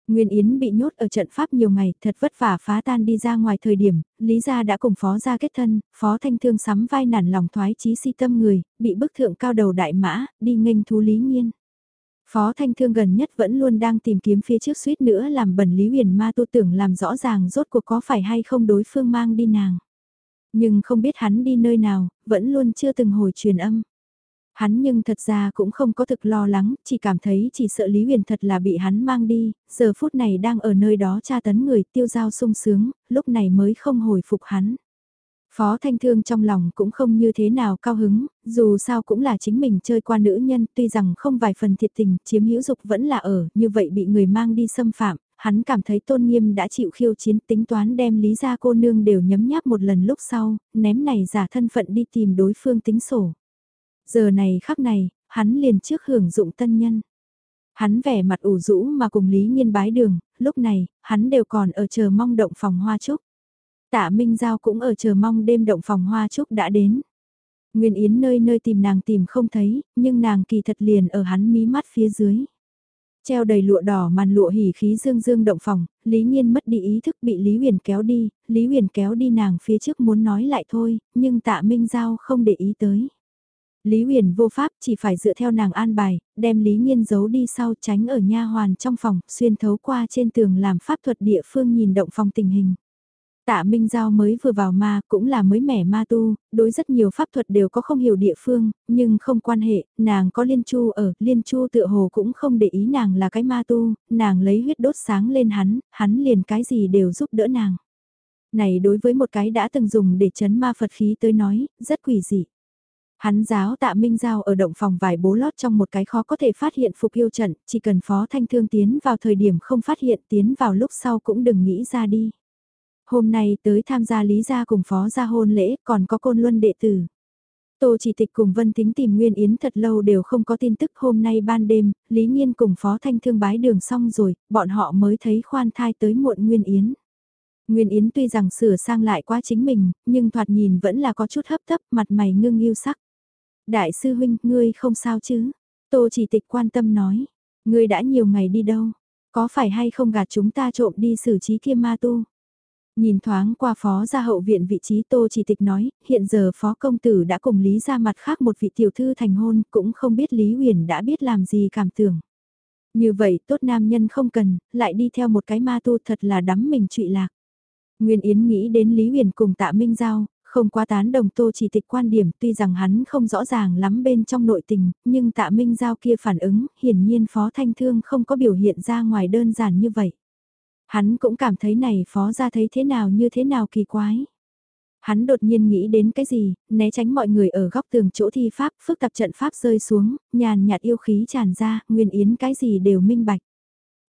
Nguyên Yến bị nhốt ở trận pháp nhiều ngày, thật vất vả phá tan đi ra ngoài thời điểm, Lý Gia đã cùng Phó Gia kết thân, Phó Thanh Thương sắm vai nản lòng thoái chí si tâm người, bị bức thượng cao đầu đại mã, đi nghênh thú Lý nhiên. Phó Thanh Thương gần nhất vẫn luôn đang tìm kiếm phía trước suýt nữa làm bẩn Lý Huyền Ma tu tưởng làm rõ ràng rốt cuộc có phải hay không đối phương mang đi nàng. Nhưng không biết hắn đi nơi nào, vẫn luôn chưa từng hồi truyền âm. Hắn nhưng thật ra cũng không có thực lo lắng, chỉ cảm thấy chỉ sợ Lý Huyền thật là bị hắn mang đi, giờ phút này đang ở nơi đó tra tấn người tiêu giao sung sướng, lúc này mới không hồi phục hắn. Phó Thanh Thương trong lòng cũng không như thế nào cao hứng, dù sao cũng là chính mình chơi qua nữ nhân, tuy rằng không vài phần thiệt tình, chiếm hữu dục vẫn là ở, như vậy bị người mang đi xâm phạm, hắn cảm thấy tôn nghiêm đã chịu khiêu chiến tính toán đem lý ra cô nương đều nhấm nháp một lần lúc sau, ném này giả thân phận đi tìm đối phương tính sổ. Giờ này khắc này, hắn liền trước hưởng dụng tân nhân. Hắn vẻ mặt ủ rũ mà cùng Lý Nghiên bái đường, lúc này, hắn đều còn ở chờ mong động phòng hoa trúc. Tạ Minh Giao cũng ở chờ mong đêm động phòng hoa trúc đã đến. Nguyên Yến nơi nơi tìm nàng tìm không thấy, nhưng nàng kỳ thật liền ở hắn mí mắt phía dưới. Treo đầy lụa đỏ màn lụa hỉ khí dương dương động phòng, Lý Nhiên mất đi ý thức bị Lý Huyền kéo đi, Lý Huyền kéo đi nàng phía trước muốn nói lại thôi, nhưng tạ Minh Giao không để ý tới. Lý Huyền vô pháp chỉ phải dựa theo nàng an bài, đem Lý Nhiên giấu đi sau tránh ở nha hoàn trong phòng, xuyên thấu qua trên tường làm pháp thuật địa phương nhìn động phòng tình hình. Tạ Minh Giao mới vừa vào ma cũng là mới mẻ ma tu, đối rất nhiều pháp thuật đều có không hiểu địa phương, nhưng không quan hệ, nàng có liên chu ở, liên chu tựa hồ cũng không để ý nàng là cái ma tu, nàng lấy huyết đốt sáng lên hắn, hắn liền cái gì đều giúp đỡ nàng. Này đối với một cái đã từng dùng để chấn ma Phật khí tới nói, rất quỷ dị. Hắn giáo tạ Minh Giao ở động phòng vài bố lót trong một cái khó có thể phát hiện phục yêu trận, chỉ cần phó thanh thương tiến vào thời điểm không phát hiện tiến vào lúc sau cũng đừng nghĩ ra đi. Hôm nay tới tham gia lý gia cùng phó gia hôn lễ còn có côn luân đệ tử. Tô chỉ tịch cùng Vân Tính tìm Nguyên Yến thật lâu đều không có tin tức hôm nay ban đêm, Lý Nhiên cùng Phó Thanh Thương bái đường xong rồi, bọn họ mới thấy khoan thai tới muộn Nguyên Yến. Nguyên Yến tuy rằng sửa sang lại quá chính mình, nhưng thoạt nhìn vẫn là có chút hấp tấp, mặt mày ngưng yêu sắc. Đại sư huynh, ngươi không sao chứ? Tô chỉ tịch quan tâm nói. Ngươi đã nhiều ngày đi đâu? Có phải hay không gạt chúng ta trộm đi xử trí kia ma tu? Nhìn thoáng qua phó gia hậu viện vị trí tô chỉ tịch nói, hiện giờ phó công tử đã cùng Lý ra mặt khác một vị tiểu thư thành hôn, cũng không biết Lý Huyền đã biết làm gì cảm tưởng. Như vậy tốt nam nhân không cần, lại đi theo một cái ma tu thật là đắm mình trụy lạc. Nguyên Yến nghĩ đến Lý Huyền cùng tạ Minh Giao, không quá tán đồng tô chỉ tịch quan điểm tuy rằng hắn không rõ ràng lắm bên trong nội tình, nhưng tạ Minh Giao kia phản ứng, hiển nhiên Phó Thanh Thương không có biểu hiện ra ngoài đơn giản như vậy. Hắn cũng cảm thấy này Phó ra thấy thế nào như thế nào kỳ quái. Hắn đột nhiên nghĩ đến cái gì, né tránh mọi người ở góc tường chỗ thi pháp, phức tạp trận pháp rơi xuống, nhàn nhạt yêu khí tràn ra, Nguyên Yến cái gì đều minh bạch.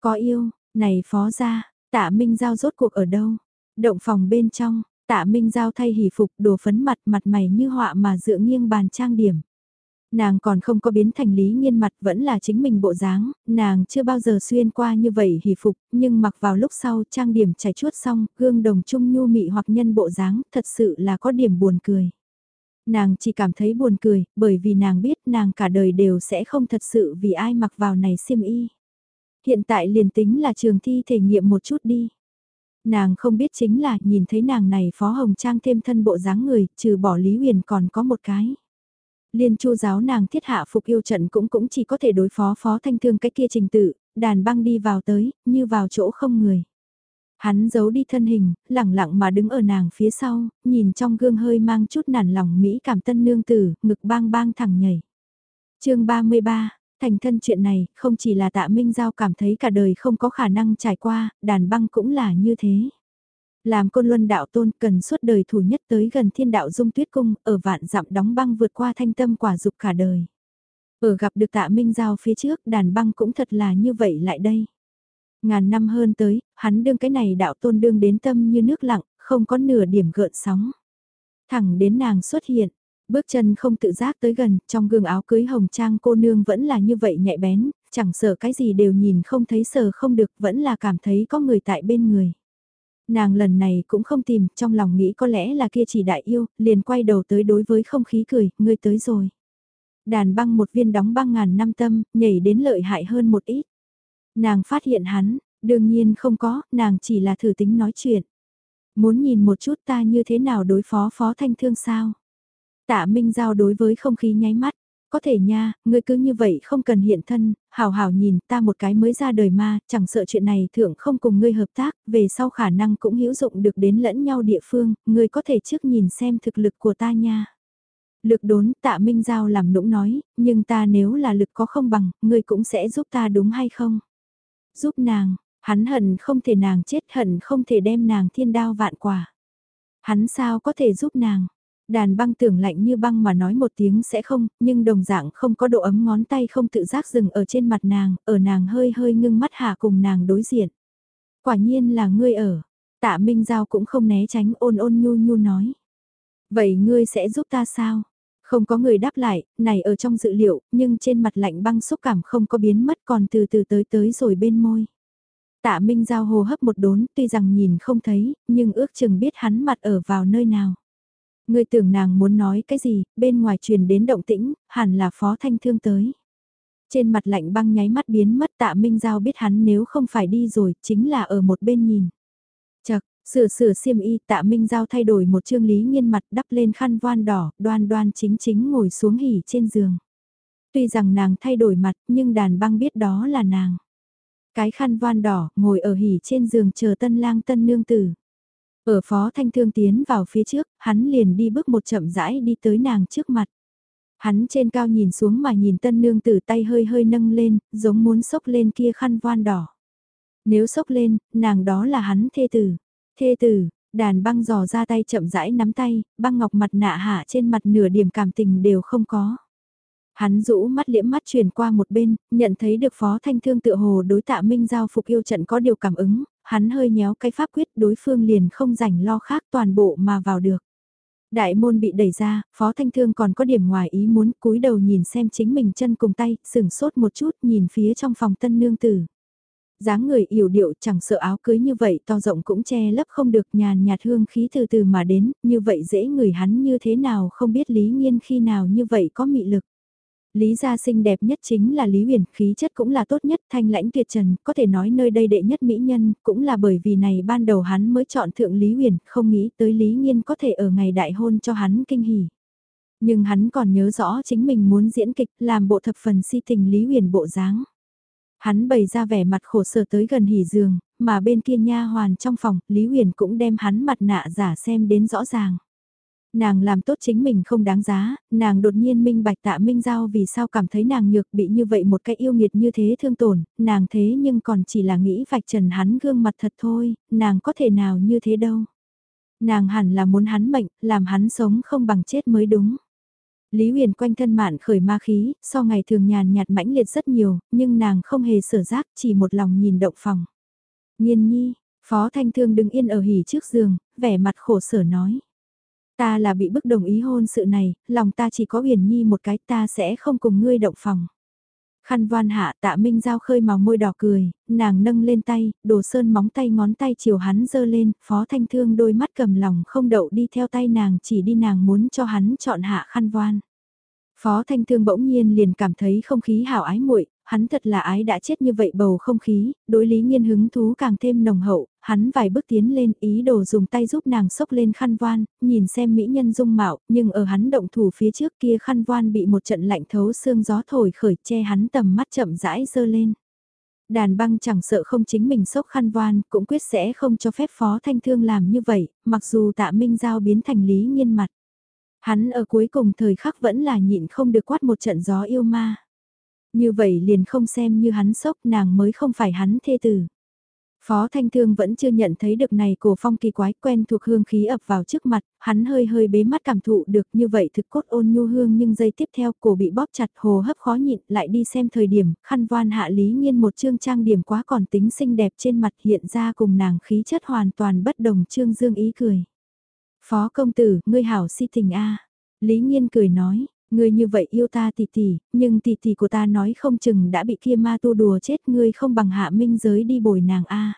Có yêu, này Phó ra, tạ Minh Giao rốt cuộc ở đâu? Động phòng bên trong, tạ Minh Giao thay hỷ phục đồ phấn mặt mặt mày như họa mà dựa nghiêng bàn trang điểm. Nàng còn không có biến thành lý nghiên mặt vẫn là chính mình bộ dáng, nàng chưa bao giờ xuyên qua như vậy hỷ phục, nhưng mặc vào lúc sau trang điểm chảy chuốt xong, gương đồng trung nhu mị hoặc nhân bộ dáng, thật sự là có điểm buồn cười. Nàng chỉ cảm thấy buồn cười, bởi vì nàng biết nàng cả đời đều sẽ không thật sự vì ai mặc vào này xiêm y. Hiện tại liền tính là trường thi thể nghiệm một chút đi. Nàng không biết chính là nhìn thấy nàng này Phó Hồng Trang thêm thân bộ dáng người, trừ bỏ Lý Huyền còn có một cái. Liên chu giáo nàng thiết hạ phục yêu trận cũng cũng chỉ có thể đối phó Phó Thanh Thương cái kia trình tự, đàn băng đi vào tới, như vào chỗ không người. Hắn giấu đi thân hình, lẳng lặng mà đứng ở nàng phía sau, nhìn trong gương hơi mang chút nản lòng Mỹ cảm tân nương tử, ngực bang bang thẳng nhảy. chương 33, thành thân chuyện này, không chỉ là tạ Minh Giao cảm thấy cả đời không có khả năng trải qua, đàn băng cũng là như thế. Làm côn luân đạo tôn cần suốt đời thủ nhất tới gần thiên đạo dung tuyết cung, ở vạn dặm đóng băng vượt qua thanh tâm quả dục cả đời. Ở gặp được tạ Minh Giao phía trước đàn băng cũng thật là như vậy lại đây. Ngàn năm hơn tới, hắn đương cái này đạo tôn đương đến tâm như nước lặng, không có nửa điểm gợn sóng. Thẳng đến nàng xuất hiện, Bước chân không tự giác tới gần, trong gương áo cưới hồng trang cô nương vẫn là như vậy nhạy bén, chẳng sợ cái gì đều nhìn không thấy sờ không được, vẫn là cảm thấy có người tại bên người. Nàng lần này cũng không tìm, trong lòng nghĩ có lẽ là kia chỉ đại yêu, liền quay đầu tới đối với không khí cười, ngươi tới rồi. Đàn băng một viên đóng băng ngàn năm tâm, nhảy đến lợi hại hơn một ít. Nàng phát hiện hắn, đương nhiên không có, nàng chỉ là thử tính nói chuyện. Muốn nhìn một chút ta như thế nào đối phó phó thanh thương sao? Tạ Minh Giao đối với không khí nháy mắt, có thể nha, ngươi cứ như vậy không cần hiện thân, hào hào nhìn ta một cái mới ra đời ma, chẳng sợ chuyện này thượng không cùng ngươi hợp tác, về sau khả năng cũng hữu dụng được đến lẫn nhau địa phương, ngươi có thể trước nhìn xem thực lực của ta nha. Lực đốn tạ Minh Giao làm nũng nói, nhưng ta nếu là lực có không bằng, ngươi cũng sẽ giúp ta đúng hay không? Giúp nàng, hắn hận không thể nàng chết hận không thể đem nàng thiên đao vạn quả. Hắn sao có thể giúp nàng? Đàn băng tưởng lạnh như băng mà nói một tiếng sẽ không, nhưng đồng dạng không có độ ấm ngón tay không tự giác dừng ở trên mặt nàng, ở nàng hơi hơi ngưng mắt hạ cùng nàng đối diện. Quả nhiên là ngươi ở, tạ Minh Giao cũng không né tránh ôn ôn nhu nhu nói. Vậy ngươi sẽ giúp ta sao? Không có người đáp lại, này ở trong dự liệu, nhưng trên mặt lạnh băng xúc cảm không có biến mất còn từ từ tới tới rồi bên môi. Tạ Minh Giao hồ hấp một đốn, tuy rằng nhìn không thấy, nhưng ước chừng biết hắn mặt ở vào nơi nào. Ngươi tưởng nàng muốn nói cái gì, bên ngoài truyền đến động tĩnh, hẳn là phó thanh thương tới. Trên mặt lạnh băng nháy mắt biến mất tạ Minh Giao biết hắn nếu không phải đi rồi, chính là ở một bên nhìn. Chật, sửa sửa xiêm y tạ Minh Giao thay đổi một chương lý nghiên mặt đắp lên khăn voan đỏ, đoan đoan chính chính ngồi xuống hỉ trên giường. Tuy rằng nàng thay đổi mặt, nhưng đàn băng biết đó là nàng. Cái khăn voan đỏ, ngồi ở hỉ trên giường chờ tân lang tân nương tử. Ở phó thanh thương tiến vào phía trước, hắn liền đi bước một chậm rãi đi tới nàng trước mặt. Hắn trên cao nhìn xuống mà nhìn tân nương tử tay hơi hơi nâng lên, giống muốn sốc lên kia khăn voan đỏ. Nếu sốc lên, nàng đó là hắn thê tử. Thê tử, đàn băng dò ra tay chậm rãi nắm tay, băng ngọc mặt nạ hạ trên mặt nửa điểm cảm tình đều không có. Hắn rũ mắt liễm mắt chuyển qua một bên, nhận thấy được phó thanh thương tự hồ đối tạ minh giao phục yêu trận có điều cảm ứng, hắn hơi nhéo cái pháp quyết đối phương liền không rảnh lo khác toàn bộ mà vào được. Đại môn bị đẩy ra, phó thanh thương còn có điểm ngoài ý muốn cúi đầu nhìn xem chính mình chân cùng tay, sừng sốt một chút nhìn phía trong phòng tân nương tử. dáng người yểu điệu chẳng sợ áo cưới như vậy to rộng cũng che lấp không được nhàn nhạt hương khí từ từ mà đến, như vậy dễ người hắn như thế nào không biết lý nghiên khi nào như vậy có mị lực. Lý gia xinh đẹp nhất chính là Lý Huyền, khí chất cũng là tốt nhất, thanh lãnh tuyệt trần, có thể nói nơi đây đệ nhất mỹ nhân, cũng là bởi vì này ban đầu hắn mới chọn thượng Lý Huyền, không nghĩ tới Lý Nhiên có thể ở ngày đại hôn cho hắn kinh hỉ. Nhưng hắn còn nhớ rõ chính mình muốn diễn kịch, làm bộ thập phần si tình Lý Huyền bộ dáng. Hắn bày ra vẻ mặt khổ sở tới gần hỉ giường, mà bên kia nha hoàn trong phòng, Lý Huyền cũng đem hắn mặt nạ giả xem đến rõ ràng. Nàng làm tốt chính mình không đáng giá, nàng đột nhiên minh bạch tạ minh giao vì sao cảm thấy nàng nhược bị như vậy một cái yêu nghiệt như thế thương tổn, nàng thế nhưng còn chỉ là nghĩ vạch trần hắn gương mặt thật thôi, nàng có thể nào như thế đâu. Nàng hẳn là muốn hắn mệnh, làm hắn sống không bằng chết mới đúng. Lý Huyền quanh thân mạn khởi ma khí, so ngày thường nhàn nhạt mãnh liệt rất nhiều, nhưng nàng không hề sở giác, chỉ một lòng nhìn động phòng. Nhiên nhi, Phó Thanh Thương đứng yên ở hỉ trước giường, vẻ mặt khổ sở nói. Ta là bị bức đồng ý hôn sự này, lòng ta chỉ có huyền nhi một cái ta sẽ không cùng ngươi động phòng. Khăn voan hạ tạ minh giao khơi màu môi đỏ cười, nàng nâng lên tay, đồ sơn móng tay ngón tay chiều hắn dơ lên, phó thanh thương đôi mắt cầm lòng không đậu đi theo tay nàng chỉ đi nàng muốn cho hắn chọn hạ khăn voan. Phó Thanh Thương bỗng nhiên liền cảm thấy không khí hảo ái muội, hắn thật là ái đã chết như vậy bầu không khí, đối lý nghiên hứng thú càng thêm nồng hậu, hắn vài bước tiến lên ý đồ dùng tay giúp nàng sốc lên khăn voan, nhìn xem mỹ nhân dung mạo, nhưng ở hắn động thủ phía trước kia khăn voan bị một trận lạnh thấu xương gió thổi khởi che hắn tầm mắt chậm rãi dơ lên. Đàn băng chẳng sợ không chính mình sốc khăn voan, cũng quyết sẽ không cho phép phó thanh thương làm như vậy, mặc dù tạ minh giao biến thành lý nghiên mặt. Hắn ở cuối cùng thời khắc vẫn là nhịn không được quát một trận gió yêu ma. Như vậy liền không xem như hắn sốc nàng mới không phải hắn thê tử. Phó Thanh Thương vẫn chưa nhận thấy được này cổ phong kỳ quái quen thuộc hương khí ập vào trước mặt, hắn hơi hơi bế mắt cảm thụ được như vậy thực cốt ôn nhu hương nhưng giây tiếp theo cổ bị bóp chặt hồ hấp khó nhịn lại đi xem thời điểm, khăn voan hạ lý nghiên một chương trang điểm quá còn tính xinh đẹp trên mặt hiện ra cùng nàng khí chất hoàn toàn bất đồng trương dương ý cười. Phó công tử, ngươi hảo si tình a Lý nghiên cười nói, Ngươi như vậy yêu ta tỷ tỷ, nhưng tỷ tỷ của ta nói không chừng đã bị kia ma tu đùa chết ngươi không bằng hạ minh giới đi bồi nàng a.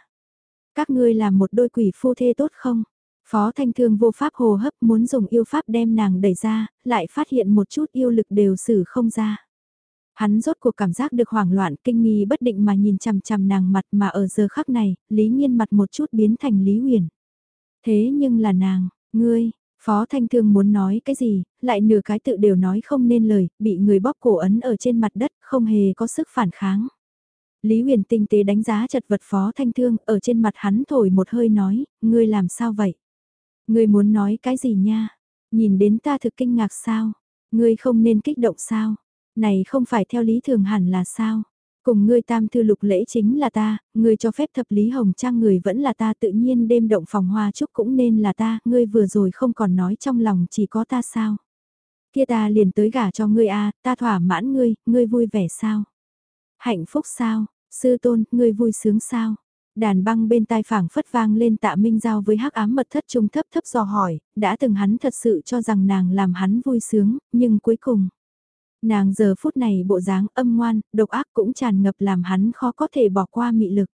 Các ngươi làm một đôi quỷ phu thê tốt không? Phó Thanh Thương vô pháp hồ hấp muốn dùng yêu pháp đem nàng đẩy ra, lại phát hiện một chút yêu lực đều xử không ra. Hắn rốt cuộc cảm giác được hoảng loạn kinh nghi bất định mà nhìn chằm chằm nàng mặt mà ở giờ khắc này, Lý Nhiên mặt một chút biến thành Lý Huyền. Thế nhưng là nàng, ngươi, Phó Thanh Thương muốn nói cái gì, lại nửa cái tự đều nói không nên lời, bị người bóp cổ ấn ở trên mặt đất, không hề có sức phản kháng. Lý huyền tinh tế đánh giá chật vật Phó Thanh Thương, ở trên mặt hắn thổi một hơi nói, ngươi làm sao vậy? Ngươi muốn nói cái gì nha? Nhìn đến ta thực kinh ngạc sao? Ngươi không nên kích động sao? Này không phải theo lý thường hẳn là sao? Cùng ngươi tam thư lục lễ chính là ta, ngươi cho phép thập lý hồng trang người vẫn là ta tự nhiên đêm động phòng hoa chúc cũng nên là ta, ngươi vừa rồi không còn nói trong lòng chỉ có ta sao. Kia ta liền tới gả cho ngươi a ta thỏa mãn ngươi, ngươi vui vẻ sao? Hạnh phúc sao? Sư tôn, ngươi vui sướng sao? Đàn băng bên tai phảng phất vang lên tạ minh giao với hắc ám mật thất trung thấp thấp dò hỏi, đã từng hắn thật sự cho rằng nàng làm hắn vui sướng, nhưng cuối cùng Nàng giờ phút này bộ dáng âm ngoan, độc ác cũng tràn ngập làm hắn khó có thể bỏ qua mị lực.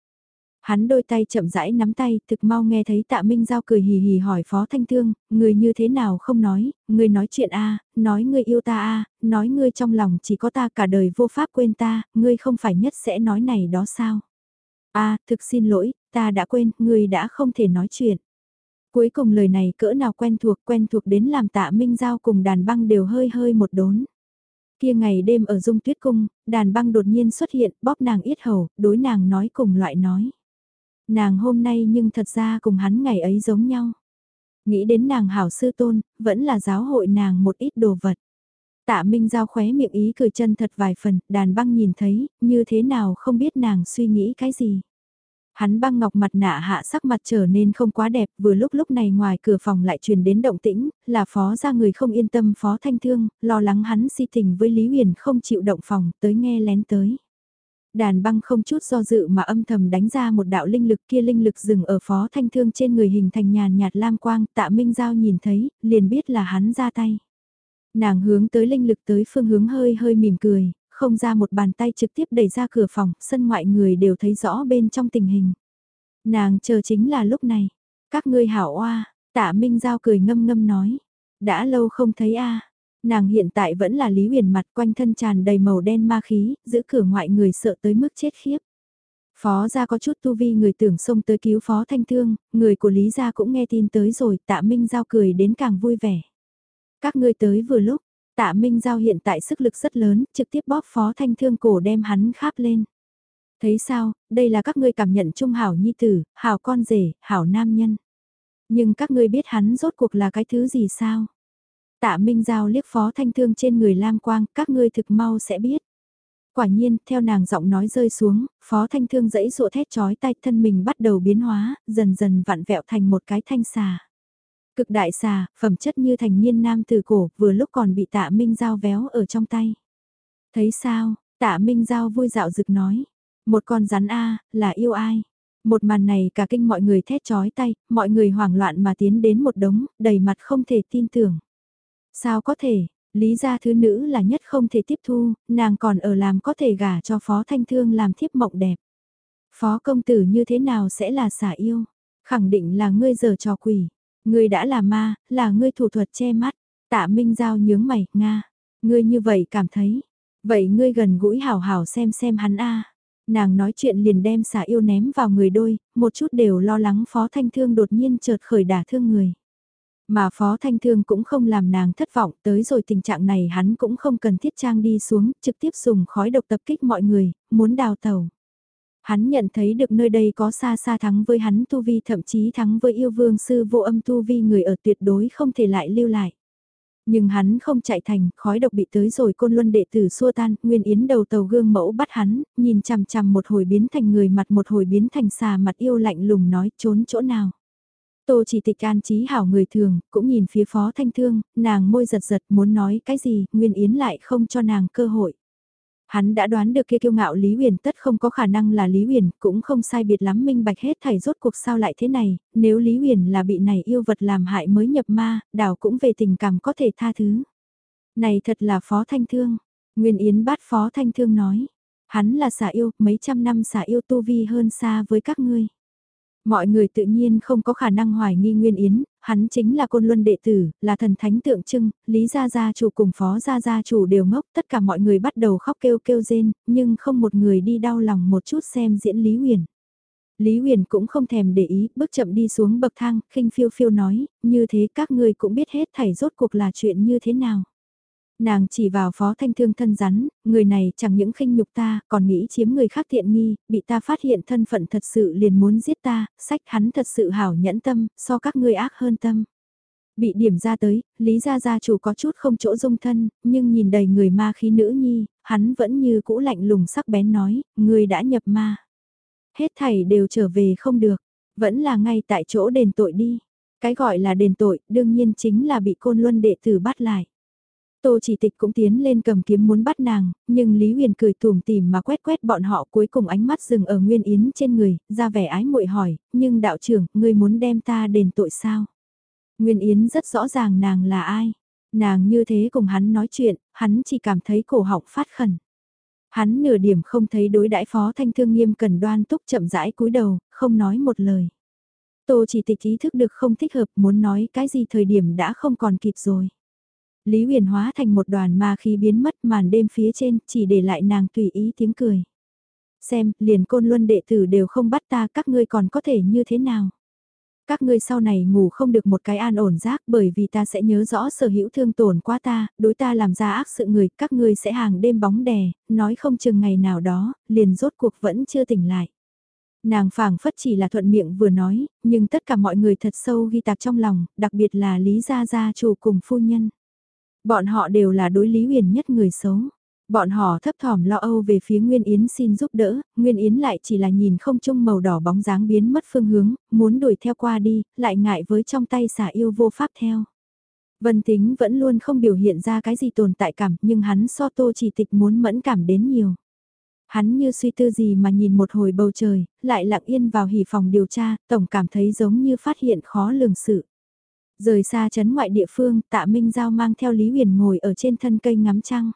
Hắn đôi tay chậm rãi nắm tay, thực mau nghe thấy tạ Minh Giao cười hì hì hỏi Phó Thanh Thương, người như thế nào không nói, người nói chuyện a nói người yêu ta a nói ngươi trong lòng chỉ có ta cả đời vô pháp quên ta, ngươi không phải nhất sẽ nói này đó sao. a thực xin lỗi, ta đã quên, ngươi đã không thể nói chuyện. Cuối cùng lời này cỡ nào quen thuộc quen thuộc đến làm tạ Minh Giao cùng đàn băng đều hơi hơi một đốn. Kia ngày đêm ở dung tuyết cung, đàn băng đột nhiên xuất hiện, bóp nàng yết hầu, đối nàng nói cùng loại nói. Nàng hôm nay nhưng thật ra cùng hắn ngày ấy giống nhau. Nghĩ đến nàng hảo sư tôn, vẫn là giáo hội nàng một ít đồ vật. Tạ Minh Giao khóe miệng ý cười chân thật vài phần, đàn băng nhìn thấy, như thế nào không biết nàng suy nghĩ cái gì. Hắn băng ngọc mặt nạ hạ sắc mặt trở nên không quá đẹp, vừa lúc lúc này ngoài cửa phòng lại truyền đến động tĩnh, là phó ra người không yên tâm phó thanh thương, lo lắng hắn si tình với Lý Huyền không chịu động phòng, tới nghe lén tới. Đàn băng không chút do dự mà âm thầm đánh ra một đạo linh lực kia linh lực dừng ở phó thanh thương trên người hình thành nhàn nhạt lam quang, tạ minh giao nhìn thấy, liền biết là hắn ra tay. Nàng hướng tới linh lực tới phương hướng hơi hơi mỉm cười, không ra một bàn tay trực tiếp đẩy ra cửa phòng, sân ngoại người đều thấy rõ bên trong tình hình. Nàng chờ chính là lúc này. Các ngươi hảo oa, tạ Minh Giao cười ngâm ngâm nói. Đã lâu không thấy a Nàng hiện tại vẫn là Lý Huyền mặt quanh thân tràn đầy màu đen ma khí, giữ cửa ngoại người sợ tới mức chết khiếp. Phó gia có chút tu vi người tưởng xông tới cứu phó thanh thương, người của Lý gia cũng nghe tin tới rồi, tạ Minh Giao cười đến càng vui vẻ. Các ngươi tới vừa lúc, tạ Minh Giao hiện tại sức lực rất lớn, trực tiếp bóp phó thanh thương cổ đem hắn kháp lên. Thấy sao, đây là các ngươi cảm nhận trung hảo nhi tử, hảo con rể, hảo nam nhân. Nhưng các ngươi biết hắn rốt cuộc là cái thứ gì sao? Tạ Minh Giao liếc phó thanh thương trên người Lam Quang, các ngươi thực mau sẽ biết. Quả nhiên, theo nàng giọng nói rơi xuống, phó thanh thương dẫy dụa thét chói tay thân mình bắt đầu biến hóa, dần dần vặn vẹo thành một cái thanh xà. Cực đại xà, phẩm chất như thành niên nam từ cổ, vừa lúc còn bị tạ Minh Giao véo ở trong tay. Thấy sao, tạ Minh Giao vui dạo rực nói. Một con rắn A, là yêu ai? Một màn này cả kinh mọi người thét chói tay, mọi người hoảng loạn mà tiến đến một đống, đầy mặt không thể tin tưởng. Sao có thể, lý gia thứ nữ là nhất không thể tiếp thu, nàng còn ở làm có thể gả cho phó thanh thương làm thiếp mộng đẹp. Phó công tử như thế nào sẽ là xả yêu? Khẳng định là ngươi giờ trò quỷ. Ngươi đã là ma, là ngươi thủ thuật che mắt. Tạ Minh Giao nhướng mày, Nga. Ngươi như vậy cảm thấy. Vậy ngươi gần gũi hảo hảo xem xem hắn a Nàng nói chuyện liền đem xả yêu ném vào người đôi, một chút đều lo lắng Phó Thanh Thương đột nhiên chợt khởi đả thương người. Mà Phó Thanh Thương cũng không làm nàng thất vọng tới rồi tình trạng này hắn cũng không cần thiết trang đi xuống, trực tiếp dùng khói độc tập kích mọi người, muốn đào tàu. Hắn nhận thấy được nơi đây có xa xa thắng với hắn tu vi thậm chí thắng với yêu vương sư vô âm tu vi người ở tuyệt đối không thể lại lưu lại. Nhưng hắn không chạy thành, khói độc bị tới rồi côn luân đệ tử xua tan, Nguyên Yến đầu tàu gương mẫu bắt hắn, nhìn chằm chằm một hồi biến thành người mặt một hồi biến thành xà mặt yêu lạnh lùng nói trốn chỗ nào. Tô chỉ tịch an trí hảo người thường, cũng nhìn phía phó thanh thương, nàng môi giật giật muốn nói cái gì, Nguyên Yến lại không cho nàng cơ hội. Hắn đã đoán được kia kiêu ngạo Lý Huyền tất không có khả năng là Lý Huyền, cũng không sai biệt lắm minh bạch hết thảy rốt cuộc sao lại thế này, nếu Lý Huyền là bị này yêu vật làm hại mới nhập ma, đảo cũng về tình cảm có thể tha thứ. Này thật là Phó Thanh Thương, Nguyên Yến bát Phó Thanh Thương nói, hắn là xà yêu, mấy trăm năm xà yêu tu vi hơn xa với các ngươi. Mọi người tự nhiên không có khả năng hoài nghi Nguyên Yến, hắn chính là côn luân đệ tử, là thần thánh tượng trưng, Lý Gia Gia chủ cùng Phó Gia Gia chủ đều ngốc, tất cả mọi người bắt đầu khóc kêu kêu rên, nhưng không một người đi đau lòng một chút xem diễn Lý Huyền. Lý Huyền cũng không thèm để ý, bước chậm đi xuống bậc thang, khinh phiêu phiêu nói, như thế các ngươi cũng biết hết thảy rốt cuộc là chuyện như thế nào. Nàng chỉ vào phó thanh thương thân rắn, người này chẳng những khinh nhục ta, còn nghĩ chiếm người khác thiện nghi, bị ta phát hiện thân phận thật sự liền muốn giết ta, sách hắn thật sự hảo nhẫn tâm, so các ngươi ác hơn tâm. Bị điểm ra tới, Lý Gia Gia chủ có chút không chỗ dung thân, nhưng nhìn đầy người ma khí nữ nhi, hắn vẫn như cũ lạnh lùng sắc bén nói, người đã nhập ma. Hết thảy đều trở về không được, vẫn là ngay tại chỗ đền tội đi. Cái gọi là đền tội, đương nhiên chính là bị côn luân đệ tử bắt lại. Tô chỉ tịch cũng tiến lên cầm kiếm muốn bắt nàng, nhưng Lý Huyền cười tùm tìm mà quét quét bọn họ cuối cùng ánh mắt dừng ở Nguyên Yến trên người, ra vẻ ái muội hỏi, nhưng đạo trưởng, ngươi muốn đem ta đền tội sao? Nguyên Yến rất rõ ràng nàng là ai. Nàng như thế cùng hắn nói chuyện, hắn chỉ cảm thấy cổ họng phát khẩn. Hắn nửa điểm không thấy đối đãi phó thanh thương nghiêm cần đoan túc chậm rãi cúi đầu, không nói một lời. Tô chỉ tịch ý thức được không thích hợp muốn nói cái gì thời điểm đã không còn kịp rồi. Lý huyền hóa thành một đoàn ma khí biến mất màn đêm phía trên, chỉ để lại nàng tùy ý tiếng cười. Xem, liền côn luân đệ tử đều không bắt ta, các ngươi còn có thể như thế nào? Các ngươi sau này ngủ không được một cái an ổn giác bởi vì ta sẽ nhớ rõ sở hữu thương tổn quá ta, đối ta làm ra ác sự người, các ngươi sẽ hàng đêm bóng đè, nói không chừng ngày nào đó, liền rốt cuộc vẫn chưa tỉnh lại. Nàng phảng phất chỉ là thuận miệng vừa nói, nhưng tất cả mọi người thật sâu ghi tạc trong lòng, đặc biệt là Lý Gia Gia chủ cùng phu nhân. Bọn họ đều là đối Lý Huyền nhất người xấu. Bọn họ thấp thỏm lo âu về phía Nguyên Yến xin giúp đỡ, Nguyên Yến lại chỉ là nhìn không chung màu đỏ bóng dáng biến mất phương hướng, muốn đuổi theo qua đi, lại ngại với trong tay xả yêu vô pháp theo. Vân Tính vẫn luôn không biểu hiện ra cái gì tồn tại cảm, nhưng hắn so tô chỉ tịch muốn mẫn cảm đến nhiều. Hắn như suy tư gì mà nhìn một hồi bầu trời, lại lặng yên vào hỉ phòng điều tra, tổng cảm thấy giống như phát hiện khó lường sự. Rời xa chấn ngoại địa phương, tạ Minh Giao mang theo Lý Huyền ngồi ở trên thân cây ngắm trăng.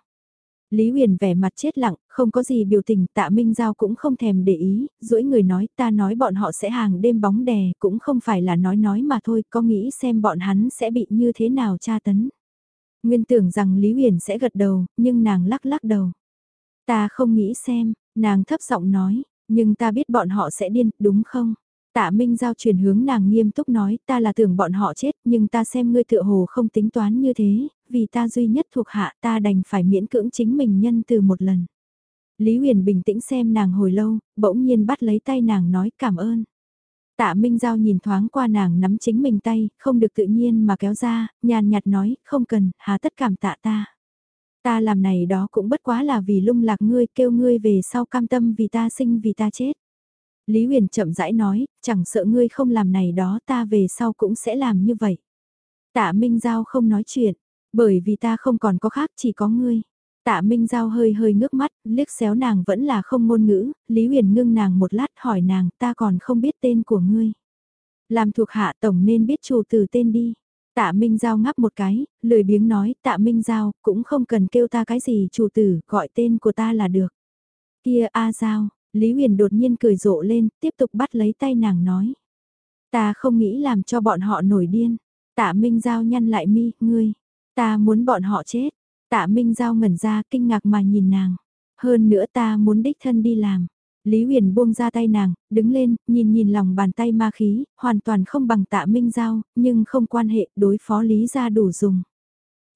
Lý Huyền vẻ mặt chết lặng, không có gì biểu tình, tạ Minh Giao cũng không thèm để ý, duỗi người nói ta nói bọn họ sẽ hàng đêm bóng đè, cũng không phải là nói nói mà thôi, có nghĩ xem bọn hắn sẽ bị như thế nào tra tấn. Nguyên tưởng rằng Lý Huyền sẽ gật đầu, nhưng nàng lắc lắc đầu. Ta không nghĩ xem, nàng thấp giọng nói, nhưng ta biết bọn họ sẽ điên, đúng không? Tạ Minh Giao chuyển hướng nàng nghiêm túc nói, ta là tưởng bọn họ chết, nhưng ta xem ngươi tựa hồ không tính toán như thế, vì ta duy nhất thuộc hạ ta đành phải miễn cưỡng chính mình nhân từ một lần. Lý Huyền bình tĩnh xem nàng hồi lâu, bỗng nhiên bắt lấy tay nàng nói cảm ơn. Tạ Minh Giao nhìn thoáng qua nàng nắm chính mình tay, không được tự nhiên mà kéo ra, nhàn nhạt nói, không cần, hà tất cảm tạ ta. Ta làm này đó cũng bất quá là vì lung lạc ngươi kêu ngươi về sau cam tâm vì ta sinh vì ta chết. Lý Huyền chậm rãi nói, chẳng sợ ngươi không làm này đó ta về sau cũng sẽ làm như vậy. Tạ Minh Giao không nói chuyện, bởi vì ta không còn có khác chỉ có ngươi. Tạ Minh Giao hơi hơi ngước mắt, liếc xéo nàng vẫn là không ngôn ngữ, Lý Huyền ngưng nàng một lát hỏi nàng ta còn không biết tên của ngươi. Làm thuộc hạ tổng nên biết chủ từ tên đi. Tạ Minh Giao ngắp một cái, lười biếng nói tạ Minh Giao cũng không cần kêu ta cái gì chủ tử, gọi tên của ta là được. Kia A Giao, Lý Huyền đột nhiên cười rộ lên, tiếp tục bắt lấy tay nàng nói. Ta không nghĩ làm cho bọn họ nổi điên. Tạ Minh Giao nhăn lại mi, ngươi. Ta muốn bọn họ chết. Tạ Minh Giao ngẩn ra kinh ngạc mà nhìn nàng. Hơn nữa ta muốn đích thân đi làm. Lý Huyền buông ra tay nàng, đứng lên, nhìn nhìn lòng bàn tay ma khí, hoàn toàn không bằng tạ Minh Giao, nhưng không quan hệ, đối phó Lý ra đủ dùng.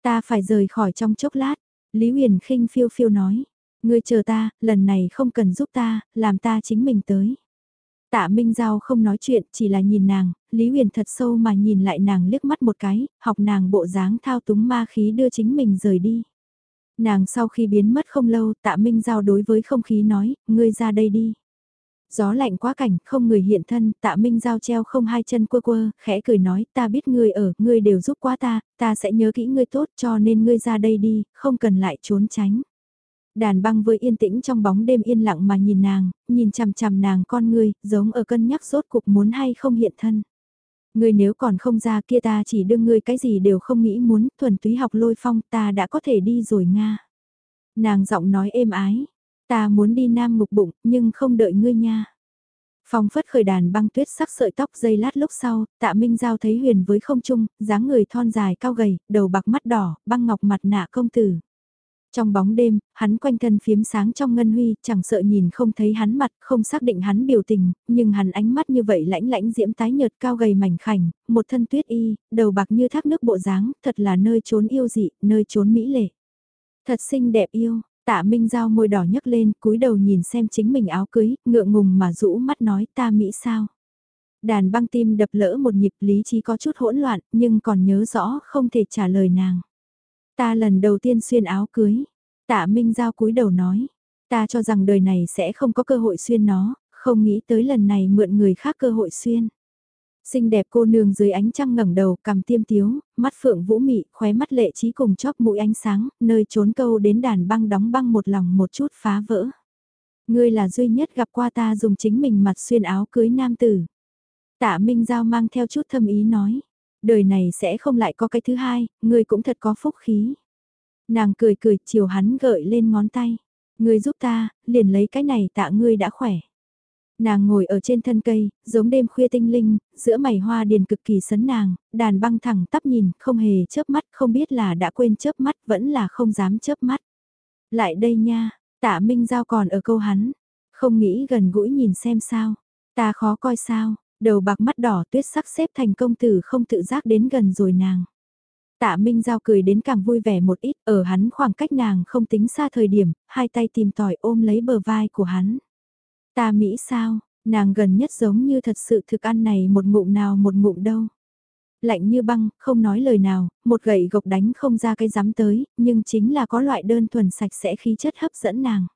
Ta phải rời khỏi trong chốc lát, Lý Huyền khinh phiêu phiêu nói. Ngươi chờ ta, lần này không cần giúp ta, làm ta chính mình tới. Tạ Minh Giao không nói chuyện, chỉ là nhìn nàng, Lý Huyền thật sâu mà nhìn lại nàng liếc mắt một cái, học nàng bộ dáng thao túng ma khí đưa chính mình rời đi. Nàng sau khi biến mất không lâu, Tạ Minh Giao đối với không khí nói, ngươi ra đây đi. Gió lạnh quá cảnh, không người hiện thân, tạ minh giao treo không hai chân quơ quơ, khẽ cười nói, ta biết ngươi ở, ngươi đều giúp quá ta, ta sẽ nhớ kỹ ngươi tốt cho nên ngươi ra đây đi, không cần lại trốn tránh. Đàn băng với yên tĩnh trong bóng đêm yên lặng mà nhìn nàng, nhìn chằm chằm nàng con ngươi, giống ở cân nhắc rốt cuộc muốn hay không hiện thân. Ngươi nếu còn không ra kia ta chỉ đương ngươi cái gì đều không nghĩ muốn, thuần túy học lôi phong ta đã có thể đi rồi Nga. Nàng giọng nói êm ái, ta muốn đi nam ngục bụng, nhưng không đợi ngươi nha. Phong phất khởi đàn băng tuyết sắc sợi tóc dây lát lúc sau, tạ minh giao thấy huyền với không trung, dáng người thon dài cao gầy, đầu bạc mắt đỏ, băng ngọc mặt nạ công tử. Trong bóng đêm, hắn quanh thân phiếm sáng trong ngân huy, chẳng sợ nhìn không thấy hắn mặt, không xác định hắn biểu tình, nhưng hắn ánh mắt như vậy lãnh lãnh diễm tái nhợt cao gầy mảnh khảnh, một thân tuyết y, đầu bạc như thác nước bộ dáng, thật là nơi trốn yêu dị, nơi trốn mỹ lệ. Thật xinh đẹp yêu, tạ minh giao môi đỏ nhấc lên, cúi đầu nhìn xem chính mình áo cưới, ngượng ngùng mà rũ mắt nói ta mỹ sao. Đàn băng tim đập lỡ một nhịp lý trí có chút hỗn loạn, nhưng còn nhớ rõ không thể trả lời nàng. Ta lần đầu tiên xuyên áo cưới. Tạ Minh Giao cúi đầu nói. Ta cho rằng đời này sẽ không có cơ hội xuyên nó, không nghĩ tới lần này mượn người khác cơ hội xuyên. Xinh đẹp cô nương dưới ánh trăng ngẩng đầu cầm tiêm tiếu, mắt phượng vũ mị, khóe mắt lệ trí cùng chóp mũi ánh sáng, nơi trốn câu đến đàn băng đóng băng một lòng một chút phá vỡ. Ngươi là duy nhất gặp qua ta dùng chính mình mặt xuyên áo cưới nam tử. Tạ Minh Giao mang theo chút thâm ý nói đời này sẽ không lại có cái thứ hai, ngươi cũng thật có phúc khí. Nàng cười cười, chiều hắn gợi lên ngón tay. Ngươi giúp ta, liền lấy cái này tạ ngươi đã khỏe. Nàng ngồi ở trên thân cây, giống đêm khuya tinh linh, giữa mày hoa điền cực kỳ sấn nàng, đàn băng thẳng tắp nhìn, không hề chớp mắt, không biết là đã quên chớp mắt, vẫn là không dám chớp mắt. Lại đây nha, tạ Minh Giao còn ở câu hắn, không nghĩ gần gũi nhìn xem sao, ta khó coi sao, Đầu bạc mắt đỏ tuyết sắc xếp thành công tử không tự giác đến gần rồi nàng. Tạ Minh Giao cười đến càng vui vẻ một ít, ở hắn khoảng cách nàng không tính xa thời điểm, hai tay tìm tòi ôm lấy bờ vai của hắn. Ta Mỹ sao, nàng gần nhất giống như thật sự thực ăn này một ngụm nào một ngụm đâu. Lạnh như băng, không nói lời nào, một gậy gộc đánh không ra cái dám tới, nhưng chính là có loại đơn thuần sạch sẽ khí chất hấp dẫn nàng.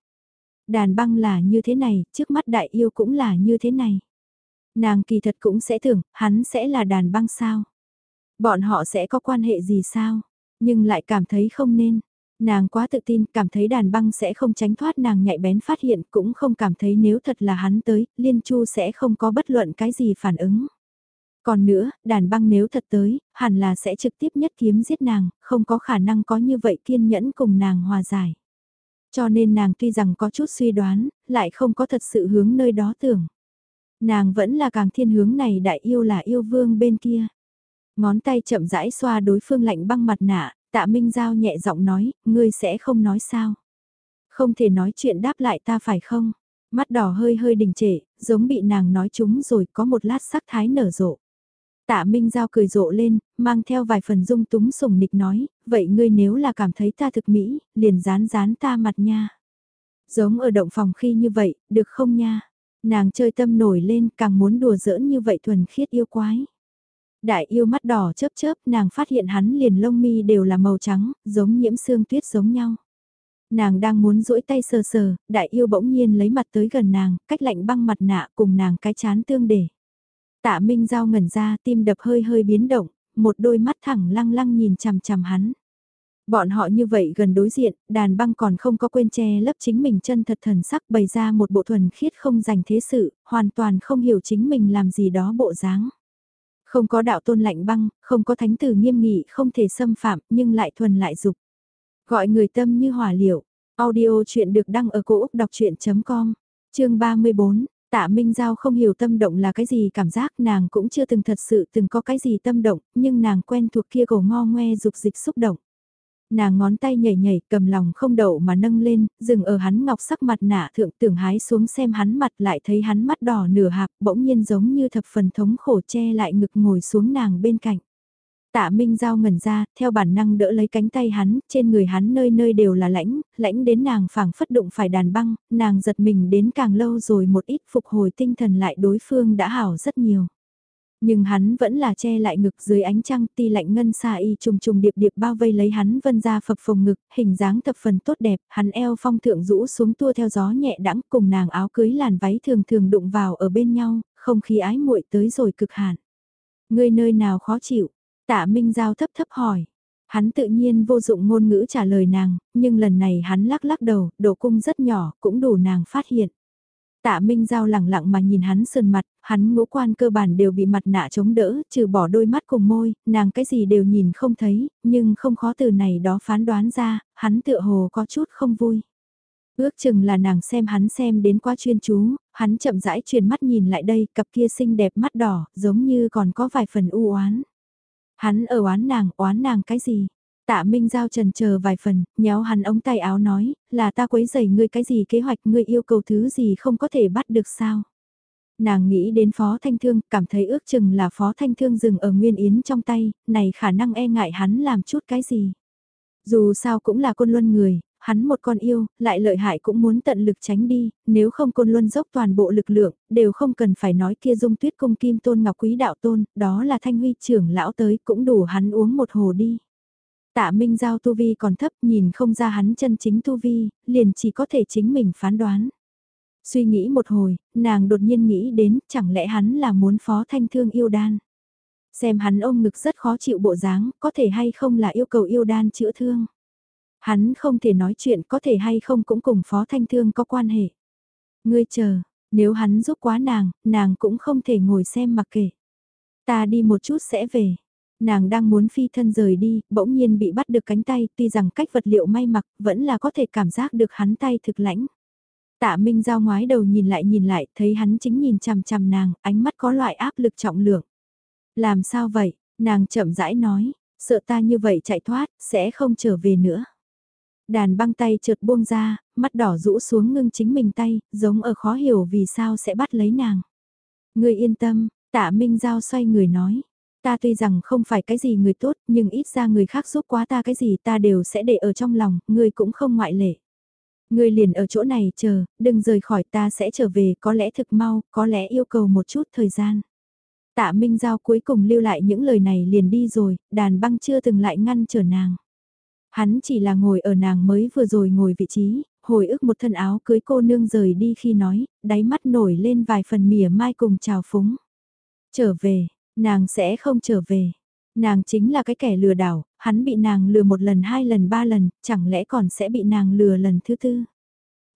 Đàn băng là như thế này, trước mắt đại yêu cũng là như thế này. Nàng kỳ thật cũng sẽ tưởng, hắn sẽ là đàn băng sao? Bọn họ sẽ có quan hệ gì sao? Nhưng lại cảm thấy không nên. Nàng quá tự tin, cảm thấy đàn băng sẽ không tránh thoát nàng nhạy bén phát hiện, cũng không cảm thấy nếu thật là hắn tới, Liên Chu sẽ không có bất luận cái gì phản ứng. Còn nữa, đàn băng nếu thật tới, hẳn là sẽ trực tiếp nhất kiếm giết nàng, không có khả năng có như vậy kiên nhẫn cùng nàng hòa giải. Cho nên nàng tuy rằng có chút suy đoán, lại không có thật sự hướng nơi đó tưởng. Nàng vẫn là càng thiên hướng này đại yêu là yêu vương bên kia. Ngón tay chậm rãi xoa đối phương lạnh băng mặt nạ, tạ Minh Giao nhẹ giọng nói, ngươi sẽ không nói sao. Không thể nói chuyện đáp lại ta phải không? Mắt đỏ hơi hơi đình trệ, giống bị nàng nói chúng rồi có một lát sắc thái nở rộ. Tạ Minh Giao cười rộ lên, mang theo vài phần dung túng sùng nịch nói, vậy ngươi nếu là cảm thấy ta thực mỹ, liền dán dán ta mặt nha. Giống ở động phòng khi như vậy, được không nha? Nàng chơi tâm nổi lên càng muốn đùa giỡn như vậy thuần khiết yêu quái. Đại yêu mắt đỏ chớp chớp nàng phát hiện hắn liền lông mi đều là màu trắng, giống nhiễm xương tuyết giống nhau. Nàng đang muốn duỗi tay sờ sờ, đại yêu bỗng nhiên lấy mặt tới gần nàng, cách lạnh băng mặt nạ cùng nàng cái chán tương để. Tạ Minh Giao ngẩn ra tim đập hơi hơi biến động, một đôi mắt thẳng lăng lăng nhìn chằm chằm hắn. Bọn họ như vậy gần đối diện, đàn băng còn không có quên che lấp chính mình chân thật thần sắc bày ra một bộ thuần khiết không dành thế sự, hoàn toàn không hiểu chính mình làm gì đó bộ dáng. Không có đạo tôn lạnh băng, không có thánh tử nghiêm nghị không thể xâm phạm nhưng lại thuần lại dục. Gọi người tâm như hỏa liệu, audio chuyện được đăng ở cổ Úc đọc chuyện.com, chương 34. Tạ Minh Giao không hiểu tâm động là cái gì cảm giác nàng cũng chưa từng thật sự từng có cái gì tâm động, nhưng nàng quen thuộc kia cổ ngo ngoe dục dịch xúc động. Nàng ngón tay nhảy nhảy cầm lòng không đậu mà nâng lên, dừng ở hắn ngọc sắc mặt nạ thượng tưởng hái xuống xem hắn mặt lại thấy hắn mắt đỏ nửa hạp bỗng nhiên giống như thập phần thống khổ che lại ngực ngồi xuống nàng bên cạnh. Tạ Minh Giao ngẩn ra, theo bản năng đỡ lấy cánh tay hắn, trên người hắn nơi nơi đều là lãnh, lãnh đến nàng phảng phất đụng phải đàn băng, nàng giật mình đến càng lâu rồi một ít phục hồi tinh thần lại đối phương đã hảo rất nhiều. Nhưng hắn vẫn là che lại ngực dưới ánh trăng ti lạnh ngân xa y trùng trùng điệp điệp bao vây lấy hắn vân ra phập phồng ngực, hình dáng thập phần tốt đẹp, hắn eo phong thượng rũ xuống tua theo gió nhẹ đãng cùng nàng áo cưới làn váy thường thường đụng vào ở bên nhau, không khí ái muội tới rồi cực hạn. Người nơi nào khó chịu, tạ Minh Giao thấp thấp hỏi. Hắn tự nhiên vô dụng ngôn ngữ trả lời nàng, nhưng lần này hắn lắc lắc đầu, độ cung rất nhỏ, cũng đủ nàng phát hiện. Tạ Minh Giao lẳng lặng mà nhìn hắn sườn mặt, hắn ngũ quan cơ bản đều bị mặt nạ chống đỡ, trừ bỏ đôi mắt cùng môi, nàng cái gì đều nhìn không thấy, nhưng không khó từ này đó phán đoán ra, hắn tựa hồ có chút không vui. Ước chừng là nàng xem hắn xem đến quá chuyên chú, hắn chậm rãi truyền mắt nhìn lại đây, cặp kia xinh đẹp mắt đỏ, giống như còn có vài phần u oán. Hắn ở oán nàng, oán nàng cái gì? Tạ Minh Giao trần chờ vài phần, nhéo hắn ống tay áo nói, là ta quấy rầy ngươi cái gì kế hoạch ngươi yêu cầu thứ gì không có thể bắt được sao. Nàng nghĩ đến Phó Thanh Thương, cảm thấy ước chừng là Phó Thanh Thương dừng ở Nguyên Yến trong tay, này khả năng e ngại hắn làm chút cái gì. Dù sao cũng là côn luân người, hắn một con yêu, lại lợi hại cũng muốn tận lực tránh đi, nếu không côn luân dốc toàn bộ lực lượng, đều không cần phải nói kia dung tuyết cung kim tôn ngọc quý đạo tôn, đó là thanh huy trưởng lão tới cũng đủ hắn uống một hồ đi. Tạ Minh Giao tu vi còn thấp nhìn không ra hắn chân chính tu vi, liền chỉ có thể chính mình phán đoán. Suy nghĩ một hồi, nàng đột nhiên nghĩ đến chẳng lẽ hắn là muốn phó thanh thương yêu đan. Xem hắn ôm ngực rất khó chịu bộ dáng, có thể hay không là yêu cầu yêu đan chữa thương. Hắn không thể nói chuyện có thể hay không cũng cùng phó thanh thương có quan hệ. Ngươi chờ, nếu hắn giúp quá nàng, nàng cũng không thể ngồi xem mặc kệ. Ta đi một chút sẽ về. Nàng đang muốn phi thân rời đi, bỗng nhiên bị bắt được cánh tay, tuy rằng cách vật liệu may mặc, vẫn là có thể cảm giác được hắn tay thực lãnh. Tạ Minh Giao ngoái đầu nhìn lại nhìn lại, thấy hắn chính nhìn chằm chằm nàng, ánh mắt có loại áp lực trọng lượng. Làm sao vậy? Nàng chậm rãi nói, sợ ta như vậy chạy thoát, sẽ không trở về nữa. Đàn băng tay trượt buông ra, mắt đỏ rũ xuống ngưng chính mình tay, giống ở khó hiểu vì sao sẽ bắt lấy nàng. Người yên tâm, tạ Minh Giao xoay người nói. Ta tuy rằng không phải cái gì người tốt, nhưng ít ra người khác giúp quá ta cái gì ta đều sẽ để ở trong lòng, ngươi cũng không ngoại lệ. Ngươi liền ở chỗ này chờ, đừng rời khỏi ta sẽ trở về, có lẽ thực mau, có lẽ yêu cầu một chút thời gian. Tạ Minh Giao cuối cùng lưu lại những lời này liền đi rồi, đàn băng chưa từng lại ngăn trở nàng. Hắn chỉ là ngồi ở nàng mới vừa rồi ngồi vị trí, hồi ức một thân áo cưới cô nương rời đi khi nói, đáy mắt nổi lên vài phần mỉa mai cùng chào phúng. Trở về, Nàng sẽ không trở về. Nàng chính là cái kẻ lừa đảo, hắn bị nàng lừa một lần hai lần ba lần, chẳng lẽ còn sẽ bị nàng lừa lần thứ tư.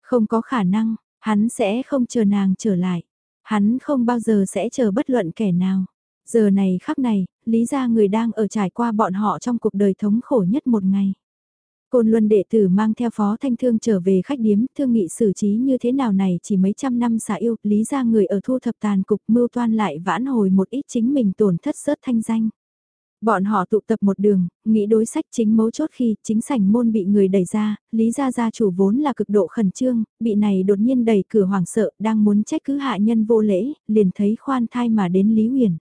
Không có khả năng, hắn sẽ không chờ nàng trở lại. Hắn không bao giờ sẽ chờ bất luận kẻ nào. Giờ này khắc này, lý ra người đang ở trải qua bọn họ trong cuộc đời thống khổ nhất một ngày. Côn Luân đệ tử mang theo phó thanh thương trở về khách điếm, thương nghị xử trí như thế nào này chỉ mấy trăm năm xả yêu, lý ra người ở thu thập tàn cục mưu toan lại vãn hồi một ít chính mình tổn thất sớt thanh danh. Bọn họ tụ tập một đường, nghĩ đối sách chính mấu chốt khi chính sảnh môn bị người đẩy ra, Lý Gia Gia chủ vốn là cực độ khẩn trương, bị này đột nhiên đẩy cửa hoảng sợ, đang muốn trách cứ hạ nhân vô lễ, liền thấy khoan thai mà đến Lý Huyền.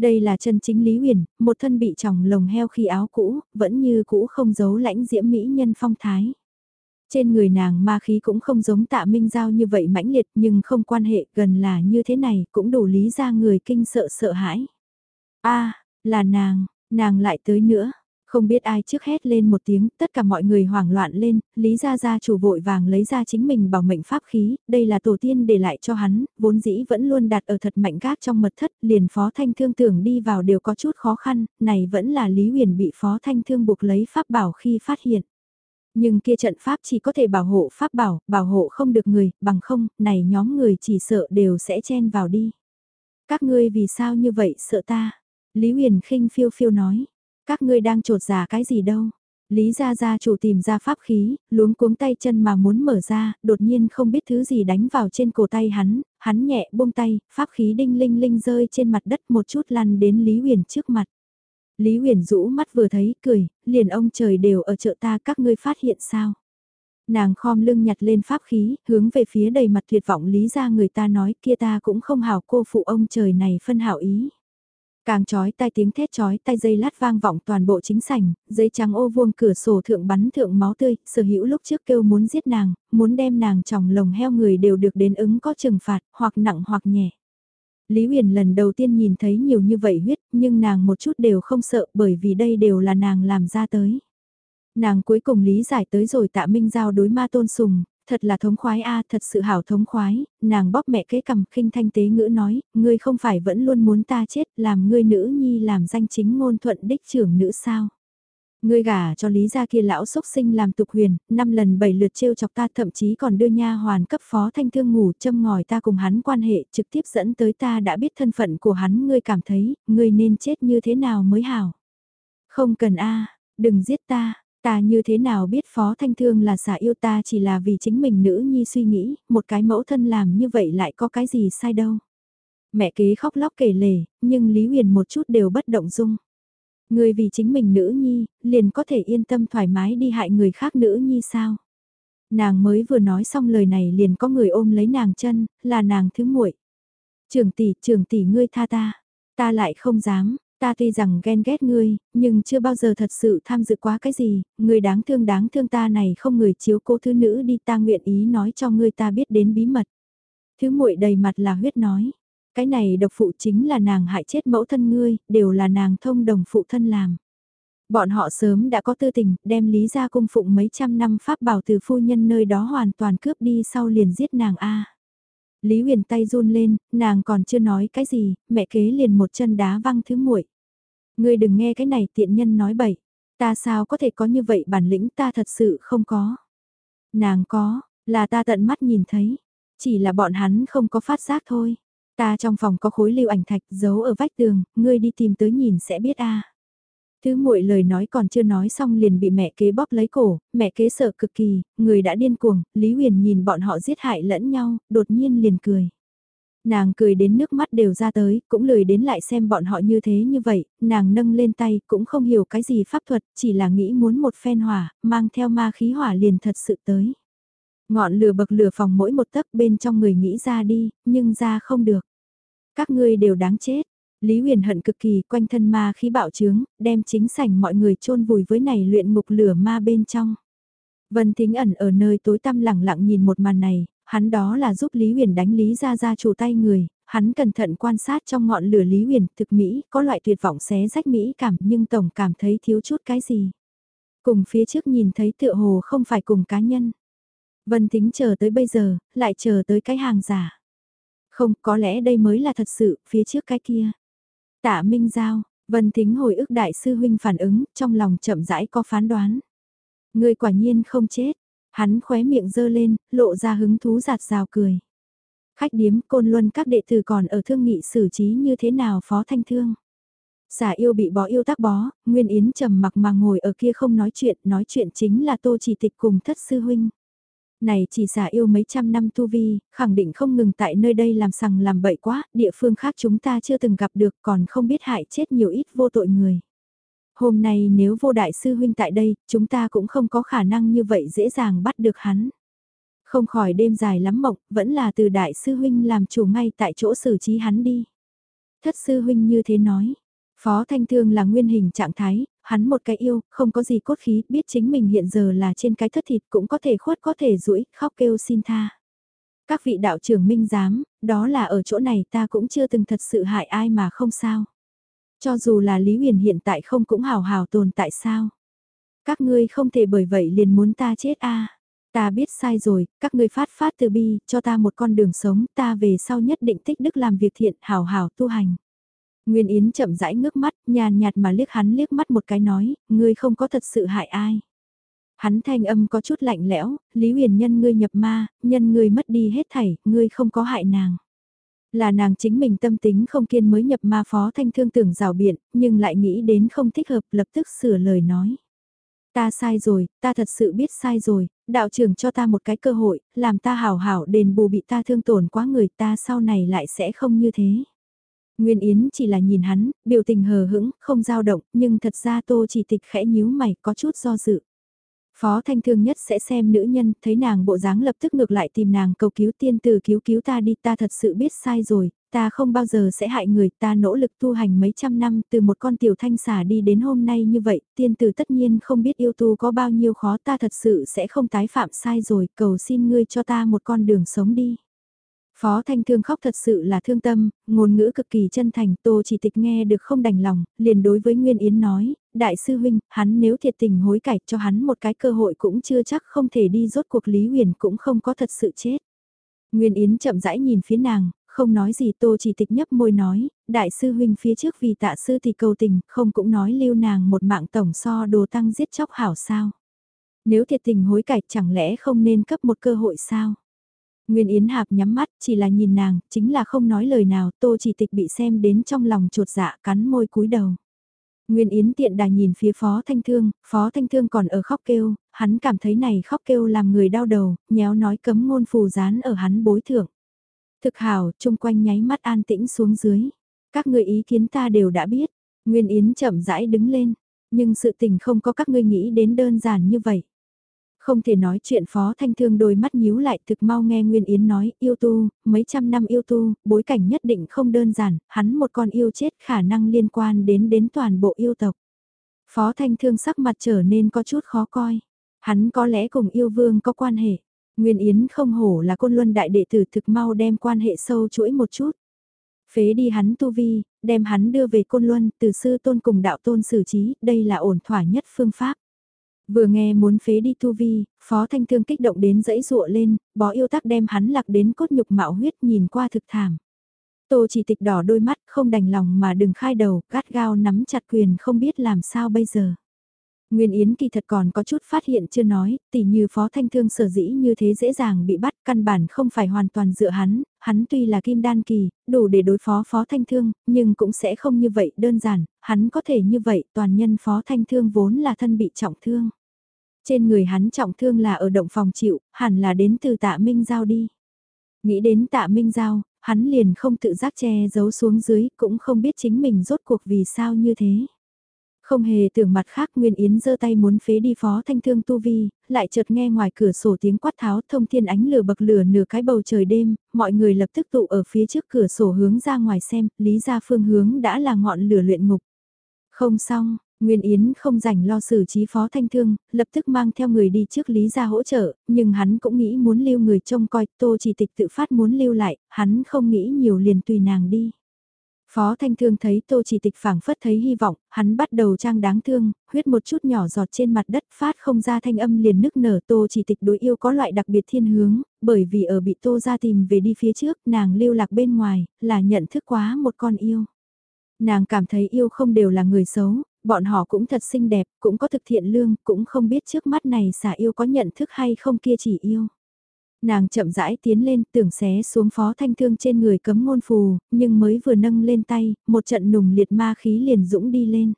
Đây là chân chính Lý Huyền, một thân bị tròng lồng heo khi áo cũ, vẫn như cũ không giấu lãnh diễm mỹ nhân phong thái. Trên người nàng ma khí cũng không giống tạ minh giao như vậy mãnh liệt nhưng không quan hệ gần là như thế này cũng đủ lý ra người kinh sợ sợ hãi. a là nàng, nàng lại tới nữa. Không biết ai trước hét lên một tiếng, tất cả mọi người hoảng loạn lên, Lý Gia Gia chủ vội vàng lấy ra chính mình bảo mệnh pháp khí, đây là tổ tiên để lại cho hắn, vốn dĩ vẫn luôn đặt ở thật mạnh gác trong mật thất, liền Phó Thanh Thương tưởng đi vào đều có chút khó khăn, này vẫn là Lý Huyền bị Phó Thanh Thương buộc lấy pháp bảo khi phát hiện. Nhưng kia trận pháp chỉ có thể bảo hộ pháp bảo, bảo hộ không được người, bằng không, này nhóm người chỉ sợ đều sẽ chen vào đi. Các ngươi vì sao như vậy sợ ta? Lý Huyền khinh phiêu phiêu nói, các ngươi đang trột giả cái gì đâu. Lý Gia Gia chủ tìm ra pháp khí, luống cuống tay chân mà muốn mở ra, đột nhiên không biết thứ gì đánh vào trên cổ tay hắn, hắn nhẹ buông tay, pháp khí đinh linh linh rơi trên mặt đất một chút lăn đến Lý Huyền trước mặt. Lý Huyền rũ mắt vừa thấy, cười, liền ông trời đều ở chợ ta các ngươi phát hiện sao. Nàng khom lưng nhặt lên pháp khí, hướng về phía đầy mặt tuyệt vọng Lý gia người ta nói kia ta cũng không hảo cô phụ ông trời này phân hảo ý. Càng chói tai tiếng thét chói tai dây lát vang vọng toàn bộ chính sảnh, giấy trắng ô vuông cửa sổ thượng bắn thượng máu tươi, sở hữu lúc trước kêu muốn giết nàng, muốn đem nàng trong lồng heo người đều được đến ứng có trừng phạt, hoặc nặng hoặc nhẹ. Lý Huyền lần đầu tiên nhìn thấy nhiều như vậy huyết, nhưng nàng một chút đều không sợ bởi vì đây đều là nàng làm ra tới. Nàng cuối cùng lý giải tới rồi tạ minh giao đối ma tôn sùng, thật là thống khoái a thật sự hảo thống khoái, nàng bóp mẹ kế cầm khinh thanh tế ngữ nói, ngươi không phải vẫn luôn muốn ta chết, làm ngươi nữ nhi làm danh chính ngôn thuận đích trưởng nữ sao. Ngươi gả cho lý gia kia lão xúc sinh làm tục huyền, năm lần bảy lượt trêu chọc ta thậm chí còn đưa nha hoàn cấp phó thanh thương ngủ châm ngòi ta cùng hắn quan hệ trực tiếp dẫn tới ta đã biết thân phận của hắn ngươi cảm thấy, ngươi nên chết như thế nào mới hảo. Không cần a đừng giết ta, Ta như thế nào biết Phó Thanh Thương là xả yêu ta chỉ là vì chính mình nữ nhi suy nghĩ, một cái mẫu thân làm như vậy lại có cái gì sai đâu. Mẹ kế khóc lóc kể lể, nhưng Lý Huyền một chút đều bất động dung. Người vì chính mình nữ nhi, liền có thể yên tâm thoải mái đi hại người khác nữ nhi sao? Nàng mới vừa nói xong lời này liền có người ôm lấy nàng chân, là nàng thứ muội. Trường tỷ, trường tỷ ngươi tha ta, ta lại không dám, Ta tuy rằng ghen ghét ngươi, nhưng chưa bao giờ thật sự tham dự quá cái gì, người đáng thương đáng thương ta này không người chiếu cố thứ nữ đi ta nguyện ý nói cho ngươi ta biết đến bí mật. Thứ muội đầy mặt là huyết nói, cái này độc phụ chính là nàng hại chết mẫu thân ngươi, đều là nàng thông đồng phụ thân làm. Bọn họ sớm đã có tư tình, đem lý ra cung phụng mấy trăm năm pháp bảo từ phu nhân nơi đó hoàn toàn cướp đi sau liền giết nàng A. Lý Huyền tay run lên, nàng còn chưa nói cái gì, mẹ kế liền một chân đá văng thứ muội. Ngươi đừng nghe cái này tiện nhân nói bậy, ta sao có thể có như vậy bản lĩnh ta thật sự không có. Nàng có, là ta tận mắt nhìn thấy, chỉ là bọn hắn không có phát giác thôi. Ta trong phòng có khối lưu ảnh thạch giấu ở vách tường, ngươi đi tìm tới nhìn sẽ biết a. Thứ muội lời nói còn chưa nói xong liền bị mẹ kế bóp lấy cổ, mẹ kế sợ cực kỳ, người đã điên cuồng, Lý Huyền nhìn bọn họ giết hại lẫn nhau, đột nhiên liền cười. Nàng cười đến nước mắt đều ra tới, cũng lười đến lại xem bọn họ như thế như vậy, nàng nâng lên tay, cũng không hiểu cái gì pháp thuật, chỉ là nghĩ muốn một phen hỏa, mang theo ma khí hỏa liền thật sự tới. Ngọn lửa bậc lửa phòng mỗi một tấc bên trong người nghĩ ra đi, nhưng ra không được. Các ngươi đều đáng chết, Lý Huyền hận cực kỳ quanh thân ma khí bạo trướng, đem chính sảnh mọi người chôn vùi với này luyện ngục lửa ma bên trong. Vân Thính ẩn ở nơi tối tăm lặng lặng nhìn một màn này, hắn đó là giúp Lý Huyền đánh Lý Gia Gia chủ tay người, hắn cẩn thận quan sát trong ngọn lửa Lý Huyền thực Mỹ có loại tuyệt vọng xé rách Mỹ cảm nhưng tổng cảm thấy thiếu chút cái gì. Cùng phía trước nhìn thấy tựa hồ không phải cùng cá nhân. Vân Thính chờ tới bây giờ, lại chờ tới cái hàng giả. Không, có lẽ đây mới là thật sự, phía trước cái kia. Tạ Minh Giao, Vân Thính hồi ức đại sư huynh phản ứng, trong lòng chậm rãi có phán đoán. Người quả nhiên không chết, hắn khóe miệng dơ lên, lộ ra hứng thú giạt rào cười. Khách điếm côn luân các đệ tử còn ở thương nghị xử trí như thế nào phó thanh thương. Xà yêu bị bó yêu tác bó, Nguyên Yến trầm mặc mà ngồi ở kia không nói chuyện, nói chuyện chính là tô chỉ tịch cùng thất sư huynh. Này chỉ giả yêu mấy trăm năm tu vi, khẳng định không ngừng tại nơi đây làm sằng làm bậy quá, địa phương khác chúng ta chưa từng gặp được còn không biết hại chết nhiều ít vô tội người. Hôm nay nếu vô đại sư huynh tại đây, chúng ta cũng không có khả năng như vậy dễ dàng bắt được hắn. Không khỏi đêm dài lắm mộng, vẫn là từ đại sư huynh làm chủ ngay tại chỗ xử trí hắn đi. Thất sư huynh như thế nói. Phó Thanh Thương là nguyên hình trạng thái, hắn một cái yêu, không có gì cốt khí, biết chính mình hiện giờ là trên cái thất thịt cũng có thể khuất có thể rũi, khóc kêu xin tha. Các vị đạo trưởng minh giám, đó là ở chỗ này ta cũng chưa từng thật sự hại ai mà không sao. Cho dù là Lý Huyền hiện tại không cũng hào hào tồn tại sao. Các ngươi không thể bởi vậy liền muốn ta chết a Ta biết sai rồi, các ngươi phát phát từ bi, cho ta một con đường sống, ta về sau nhất định tích đức làm việc thiện, hào hào tu hành. Nguyên Yến chậm rãi ngước mắt, nhàn nhạt mà liếc hắn liếc mắt một cái nói, ngươi không có thật sự hại ai. Hắn thanh âm có chút lạnh lẽo, Lý Huyền nhân ngươi nhập ma, nhân ngươi mất đi hết thảy, ngươi không có hại nàng. Là nàng chính mình tâm tính không kiên mới nhập ma phó thanh thương tưởng rào biện, nhưng lại nghĩ đến không thích hợp lập tức sửa lời nói. Ta sai rồi, ta thật sự biết sai rồi, đạo trưởng cho ta một cái cơ hội, làm ta hảo hảo đền bù bị ta thương tổn quá người ta sau này lại sẽ không như thế. Nguyên Yến chỉ là nhìn hắn, biểu tình hờ hững, không dao động, nhưng thật ra tô chỉ tịch khẽ nhíu mày, có chút do dự. Phó Thanh Thương nhất sẽ xem nữ nhân, thấy nàng bộ dáng lập tức ngược lại tìm nàng cầu cứu tiên tử cứu cứu ta đi, ta thật sự biết sai rồi, ta không bao giờ sẽ hại người, ta nỗ lực tu hành mấy trăm năm từ một con tiểu thanh xà đi đến hôm nay như vậy, tiên tử tất nhiên không biết yêu tu có bao nhiêu khó ta thật sự sẽ không tái phạm sai rồi, cầu xin ngươi cho ta một con đường sống đi. Phó Thanh Thương khóc thật sự là thương tâm, ngôn ngữ cực kỳ chân thành, Tô chỉ tịch nghe được không đành lòng, liền đối với Nguyên Yến nói, đại sư huynh, hắn nếu thiệt tình hối cải cho hắn một cái cơ hội cũng chưa chắc không thể đi rốt cuộc Lý Huyền cũng không có thật sự chết. Nguyên Yến chậm rãi nhìn phía nàng, không nói gì Tô chỉ tịch nhấp môi nói, đại sư huynh phía trước vì tạ sư thì cầu tình, không cũng nói lưu nàng một mạng tổng so đồ tăng giết chóc hảo sao. Nếu thiệt tình hối cải chẳng lẽ không nên cấp một cơ hội sao? Nguyên Yến Hạp nhắm mắt, chỉ là nhìn nàng, chính là không nói lời nào, Tô Chỉ Tịch bị xem đến trong lòng trột dạ, cắn môi cúi đầu. Nguyên Yến tiện đà nhìn phía Phó Thanh Thương, Phó Thanh Thương còn ở khóc kêu, hắn cảm thấy này khóc kêu làm người đau đầu, nhéo nói cấm ngôn phù dán ở hắn bối thượng. Thực hào, chung quanh nháy mắt an tĩnh xuống dưới. Các người ý kiến ta đều đã biết. Nguyên Yến chậm rãi đứng lên, nhưng sự tình không có các ngươi nghĩ đến đơn giản như vậy. Không thể nói chuyện Phó Thanh Thương đôi mắt nhíu lại thực mau nghe Nguyên Yến nói yêu tu, mấy trăm năm yêu tu, bối cảnh nhất định không đơn giản, hắn một con yêu chết khả năng liên quan đến đến toàn bộ yêu tộc. Phó Thanh Thương sắc mặt trở nên có chút khó coi. Hắn có lẽ cùng yêu vương có quan hệ. Nguyên Yến không hổ là côn luân đại đệ tử thực mau đem quan hệ sâu chuỗi một chút. Phế đi hắn tu vi, đem hắn đưa về côn luân từ sư tôn cùng đạo tôn xử trí, đây là ổn thỏa nhất phương pháp. Vừa nghe muốn phế đi tu vi, Phó Thanh Thương kích động đến dẫy dụa lên, bó yêu tắc đem hắn lạc đến cốt nhục mạo huyết nhìn qua thực thảm. Tô chỉ tịch đỏ đôi mắt không đành lòng mà đừng khai đầu, gắt gao nắm chặt quyền không biết làm sao bây giờ. Nguyên Yến kỳ thật còn có chút phát hiện chưa nói, tỉ như Phó Thanh Thương sở dĩ như thế dễ dàng bị bắt, căn bản không phải hoàn toàn dựa hắn, hắn tuy là kim đan kỳ, đủ để đối phó Phó Thanh Thương, nhưng cũng sẽ không như vậy đơn giản, hắn có thể như vậy, toàn nhân Phó Thanh Thương vốn là thân bị trọng thương. Trên người hắn trọng thương là ở động phòng chịu, hẳn là đến từ tạ Minh Giao đi. Nghĩ đến tạ Minh Giao, hắn liền không tự giác che giấu xuống dưới, cũng không biết chính mình rốt cuộc vì sao như thế. Không hề tưởng mặt khác Nguyên Yến giơ tay muốn phế đi phó thanh thương tu vi, lại chợt nghe ngoài cửa sổ tiếng quát tháo thông thiên ánh lửa bậc lửa nửa cái bầu trời đêm, mọi người lập tức tụ ở phía trước cửa sổ hướng ra ngoài xem, lý ra phương hướng đã là ngọn lửa luyện ngục. Không xong, Nguyên Yến không rảnh lo xử trí phó thanh thương, lập tức mang theo người đi trước Lý ra hỗ trợ, nhưng hắn cũng nghĩ muốn lưu người trông coi, tô chỉ tịch tự phát muốn lưu lại, hắn không nghĩ nhiều liền tùy nàng đi. Phó Thanh Thương thấy Tô Chỉ Tịch phảng phất thấy hy vọng, hắn bắt đầu trang đáng thương, huyết một chút nhỏ giọt trên mặt đất phát không ra thanh âm liền nức nở Tô Chỉ Tịch đối yêu có loại đặc biệt thiên hướng, bởi vì ở bị Tô ra tìm về đi phía trước, nàng lưu lạc bên ngoài, là nhận thức quá một con yêu. Nàng cảm thấy yêu không đều là người xấu, bọn họ cũng thật xinh đẹp, cũng có thực thiện lương, cũng không biết trước mắt này xả yêu có nhận thức hay không kia chỉ yêu. Nàng chậm rãi tiến lên tưởng xé xuống phó thanh thương trên người cấm ngôn phù, nhưng mới vừa nâng lên tay, một trận nùng liệt ma khí liền dũng đi lên.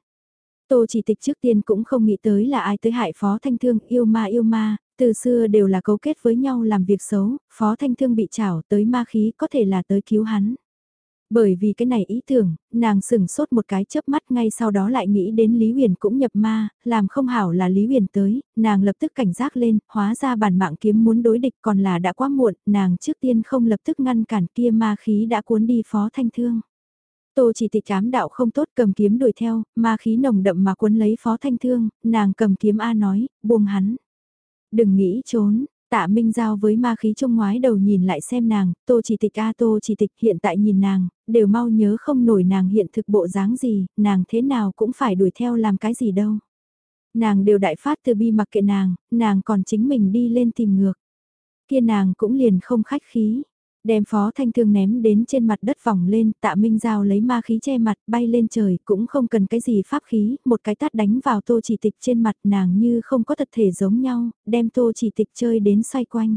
Tô chỉ tịch trước tiên cũng không nghĩ tới là ai tới hại phó thanh thương yêu ma yêu ma, từ xưa đều là cấu kết với nhau làm việc xấu, phó thanh thương bị chảo tới ma khí có thể là tới cứu hắn. Bởi vì cái này ý tưởng, nàng sừng sốt một cái chớp mắt ngay sau đó lại nghĩ đến Lý Huyền cũng nhập ma, làm không hảo là Lý Huyền tới, nàng lập tức cảnh giác lên, hóa ra bản mạng kiếm muốn đối địch còn là đã quá muộn, nàng trước tiên không lập tức ngăn cản kia ma khí đã cuốn đi phó thanh thương. Tô chỉ tịch ám đạo không tốt cầm kiếm đuổi theo, ma khí nồng đậm mà cuốn lấy phó thanh thương, nàng cầm kiếm A nói, buông hắn. Đừng nghĩ trốn, Tạ Minh Giao với ma khí trong ngoái đầu nhìn lại xem nàng, tô chỉ tịch a tô chỉ tịch hiện tại nhìn nàng, đều mau nhớ không nổi nàng hiện thực bộ dáng gì, nàng thế nào cũng phải đuổi theo làm cái gì đâu. Nàng đều đại phát từ bi mặc kệ nàng, nàng còn chính mình đi lên tìm ngược. Kia nàng cũng liền không khách khí, Đem phó thanh thương ném đến trên mặt đất vòng lên, tạ minh giao lấy ma khí che mặt bay lên trời, cũng không cần cái gì pháp khí, một cái tát đánh vào tô chỉ tịch trên mặt nàng như không có thật thể giống nhau, đem tô chỉ tịch chơi đến xoay quanh.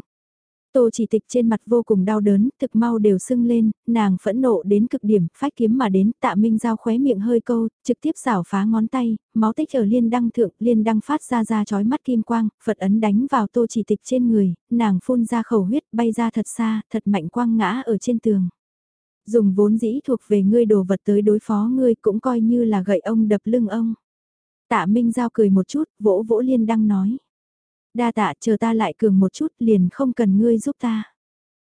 Tô chỉ tịch trên mặt vô cùng đau đớn, thực mau đều sưng lên, nàng phẫn nộ đến cực điểm, phách kiếm mà đến, tạ minh giao khóe miệng hơi câu, trực tiếp xảo phá ngón tay, máu tích ở liên đăng thượng, liên đăng phát ra ra chói mắt kim quang, Phật ấn đánh vào tô chỉ tịch trên người, nàng phun ra khẩu huyết bay ra thật xa, thật mạnh quang ngã ở trên tường. Dùng vốn dĩ thuộc về ngươi đồ vật tới đối phó ngươi cũng coi như là gậy ông đập lưng ông. Tạ Minh Giao cười một chút, vỗ vỗ liên đăng nói Đa tạ chờ ta lại cường một chút liền không cần ngươi giúp ta.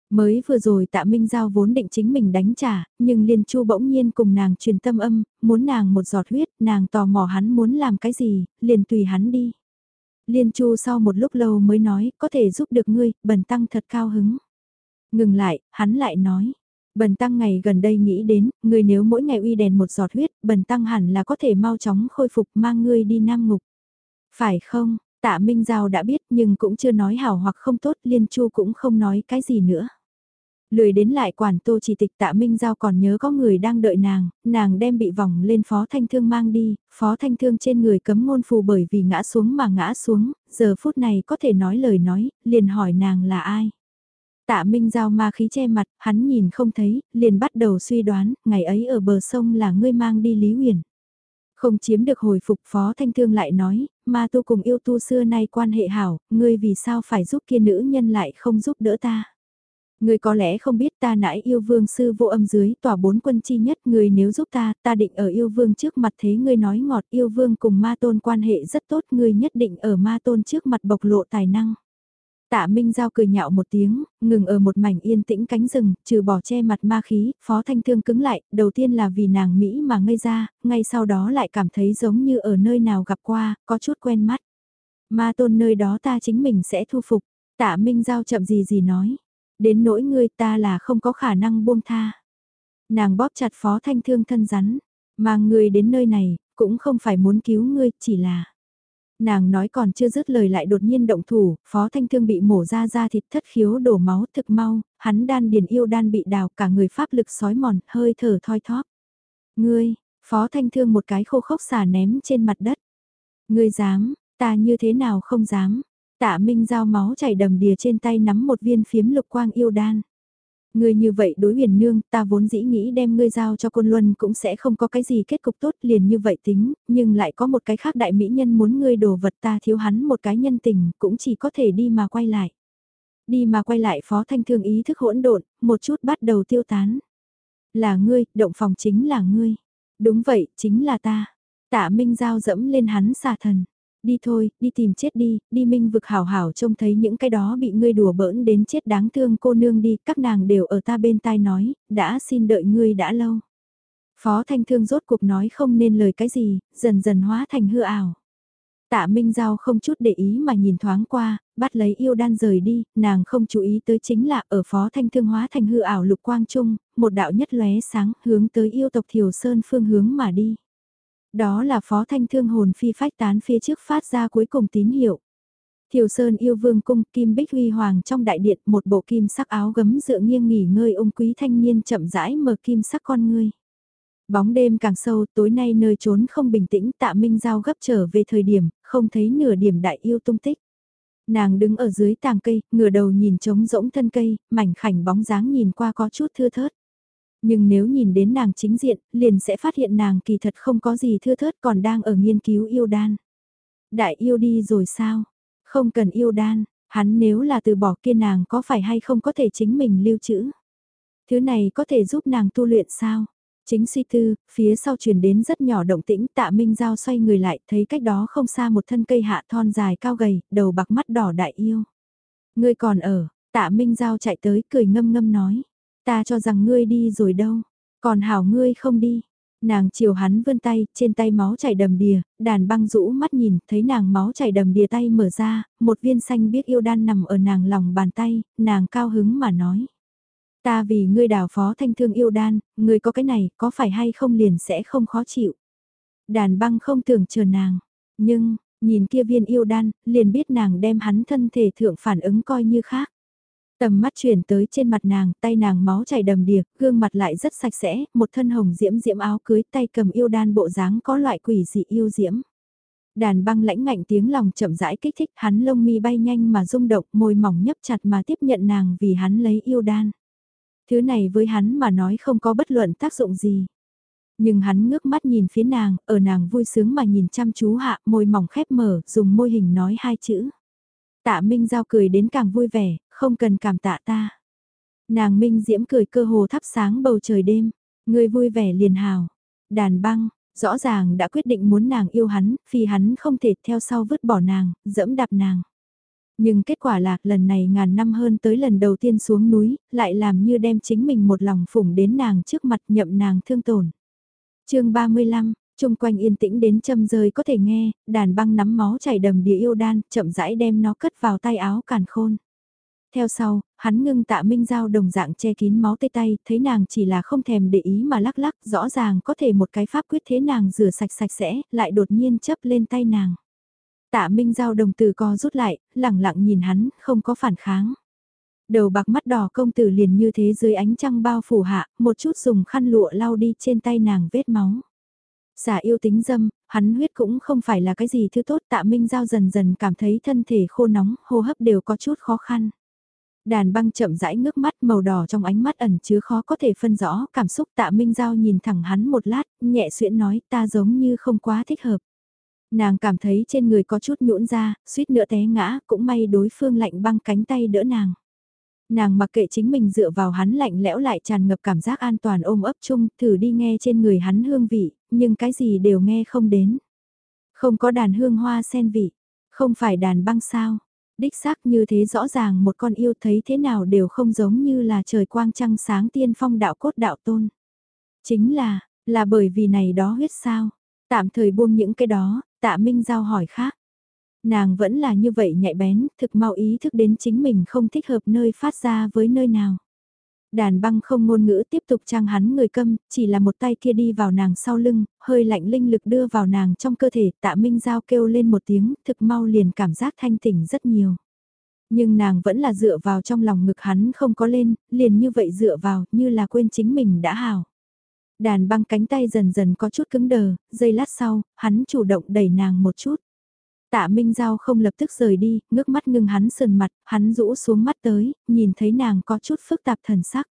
Mới vừa rồi tạ Minh Giao vốn định chính mình đánh trả, nhưng Liên Chu bỗng nhiên cùng nàng truyền tâm âm, muốn nàng một giọt huyết, nàng tò mò hắn muốn làm cái gì, liền tùy hắn đi. Liên Chu sau một lúc lâu mới nói, có thể giúp được ngươi, bần tăng thật cao hứng. Ngừng lại, hắn lại nói, bần tăng ngày gần đây nghĩ đến, ngươi nếu mỗi ngày uy đèn một giọt huyết, bần tăng hẳn là có thể mau chóng khôi phục mang ngươi đi nam ngục. Phải không, Tạ Minh Giao đã biết nhưng cũng chưa nói hảo hoặc không tốt Liên Chu cũng không nói cái gì nữa. Lười đến lại quản tô chỉ tịch tạ Minh Giao còn nhớ có người đang đợi nàng, nàng đem bị vòng lên Phó Thanh Thương mang đi, Phó Thanh Thương trên người cấm ngôn phù bởi vì ngã xuống mà ngã xuống, giờ phút này có thể nói lời nói, liền hỏi nàng là ai. Tạ Minh Giao ma khí che mặt, hắn nhìn không thấy, liền bắt đầu suy đoán, ngày ấy ở bờ sông là ngươi mang đi Lý Huyền. Không chiếm được hồi phục Phó Thanh Thương lại nói, ma tu cùng yêu tu xưa nay quan hệ hảo, ngươi vì sao phải giúp kia nữ nhân lại không giúp đỡ ta. Ngươi có lẽ không biết ta nãy yêu vương sư vô âm dưới tòa bốn quân chi nhất ngươi nếu giúp ta, ta định ở yêu vương trước mặt thế ngươi nói ngọt yêu vương cùng ma tôn quan hệ rất tốt ngươi nhất định ở ma tôn trước mặt bộc lộ tài năng. Tạ Minh Giao cười nhạo một tiếng, ngừng ở một mảnh yên tĩnh cánh rừng, trừ bỏ che mặt ma khí, Phó Thanh Thương cứng lại, đầu tiên là vì nàng Mỹ mà ngây ra, ngay sau đó lại cảm thấy giống như ở nơi nào gặp qua, có chút quen mắt. Ma tôn nơi đó ta chính mình sẽ thu phục, tạ Minh Giao chậm gì gì nói, đến nỗi ngươi ta là không có khả năng buông tha. Nàng bóp chặt Phó Thanh Thương thân rắn, mà ngươi đến nơi này, cũng không phải muốn cứu ngươi, chỉ là Nàng nói còn chưa dứt lời lại đột nhiên động thủ, phó thanh thương bị mổ ra ra thịt thất khiếu đổ máu thực mau, hắn đan điền yêu đan bị đào cả người pháp lực sói mòn, hơi thở thoi thóp. Ngươi, phó thanh thương một cái khô khốc xả ném trên mặt đất. Ngươi dám, ta như thế nào không dám. Tạ Minh giao máu chảy đầm đìa trên tay nắm một viên phiếm lục quang yêu đan. Ngươi như vậy đối huyền nương, ta vốn dĩ nghĩ đem ngươi giao cho côn luân cũng sẽ không có cái gì kết cục tốt liền như vậy tính, nhưng lại có một cái khác đại mỹ nhân muốn ngươi đồ vật ta thiếu hắn một cái nhân tình, cũng chỉ có thể đi mà quay lại. Đi mà quay lại phó thanh thương ý thức hỗn độn, một chút bắt đầu tiêu tán. Là ngươi, động phòng chính là ngươi. Đúng vậy, chính là ta. Tạ Minh Giao dẫm lên hắn xà thần. Đi thôi, đi tìm chết đi, đi minh vực hảo hảo trông thấy những cái đó bị ngươi đùa bỡn đến chết đáng thương cô nương đi, các nàng đều ở ta bên tai nói, đã xin đợi ngươi đã lâu. Phó Thanh Thương rốt cuộc nói không nên lời cái gì, dần dần hóa thành hư ảo. Tạ Minh Giao không chút để ý mà nhìn thoáng qua, bắt lấy yêu đan rời đi, nàng không chú ý tới chính là ở Phó Thanh Thương hóa thành hư ảo lục quang trung, một đạo nhất lóe sáng hướng tới yêu tộc Thiều Sơn phương hướng mà đi. Đó là phó thanh thương hồn phi phách tán phía trước phát ra cuối cùng tín hiệu. Thiều Sơn yêu vương cung kim bích huy hoàng trong đại điện một bộ kim sắc áo gấm dựa nghiêng nghỉ ngơi ông quý thanh niên chậm rãi mở kim sắc con ngươi. Bóng đêm càng sâu tối nay nơi trốn không bình tĩnh tạ minh giao gấp trở về thời điểm không thấy nửa điểm đại yêu tung tích. Nàng đứng ở dưới tàng cây, ngửa đầu nhìn trống rỗng thân cây, mảnh khảnh bóng dáng nhìn qua có chút thưa thớt. Nhưng nếu nhìn đến nàng chính diện, liền sẽ phát hiện nàng kỳ thật không có gì thưa thớt còn đang ở nghiên cứu yêu đan. Đại yêu đi rồi sao? Không cần yêu đan, hắn nếu là từ bỏ kia nàng có phải hay không có thể chính mình lưu trữ? Thứ này có thể giúp nàng tu luyện sao? Chính suy tư, phía sau truyền đến rất nhỏ động tĩnh tạ Minh Giao xoay người lại thấy cách đó không xa một thân cây hạ thon dài cao gầy, đầu bạc mắt đỏ đại yêu. Ngươi còn ở, tạ Minh Giao chạy tới cười ngâm ngâm nói. Ta cho rằng ngươi đi rồi đâu, còn hảo ngươi không đi. Nàng chiều hắn vươn tay, trên tay máu chảy đầm đìa, đàn băng rũ mắt nhìn, thấy nàng máu chảy đầm đìa tay mở ra, một viên xanh biết yêu đan nằm ở nàng lòng bàn tay, nàng cao hứng mà nói. Ta vì ngươi đào phó thanh thương yêu đan, ngươi có cái này, có phải hay không liền sẽ không khó chịu. Đàn băng không tưởng chờ nàng, nhưng, nhìn kia viên yêu đan, liền biết nàng đem hắn thân thể thượng phản ứng coi như khác. Tầm mắt chuyển tới trên mặt nàng, tay nàng máu chảy đầm đìa, gương mặt lại rất sạch sẽ, một thân hồng diễm diễm áo cưới tay cầm yêu đan bộ dáng có loại quỷ dị yêu diễm. Đàn băng lãnh ngạnh tiếng lòng chậm rãi kích thích hắn lông mi bay nhanh mà rung động môi mỏng nhấp chặt mà tiếp nhận nàng vì hắn lấy yêu đan. Thứ này với hắn mà nói không có bất luận tác dụng gì. Nhưng hắn ngước mắt nhìn phía nàng, ở nàng vui sướng mà nhìn chăm chú hạ, môi mỏng khép mở, dùng môi hình nói hai chữ. Tạ Minh Giao cười đến càng vui vẻ, không cần cảm tạ ta. Nàng Minh Diễm cười cơ hồ thắp sáng bầu trời đêm, người vui vẻ liền hào. Đàn băng, rõ ràng đã quyết định muốn nàng yêu hắn, vì hắn không thể theo sau vứt bỏ nàng, dẫm đạp nàng. Nhưng kết quả là lần này ngàn năm hơn tới lần đầu tiên xuống núi, lại làm như đem chính mình một lòng phủng đến nàng trước mặt nhậm nàng thương tổn. chương 35, chung quanh yên tĩnh đến châm rơi có thể nghe, đàn băng nắm máu chảy đầm địa yêu đan, chậm rãi đem nó cất vào tay áo càn khôn. Theo sau, hắn ngưng tạ minh giao đồng dạng che kín máu tê tay, thấy nàng chỉ là không thèm để ý mà lắc lắc, rõ ràng có thể một cái pháp quyết thế nàng rửa sạch sạch sẽ, lại đột nhiên chấp lên tay nàng. Tạ Minh Giao đồng từ co rút lại, lẳng lặng nhìn hắn, không có phản kháng. Đầu bạc mắt đỏ công tử liền như thế dưới ánh trăng bao phủ hạ, một chút dùng khăn lụa lau đi trên tay nàng vết máu. Xả yêu tính dâm, hắn huyết cũng không phải là cái gì thứ tốt tạ Minh Giao dần dần cảm thấy thân thể khô nóng, hô hấp đều có chút khó khăn. Đàn băng chậm rãi ngước mắt màu đỏ trong ánh mắt ẩn chứa khó có thể phân rõ cảm xúc tạ Minh Giao nhìn thẳng hắn một lát, nhẹ xuyễn nói ta giống như không quá thích hợp. Nàng cảm thấy trên người có chút nhũn ra, suýt nữa té ngã, cũng may đối phương lạnh băng cánh tay đỡ nàng. Nàng mặc kệ chính mình dựa vào hắn lạnh lẽo lại tràn ngập cảm giác an toàn ôm ấp chung, thử đi nghe trên người hắn hương vị, nhưng cái gì đều nghe không đến. Không có đàn hương hoa sen vị, không phải đàn băng sao. Đích xác như thế rõ ràng một con yêu thấy thế nào đều không giống như là trời quang trăng sáng tiên phong đạo cốt đạo tôn. Chính là, là bởi vì này đó huyết sao. Tạm thời buông những cái đó, Tạ Minh Giao hỏi khác. Nàng vẫn là như vậy nhạy bén, thực mau ý thức đến chính mình không thích hợp nơi phát ra với nơi nào. Đàn băng không ngôn ngữ tiếp tục trang hắn người câm, chỉ là một tay kia đi vào nàng sau lưng, hơi lạnh linh lực đưa vào nàng trong cơ thể, tạ minh giao kêu lên một tiếng, thực mau liền cảm giác thanh tỉnh rất nhiều. Nhưng nàng vẫn là dựa vào trong lòng ngực hắn không có lên, liền như vậy dựa vào, như là quên chính mình đã hào. Đàn băng cánh tay dần dần có chút cứng đờ, giây lát sau, hắn chủ động đẩy nàng một chút. Tạ Minh Giao không lập tức rời đi, ngước mắt ngưng hắn sườn mặt, hắn rũ xuống mắt tới, nhìn thấy nàng có chút phức tạp thần sắc.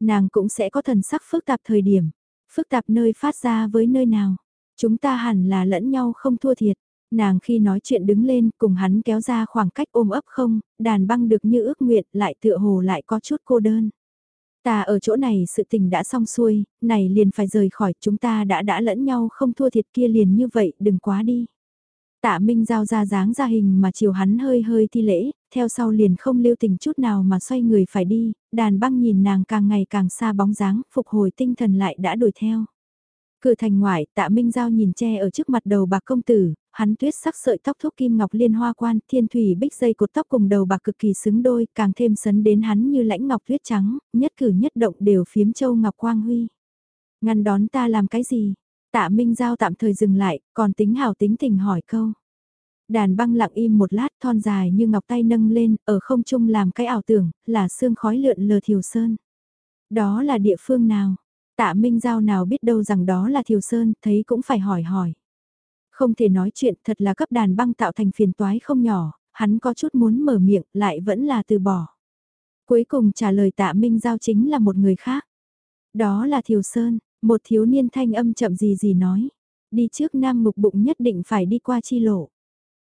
Nàng cũng sẽ có thần sắc phức tạp thời điểm, phức tạp nơi phát ra với nơi nào. Chúng ta hẳn là lẫn nhau không thua thiệt. Nàng khi nói chuyện đứng lên cùng hắn kéo ra khoảng cách ôm ấp không, đàn băng được như ước nguyện lại tựa hồ lại có chút cô đơn. Ta ở chỗ này sự tình đã xong xuôi, này liền phải rời khỏi chúng ta đã đã lẫn nhau không thua thiệt kia liền như vậy đừng quá đi. Tạ Minh giao ra dáng ra hình mà chiều hắn hơi hơi thi lễ, theo sau liền không lưu tình chút nào mà xoay người phải đi, đàn băng nhìn nàng càng ngày càng xa bóng dáng, phục hồi tinh thần lại đã đuổi theo. Cửa thành ngoại, tạ Minh Giao nhìn che ở trước mặt đầu bạc công tử, hắn tuyết sắc sợi tóc thúc kim ngọc liên hoa quan, thiên thủy bích dây cột tóc cùng đầu bạc cực kỳ xứng đôi, càng thêm sấn đến hắn như lãnh ngọc tuyết trắng, nhất cử nhất động đều phiếm châu ngọc quang huy. Ngăn đón ta làm cái gì? Tạ Minh Giao tạm thời dừng lại, còn tính hào tính tình hỏi câu. Đàn băng lặng im một lát thon dài như ngọc tay nâng lên, ở không trung làm cái ảo tưởng, là xương khói lượn lờ thiều sơn. Đó là địa phương nào? Tạ Minh Giao nào biết đâu rằng đó là thiều sơn, thấy cũng phải hỏi hỏi. Không thể nói chuyện thật là cấp đàn băng tạo thành phiền toái không nhỏ, hắn có chút muốn mở miệng lại vẫn là từ bỏ. Cuối cùng trả lời tạ Minh Giao chính là một người khác. Đó là Thiều Sơn, một thiếu niên thanh âm chậm gì gì nói. Đi trước Nam Mục Bụng nhất định phải đi qua chi lộ.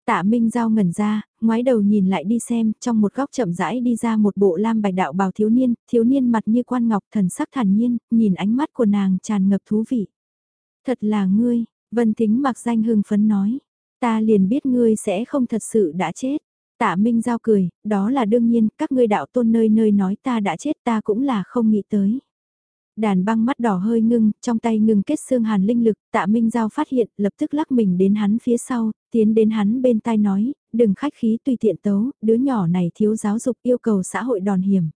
Tạ Minh Giao ngẩn ra, ngoái đầu nhìn lại đi xem, trong một góc chậm rãi đi ra một bộ lam bạch đạo bào thiếu niên, thiếu niên mặt như quan ngọc thần sắc thản nhiên, nhìn ánh mắt của nàng tràn ngập thú vị. Thật là ngươi, Vân Thính mặc danh hưng phấn nói, ta liền biết ngươi sẽ không thật sự đã chết. Tạ Minh Giao cười, đó là đương nhiên, các ngươi đạo tôn nơi nơi nói ta đã chết ta cũng là không nghĩ tới. Đàn băng mắt đỏ hơi ngưng, trong tay ngừng kết xương hàn linh lực, tạ Minh Giao phát hiện, lập tức lắc mình đến hắn phía sau, tiến đến hắn bên tai nói, đừng khách khí tùy tiện tấu, đứa nhỏ này thiếu giáo dục yêu cầu xã hội đòn hiểm.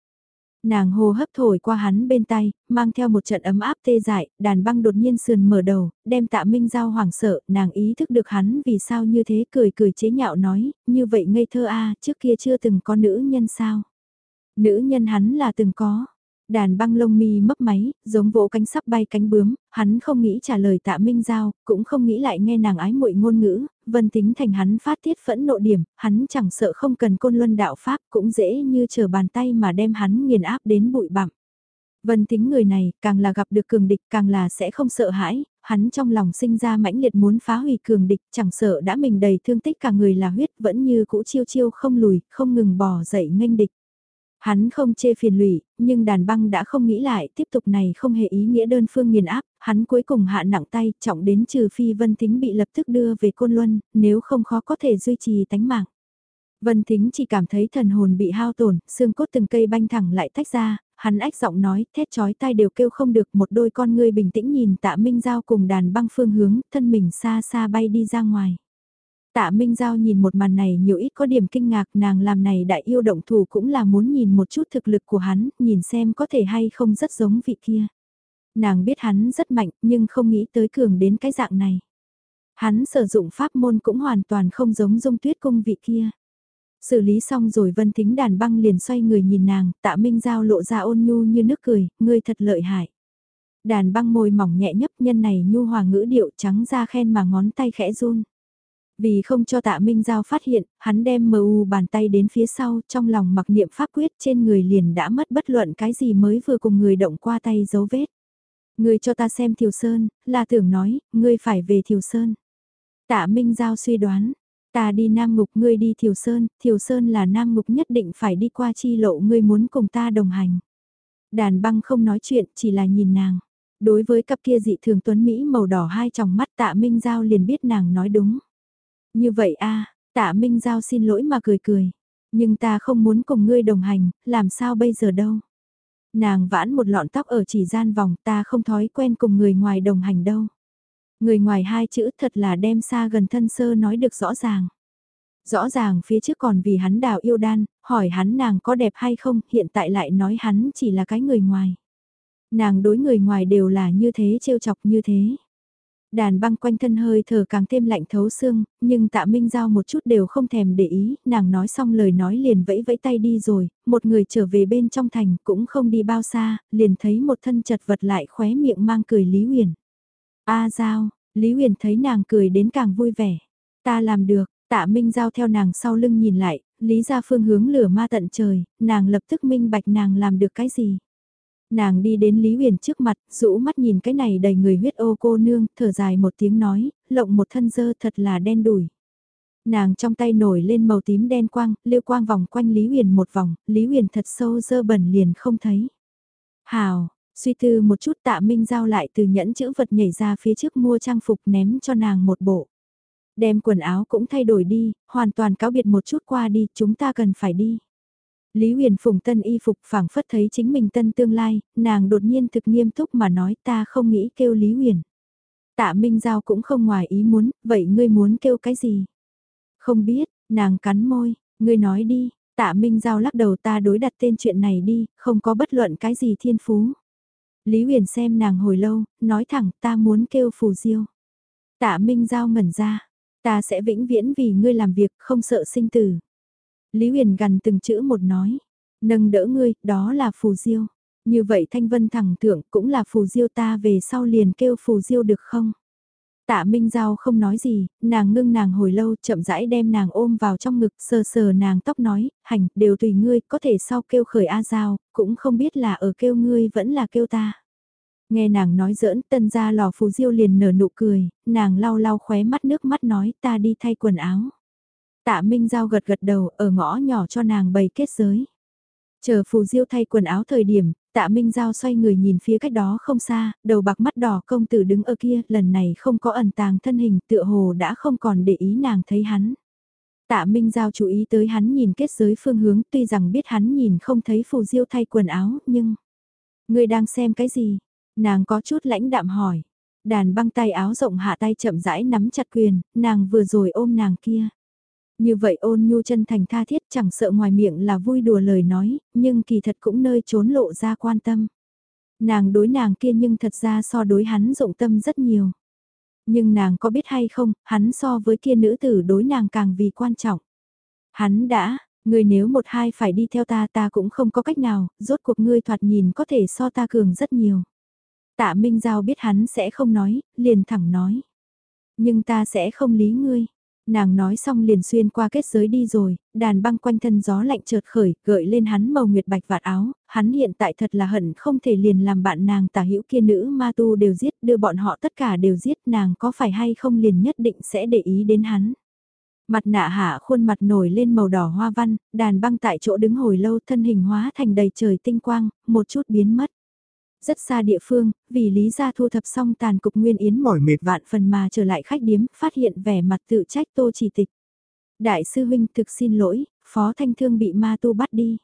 Nàng hô hấp thổi qua hắn bên tay, mang theo một trận ấm áp tê dại, đàn băng đột nhiên sườn mở đầu, đem tạ Minh Giao hoảng sợ, nàng ý thức được hắn vì sao như thế cười cười chế nhạo nói, như vậy ngây thơ a trước kia chưa từng có nữ nhân sao. Nữ nhân hắn là từng có, Đàn băng lông mi mấp máy, giống vỗ cánh sắp bay cánh bướm, hắn không nghĩ trả lời tạ Minh Giao, cũng không nghĩ lại nghe nàng ái muội ngôn ngữ, vân tính thành hắn phát tiết phẫn nộ điểm, hắn chẳng sợ không cần côn luân đạo pháp cũng dễ như chờ bàn tay mà đem hắn nghiền áp đến bụi bặm. Vân tính người này, càng là gặp được cường địch càng là sẽ không sợ hãi, hắn trong lòng sinh ra mãnh liệt muốn phá hủy cường địch, chẳng sợ đã mình đầy thương tích cả người là huyết vẫn như cũ chiêu chiêu không lùi, không ngừng bò dậy nghênh địch. Hắn không chê phiền lụy, nhưng đàn băng đã không nghĩ lại, tiếp tục này không hề ý nghĩa đơn phương nghiền áp, hắn cuối cùng hạ nặng tay, trọng đến trừ phi Vân Thính bị lập tức đưa về Côn Luân, nếu không khó có thể duy trì tánh mạng. Vân Thính chỉ cảm thấy thần hồn bị hao tổn, xương cốt từng cây banh thẳng lại tách ra, hắn ách giọng nói, thét chói tai đều kêu không được, một đôi con ngươi bình tĩnh nhìn tạ Minh Giao cùng đàn băng phương hướng, thân mình xa xa bay đi ra ngoài. Tạ Minh Giao nhìn một màn này nhiều ít có điểm kinh ngạc nàng làm này đại yêu động thủ cũng là muốn nhìn một chút thực lực của hắn, nhìn xem có thể hay không rất giống vị kia. Nàng biết hắn rất mạnh nhưng không nghĩ tới cường đến cái dạng này. Hắn sử dụng pháp môn cũng hoàn toàn không giống dung tuyết cung vị kia. Xử lý xong rồi vân thính đàn băng liền xoay người nhìn nàng, tạ minh giao lộ ra ôn nhu như nước cười, ngươi thật lợi hại. Đàn băng môi mỏng nhẹ nhấp nhân này nhu hòa ngữ điệu trắng ra khen mà ngón tay khẽ run. Vì không cho tạ Minh Giao phát hiện, hắn đem mờ u bàn tay đến phía sau trong lòng mặc niệm pháp quyết trên người liền đã mất bất luận cái gì mới vừa cùng người động qua tay dấu vết. Ngươi cho ta xem Thiều Sơn, là tưởng nói, ngươi phải về Thiều Sơn. Tạ Minh Giao suy đoán, ta đi Nam Ngục ngươi đi Thiều Sơn, Thiều Sơn là Nam Ngục nhất định phải đi qua chi lộ ngươi muốn cùng ta đồng hành. Đàn băng không nói chuyện, chỉ là nhìn nàng. Đối với cặp kia dị thường tuấn Mỹ màu đỏ hai tròng mắt tạ Minh Giao liền biết nàng nói đúng. Như vậy a tạ Minh Giao xin lỗi mà cười cười. Nhưng ta không muốn cùng ngươi đồng hành, làm sao bây giờ đâu. Nàng vãn một lọn tóc ở chỉ gian vòng ta không thói quen cùng người ngoài đồng hành đâu. Người ngoài hai chữ thật là đem xa gần thân sơ nói được rõ ràng. Rõ ràng phía trước còn vì hắn đào yêu đan, hỏi hắn nàng có đẹp hay không, hiện tại lại nói hắn chỉ là cái người ngoài. Nàng đối người ngoài đều là như thế trêu chọc như thế. Đàn băng quanh thân hơi thở càng thêm lạnh thấu xương, nhưng tạ Minh Giao một chút đều không thèm để ý, nàng nói xong lời nói liền vẫy vẫy tay đi rồi, một người trở về bên trong thành cũng không đi bao xa, liền thấy một thân chật vật lại khóe miệng mang cười Lý Huyền. A Giao, Lý Huyền thấy nàng cười đến càng vui vẻ. Ta làm được, tạ Minh Giao theo nàng sau lưng nhìn lại, Lý ra phương hướng lửa ma tận trời, nàng lập tức minh bạch nàng làm được cái gì. Nàng đi đến Lý Huyền trước mặt, rũ mắt nhìn cái này đầy người huyết ô cô nương, thở dài một tiếng nói, lộng một thân dơ thật là đen đủi. Nàng trong tay nổi lên màu tím đen quang, liêu quang vòng quanh Lý Huyền một vòng, Lý Huyền thật sâu dơ bẩn liền không thấy. Hào, suy tư một chút tạ minh giao lại từ nhẫn chữ vật nhảy ra phía trước mua trang phục ném cho nàng một bộ. Đem quần áo cũng thay đổi đi, hoàn toàn cáo biệt một chút qua đi, chúng ta cần phải đi. Lý Huyền phùng tân y phục phảng phất thấy chính mình tân tương lai, nàng đột nhiên thực nghiêm túc mà nói ta không nghĩ kêu Lý Huyền. Tạ Minh Giao cũng không ngoài ý muốn, vậy ngươi muốn kêu cái gì? Không biết, nàng cắn môi, ngươi nói đi, tạ Minh Giao lắc đầu ta đối đặt tên chuyện này đi, không có bất luận cái gì thiên phú. Lý Huyền xem nàng hồi lâu, nói thẳng ta muốn kêu phù diêu. Tạ Minh Giao ngẩn ra, ta sẽ vĩnh viễn vì ngươi làm việc không sợ sinh tử. Lý Huyền gần từng chữ một nói, nâng đỡ ngươi, đó là phù diêu. Như vậy Thanh Vân thẳng thượng cũng là phù diêu ta về sau liền kêu phù diêu được không? Tạ Minh Giao không nói gì, nàng ngưng nàng hồi lâu chậm rãi đem nàng ôm vào trong ngực sờ sờ nàng tóc nói, hành, đều tùy ngươi, có thể sau kêu khởi A Giao, cũng không biết là ở kêu ngươi vẫn là kêu ta. Nghe nàng nói giỡn, tân ra lò phù diêu liền nở nụ cười, nàng lau lau khóe mắt nước mắt nói ta đi thay quần áo. Tạ Minh Giao gật gật đầu ở ngõ nhỏ cho nàng bày kết giới. Chờ phù diêu thay quần áo thời điểm, tạ Minh Giao xoay người nhìn phía cách đó không xa, đầu bạc mắt đỏ công tử đứng ở kia, lần này không có ẩn tàng thân hình tựa hồ đã không còn để ý nàng thấy hắn. Tạ Minh Giao chú ý tới hắn nhìn kết giới phương hướng tuy rằng biết hắn nhìn không thấy phù diêu thay quần áo, nhưng... Người đang xem cái gì? Nàng có chút lãnh đạm hỏi. Đàn băng tay áo rộng hạ tay chậm rãi nắm chặt quyền, nàng vừa rồi ôm nàng kia. Như vậy ôn nhu chân thành tha thiết chẳng sợ ngoài miệng là vui đùa lời nói, nhưng kỳ thật cũng nơi trốn lộ ra quan tâm. Nàng đối nàng kia nhưng thật ra so đối hắn rộng tâm rất nhiều. Nhưng nàng có biết hay không, hắn so với kia nữ tử đối nàng càng vì quan trọng. Hắn đã, người nếu một hai phải đi theo ta ta cũng không có cách nào, rốt cuộc ngươi thoạt nhìn có thể so ta cường rất nhiều. Tạ Minh Giao biết hắn sẽ không nói, liền thẳng nói. Nhưng ta sẽ không lý ngươi. Nàng nói xong liền xuyên qua kết giới đi rồi, đàn băng quanh thân gió lạnh chợt khởi, gợi lên hắn màu nguyệt bạch vạt áo, hắn hiện tại thật là hận không thể liền làm bạn nàng tả hữu kia nữ ma tu đều giết, đưa bọn họ tất cả đều giết, nàng có phải hay không liền nhất định sẽ để ý đến hắn. Mặt nạ hạ khuôn mặt nổi lên màu đỏ hoa văn, đàn băng tại chỗ đứng hồi lâu thân hình hóa thành đầy trời tinh quang, một chút biến mất. Rất xa địa phương, vì Lý Gia thu thập xong tàn cục Nguyên Yến mỏi mệt vạn phần mà trở lại khách điếm, phát hiện vẻ mặt tự trách tô chỉ tịch. Đại sư huynh thực xin lỗi, Phó Thanh Thương bị ma tu bắt đi.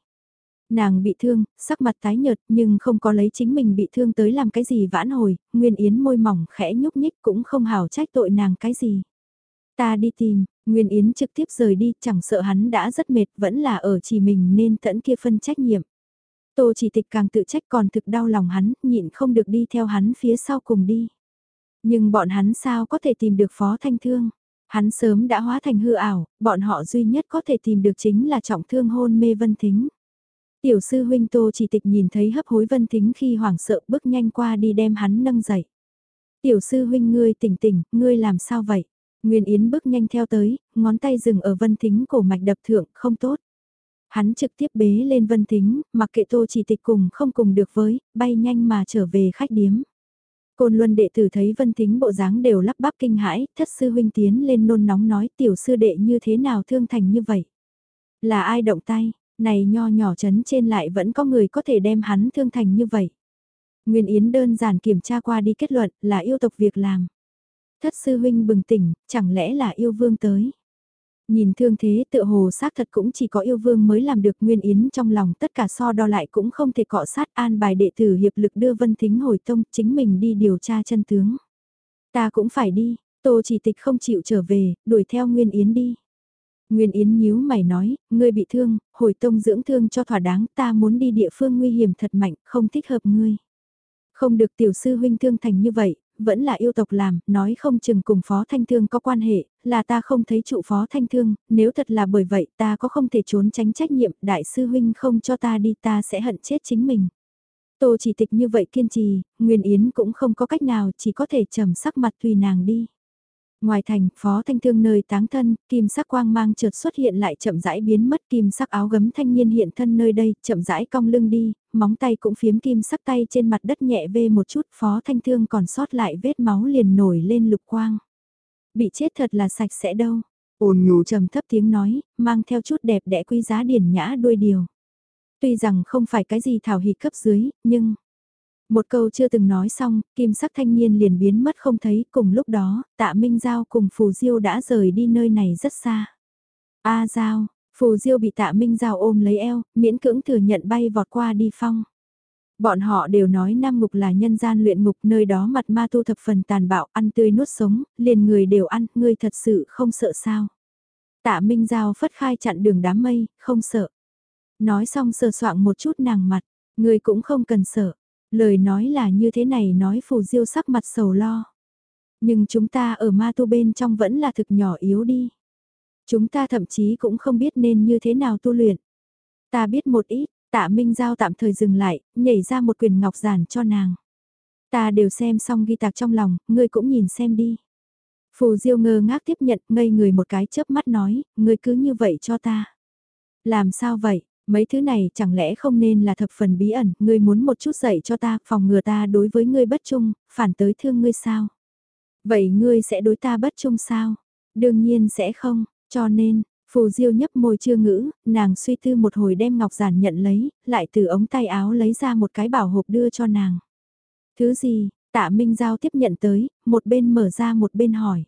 Nàng bị thương, sắc mặt tái nhợt nhưng không có lấy chính mình bị thương tới làm cái gì vãn hồi, Nguyên Yến môi mỏng khẽ nhúc nhích cũng không hào trách tội nàng cái gì. Ta đi tìm, Nguyên Yến trực tiếp rời đi chẳng sợ hắn đã rất mệt vẫn là ở chỉ mình nên tẫn kia phân trách nhiệm. Tô chỉ tịch càng tự trách còn thực đau lòng hắn, nhịn không được đi theo hắn phía sau cùng đi. Nhưng bọn hắn sao có thể tìm được phó thanh thương? Hắn sớm đã hóa thành hư ảo, bọn họ duy nhất có thể tìm được chính là trọng thương hôn mê vân thính. Tiểu sư huynh Tô chỉ tịch nhìn thấy hấp hối vân thính khi hoảng sợ bước nhanh qua đi đem hắn nâng dậy. Tiểu sư huynh ngươi tỉnh tỉnh, ngươi làm sao vậy? Nguyên Yến bước nhanh theo tới, ngón tay dừng ở vân thính cổ mạch đập thượng, không tốt. Hắn trực tiếp bế lên Vân Thính, mặc kệ Tô chỉ tịch cùng không cùng được với, bay nhanh mà trở về khách điếm. Côn Luân đệ tử thấy Vân Thính bộ dáng đều lắp bắp kinh hãi, thất sư huynh tiến lên nôn nóng nói tiểu sư đệ như thế nào thương thành như vậy. Là ai động tay, này nho nhỏ chấn trên lại vẫn có người có thể đem hắn thương thành như vậy. Nguyên Yến đơn giản kiểm tra qua đi kết luận là yêu tộc việc làm. Thất sư huynh bừng tỉnh, chẳng lẽ là yêu vương tới. Nhìn thương thế tựa hồ xác thật cũng chỉ có yêu vương mới làm được nguyên yến trong lòng tất cả so đo lại cũng không thể cọ sát an bài đệ tử hiệp lực đưa vân thính hồi tông chính mình đi điều tra chân tướng. Ta cũng phải đi, tô chỉ tịch không chịu trở về, đuổi theo nguyên yến đi. Nguyên Yến nhíu mày nói, ngươi bị thương, hồi tông dưỡng thương cho thỏa đáng, ta muốn đi địa phương nguy hiểm thật mạnh, không thích hợp ngươi. Không được tiểu sư huynh thương thành như vậy, vẫn là yêu tộc làm, nói không chừng cùng Phó Thanh Thương có quan hệ, là ta không thấy trụ Phó Thanh Thương, nếu thật là bởi vậy ta có không thể trốn tránh trách nhiệm, đại sư huynh không cho ta đi ta sẽ hận chết chính mình. Tô chỉ tịch như vậy kiên trì, Nguyên Yến cũng không có cách nào, chỉ có thể trầm sắc mặt tùy nàng đi. Ngoài thành, phó thanh thương nơi táng thân, kim sắc quang mang chợt xuất hiện lại chậm rãi biến mất kim sắc áo gấm thanh niên hiện thân nơi đây, chậm rãi cong lưng đi, móng tay cũng phiếm kim sắc tay trên mặt đất nhẹ vê một chút, phó thanh thương còn sót lại vết máu liền nổi lên lục quang. Bị chết thật là sạch sẽ đâu. Ôn nhù trầm thấp tiếng nói, mang theo chút đẹp đẽ quý giá điển nhã đuôi điều. Tuy rằng không phải cái gì thảo hỉ cấp dưới, nhưng một câu chưa từng nói xong, kim sắc thanh niên liền biến mất không thấy, cùng lúc đó, tạ Minh Giao cùng Phù Diêu đã rời đi nơi này rất xa. A Giao, Phù Diêu bị tạ Minh Giao ôm lấy eo, miễn cưỡng thừa nhận bay vọt qua đi phong. Bọn họ đều nói Nam Ngục là nhân gian luyện ngục nơi đó mặt ma tu thập phần tàn bạo, ăn tươi nuốt sống, liền người đều ăn, ngươi thật sự không sợ sao. Tạ Minh Giao phất khai chặn đường đám mây, không sợ. Nói xong sờ soạng một chút nàng mặt, ngươi cũng không cần sợ. Lời nói là như thế này nói phù diêu sắc mặt sầu lo. Nhưng chúng ta ở ma tu bên trong vẫn là thực nhỏ yếu đi. Chúng ta thậm chí cũng không biết nên như thế nào tu luyện. Ta biết một ít, tạ Minh Giao tạm thời dừng lại, nhảy ra một quyền ngọc giản cho nàng. Ta đều xem xong ghi tạc trong lòng, ngươi cũng nhìn xem đi. Phù Diêu ngơ ngác tiếp nhận, ngây người một cái chớp mắt nói, ngươi cứ như vậy cho ta. Làm sao vậy? Mấy thứ này chẳng lẽ không nên là thập phần bí ẩn, ngươi muốn một chút dạy cho ta, phòng ngừa ta đối với ngươi bất trung, phản tới thương ngươi sao? Vậy ngươi sẽ đối ta bất trung sao? Đương nhiên sẽ không, cho nên, Phù Diêu nhấp môi chưa ngữ, nàng suy tư một hồi đem ngọc giản nhận lấy, lại từ ống tay áo lấy ra một cái bảo hộp đưa cho nàng. Thứ gì, tạ Minh Giao tiếp nhận tới, một bên mở ra một bên hỏi.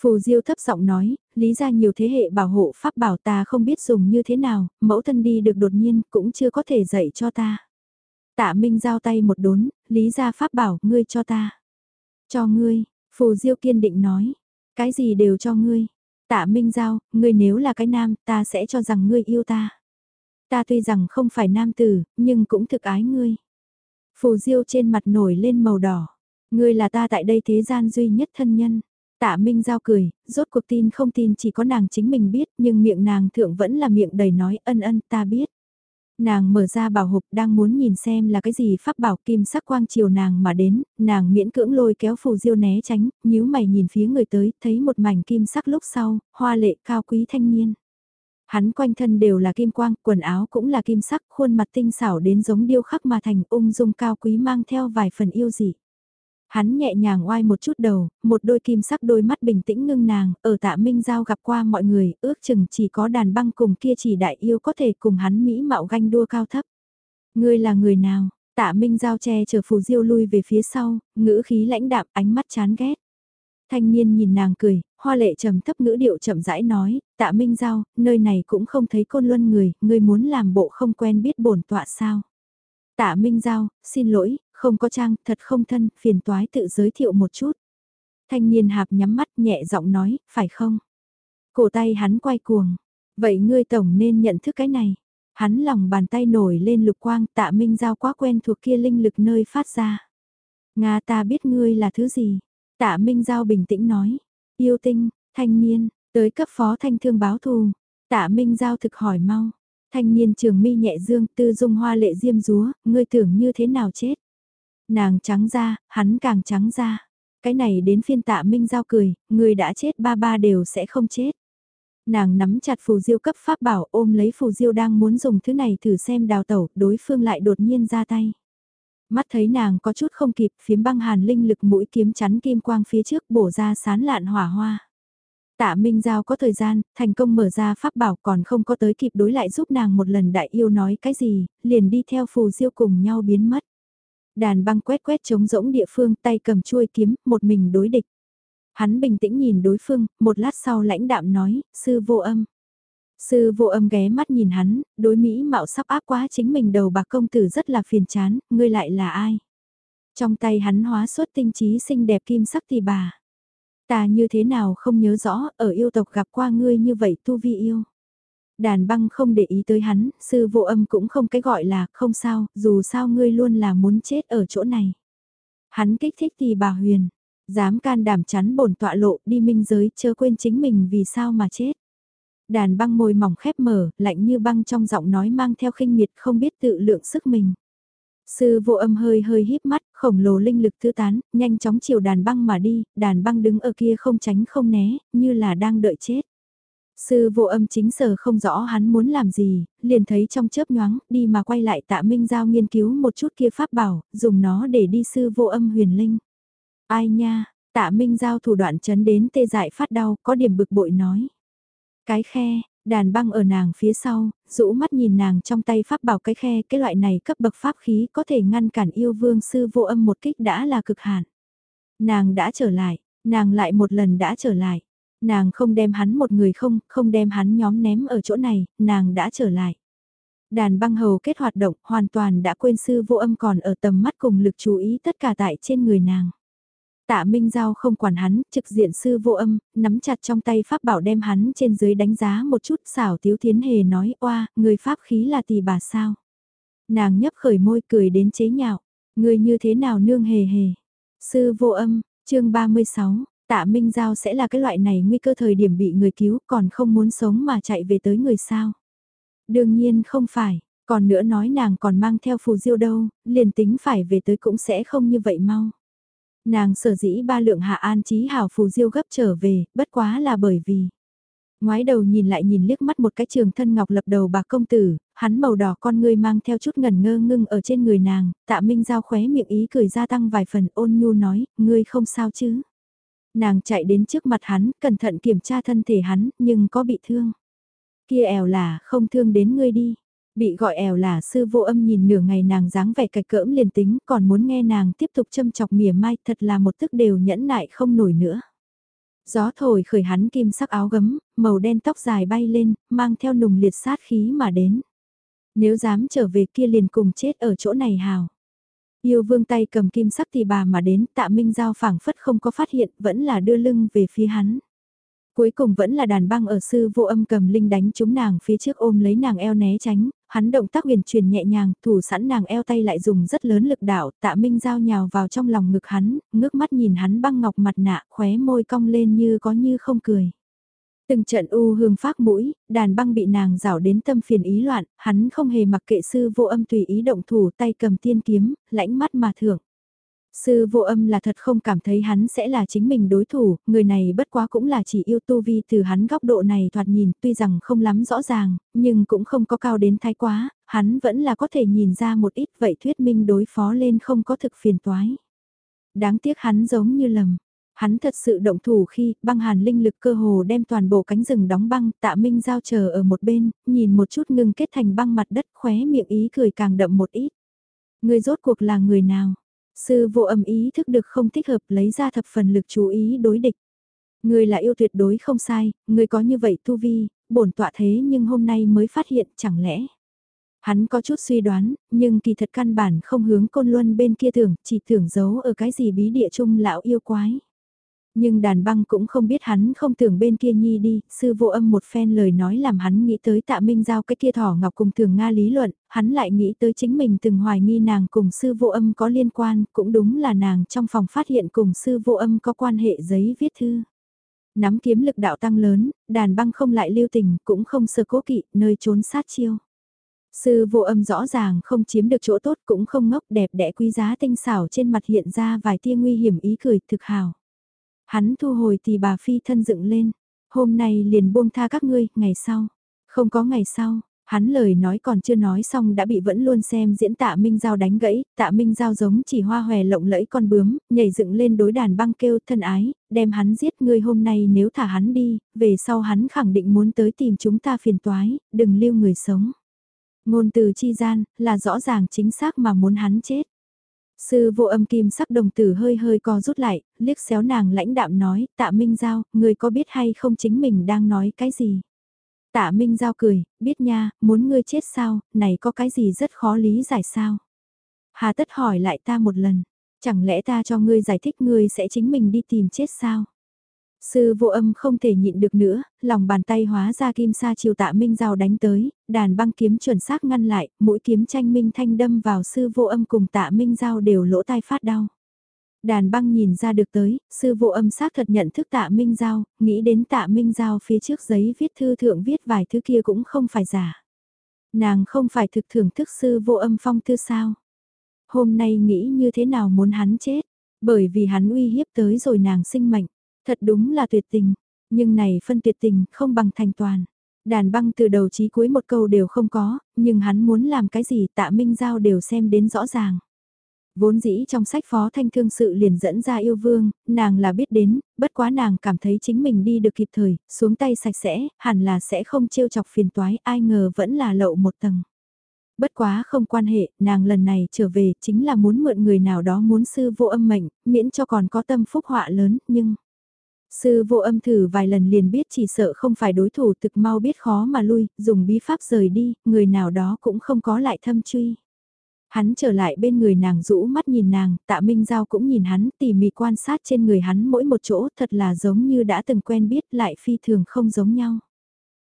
Phù Diêu thấp giọng nói, lý ra nhiều thế hệ bảo hộ pháp bảo ta không biết dùng như thế nào, mẫu thân đi được đột nhiên cũng chưa có thể dạy cho ta. Tạ Minh giao tay một đốn, lý ra pháp bảo, ngươi cho ta. Cho ngươi, Phù Diêu kiên định nói, cái gì đều cho ngươi. Tạ Minh giao, ngươi nếu là cái nam, ta sẽ cho rằng ngươi yêu ta. Ta tuy rằng không phải nam tử, nhưng cũng thực ái ngươi. Phù Diêu trên mặt nổi lên màu đỏ. Ngươi là ta tại đây thế gian duy nhất thân nhân. Tạ Minh Giao cười, rốt cuộc tin không tin chỉ có nàng chính mình biết, nhưng miệng nàng thượng vẫn là miệng đầy nói ân ân ta biết. Nàng mở ra bảo hộp đang muốn nhìn xem là cái gì pháp bảo kim sắc quang chiều nàng mà đến, nàng miễn cưỡng lôi kéo phù diêu né tránh, nhíu mày nhìn phía người tới, thấy một mảnh kim sắc lúc sau, hoa lệ cao quý thanh niên. Hắn quanh thân đều là kim quang, quần áo cũng là kim sắc, khuôn mặt tinh xảo đến giống điêu khắc mà thành ung dung cao quý mang theo vài phần yêu dị. Hắn nhẹ nhàng oai một chút đầu, một đôi kim sắc đôi mắt bình tĩnh ngưng nàng, ở tạ Minh Giao gặp qua mọi người, ước chừng chỉ có đàn băng cùng kia chỉ đại yêu có thể cùng hắn mỹ mạo ganh đua cao thấp. Ngươi là người nào? Tạ Minh Giao che chở phù diêu lui về phía sau, ngữ khí lãnh đạm ánh mắt chán ghét. Thanh niên nhìn nàng cười, hoa lệ trầm thấp ngữ điệu chậm rãi nói, tạ Minh Giao, nơi này cũng không thấy côn luân người, ngươi muốn làm bộ không quen biết bổn tọa sao. Tạ Minh Giao, xin lỗi, không có trang, thật không thân, phiền toái tự giới thiệu một chút. Thanh niên hạp nhắm mắt nhẹ giọng nói, phải không? Cổ tay hắn quay cuồng. Vậy ngươi tổng nên nhận thức cái này. Hắn lòng bàn tay nổi lên lục quang tạ minh giao quá quen thuộc kia linh lực nơi phát ra. Nga ta biết ngươi là thứ gì. Tạ minh giao bình tĩnh nói. Yêu tinh, thanh niên, tới cấp phó thanh thương báo thù. Tạ minh giao thực hỏi mau. Thanh niên trường mi nhẹ dương tư dung hoa lệ diêm rúa, ngươi tưởng như thế nào chết. Nàng trắng ra, hắn càng trắng ra. Cái này đến phiên tạ minh giao cười, người đã chết ba ba đều sẽ không chết. Nàng nắm chặt phù diêu cấp pháp bảo ôm lấy phù diêu đang muốn dùng thứ này thử xem đào tẩu, đối phương lại đột nhiên ra tay. Mắt thấy nàng có chút không kịp, phiếm băng hàn linh lực mũi kiếm chắn kim quang phía trước bổ ra sán lạn hỏa hoa. Tạ Minh Giao có thời gian, thành công mở ra pháp bảo còn không có tới kịp đối lại giúp nàng một lần đại yêu nói cái gì, liền đi theo phù diêu cùng nhau biến mất. Đàn băng quét quét trống rỗng địa phương tay cầm chuôi kiếm, một mình đối địch. Hắn bình tĩnh nhìn đối phương, một lát sau lãnh đạm nói, sư vô âm. Sư vô âm ghé mắt nhìn hắn, đối Mỹ mạo sắp áp quá chính mình đầu bạc công tử rất là phiền chán, ngươi lại là ai? Trong tay hắn hóa xuất tinh trí xinh đẹp kim sắc thì bà. Ta như thế nào không nhớ rõ, ở yêu tộc gặp qua ngươi như vậy tu vi yêu. Đàn băng không để ý tới hắn, sư vô âm cũng không cái gọi là không sao, dù sao ngươi luôn là muốn chết ở chỗ này. Hắn kích thích thì bà huyền, dám can đảm chắn bổn tọa lộ đi minh giới chớ quên chính mình vì sao mà chết. Đàn băng môi mỏng khép mở, lạnh như băng trong giọng nói mang theo khinh miệt không biết tự lượng sức mình. Sư vô âm hơi hơi híp mắt, khổng lồ linh lực thư tán, nhanh chóng chiều đàn băng mà đi, đàn băng đứng ở kia không tránh không né, như là đang đợi chết. Sư vô âm chính sở không rõ hắn muốn làm gì, liền thấy trong chớp nhoáng, đi mà quay lại tạ Minh Giao nghiên cứu một chút kia pháp bảo, dùng nó để đi sư vô âm huyền linh. Ai nha, tạ Minh Giao thủ đoạn chấn đến tê dại phát đau, có điểm bực bội nói. Cái khe, đàn băng ở nàng phía sau, rũ mắt nhìn nàng trong tay pháp bảo cái khe, cái loại này cấp bậc pháp khí có thể ngăn cản yêu vương sư vô âm một kích đã là cực hạn. Nàng đã trở lại, nàng lại một lần đã trở lại. Nàng không đem hắn một người không, không đem hắn nhóm ném ở chỗ này, nàng đã trở lại. Đàn băng hầu kết hoạt động hoàn toàn đã quên sư vô âm còn ở tầm mắt cùng lực chú ý tất cả tại trên người nàng. Tạ Minh Giao không quản hắn, trực diện sư vô âm, nắm chặt trong tay pháp bảo đem hắn trên dưới đánh giá một chút xảo tiếu thiến hề nói oa, người pháp khí là tỷ bà sao. Nàng nhấp khởi môi cười đến chế nhạo, người như thế nào nương hề hề. Sư vô âm, chương 36, Tạ Minh Giao sẽ là cái loại này nguy cơ thời điểm bị người cứu còn không muốn sống mà chạy về tới người sao. Đương nhiên không phải, còn nữa nói nàng còn mang theo phù diêu đâu, liền tính phải về tới cũng sẽ không như vậy mau. Nàng sở dĩ ba lượng hạ an trí hảo phù diêu gấp trở về, bất quá là bởi vì. Ngoái đầu nhìn lại nhìn liếc mắt một cái trường thân ngọc lập đầu bạc công tử, hắn màu đỏ con ngươi mang theo chút ngần ngơ ngưng ở trên người nàng, tạ minh giao khóe miệng ý cười gia tăng vài phần ôn nhu nói, ngươi không sao chứ. Nàng chạy đến trước mặt hắn, cẩn thận kiểm tra thân thể hắn, nhưng có bị thương. Kia ẻo là không thương đến ngươi đi. Bị gọi ẻo là sư vô âm nhìn nửa ngày nàng dáng vẻ cạch cỡm liền tính còn muốn nghe nàng tiếp tục châm chọc mỉa mai thật là một tức đều nhẫn nại không nổi nữa. Gió thổi khởi hắn kim sắc áo gấm, màu đen tóc dài bay lên, mang theo nùng liệt sát khí mà đến. Nếu dám trở về kia liền cùng chết ở chỗ này hào. Yêu vương tay cầm kim sắc thì bà mà đến tạ minh giao phảng phất không có phát hiện vẫn là đưa lưng về phía hắn. Cuối cùng vẫn là đàn băng ở sư vô âm cầm linh đánh chúng nàng phía trước ôm lấy nàng eo né tránh, hắn động tác huyền truyền nhẹ nhàng, thủ sẵn nàng eo tay lại dùng rất lớn lực đạo, tạ minh giao nhào vào trong lòng ngực hắn, ngước mắt nhìn hắn băng ngọc mặt nạ, khóe môi cong lên như có như không cười. Từng trận u hương phát mũi, đàn băng bị nàng rảo đến tâm phiền ý loạn, hắn không hề mặc kệ sư vô âm tùy ý động thủ tay cầm tiên kiếm, lãnh mắt mà thưởng. Sư vô âm là thật không cảm thấy hắn sẽ là chính mình đối thủ, người này bất quá cũng là chỉ yêu tu vi từ hắn góc độ này thoạt nhìn tuy rằng không lắm rõ ràng, nhưng cũng không có cao đến thái quá, hắn vẫn là có thể nhìn ra một ít vậy thuyết minh đối phó lên không có thực phiền toái. Đáng tiếc hắn giống như lầm. Hắn thật sự động thủ khi băng hàn linh lực cơ hồ đem toàn bộ cánh rừng đóng băng tạ minh giao chờ ở một bên, nhìn một chút ngưng kết thành băng mặt đất khóe miệng ý cười càng đậm một ít. Người rốt cuộc là người nào? Sư vô âm ý thức được không thích hợp lấy ra thập phần lực chú ý đối địch. Người là yêu tuyệt đối không sai, người có như vậy tu vi, bổn tọa thế nhưng hôm nay mới phát hiện chẳng lẽ. Hắn có chút suy đoán, nhưng kỳ thật căn bản không hướng côn luân bên kia tưởng, chỉ tưởng giấu ở cái gì bí địa chung lão yêu quái. Nhưng đàn băng cũng không biết hắn không tưởng bên kia nhi đi, sư vô âm một phen lời nói làm hắn nghĩ tới tạ minh giao cái kia thỏ ngọc cùng thường Nga lý luận, hắn lại nghĩ tới chính mình từng hoài nghi nàng cùng sư vô âm có liên quan, cũng đúng là nàng trong phòng phát hiện cùng sư vô âm có quan hệ giấy viết thư. Nắm kiếm lực đạo tăng lớn, đàn băng không lại lưu tình, cũng không sơ cố kỵ, nơi trốn sát chiêu. Sư vô âm rõ ràng không chiếm được chỗ tốt cũng không ngốc đẹp đẽ quý giá tinh xảo trên mặt hiện ra vài tia nguy hiểm ý cười thực hào. Hắn thu hồi thì bà phi thân dựng lên. Hôm nay liền buông tha các ngươi, ngày sau. Không có ngày sau, hắn lời nói còn chưa nói xong đã bị vẫn luôn xem diễn tạ Minh Giao đánh gãy, tạ Minh Giao giống chỉ hoa hòe lộng lẫy con bướm, nhảy dựng lên đối đàn băng kêu thân ái, đem hắn giết ngươi hôm nay nếu thả hắn đi, về sau hắn khẳng định muốn tới tìm chúng ta phiền toái, đừng lưu người sống. Ngôn từ chi gian, là rõ ràng chính xác mà muốn hắn chết. Sư vô âm kim sắc đồng tử hơi hơi co rút lại, liếc xéo nàng lãnh đạm nói, tạ Minh Giao, người có biết hay không chính mình đang nói cái gì? Tạ Minh Giao cười, biết nha, muốn ngươi chết sao, này có cái gì rất khó lý giải sao? Hà tất hỏi lại ta một lần, chẳng lẽ ta cho ngươi giải thích ngươi sẽ chính mình đi tìm chết sao? Sư vô âm không thể nhịn được nữa, lòng bàn tay hóa ra kim sa chiều tạ minh rào đánh tới, đàn băng kiếm chuẩn xác ngăn lại, mũi kiếm tranh minh thanh đâm vào sư vô âm cùng tạ minh giao đều lỗ tai phát đau. Đàn băng nhìn ra được tới, sư vô âm xác thật nhận thức tạ minh giao, nghĩ đến tạ minh giao phía trước giấy viết thư thượng viết vài thứ kia cũng không phải giả. Nàng không phải thực thưởng thức sư vô âm phong thư sao. Hôm nay nghĩ như thế nào muốn hắn chết, bởi vì hắn uy hiếp tới rồi nàng sinh mệnh. Thật đúng là tuyệt tình, nhưng này phân tuyệt tình không bằng thành toàn. Đàn băng từ đầu chí cuối một câu đều không có, nhưng hắn muốn làm cái gì tạ Minh Giao đều xem đến rõ ràng. Vốn dĩ trong sách phó thanh thương sự liền dẫn ra yêu vương, nàng là biết đến, bất quá nàng cảm thấy chính mình đi được kịp thời, xuống tay sạch sẽ, hẳn là sẽ không trêu chọc phiền toái, ai ngờ vẫn là lậu một tầng. Bất quá không quan hệ, nàng lần này trở về chính là muốn mượn người nào đó muốn sư vô âm mệnh, miễn cho còn có tâm phúc họa lớn, nhưng... Sư vô âm thử vài lần liền biết chỉ sợ không phải đối thủ thực mau biết khó mà lui, dùng bí pháp rời đi, người nào đó cũng không có lại thâm truy. Hắn trở lại bên người nàng rũ mắt nhìn nàng, tạ Minh Giao cũng nhìn hắn tỉ mỉ quan sát trên người hắn mỗi một chỗ thật là giống như đã từng quen biết lại phi thường không giống nhau.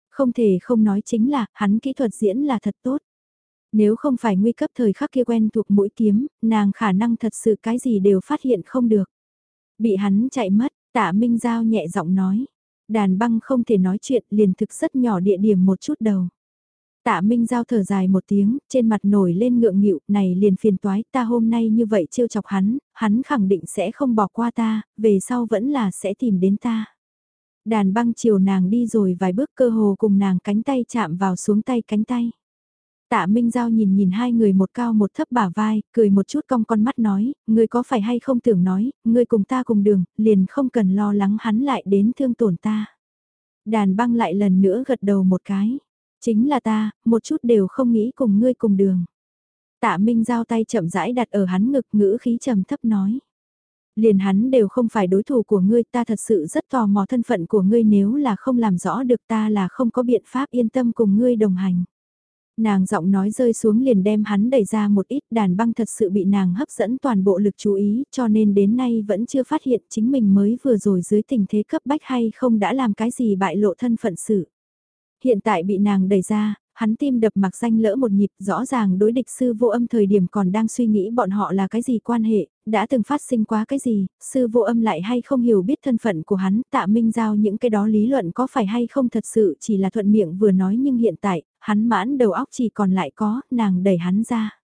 Không thể không nói chính là, hắn kỹ thuật diễn là thật tốt. Nếu không phải nguy cấp thời khắc kia quen thuộc mũi kiếm, nàng khả năng thật sự cái gì đều phát hiện không được. Bị hắn chạy mất, Tạ Minh Giao nhẹ giọng nói. Đàn băng không thể nói chuyện liền thực rất nhỏ địa điểm một chút đầu. Tạ Minh Giao thở dài một tiếng, trên mặt nổi lên ngượng nghịu, này liền phiền toái, ta hôm nay như vậy trêu chọc hắn, hắn khẳng định sẽ không bỏ qua ta, về sau vẫn là sẽ tìm đến ta. Đàn băng chiều nàng đi rồi vài bước cơ hồ cùng nàng cánh tay chạm vào xuống tay cánh tay. Tạ Minh Giao nhìn nhìn hai người một cao một thấp bả vai, cười một chút cong con mắt nói, ngươi có phải hay không tưởng nói, ngươi cùng ta cùng đường, liền không cần lo lắng hắn lại đến thương tổn ta. Đàn băng lại lần nữa gật đầu một cái. Chính là ta, một chút đều không nghĩ cùng ngươi cùng đường. Tạ Minh giao tay chậm rãi đặt ở hắn ngực ngữ khí trầm thấp nói. Liền hắn đều không phải đối thủ của ngươi ta thật sự rất tò mò thân phận của ngươi nếu là không làm rõ được ta là không có biện pháp yên tâm cùng ngươi đồng hành. Nàng giọng nói rơi xuống liền đem hắn đẩy ra một ít đàn băng thật sự bị nàng hấp dẫn toàn bộ lực chú ý cho nên đến nay vẫn chưa phát hiện chính mình mới vừa rồi dưới tình thế cấp bách hay không đã làm cái gì bại lộ thân phận sự. Hiện tại bị nàng đẩy ra, hắn tim đập mặc danh lỡ một nhịp rõ ràng đối địch sư vô âm thời điểm còn đang suy nghĩ bọn họ là cái gì quan hệ, đã từng phát sinh quá cái gì, sư vô âm lại hay không hiểu biết thân phận của hắn, tạ minh giao những cái đó lý luận có phải hay không thật sự chỉ là thuận miệng vừa nói nhưng hiện tại, hắn mãn đầu óc chỉ còn lại có, nàng đẩy hắn ra.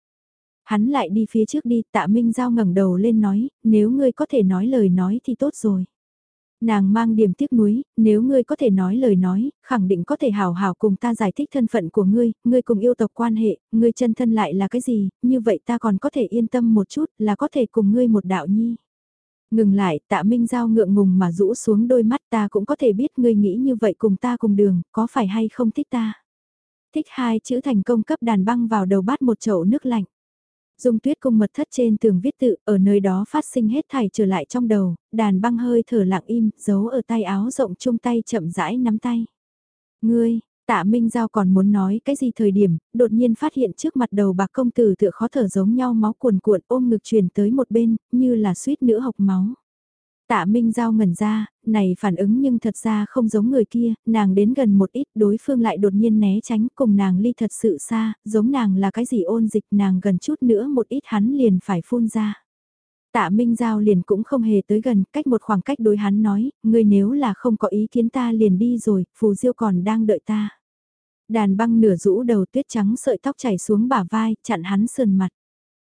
Hắn lại đi phía trước đi, tạ minh giao ngẩng đầu lên nói, nếu ngươi có thể nói lời nói thì tốt rồi. Nàng mang điểm tiếc nuối, nếu ngươi có thể nói lời nói, khẳng định có thể hào hào cùng ta giải thích thân phận của ngươi, ngươi cùng yêu tộc quan hệ, ngươi chân thân lại là cái gì, như vậy ta còn có thể yên tâm một chút là có thể cùng ngươi một đạo nhi. Ngừng lại, tạ Minh Giao ngượng ngùng mà rũ xuống đôi mắt ta cũng có thể biết ngươi nghĩ như vậy cùng ta cùng đường, có phải hay không thích ta. Thích hai chữ thành công cấp đàn băng vào đầu bát một chậu nước lạnh. Dung tuyết cung mật thất trên tường viết tự, ở nơi đó phát sinh hết thảy trở lại trong đầu, đàn băng hơi thở lặng im, giấu ở tay áo rộng chung tay chậm rãi nắm tay. Ngươi, tạ Minh Giao còn muốn nói cái gì thời điểm, đột nhiên phát hiện trước mặt đầu bạc công tử tựa khó thở giống nhau máu cuồn cuộn ôm ngực truyền tới một bên, như là suýt nữa học máu. Tạ Minh Giao ngẩn ra, này phản ứng nhưng thật ra không giống người kia, nàng đến gần một ít đối phương lại đột nhiên né tránh cùng nàng ly thật sự xa, giống nàng là cái gì ôn dịch nàng gần chút nữa một ít hắn liền phải phun ra. Tạ Minh Giao liền cũng không hề tới gần, cách một khoảng cách đối hắn nói, ngươi nếu là không có ý kiến ta liền đi rồi, phù diêu còn đang đợi ta. Đàn băng nửa rũ đầu tuyết trắng sợi tóc chảy xuống bả vai, chặn hắn sườn mặt.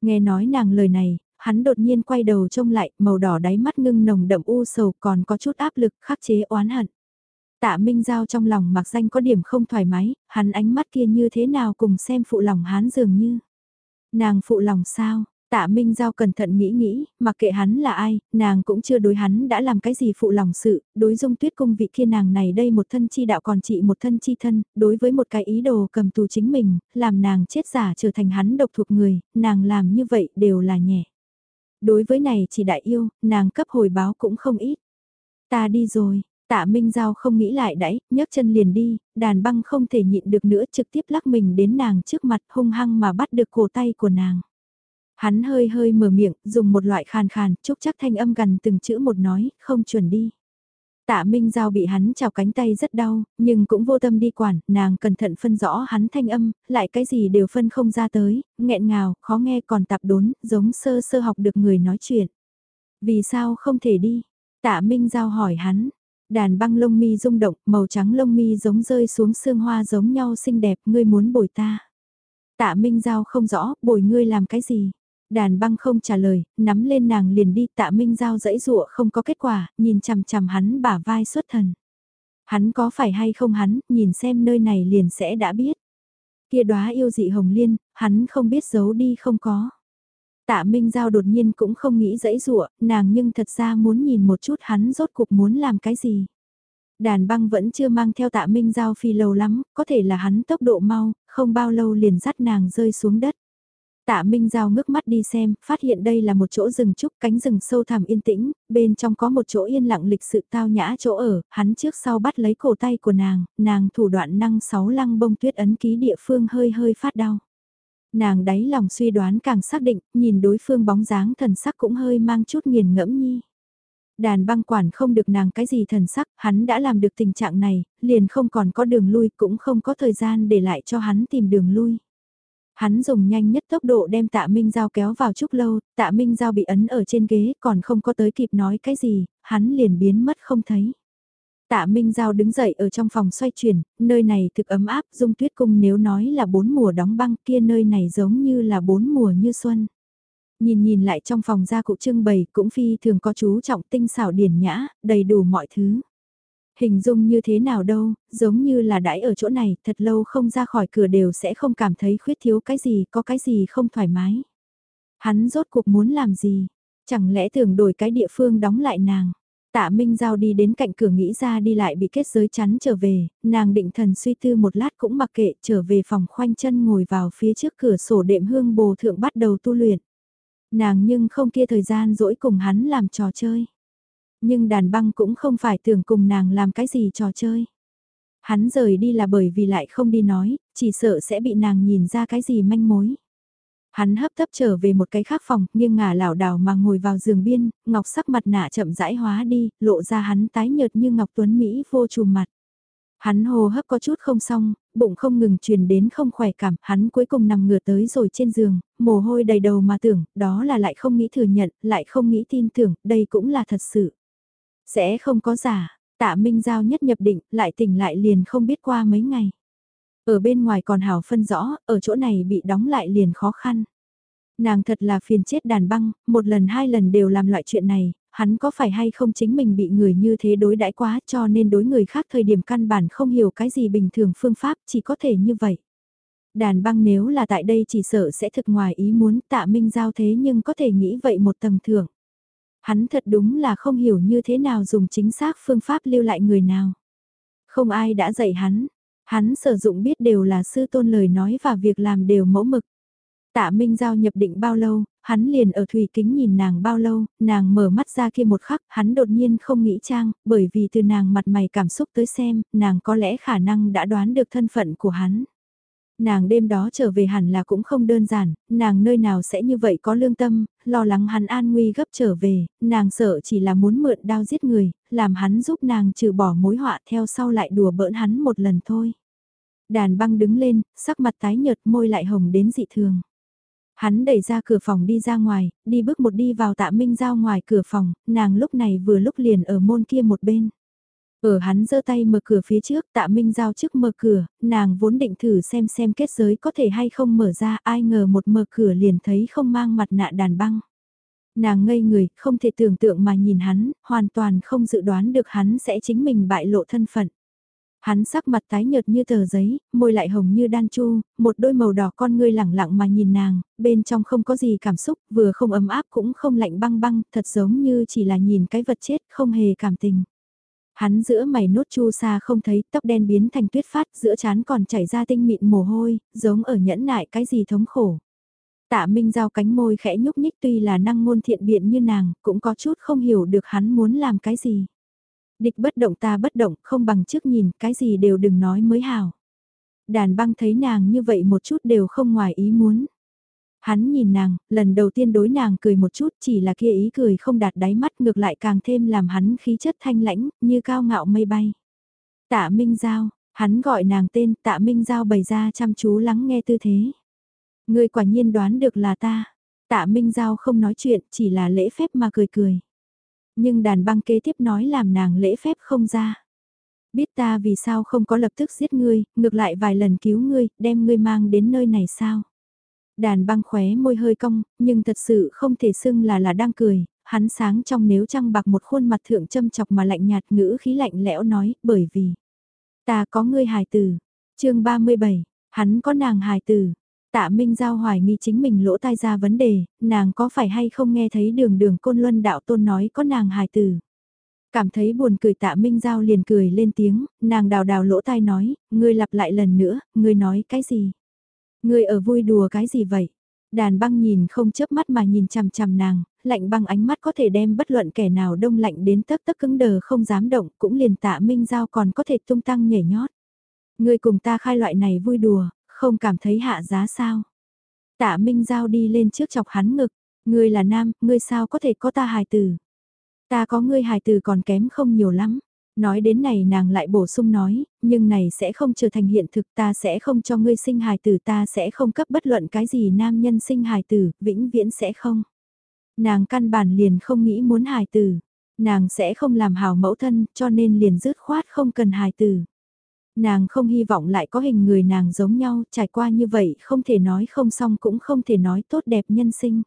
Nghe nói nàng lời này, hắn đột nhiên quay đầu trông lại, màu đỏ đáy mắt ngưng nồng đậm u sầu còn có chút áp lực khắc chế oán hận. Tạ Minh Giao trong lòng mặc danh có điểm không thoải mái, hắn ánh mắt kia như thế nào cùng xem phụ lòng hắn dường như. Nàng phụ lòng sao, Tạ Minh Giao cẩn thận nghĩ nghĩ, mặc kệ hắn là ai, nàng cũng chưa đối hắn đã làm cái gì phụ lòng sự, đối dung tuyết cung vị kia nàng này đây một thân chi đạo còn trị một thân chi thân, đối với một cái ý đồ cầm tù chính mình, làm nàng chết giả trở thành hắn độc thuộc người, nàng làm như vậy đều là nhẹ đối với này chỉ đại yêu, nàng cấp hồi báo cũng không ít. Ta đi rồi, tạ Minh Giao không nghĩ lại đẩy, nhấc chân liền đi, đàn băng không thể nhịn được nữa trực tiếp lắc mình đến nàng trước mặt hung hăng mà bắt được cổ tay của nàng. Hắn hơi hơi mở miệng, dùng một loại khàn khàn, chúc chắc thanh âm gần từng chữ một nói, không chuẩn đi. Tạ Minh Giao bị hắn chào cánh tay rất đau, nhưng cũng vô tâm đi quản, nàng cẩn thận phân rõ hắn thanh âm, lại cái gì đều phân không ra tới, nghẹn ngào, khó nghe còn tạp đốn, giống sơ sơ học được người nói chuyện. Vì sao không thể đi? Tạ Minh Giao hỏi hắn. Đàn băng lông mi rung động, màu trắng lông mi giống rơi xuống sương hoa giống nhau xinh đẹp, ngươi muốn bồi ta. Tạ Minh Giao không rõ, bồi ngươi làm cái gì? Đàn băng không trả lời, nắm lên nàng liền đi tạ minh giao dãy dụa không có kết quả, nhìn chằm chằm hắn bả vai xuất thần. Hắn có phải hay không hắn, nhìn xem nơi này liền sẽ đã biết. Kia đóa yêu dị hồng liên, hắn không biết giấu đi không có. Tạ Minh Giao đột nhiên cũng không nghĩ dãy dụa, nàng nhưng thật ra muốn nhìn một chút hắn rốt cuộc muốn làm cái gì. Đàn băng vẫn chưa mang theo tạ Minh Giao phi lâu lắm, có thể là hắn tốc độ mau, không bao lâu liền dắt nàng rơi xuống đất. Tạ Minh Giao ngước mắt đi xem, phát hiện đây là một chỗ rừng trúc cánh rừng sâu thẳm yên tĩnh, bên trong có một chỗ yên lặng lịch sự tao nhã chỗ ở, hắn trước sau bắt lấy cổ tay của nàng, nàng thủ đoạn năng sáu lăng bông tuyết ấn ký địa phương hơi hơi phát đau. Nàng đáy lòng suy đoán càng xác định, nhìn đối phương bóng dáng thần sắc cũng hơi mang chút nghiền ngẫm nhi. Đàn băng quản không được nàng cái gì thần sắc, hắn đã làm được tình trạng này, liền không còn có đường lui cũng không có thời gian để lại cho hắn tìm đường lui. Hắn dùng nhanh nhất tốc độ đem tạ Minh Giao kéo vào trúc lâu, tạ Minh Giao bị ấn ở trên ghế còn không có tới kịp nói cái gì, hắn liền biến mất không thấy. Tạ Minh Giao đứng dậy ở trong phòng xoay chuyển, nơi này thực ấm áp, dung tuyết cung nếu nói là bốn mùa đóng băng kia nơi này giống như là bốn mùa như xuân. Nhìn nhìn lại trong phòng gia cụ trưng bày cũng phi thường có chú trọng tinh xảo điển nhã, đầy đủ mọi thứ. Hình dung như thế nào đâu, giống như là đãi ở chỗ này, thật lâu không ra khỏi cửa đều sẽ không cảm thấy khuyết thiếu cái gì, có cái gì không thoải mái. Hắn rốt cuộc muốn làm gì? Chẳng lẽ tưởng đổi cái địa phương đóng lại nàng? Tạ Minh Giao đi đến cạnh cửa nghĩ ra đi lại bị kết giới chắn trở về, nàng định thần suy tư một lát cũng mặc kệ trở về phòng khoanh chân ngồi vào phía trước cửa sổ đệm hương bồ thượng bắt đầu tu luyện. Nàng nhưng không kia thời gian dỗi cùng hắn làm trò chơi. Nhưng đàn băng cũng không phải tưởng cùng nàng làm cái gì trò chơi. Hắn rời đi là bởi vì lại không đi nói, chỉ sợ sẽ bị nàng nhìn ra cái gì manh mối. Hắn hấp tấp trở về một cái khác phòng, nghiêng ngả lảo đảo mà ngồi vào giường biên, ngọc sắc mặt nạ chậm rãi hóa đi, lộ ra hắn tái nhợt như ngọc tuấn Mỹ vô trùm mặt. Hắn hô hấp có chút không xong, bụng không ngừng truyền đến không khỏe cảm, hắn cuối cùng nằm ngửa tới rồi trên giường, mồ hôi đầy đầu mà tưởng, đó là lại không nghĩ thừa nhận, lại không nghĩ tin tưởng, đây cũng là thật sự. Sẽ không có giả, tạ Minh Giao nhất nhập định, lại tỉnh lại liền không biết qua mấy ngày. Ở bên ngoài còn hảo phân rõ, ở chỗ này bị đóng lại liền khó khăn. Nàng thật là phiền chết đàn băng, một lần hai lần đều làm loại chuyện này, hắn có phải hay không chính mình bị người như thế đối đãi quá cho nên đối người khác thời điểm căn bản không hiểu cái gì bình thường phương pháp chỉ có thể như vậy. Đàn băng nếu là tại đây chỉ sợ sẽ thực ngoài ý muốn tạ minh giao thế nhưng có thể nghĩ vậy một tầng thưởng. Hắn thật đúng là không hiểu như thế nào dùng chính xác phương pháp lưu lại người nào. Không ai đã dạy hắn, hắn sử dụng biết đều là sư tôn lời nói và việc làm đều mẫu mực. Tạ Minh Giao nhập định bao lâu, hắn liền ở thủy kính nhìn nàng bao lâu, nàng mở mắt ra kia một khắc, hắn đột nhiên không nghĩ trang, bởi vì từ nàng mặt mày cảm xúc tới xem, nàng có lẽ khả năng đã đoán được thân phận của hắn. Nàng đêm đó trở về hẳn là cũng không đơn giản, nàng nơi nào sẽ như vậy có lương tâm, lo lắng hắn an nguy gấp trở về, nàng sợ chỉ là muốn mượn đao giết người, làm hắn giúp nàng trừ bỏ mối họa theo sau lại đùa bỡn hắn một lần thôi. Đàn băng đứng lên, sắc mặt tái nhợt môi lại hồng đến dị thường. Hắn đẩy ra cửa phòng đi ra ngoài, đi bước một đi vào tạ minh giao ngoài cửa phòng, nàng lúc này vừa lúc liền ở môn kia một bên. Ở hắn giơ tay mở cửa phía trước, tạ minh giao trước mở cửa, nàng vốn định thử xem xem kết giới có thể hay không mở ra, ai ngờ một mở cửa liền thấy không mang mặt nạ đàn băng. Nàng ngây người, không thể tưởng tượng mà nhìn hắn, hoàn toàn không dự đoán được hắn sẽ chính mình bại lộ thân phận. Hắn sắc mặt tái nhợt như tờ giấy, môi lại hồng như đan chu, một đôi màu đỏ con ngươi lẳng lặng mà nhìn nàng, bên trong không có gì cảm xúc, vừa không ấm áp cũng không lạnh băng băng, thật giống như chỉ là nhìn cái vật chết, không hề cảm tình. Hắn giữa mày nốt chu sa không thấy, tóc đen biến thành tuyết phát, giữa chán còn chảy ra tinh mịn mồ hôi, giống ở nhẫn nại cái gì thống khổ. Tạ Minh giao cánh môi khẽ nhúc nhích tuy là năng ngôn thiện biện như nàng, cũng có chút không hiểu được hắn muốn làm cái gì. Địch bất động ta bất động, không bằng trước nhìn, cái gì đều đừng nói mới hào. Đàn băng thấy nàng như vậy một chút đều không ngoài ý muốn. Hắn nhìn nàng, lần đầu tiên đối nàng cười một chút chỉ là kia ý cười không đạt đáy mắt ngược lại càng thêm làm hắn khí chất thanh lãnh, như cao ngạo mây bay. Tạ Minh Giao, hắn gọi nàng tên Tạ Minh Giao bày ra chăm chú lắng nghe tư thế. Người quả nhiên đoán được là ta. Tạ Minh Giao không nói chuyện, chỉ là lễ phép mà cười cười. Nhưng đàn băng kế tiếp nói làm nàng lễ phép không ra. Biết ta vì sao không có lập tức giết ngươi, ngược lại vài lần cứu ngươi, đem ngươi mang đến nơi này sao? Đàn băng khóe môi hơi cong, nhưng thật sự không thể xưng là là đang cười, hắn sáng trong nếu trăng bạc một khuôn mặt thượng châm chọc mà lạnh nhạt ngữ khí lạnh lẽo nói, bởi vì ta có ngươi hài tử. chương 37, hắn có nàng hài tử. Tạ Minh Giao hoài nghi chính mình lỗ tai ra vấn đề, nàng có phải hay không nghe thấy đường đường côn luân đạo tôn nói có nàng hài tử. Cảm thấy buồn cười tạ Minh Giao liền cười lên tiếng, nàng đào đào lỗ tai nói, ngươi lặp lại lần nữa, ngươi nói cái gì? Người ở vui đùa cái gì vậy? Đàn băng nhìn không chớp mắt mà nhìn chằm chằm nàng, lạnh băng ánh mắt có thể đem bất luận kẻ nào đông lạnh đến tấc tấc cứng đờ không dám động, cũng liền tạ Minh Giao còn có thể tung tăng nhảy nhót. người cùng ta khai loại này vui đùa, không cảm thấy hạ giá sao? Tạ Minh Giao đi lên trước chọc hắn ngực, ngươi là nam, ngươi sao có thể có ta hài tử? Ta có ngươi hài tử còn kém không nhiều lắm. Nói đến này nàng lại bổ sung nói, nhưng này sẽ không trở thành hiện thực ta sẽ không cho ngươi sinh hài tử ta sẽ không cấp bất luận cái gì nam nhân sinh hài tử, vĩnh viễn sẽ không. Nàng căn bản liền không nghĩ muốn hài tử, nàng sẽ không làm hào mẫu thân cho nên liền dứt khoát không cần hài tử. Nàng không hy vọng lại có hình người nàng giống nhau, trải qua như vậy không thể nói không xong cũng không thể nói tốt đẹp nhân sinh.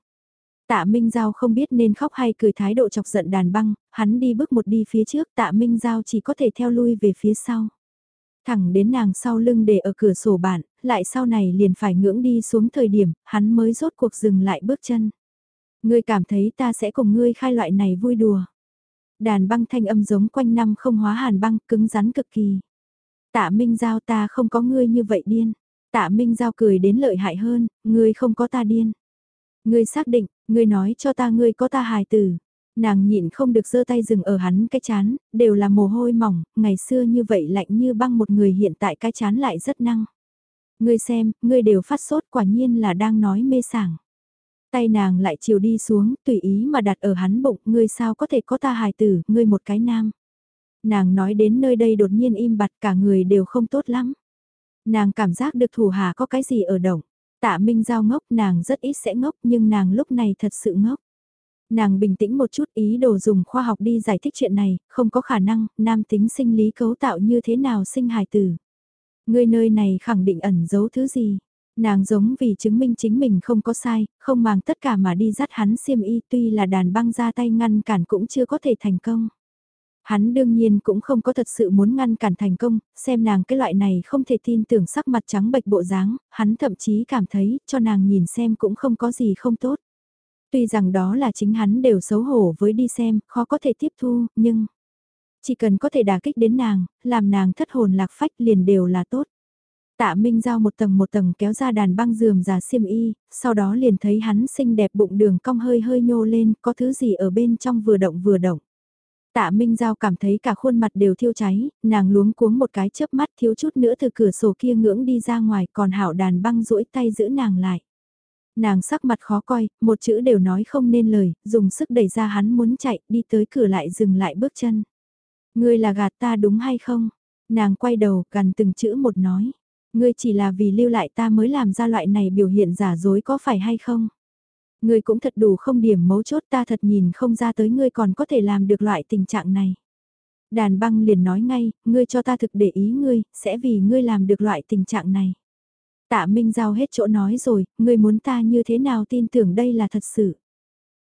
Tạ Minh Giao không biết nên khóc hay cười thái độ chọc giận đàn băng, hắn đi bước một đi phía trước tạ Minh Giao chỉ có thể theo lui về phía sau. Thẳng đến nàng sau lưng để ở cửa sổ bạn, lại sau này liền phải ngưỡng đi xuống thời điểm, hắn mới rốt cuộc dừng lại bước chân. Ngươi cảm thấy ta sẽ cùng ngươi khai loại này vui đùa. Đàn băng thanh âm giống quanh năm không hóa hàn băng, cứng rắn cực kỳ. Tạ Minh Giao ta không có ngươi như vậy điên. Tạ Minh Giao cười đến lợi hại hơn, ngươi không có ta điên. Ngươi xác định, ngươi nói cho ta ngươi có ta hài tử. Nàng nhịn không được giơ tay dừng ở hắn cái chán, đều là mồ hôi mỏng, ngày xưa như vậy lạnh như băng một người hiện tại cái chán lại rất năng. Ngươi xem, ngươi đều phát sốt quả nhiên là đang nói mê sảng. Tay nàng lại chiều đi xuống, tùy ý mà đặt ở hắn bụng, ngươi sao có thể có ta hài tử, ngươi một cái nam. Nàng nói đến nơi đây đột nhiên im bặt cả người đều không tốt lắm. Nàng cảm giác được thủ hà có cái gì ở động. Tạ Minh Giao ngốc nàng rất ít sẽ ngốc nhưng nàng lúc này thật sự ngốc. Nàng bình tĩnh một chút ý đồ dùng khoa học đi giải thích chuyện này, không có khả năng, nam tính sinh lý cấu tạo như thế nào sinh hài tử. Người nơi này khẳng định ẩn giấu thứ gì. Nàng giống vì chứng minh chính mình không có sai, không màng tất cả mà đi dắt hắn xiêm y tuy là đàn băng ra tay ngăn cản cũng chưa có thể thành công. Hắn đương nhiên cũng không có thật sự muốn ngăn cản thành công, xem nàng cái loại này không thể tin tưởng sắc mặt trắng bệch bộ dáng, hắn thậm chí cảm thấy cho nàng nhìn xem cũng không có gì không tốt. Tuy rằng đó là chính hắn đều xấu hổ với đi xem, khó có thể tiếp thu, nhưng chỉ cần có thể đả kích đến nàng, làm nàng thất hồn lạc phách liền đều là tốt. Tạ Minh Giao một tầng một tầng kéo ra đàn băng dườm già xiêm y, sau đó liền thấy hắn xinh đẹp bụng đường cong hơi hơi nhô lên, có thứ gì ở bên trong vừa động vừa động. Tạ Minh Giao cảm thấy cả khuôn mặt đều thiêu cháy, nàng luống cuống một cái chớp mắt thiếu chút nữa từ cửa sổ kia ngưỡng đi ra ngoài còn hảo đàn băng duỗi tay giữ nàng lại. Nàng sắc mặt khó coi, một chữ đều nói không nên lời, dùng sức đẩy ra hắn muốn chạy, đi tới cửa lại dừng lại bước chân. Ngươi là gạt ta đúng hay không? Nàng quay đầu, gần từng chữ một nói. Ngươi chỉ là vì lưu lại ta mới làm ra loại này biểu hiện giả dối có phải hay không? Ngươi cũng thật đủ không điểm mấu chốt ta thật nhìn không ra tới ngươi còn có thể làm được loại tình trạng này. Đàn băng liền nói ngay, ngươi cho ta thực để ý ngươi, sẽ vì ngươi làm được loại tình trạng này. Tạ Minh Giao hết chỗ nói rồi, ngươi muốn ta như thế nào tin tưởng đây là thật sự.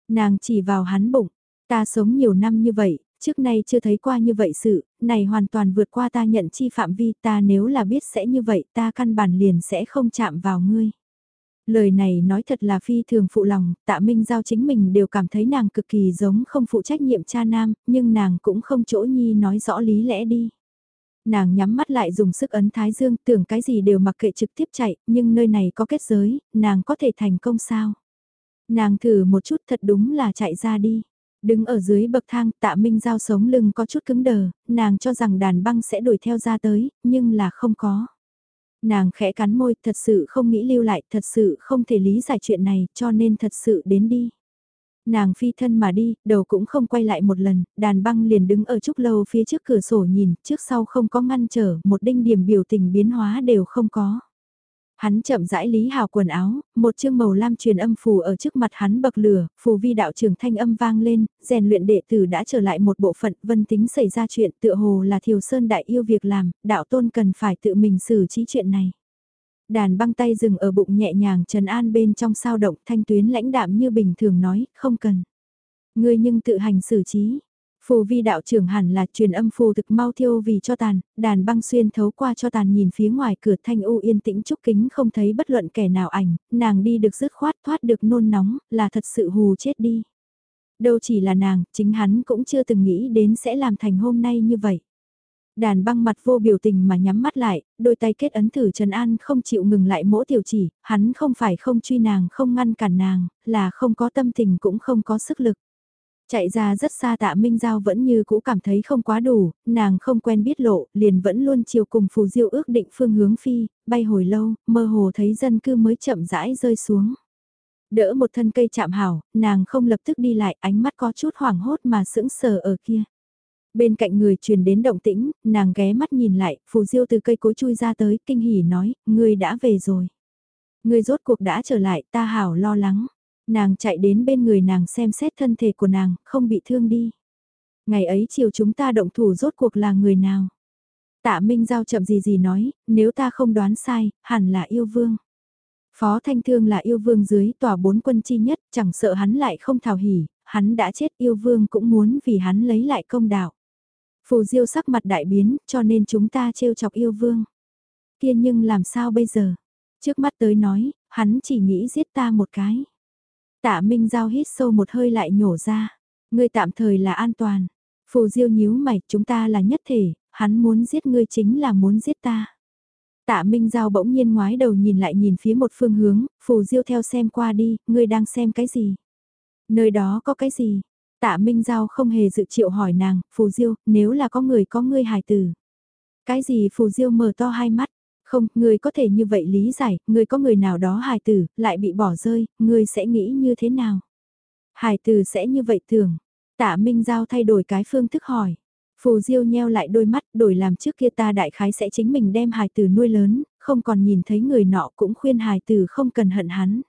Nàng chỉ vào hắn bụng, ta sống nhiều năm như vậy, trước nay chưa thấy qua như vậy sự, này hoàn toàn vượt qua ta nhận chi phạm vi ta nếu là biết sẽ như vậy ta căn bản liền sẽ không chạm vào ngươi. Lời này nói thật là phi thường phụ lòng, tạ Minh Giao chính mình đều cảm thấy nàng cực kỳ giống không phụ trách nhiệm cha nam, nhưng nàng cũng không chỗ nhi nói rõ lý lẽ đi. Nàng nhắm mắt lại dùng sức ấn thái dương tưởng cái gì đều mặc kệ trực tiếp chạy, nhưng nơi này có kết giới, nàng có thể thành công sao? Nàng thử một chút thật đúng là chạy ra đi. Đứng ở dưới bậc thang tạ Minh Giao sống lưng có chút cứng đờ, nàng cho rằng đàn băng sẽ đuổi theo ra tới, nhưng là không có. Nàng khẽ cắn môi, thật sự không nghĩ lưu lại, thật sự không thể lý giải chuyện này, cho nên thật sự đến đi. Nàng phi thân mà đi, đầu cũng không quay lại một lần, đàn băng liền đứng ở trúc lâu phía trước cửa sổ nhìn, trước sau không có ngăn trở, một đinh điểm biểu tình biến hóa đều không có. Hắn chậm rãi lý hào quần áo, một chương màu lam truyền âm phù ở trước mặt hắn bậc lửa, phù vi đạo trường thanh âm vang lên, rèn luyện đệ tử đã trở lại một bộ phận, vân tính xảy ra chuyện tựa hồ là thiều sơn đại yêu việc làm, đạo tôn cần phải tự mình xử trí chuyện này. Đàn băng tay dừng ở bụng nhẹ nhàng trần an bên trong sao động thanh tuyến lãnh đạm như bình thường nói, không cần. Ngươi nhưng tự hành xử trí, Phù vi đạo trưởng hẳn là truyền âm phù thực mau thiêu vì cho tàn, đàn băng xuyên thấu qua cho tàn nhìn phía ngoài cửa thanh u yên tĩnh trúc kính không thấy bất luận kẻ nào ảnh, nàng đi được dứt khoát thoát được nôn nóng, là thật sự hù chết đi. Đâu chỉ là nàng, chính hắn cũng chưa từng nghĩ đến sẽ làm thành hôm nay như vậy. Đàn băng mặt vô biểu tình mà nhắm mắt lại, đôi tay kết ấn thử Trần An không chịu ngừng lại mỗi tiểu chỉ, hắn không phải không truy nàng không ngăn cản nàng, là không có tâm tình cũng không có sức lực. Chạy ra rất xa tạ Minh Giao vẫn như cũ cảm thấy không quá đủ, nàng không quen biết lộ, liền vẫn luôn chiều cùng phù diêu ước định phương hướng phi, bay hồi lâu, mơ hồ thấy dân cư mới chậm rãi rơi xuống. Đỡ một thân cây chạm hảo, nàng không lập tức đi lại, ánh mắt có chút hoảng hốt mà sững sờ ở kia. Bên cạnh người truyền đến động tĩnh, nàng ghé mắt nhìn lại, phù diêu từ cây cối chui ra tới, kinh hỉ nói, ngươi đã về rồi. Ngươi rốt cuộc đã trở lại, ta hảo lo lắng. Nàng chạy đến bên người nàng xem xét thân thể của nàng, không bị thương đi. Ngày ấy chiều chúng ta động thủ rốt cuộc là người nào? Tạ Minh Giao chậm gì gì nói, nếu ta không đoán sai, hẳn là yêu vương. Phó Thanh Thương là yêu vương dưới tòa bốn quân chi nhất, chẳng sợ hắn lại không thảo hỉ, hắn đã chết yêu vương cũng muốn vì hắn lấy lại công đạo. Phù Diêu sắc mặt đại biến, cho nên chúng ta trêu chọc yêu vương. Kia nhưng làm sao bây giờ? Trước mắt tới nói, hắn chỉ nghĩ giết ta một cái. Tạ Minh Giao hít sâu một hơi lại nhổ ra. Ngươi tạm thời là an toàn. Phù Diêu nhíu mày, chúng ta là nhất thể, hắn muốn giết ngươi chính là muốn giết ta. Tạ Minh Giao bỗng nhiên ngoái đầu nhìn lại nhìn phía một phương hướng, Phù Diêu theo xem qua đi, ngươi đang xem cái gì? Nơi đó có cái gì? Tạ Minh Giao không hề dự triệu hỏi nàng, Phù Diêu, nếu là có người có ngươi hài tử. Cái gì Phù Diêu mở to hai mắt, không, ngươi có thể như vậy lý giải, ngươi có người nào đó hài tử, lại bị bỏ rơi, ngươi sẽ nghĩ như thế nào? Hài tử sẽ như vậy tưởng. Tạ Minh Giao thay đổi cái phương thức hỏi. Phù Diêu nheo lại đôi mắt, đổi làm trước kia ta đại khái sẽ chính mình đem hài tử nuôi lớn, không còn nhìn thấy người nọ cũng khuyên hài tử không cần hận hắn.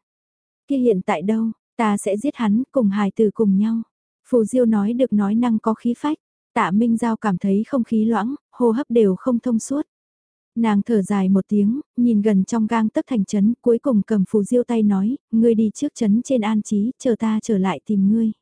Kia hiện tại đâu, ta sẽ giết hắn cùng hài tử cùng nhau. Phù Diêu nói được nói năng có khí phách, tạ Minh Giao cảm thấy không khí loãng, hô hấp đều không thông suốt. Nàng thở dài một tiếng, nhìn gần trong gang tấc thành trấn, cuối cùng cầm Phù Diêu tay nói, ngươi đi trước trấn trên an trí, chờ ta trở lại tìm ngươi.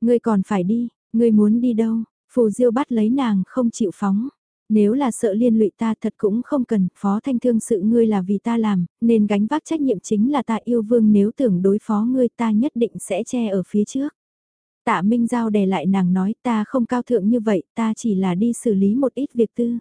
Ngươi còn phải đi, ngươi muốn đi đâu? Phù Diêu bắt lấy nàng không chịu phóng. Nếu là sợ liên lụy ta thật cũng không cần, phó thanh thương sự ngươi là vì ta làm, nên gánh vác trách nhiệm chính là ta yêu vương nếu tưởng đối phó ngươi ta nhất định sẽ che ở phía trước. Tạ Minh Giao đè lại nàng nói ta không cao thượng như vậy, ta chỉ là đi xử lý một ít việc tư.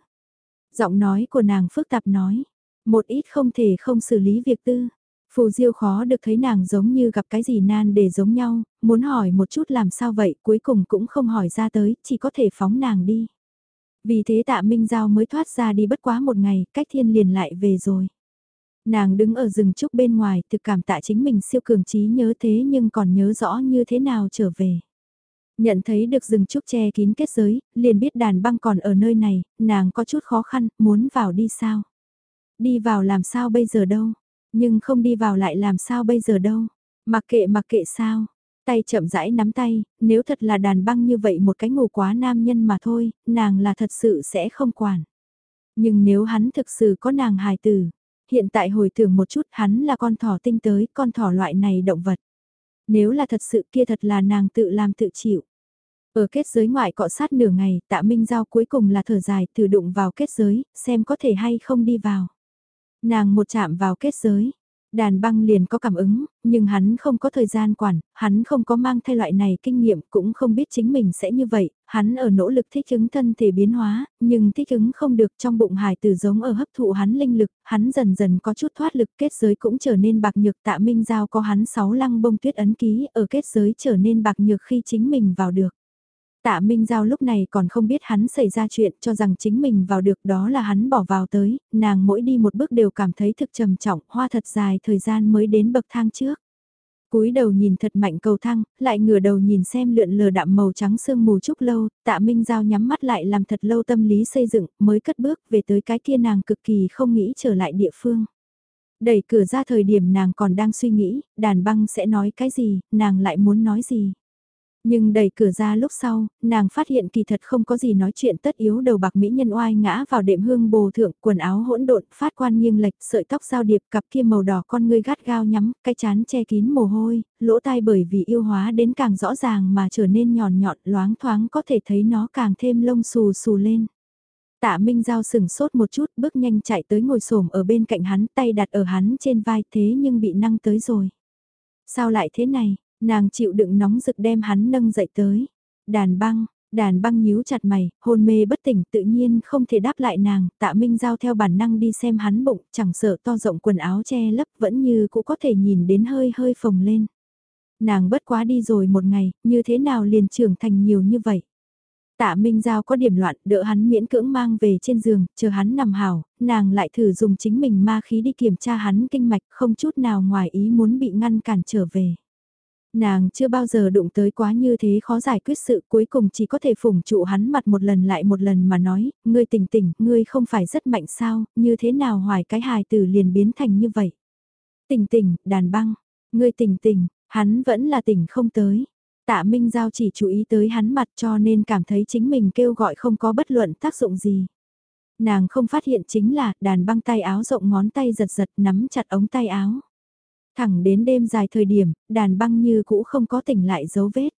Giọng nói của nàng phức tạp nói, một ít không thể không xử lý việc tư. Phù Diêu khó được thấy nàng giống như gặp cái gì nan để giống nhau, muốn hỏi một chút làm sao vậy, cuối cùng cũng không hỏi ra tới, chỉ có thể phóng nàng đi. Vì thế tạ Minh Giao mới thoát ra đi bất quá một ngày, cách thiên liền lại về rồi. Nàng đứng ở rừng trúc bên ngoài, thực cảm tạ chính mình siêu cường trí nhớ thế nhưng còn nhớ rõ như thế nào trở về. Nhận thấy được rừng trúc che kín kết giới, liền biết đàn băng còn ở nơi này, nàng có chút khó khăn, muốn vào đi sao? Đi vào làm sao bây giờ đâu? Nhưng không đi vào lại làm sao bây giờ đâu? Mặc kệ mặc kệ sao? Tay chậm rãi nắm tay, nếu thật là đàn băng như vậy một cái ngủ quá nam nhân mà thôi, nàng là thật sự sẽ không quản. Nhưng nếu hắn thực sự có nàng hài tử, hiện tại hồi tưởng một chút hắn là con thỏ tinh tới, con thỏ loại này động vật. Nếu là thật sự kia thật là nàng tự làm tự chịu. Ở kết giới ngoại cọ sát nửa ngày, tạ Minh Giao cuối cùng là thở dài thử đụng vào kết giới, xem có thể hay không đi vào. Nàng một chạm vào kết giới, đàn băng liền có cảm ứng, nhưng hắn không có thời gian quản, hắn không có mang thay loại này kinh nghiệm cũng không biết chính mình sẽ như vậy, hắn ở nỗ lực thích ứng thân thể biến hóa, nhưng thích ứng không được trong bụng hải tử giống ở hấp thụ hắn linh lực, hắn dần dần có chút thoát lực kết giới cũng trở nên bạc nhược tạ minh giao có hắn sáu lăng bông tuyết ấn ký ở kết giới trở nên bạc nhược khi chính mình vào được. Tạ Minh Giao lúc này còn không biết hắn xảy ra chuyện cho rằng chính mình vào được đó là hắn bỏ vào tới, nàng mỗi đi một bước đều cảm thấy thực trầm trọng, hoa thật dài thời gian mới đến bậc thang trước. cúi đầu nhìn thật mạnh cầu thang, lại ngửa đầu nhìn xem lượn lờ đạm màu trắng sương mù trúc lâu, tạ Minh Giao nhắm mắt lại làm thật lâu tâm lý xây dựng, mới cất bước về tới cái kia nàng cực kỳ không nghĩ trở lại địa phương. Đẩy cửa ra thời điểm nàng còn đang suy nghĩ, đàn băng sẽ nói cái gì, nàng lại muốn nói gì. Nhưng đẩy cửa ra lúc sau, nàng phát hiện kỳ thật không có gì nói chuyện tất yếu đầu bạc mỹ nhân oai ngã vào đệm hương bồ thượng, quần áo hỗn độn, phát quan nghiêng lệch, sợi tóc giao điệp, cặp kia màu đỏ con ngươi gắt gao nhắm, cái chán che kín mồ hôi, lỗ tai bởi vì yêu hóa đến càng rõ ràng mà trở nên nhọn nhọn, loáng thoáng có thể thấy nó càng thêm lông xù xù lên. Tạ Minh Giao sừng sốt một chút, bước nhanh chạy tới ngồi xổm ở bên cạnh hắn, tay đặt ở hắn trên vai thế nhưng bị năng tới rồi. Sao lại thế này? Nàng chịu đựng nóng rực đem hắn nâng dậy tới. Đàn băng, đàn băng nhíu chặt mày, hôn mê bất tỉnh tự nhiên không thể đáp lại nàng, tạ minh giao theo bản năng đi xem hắn bụng, chẳng sợ to rộng quần áo che lấp vẫn như cũng có thể nhìn đến hơi hơi phồng lên. Nàng bất quá đi rồi một ngày, như thế nào liền trưởng thành nhiều như vậy. Tạ Minh Giao có điểm loạn, đỡ hắn miễn cưỡng mang về trên giường, chờ hắn nằm hào nàng lại thử dùng chính mình ma khí đi kiểm tra hắn kinh mạch, không chút nào ngoài ý muốn bị ngăn cản trở về. Nàng chưa bao giờ đụng tới quá như thế khó giải quyết sự cuối cùng chỉ có thể phủng trụ hắn mặt một lần lại một lần mà nói, ngươi tỉnh tỉnh, ngươi không phải rất mạnh sao, như thế nào hoài cái hài tử liền biến thành như vậy. Tỉnh tỉnh, đàn băng, ngươi tỉnh tỉnh, hắn vẫn là tỉnh không tới. Tạ Minh Giao chỉ chú ý tới hắn mặt cho nên cảm thấy chính mình kêu gọi không có bất luận tác dụng gì. Nàng không phát hiện chính là đàn băng tay áo rộng ngón tay giật giật nắm chặt ống tay áo. Thẳng đến đêm dài thời điểm, đàn băng như cũ không có tỉnh lại dấu vết.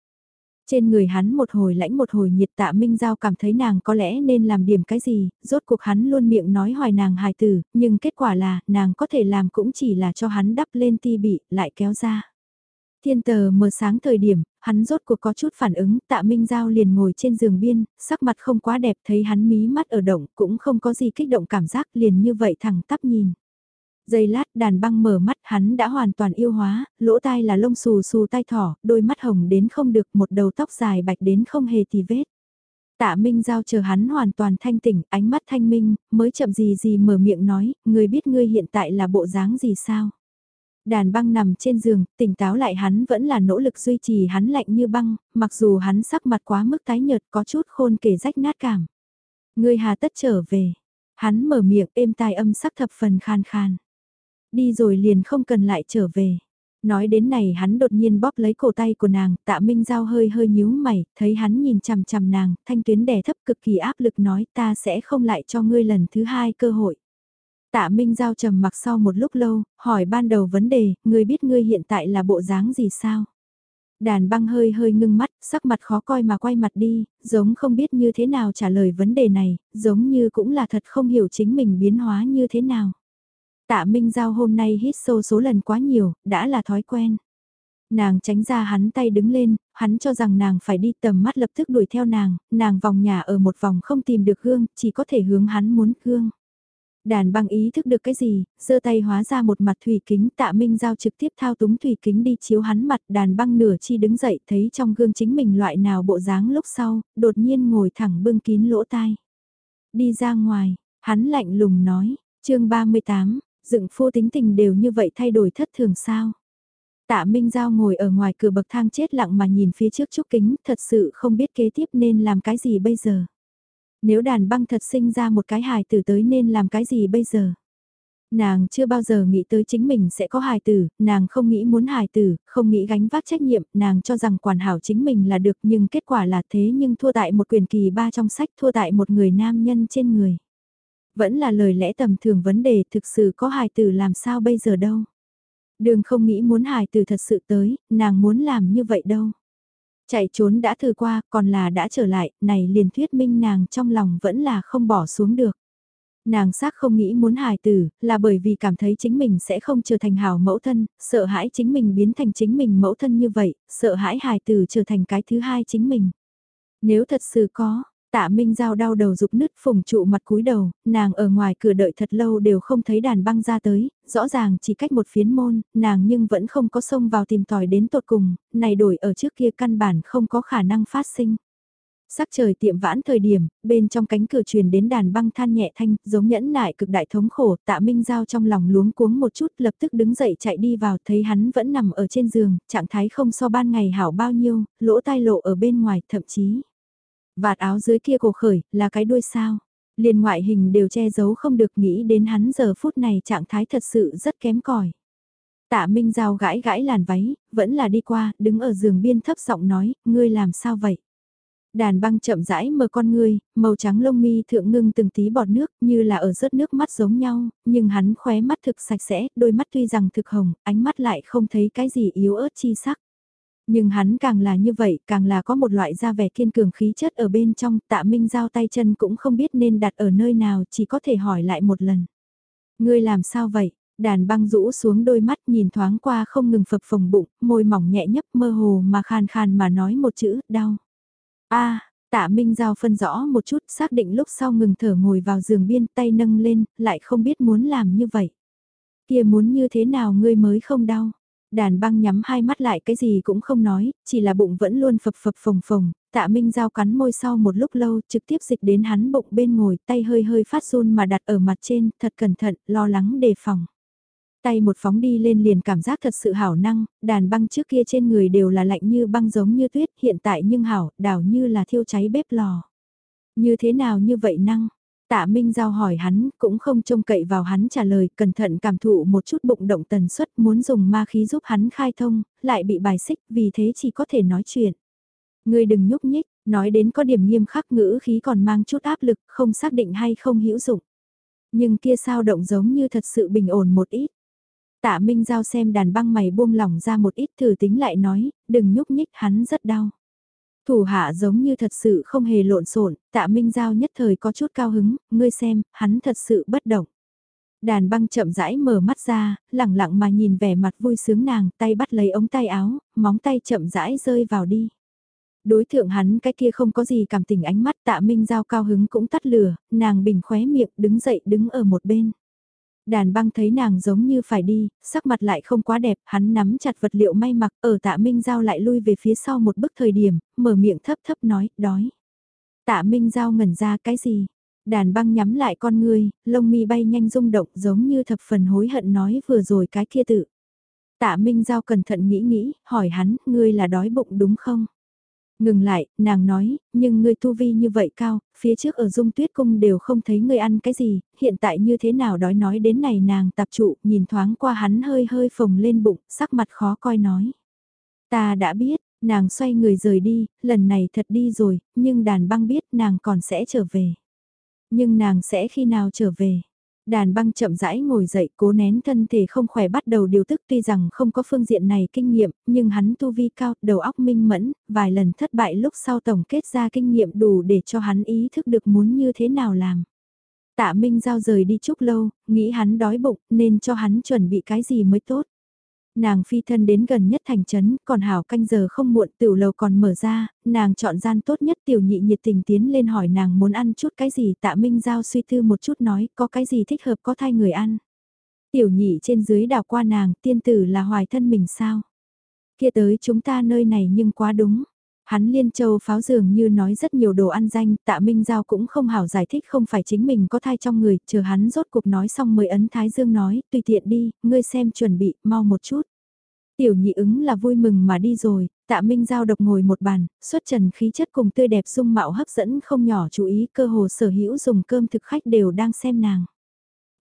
Trên người hắn một hồi lãnh một hồi nhiệt tạ Minh Giao cảm thấy nàng có lẽ nên làm điểm cái gì, rốt cuộc hắn luôn miệng nói hoài nàng hài tử, nhưng kết quả là nàng có thể làm cũng chỉ là cho hắn đắp lên ti bị, lại kéo ra. Thiên tờ mờ sáng thời điểm, hắn rốt cuộc có chút phản ứng, tạ Minh Giao liền ngồi trên giường biên, sắc mặt không quá đẹp thấy hắn mí mắt ở động, cũng không có gì kích động cảm giác liền như vậy thẳng tắp nhìn. Giây lát đàn băng mở mắt hắn đã hoàn toàn yêu hóa, lỗ tai là lông xù xù tai thỏ, đôi mắt hồng đến không được một đầu tóc dài bạch đến không hề tì vết. Tạ Minh Giao chờ hắn hoàn toàn thanh tỉnh, ánh mắt thanh minh, mới chậm gì gì mở miệng nói, người biết ngươi hiện tại là bộ dáng gì sao? Đàn băng nằm trên giường, tỉnh táo lại hắn vẫn là nỗ lực duy trì hắn lạnh như băng, mặc dù hắn sắc mặt quá mức tái nhợt có chút khôn kể rách nát cảm. Ngươi hà tất trở về. Hắn mở miệng êm tai âm sắc thập phần khan khan. Đi rồi liền không cần lại trở về. Nói đến này hắn đột nhiên bóp lấy cổ tay của nàng, tạ Minh Giao hơi hơi nhíu mày, thấy hắn nhìn chằm chằm nàng, thanh tuyến đè thấp cực kỳ áp lực nói ta sẽ không lại cho ngươi lần thứ hai cơ hội. Tạ Minh Giao trầm mặc sau một lúc lâu, hỏi ban đầu vấn đề, ngươi biết ngươi hiện tại là bộ dáng gì sao? Đàn băng hơi hơi ngưng mắt, sắc mặt khó coi mà quay mặt đi, giống không biết như thế nào trả lời vấn đề này, giống như cũng là thật không hiểu chính mình biến hóa như thế nào. Tạ Minh Giao hôm nay hít sâu số lần quá nhiều, đã là thói quen. Nàng tránh ra hắn tay đứng lên, hắn cho rằng nàng phải đi tầm mắt lập tức đuổi theo nàng, nàng vòng nhà ở một vòng không tìm được gương, chỉ có thể hướng hắn muốn gương. Đàn băng ý thức được cái gì, giơ tay hóa ra một mặt thủy kính tạ minh giao trực tiếp thao túng thủy kính đi chiếu hắn mặt đàn băng nửa chi đứng dậy thấy trong gương chính mình loại nào bộ dáng lúc sau, đột nhiên ngồi thẳng bưng kín lỗ tai. Đi ra ngoài, hắn lạnh lùng nói, chương 38, dựng phu tính tình đều như vậy thay đổi thất thường sao. Tạ Minh Giao ngồi ở ngoài cửa bậc thang chết lặng mà nhìn phía trước trúc kính, thật sự không biết kế tiếp nên làm cái gì bây giờ. Nếu đàn băng thật sinh ra một cái hài tử tới nên làm cái gì bây giờ? Nàng chưa bao giờ nghĩ tới chính mình sẽ có hài tử, nàng không nghĩ muốn hài tử, không nghĩ gánh vác trách nhiệm, nàng cho rằng quản hảo chính mình là được nhưng kết quả là thế nhưng thua tại một quyền kỳ ba trong sách thua tại một người nam nhân trên người. Vẫn là lời lẽ tầm thường vấn đề thực sự có hài tử làm sao bây giờ đâu. Đường không nghĩ muốn hài tử thật sự tới, nàng muốn làm như vậy đâu. Chạy trốn đã thử qua, còn là đã trở lại, này liền thuyết minh nàng trong lòng vẫn là không bỏ xuống được. Nàng xác không nghĩ muốn hài tử, là bởi vì cảm thấy chính mình sẽ không trở thành hảo mẫu thân, sợ hãi chính mình biến thành chính mình mẫu thân như vậy, sợ hãi hài tử trở thành cái thứ hai chính mình. Nếu thật sự có, Tạ Minh Giao đau đầu rục nứt phùng trụ mặt cúi đầu, nàng ở ngoài cửa đợi thật lâu đều không thấy đàn băng ra tới, rõ ràng chỉ cách một phiến môn, nàng nhưng vẫn không có xông vào tìm tòi đến tột cùng, này đổi ở trước kia căn bản không có khả năng phát sinh. Sắc trời tiệm vãn thời điểm, bên trong cánh cửa truyền đến đàn băng than nhẹ thanh, giống nhẫn nại cực đại thống khổ, tạ Minh Giao trong lòng luống cuống một chút lập tức đứng dậy chạy đi vào thấy hắn vẫn nằm ở trên giường, trạng thái không so ban ngày hảo bao nhiêu, lỗ tai lộ ở bên ngoài, thậm chí Vạt áo dưới kia cổ khởi, là cái đuôi sao. Liền ngoại hình đều che giấu không được nghĩ đến hắn giờ phút này trạng thái thật sự rất kém cỏi. Tạ Minh Giao gãi gãi làn váy, vẫn là đi qua, đứng ở giường biên thấp giọng nói, ngươi làm sao vậy? Đàn băng chậm rãi mờ con ngươi, màu trắng lông mi thượng ngưng từng tí bọt nước như là ở rớt nước mắt giống nhau, nhưng hắn khóe mắt thực sạch sẽ, đôi mắt tuy rằng thực hồng, ánh mắt lại không thấy cái gì yếu ớt chi sắc. Nhưng hắn càng là như vậy, càng là có một loại da vẻ kiên cường khí chất ở bên trong, tạ minh giao tay chân cũng không biết nên đặt ở nơi nào, chỉ có thể hỏi lại một lần. Ngươi làm sao vậy? Đàn băng rũ xuống đôi mắt nhìn thoáng qua không ngừng phập phồng bụng, môi mỏng nhẹ nhấp mơ hồ mà khàn khàn mà nói một chữ, đau. a tạ minh giao phân rõ một chút, xác định lúc sau ngừng thở ngồi vào giường biên tay nâng lên, lại không biết muốn làm như vậy. kia muốn như thế nào ngươi mới không đau. Đàn băng nhắm hai mắt lại cái gì cũng không nói, chỉ là bụng vẫn luôn phập phập phồng phồng, tạ minh giao cắn môi sau một lúc lâu trực tiếp dịch đến hắn bụng bên ngồi, tay hơi hơi phát run mà đặt ở mặt trên, thật cẩn thận, lo lắng đề phòng. Tay một phóng đi lên liền cảm giác thật sự hảo năng, đàn băng trước kia trên người đều là lạnh như băng giống như tuyết, hiện tại nhưng hảo, đảo như là thiêu cháy bếp lò. Như thế nào như vậy năng? Tạ Minh Giao hỏi hắn, cũng không trông cậy vào hắn trả lời, cẩn thận cảm thụ một chút bụng động tần suất muốn dùng ma khí giúp hắn khai thông, lại bị bài xích, vì thế chỉ có thể nói chuyện. người đừng nhúc nhích, nói đến có điểm nghiêm khắc ngữ khí còn mang chút áp lực, không xác định hay không hữu dụng. Nhưng kia sao động giống như thật sự bình ổn một ít. Tạ Minh Giao xem đàn băng mày buông lỏng ra một ít thử tính lại nói, đừng nhúc nhích hắn rất đau. Thủ hạ giống như thật sự không hề lộn xộn, tạ Minh Giao nhất thời có chút cao hứng, ngươi xem, hắn thật sự bất động. Đàn băng chậm rãi mở mắt ra, lẳng lặng mà nhìn vẻ mặt vui sướng nàng, tay bắt lấy ống tay áo, móng tay chậm rãi rơi vào đi. Đối thượng hắn cái kia không có gì cảm tình ánh mắt tạ minh giao cao hứng cũng tắt lửa, nàng bình khóe miệng đứng dậy đứng ở một bên. Đàn băng thấy nàng giống như phải đi, sắc mặt lại không quá đẹp, hắn nắm chặt vật liệu may mặc ở tạ Minh Giao lại lui về phía sau một bức thời điểm, mở miệng thấp thấp nói, đói. Tạ Minh Giao ngẩn ra cái gì? Đàn băng nhắm lại con ngươi, lông mi bay nhanh rung động giống như thập phần hối hận nói vừa rồi cái kia tự. Tạ Minh Giao cẩn thận nghĩ nghĩ, hỏi hắn, ngươi là đói bụng đúng không? Ngừng lại, nàng nói, nhưng ngươi tu vi như vậy cao, phía trước ở dung tuyết cung đều không thấy ngươi ăn cái gì, hiện tại như thế nào đói nói đến này nàng tập trụ, nhìn thoáng qua hắn hơi hơi phồng lên bụng, sắc mặt khó coi nói. Ta đã biết, nàng xoay người rời đi, lần này thật đi rồi, nhưng đàn băng biết nàng còn sẽ trở về. Nhưng nàng sẽ khi nào trở về? Đàn băng chậm rãi ngồi dậy cố nén thân thể không khỏe bắt đầu điều tức tuy rằng không có phương diện này kinh nghiệm, nhưng hắn tu vi cao, đầu óc minh mẫn, vài lần thất bại lúc sau tổng kết ra kinh nghiệm đủ để cho hắn ý thức được muốn như thế nào làm. Tạ Minh Giao rời đi chút lâu, nghĩ hắn đói bụng nên cho hắn chuẩn bị cái gì mới tốt. Nàng phi thân đến gần nhất thành trấn, còn hảo canh giờ không muộn tiểu lầu còn mở ra, nàng chọn gian tốt nhất tiểu nhị nhiệt tình tiến lên hỏi nàng muốn ăn chút cái gì tạ minh giao suy tư một chút nói có cái gì thích hợp có thay người ăn. Tiểu nhị trên dưới đảo qua nàng tiên tử là hoài thân mình sao. Kia tới chúng ta nơi này nhưng quá đúng. Hắn liên châu pháo dường như nói rất nhiều đồ ăn danh, tạ Minh Giao cũng không hảo giải thích không phải chính mình có thai trong người, chờ hắn rốt cuộc nói xong mới ấn Thái Dương nói, tùy tiện đi, ngươi xem chuẩn bị, mau một chút. Tiểu nhị ứng là vui mừng mà đi rồi, tạ Minh Giao độc ngồi một bàn, xuất trần khí chất cùng tươi đẹp dung mạo hấp dẫn không nhỏ chú ý cơ hồ sở hữu dùng cơm thực khách đều đang xem nàng.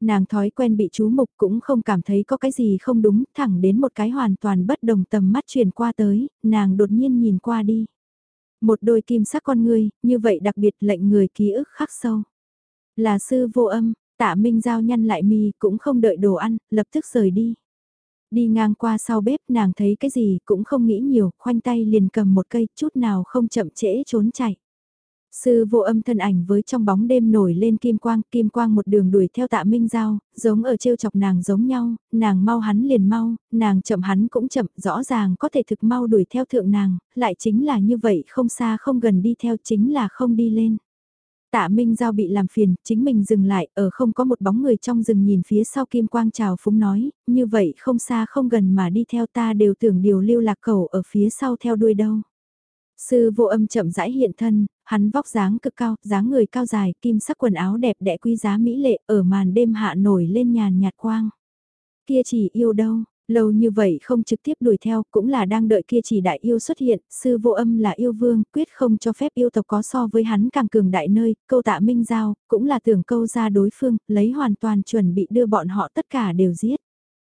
Nàng thói quen bị chú mục cũng không cảm thấy có cái gì không đúng, thẳng đến một cái hoàn toàn bất đồng tầm mắt truyền qua tới, nàng đột nhiên nhìn qua đi. Một đôi kim sắc con người như vậy đặc biệt lệnh người ký ức khắc sâu. Là sư vô âm, tạ minh giao nhăn lại mi cũng không đợi đồ ăn, lập tức rời đi. Đi ngang qua sau bếp nàng thấy cái gì cũng không nghĩ nhiều, khoanh tay liền cầm một cây chút nào không chậm trễ trốn chạy. Sư vô âm thân ảnh với trong bóng đêm nổi lên kim quang, kim quang một đường đuổi theo tạ minh giao, giống ở trêu chọc nàng giống nhau, nàng mau hắn liền mau, nàng chậm hắn cũng chậm, rõ ràng có thể thực mau đuổi theo thượng nàng, lại chính là như vậy không xa không gần đi theo chính là không đi lên. Tạ Minh Giao bị làm phiền, chính mình dừng lại, ở không có một bóng người trong rừng nhìn phía sau kim quang chào phúng nói, như vậy không xa không gần mà đi theo ta đều tưởng điều lưu lạc cầu ở phía sau theo đuôi đâu. Sư vô âm chậm rãi hiện thân, hắn vóc dáng cực cao, dáng người cao dài, kim sắc quần áo đẹp đẽ quý giá mỹ lệ, ở màn đêm hạ nổi lên nhàn nhạt quang. Kia chỉ yêu đâu, lâu như vậy không trực tiếp đuổi theo, cũng là đang đợi kia chỉ đại yêu xuất hiện, sư vô âm là yêu vương, quyết không cho phép yêu tộc có so với hắn càng cường đại nơi, câu tạ minh giao, cũng là tưởng câu ra đối phương, lấy hoàn toàn chuẩn bị đưa bọn họ tất cả đều giết.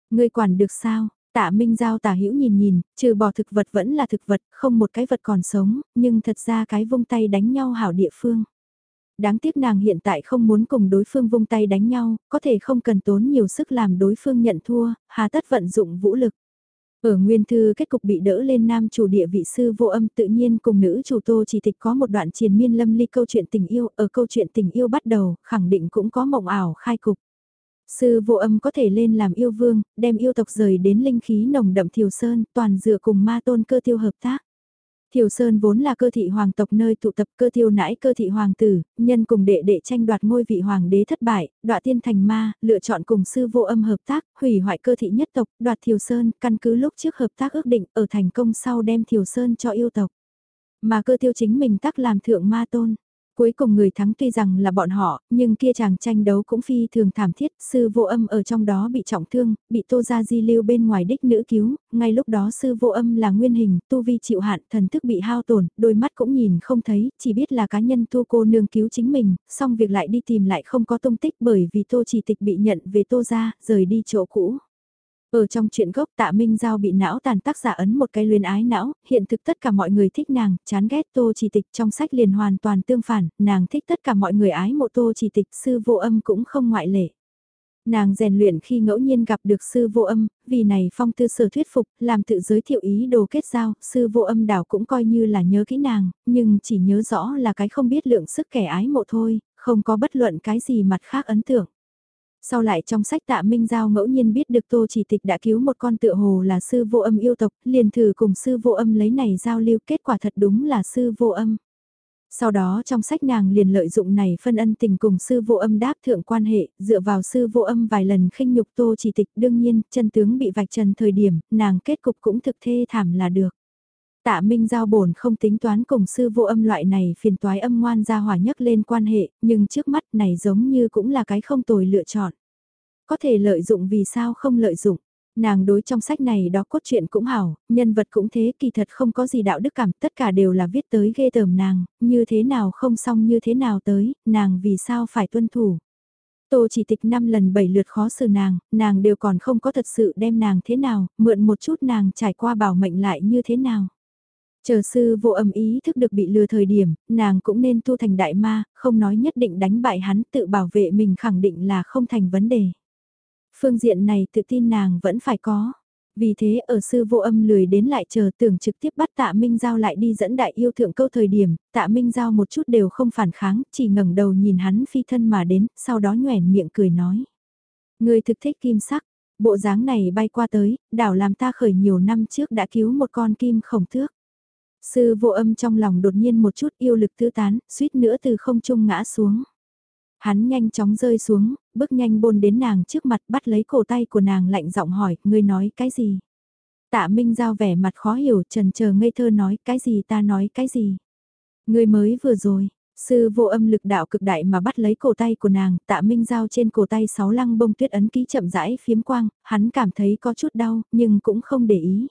Ngươi quản được sao? Tạ Minh Giao tả hữu nhìn nhìn, trừ bỏ thực vật vẫn là thực vật, không một cái vật còn sống, nhưng thật ra cái vung tay đánh nhau hảo địa phương. Đáng tiếc nàng hiện tại không muốn cùng đối phương vung tay đánh nhau, có thể không cần tốn nhiều sức làm đối phương nhận thua, hà tất vận dụng vũ lực. Ở nguyên thư kết cục bị đỡ lên nam chủ địa vị sư vô âm tự nhiên cùng nữ chủ tô chỉ tịch có một đoạn triền miên lâm ly câu chuyện tình yêu, ở câu chuyện tình yêu bắt đầu, khẳng định cũng có mộng ảo khai cục. Sư vô âm có thể lên làm yêu vương, đem yêu tộc rời đến linh khí nồng đậm Thiều Sơn, toàn dựa cùng ma tôn cơ tiêu hợp tác. Thiều Sơn vốn là cơ thị hoàng tộc nơi tụ tập cơ tiêu nãi cơ thị hoàng tử, nhân cùng đệ đệ tranh đoạt ngôi vị hoàng đế thất bại, đoạt tiên thành ma, lựa chọn cùng sư vô âm hợp tác, hủy hoại cơ thị nhất tộc, đoạt Thiều Sơn, căn cứ lúc trước hợp tác ước định ở thành công sau đem Thiều Sơn cho yêu tộc. Mà cơ tiêu chính mình tác làm thượng ma tôn. Cuối cùng người thắng tuy rằng là bọn họ, nhưng kia chàng tranh đấu cũng phi thường thảm thiết, sư vô âm ở trong đó bị trọng thương, bị tô gia di lưu bên ngoài đích nữ cứu, ngay lúc đó sư vô âm là nguyên hình, tu vi chịu hạn, thần thức bị hao tổn, đôi mắt cũng nhìn không thấy, chỉ biết là cá nhân tu cô nương cứu chính mình, xong việc lại đi tìm lại không có tung tích bởi vì tô chỉ tịch bị nhận về tô gia, rời đi chỗ cũ. Ở trong chuyện gốc tạ Minh Giao bị não tàn tác giả ấn một cái luyến ái não, hiện thực tất cả mọi người thích nàng, chán ghét tô chỉ tịch trong sách liền hoàn toàn tương phản, nàng thích tất cả mọi người ái mộ tô chỉ tịch sư vô âm cũng không ngoại lệ. Nàng rèn luyện khi ngẫu nhiên gặp được sư vô âm, vì này phong tư sở thuyết phục, làm tự giới thiệu ý đồ kết giao, sư vô âm đảo cũng coi như là nhớ kỹ nàng, nhưng chỉ nhớ rõ là cái không biết lượng sức kẻ ái mộ thôi, không có bất luận cái gì mặt khác ấn tượng. Sau lại trong sách tạ Minh Giao ngẫu nhiên biết được Tô Chỉ Tịch đã cứu một con tựa hồ là sư vô âm yêu tộc, liền thử cùng sư vô âm lấy này giao lưu kết quả thật đúng là sư vô âm. Sau đó trong sách nàng liền lợi dụng này phân ân tình cùng sư vô âm đáp thượng quan hệ, dựa vào sư vô âm vài lần khinh nhục Tô Chỉ Tịch đương nhiên, chân tướng bị vạch trần thời điểm, nàng kết cục cũng thực thê thảm là được. Tạ Minh Giao bổn không tính toán cùng sư vô âm loại này phiền toái âm ngoan ra hòa nhất lên quan hệ, nhưng trước mắt này giống như cũng là cái không tồi lựa chọn. Có thể lợi dụng vì sao không lợi dụng. Nàng đối trong sách này đó cốt truyện cũng hảo, nhân vật cũng thế kỳ thật không có gì đạo đức cảm, tất cả đều là viết tới ghê tởm nàng, như thế nào không xong như thế nào tới, nàng vì sao phải tuân thủ. Tô chỉ tịch 5 lần 7 lượt khó xử nàng, nàng đều còn không có thật sự đem nàng thế nào, mượn một chút nàng trải qua bảo mệnh lại như thế nào. Chờ sư vô âm ý thức được bị lừa thời điểm, nàng cũng nên tu thành đại ma, không nói nhất định đánh bại hắn tự bảo vệ mình khẳng định là không thành vấn đề. Phương diện này tự tin nàng vẫn phải có. Vì thế ở sư vô âm lười đến lại chờ tưởng trực tiếp bắt tạ Minh Giao lại đi dẫn đại yêu thượng câu thời điểm, tạ Minh Giao một chút đều không phản kháng, chỉ ngẩng đầu nhìn hắn phi thân mà đến, sau đó nhoẻn miệng cười nói. Người thực thích kim sắc, bộ dáng này bay qua tới, đảo làm ta khởi nhiều năm trước đã cứu một con kim khổng thước. Sư vô âm trong lòng đột nhiên một chút yêu lực tứ tán, suýt nữa từ không trung ngã xuống. Hắn nhanh chóng rơi xuống, bước nhanh bôn đến nàng trước mặt bắt lấy cổ tay của nàng lạnh giọng hỏi, ngươi nói cái gì? Tạ Minh Giao vẻ mặt khó hiểu, trần chờ ngây thơ nói, cái gì ta nói cái gì? Ngươi mới vừa rồi, sư vô âm lực đạo cực đại mà bắt lấy cổ tay của nàng, tạ Minh Giao trên cổ tay sáu lăng bông tuyết ấn ký chậm rãi phiếm quang, hắn cảm thấy có chút đau, nhưng cũng không để ý.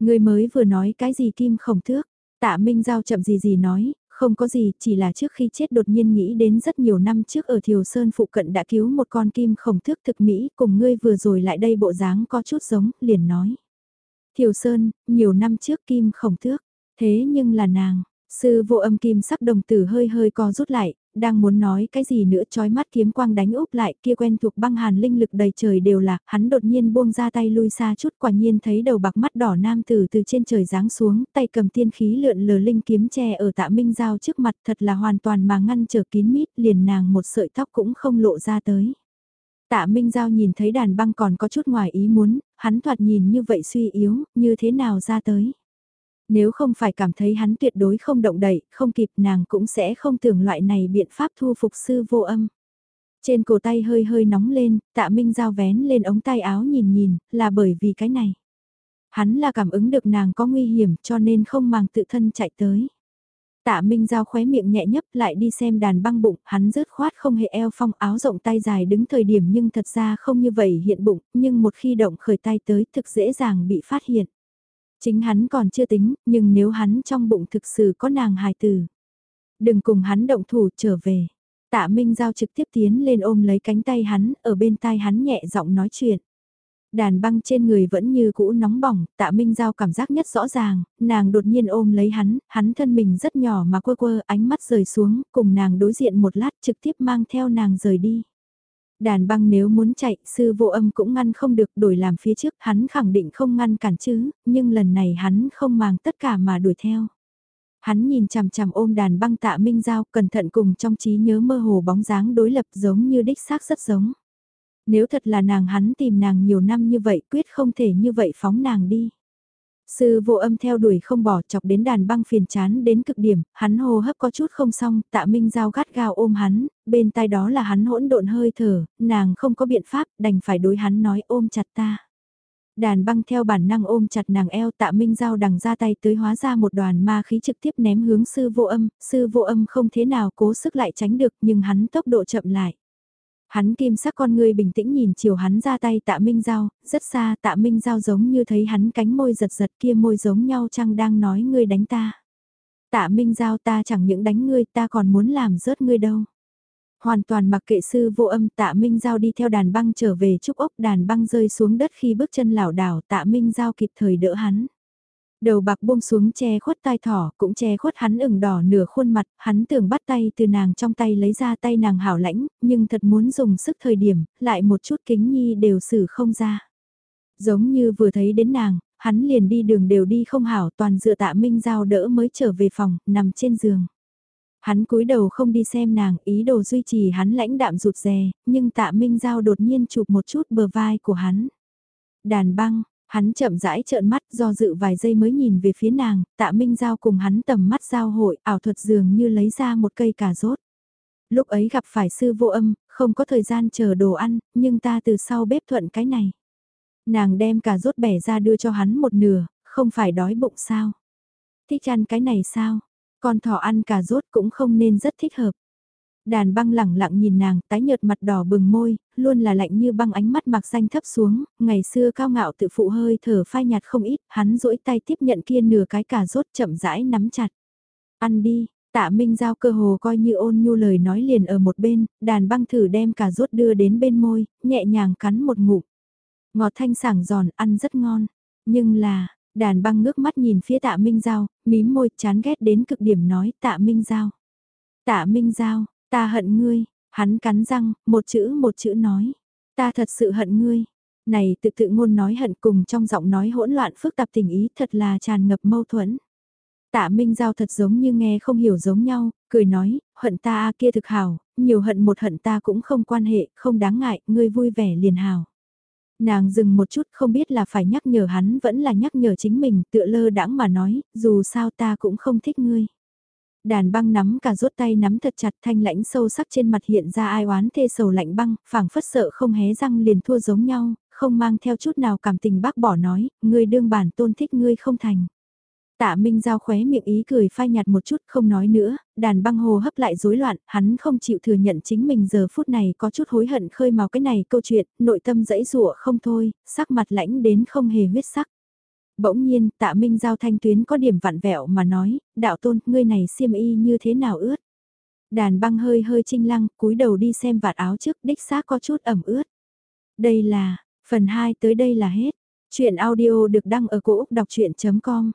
Ngươi mới vừa nói cái gì kim khổng thước, tạ Minh Giao chậm gì gì nói, không có gì, chỉ là trước khi chết đột nhiên nghĩ đến rất nhiều năm trước ở Thiều Sơn phụ cận đã cứu một con kim khổng thước thực mỹ cùng ngươi vừa rồi lại đây bộ dáng có chút giống, liền nói. Thiều Sơn, nhiều năm trước kim khổng thước, thế nhưng là nàng, sư vô âm kim sắc đồng tử hơi hơi co rút lại, đang muốn nói cái gì nữa chói mắt kiếm quang đánh úp lại kia quen thuộc băng hàn linh lực đầy trời đều là, hắn đột nhiên buông ra tay lui xa chút quả nhiên thấy đầu bạc mắt đỏ nam tử từ trên trời giáng xuống, tay cầm tiên khí lượn lờ linh kiếm che ở tạ minh giao trước mặt thật là hoàn toàn mà ngăn trở kín mít liền nàng một sợi tóc cũng không lộ ra tới. Tạ Minh Giao nhìn thấy đàn băng còn có chút ngoài ý muốn, hắn thoạt nhìn như vậy suy yếu, như thế nào ra tới. Nếu không phải cảm thấy hắn tuyệt đối không động đậy, không kịp nàng cũng sẽ không tưởng loại này biện pháp thu phục sư vô âm. Trên cổ tay hơi hơi nóng lên, tạ minh giao vén lên ống tay áo nhìn nhìn, là bởi vì cái này. Hắn là cảm ứng được nàng có nguy hiểm cho nên không màng tự thân chạy tới. Tạ Minh Giao khóe miệng nhẹ nhấp lại đi xem đàn băng bụng, hắn rớt khoát không hề eo phong áo rộng tay dài đứng thời điểm nhưng thật ra không như vậy hiện bụng, nhưng một khi động khởi tay tới thực dễ dàng bị phát hiện. Chính hắn còn chưa tính, nhưng nếu hắn trong bụng thực sự có nàng hài tử. Đừng cùng hắn động thủ trở về. Tạ Minh Giao trực tiếp tiến lên ôm lấy cánh tay hắn, ở bên tai hắn nhẹ giọng nói chuyện. Đàn băng trên người vẫn như cũ nóng bỏng, tạ Minh Giao cảm giác nhất rõ ràng, nàng đột nhiên ôm lấy hắn, hắn thân mình rất nhỏ mà quơ quơ ánh mắt rời xuống, cùng nàng đối diện một lát trực tiếp mang theo nàng rời đi. Đàn băng nếu muốn chạy, sư vô âm cũng ngăn không được đổi làm phía trước, hắn khẳng định không ngăn cản chứ, nhưng lần này hắn không mang tất cả mà đuổi theo. Hắn nhìn chằm chằm ôm đàn băng tạ minh giao, cẩn thận cùng trong trí nhớ mơ hồ bóng dáng đối lập giống như đích xác rất giống. Nếu thật là nàng hắn tìm nàng nhiều năm như vậy quyết không thể như vậy phóng nàng đi. Sư vô âm theo đuổi không bỏ chọc đến đàn băng phiền chán đến cực điểm, hắn hô hấp có chút không xong, tạ minh giao gắt gao ôm hắn, bên tai đó là hắn hỗn độn hơi thở, nàng không có biện pháp, đành phải đối hắn nói ôm chặt ta. Đàn băng theo bản năng ôm chặt nàng eo tạ minh giao đằng ra tay tới hóa ra một đoàn ma khí trực tiếp ném hướng sư vô âm, sư vô âm không thế nào cố sức lại tránh được nhưng hắn tốc độ chậm lại. Hắn kim sắc con người bình tĩnh nhìn chiều hắn ra tay tạ minh giao, rất xa tạ minh giao giống như thấy hắn cánh môi giật giật kia môi giống nhau chăng đang nói ngươi đánh ta. Tạ minh giao ta chẳng những đánh ngươi ta còn muốn làm rớt ngươi đâu. Hoàn toàn mặc kệ sư vô âm tạ minh giao đi theo đàn băng trở về trúc ốc đàn băng rơi xuống đất khi bước chân lảo đảo tạ minh giao kịp thời đỡ hắn. Đầu bạc buông xuống che khuất tai thỏ, cũng che khuất hắn ửng đỏ nửa khuôn mặt, hắn tưởng bắt tay từ nàng trong tay lấy ra tay nàng hảo lãnh, nhưng thật muốn dùng sức thời điểm, lại một chút kính nhi đều xử không ra. Giống như vừa thấy đến nàng, hắn liền đi đường đều đi không hảo toàn dựa tạ minh giao đỡ mới trở về phòng, nằm trên giường. Hắn cúi đầu không đi xem nàng, ý đồ duy trì hắn lãnh đạm rụt rè, nhưng tạ Minh Giao đột nhiên chụp một chút bờ vai của hắn. Đàn băng, hắn chậm rãi trợn mắt do dự vài giây mới nhìn về phía nàng, tạ Minh Giao cùng hắn tầm mắt giao hội, ảo thuật dường như lấy ra một cây cà rốt. Lúc ấy gặp phải sư vô âm, không có thời gian chờ đồ ăn, nhưng ta từ sau bếp thuận cái này. Nàng đem cà rốt bẻ ra đưa cho hắn một nửa, không phải đói bụng sao. Thích ăn cái này sao? Con thỏ ăn cà rốt cũng không nên rất thích hợp. Đàn băng lẳng lặng nhìn nàng, tái nhợt mặt đỏ bừng môi, luôn là lạnh như băng ánh mắt mạc xanh thấp xuống, ngày xưa cao ngạo tự phụ hơi thở phai nhạt không ít, hắn duỗi tay tiếp nhận kia nửa cái cà rốt chậm rãi nắm chặt. Ăn đi, tạ minh giao cơ hồ coi như ôn nhu lời nói liền ở một bên, đàn băng thử đem cà rốt đưa đến bên môi, nhẹ nhàng cắn một ngụm. Ngọt thanh sảng giòn, ăn rất ngon. Nhưng là, Đàn băng ngước mắt nhìn phía tạ Minh Giao, mím môi chán ghét đến cực điểm nói tạ Minh Giao. Tạ Minh Giao, ta hận ngươi, hắn cắn răng, một chữ một chữ nói. Ta thật sự hận ngươi. Này tự tự ngôn nói hận cùng trong giọng nói hỗn loạn phức tạp tình ý thật là tràn ngập mâu thuẫn. Tạ Minh Giao thật giống như nghe không hiểu giống nhau, cười nói, hận ta kia thực hảo, nhiều hận một hận ta cũng không quan hệ, không đáng ngại, ngươi vui vẻ liền hảo. Nàng dừng một chút không biết là phải nhắc nhở hắn vẫn là nhắc nhở chính mình tựa lơ đãng mà nói, dù sao ta cũng không thích ngươi. Đàn băng nắm cả rốt tay nắm thật chặt thanh lãnh sâu sắc trên mặt hiện ra ai oán thê sầu lạnh băng, phảng phất sợ không hé răng liền thua giống nhau, không mang theo chút nào cảm tình bác bỏ nói, ngươi đương bản tôn thích ngươi không thành. Tạ Minh Giao khóe miệng ý cười phai nhạt một chút không nói nữa, đàn băng hồ hấp lại rối loạn, hắn không chịu thừa nhận chính mình giờ phút này có chút hối hận khơi màu cái này câu chuyện, nội tâm dẫy rụa không thôi, sắc mặt lãnh đến không hề huyết sắc. Bỗng nhiên, tạ Minh Giao thanh tuyến có điểm vặn vẹo mà nói, đạo tôn, ngươi này xiêm y như thế nào ướt. Đàn băng hơi hơi trinh lăng, cúi đầu đi xem vạt áo trước, đích xác có chút ẩm ướt. Đây là, phần 2 tới đây là hết. Chuyện audio được đăng ở cổ Úc đọc chuyện.com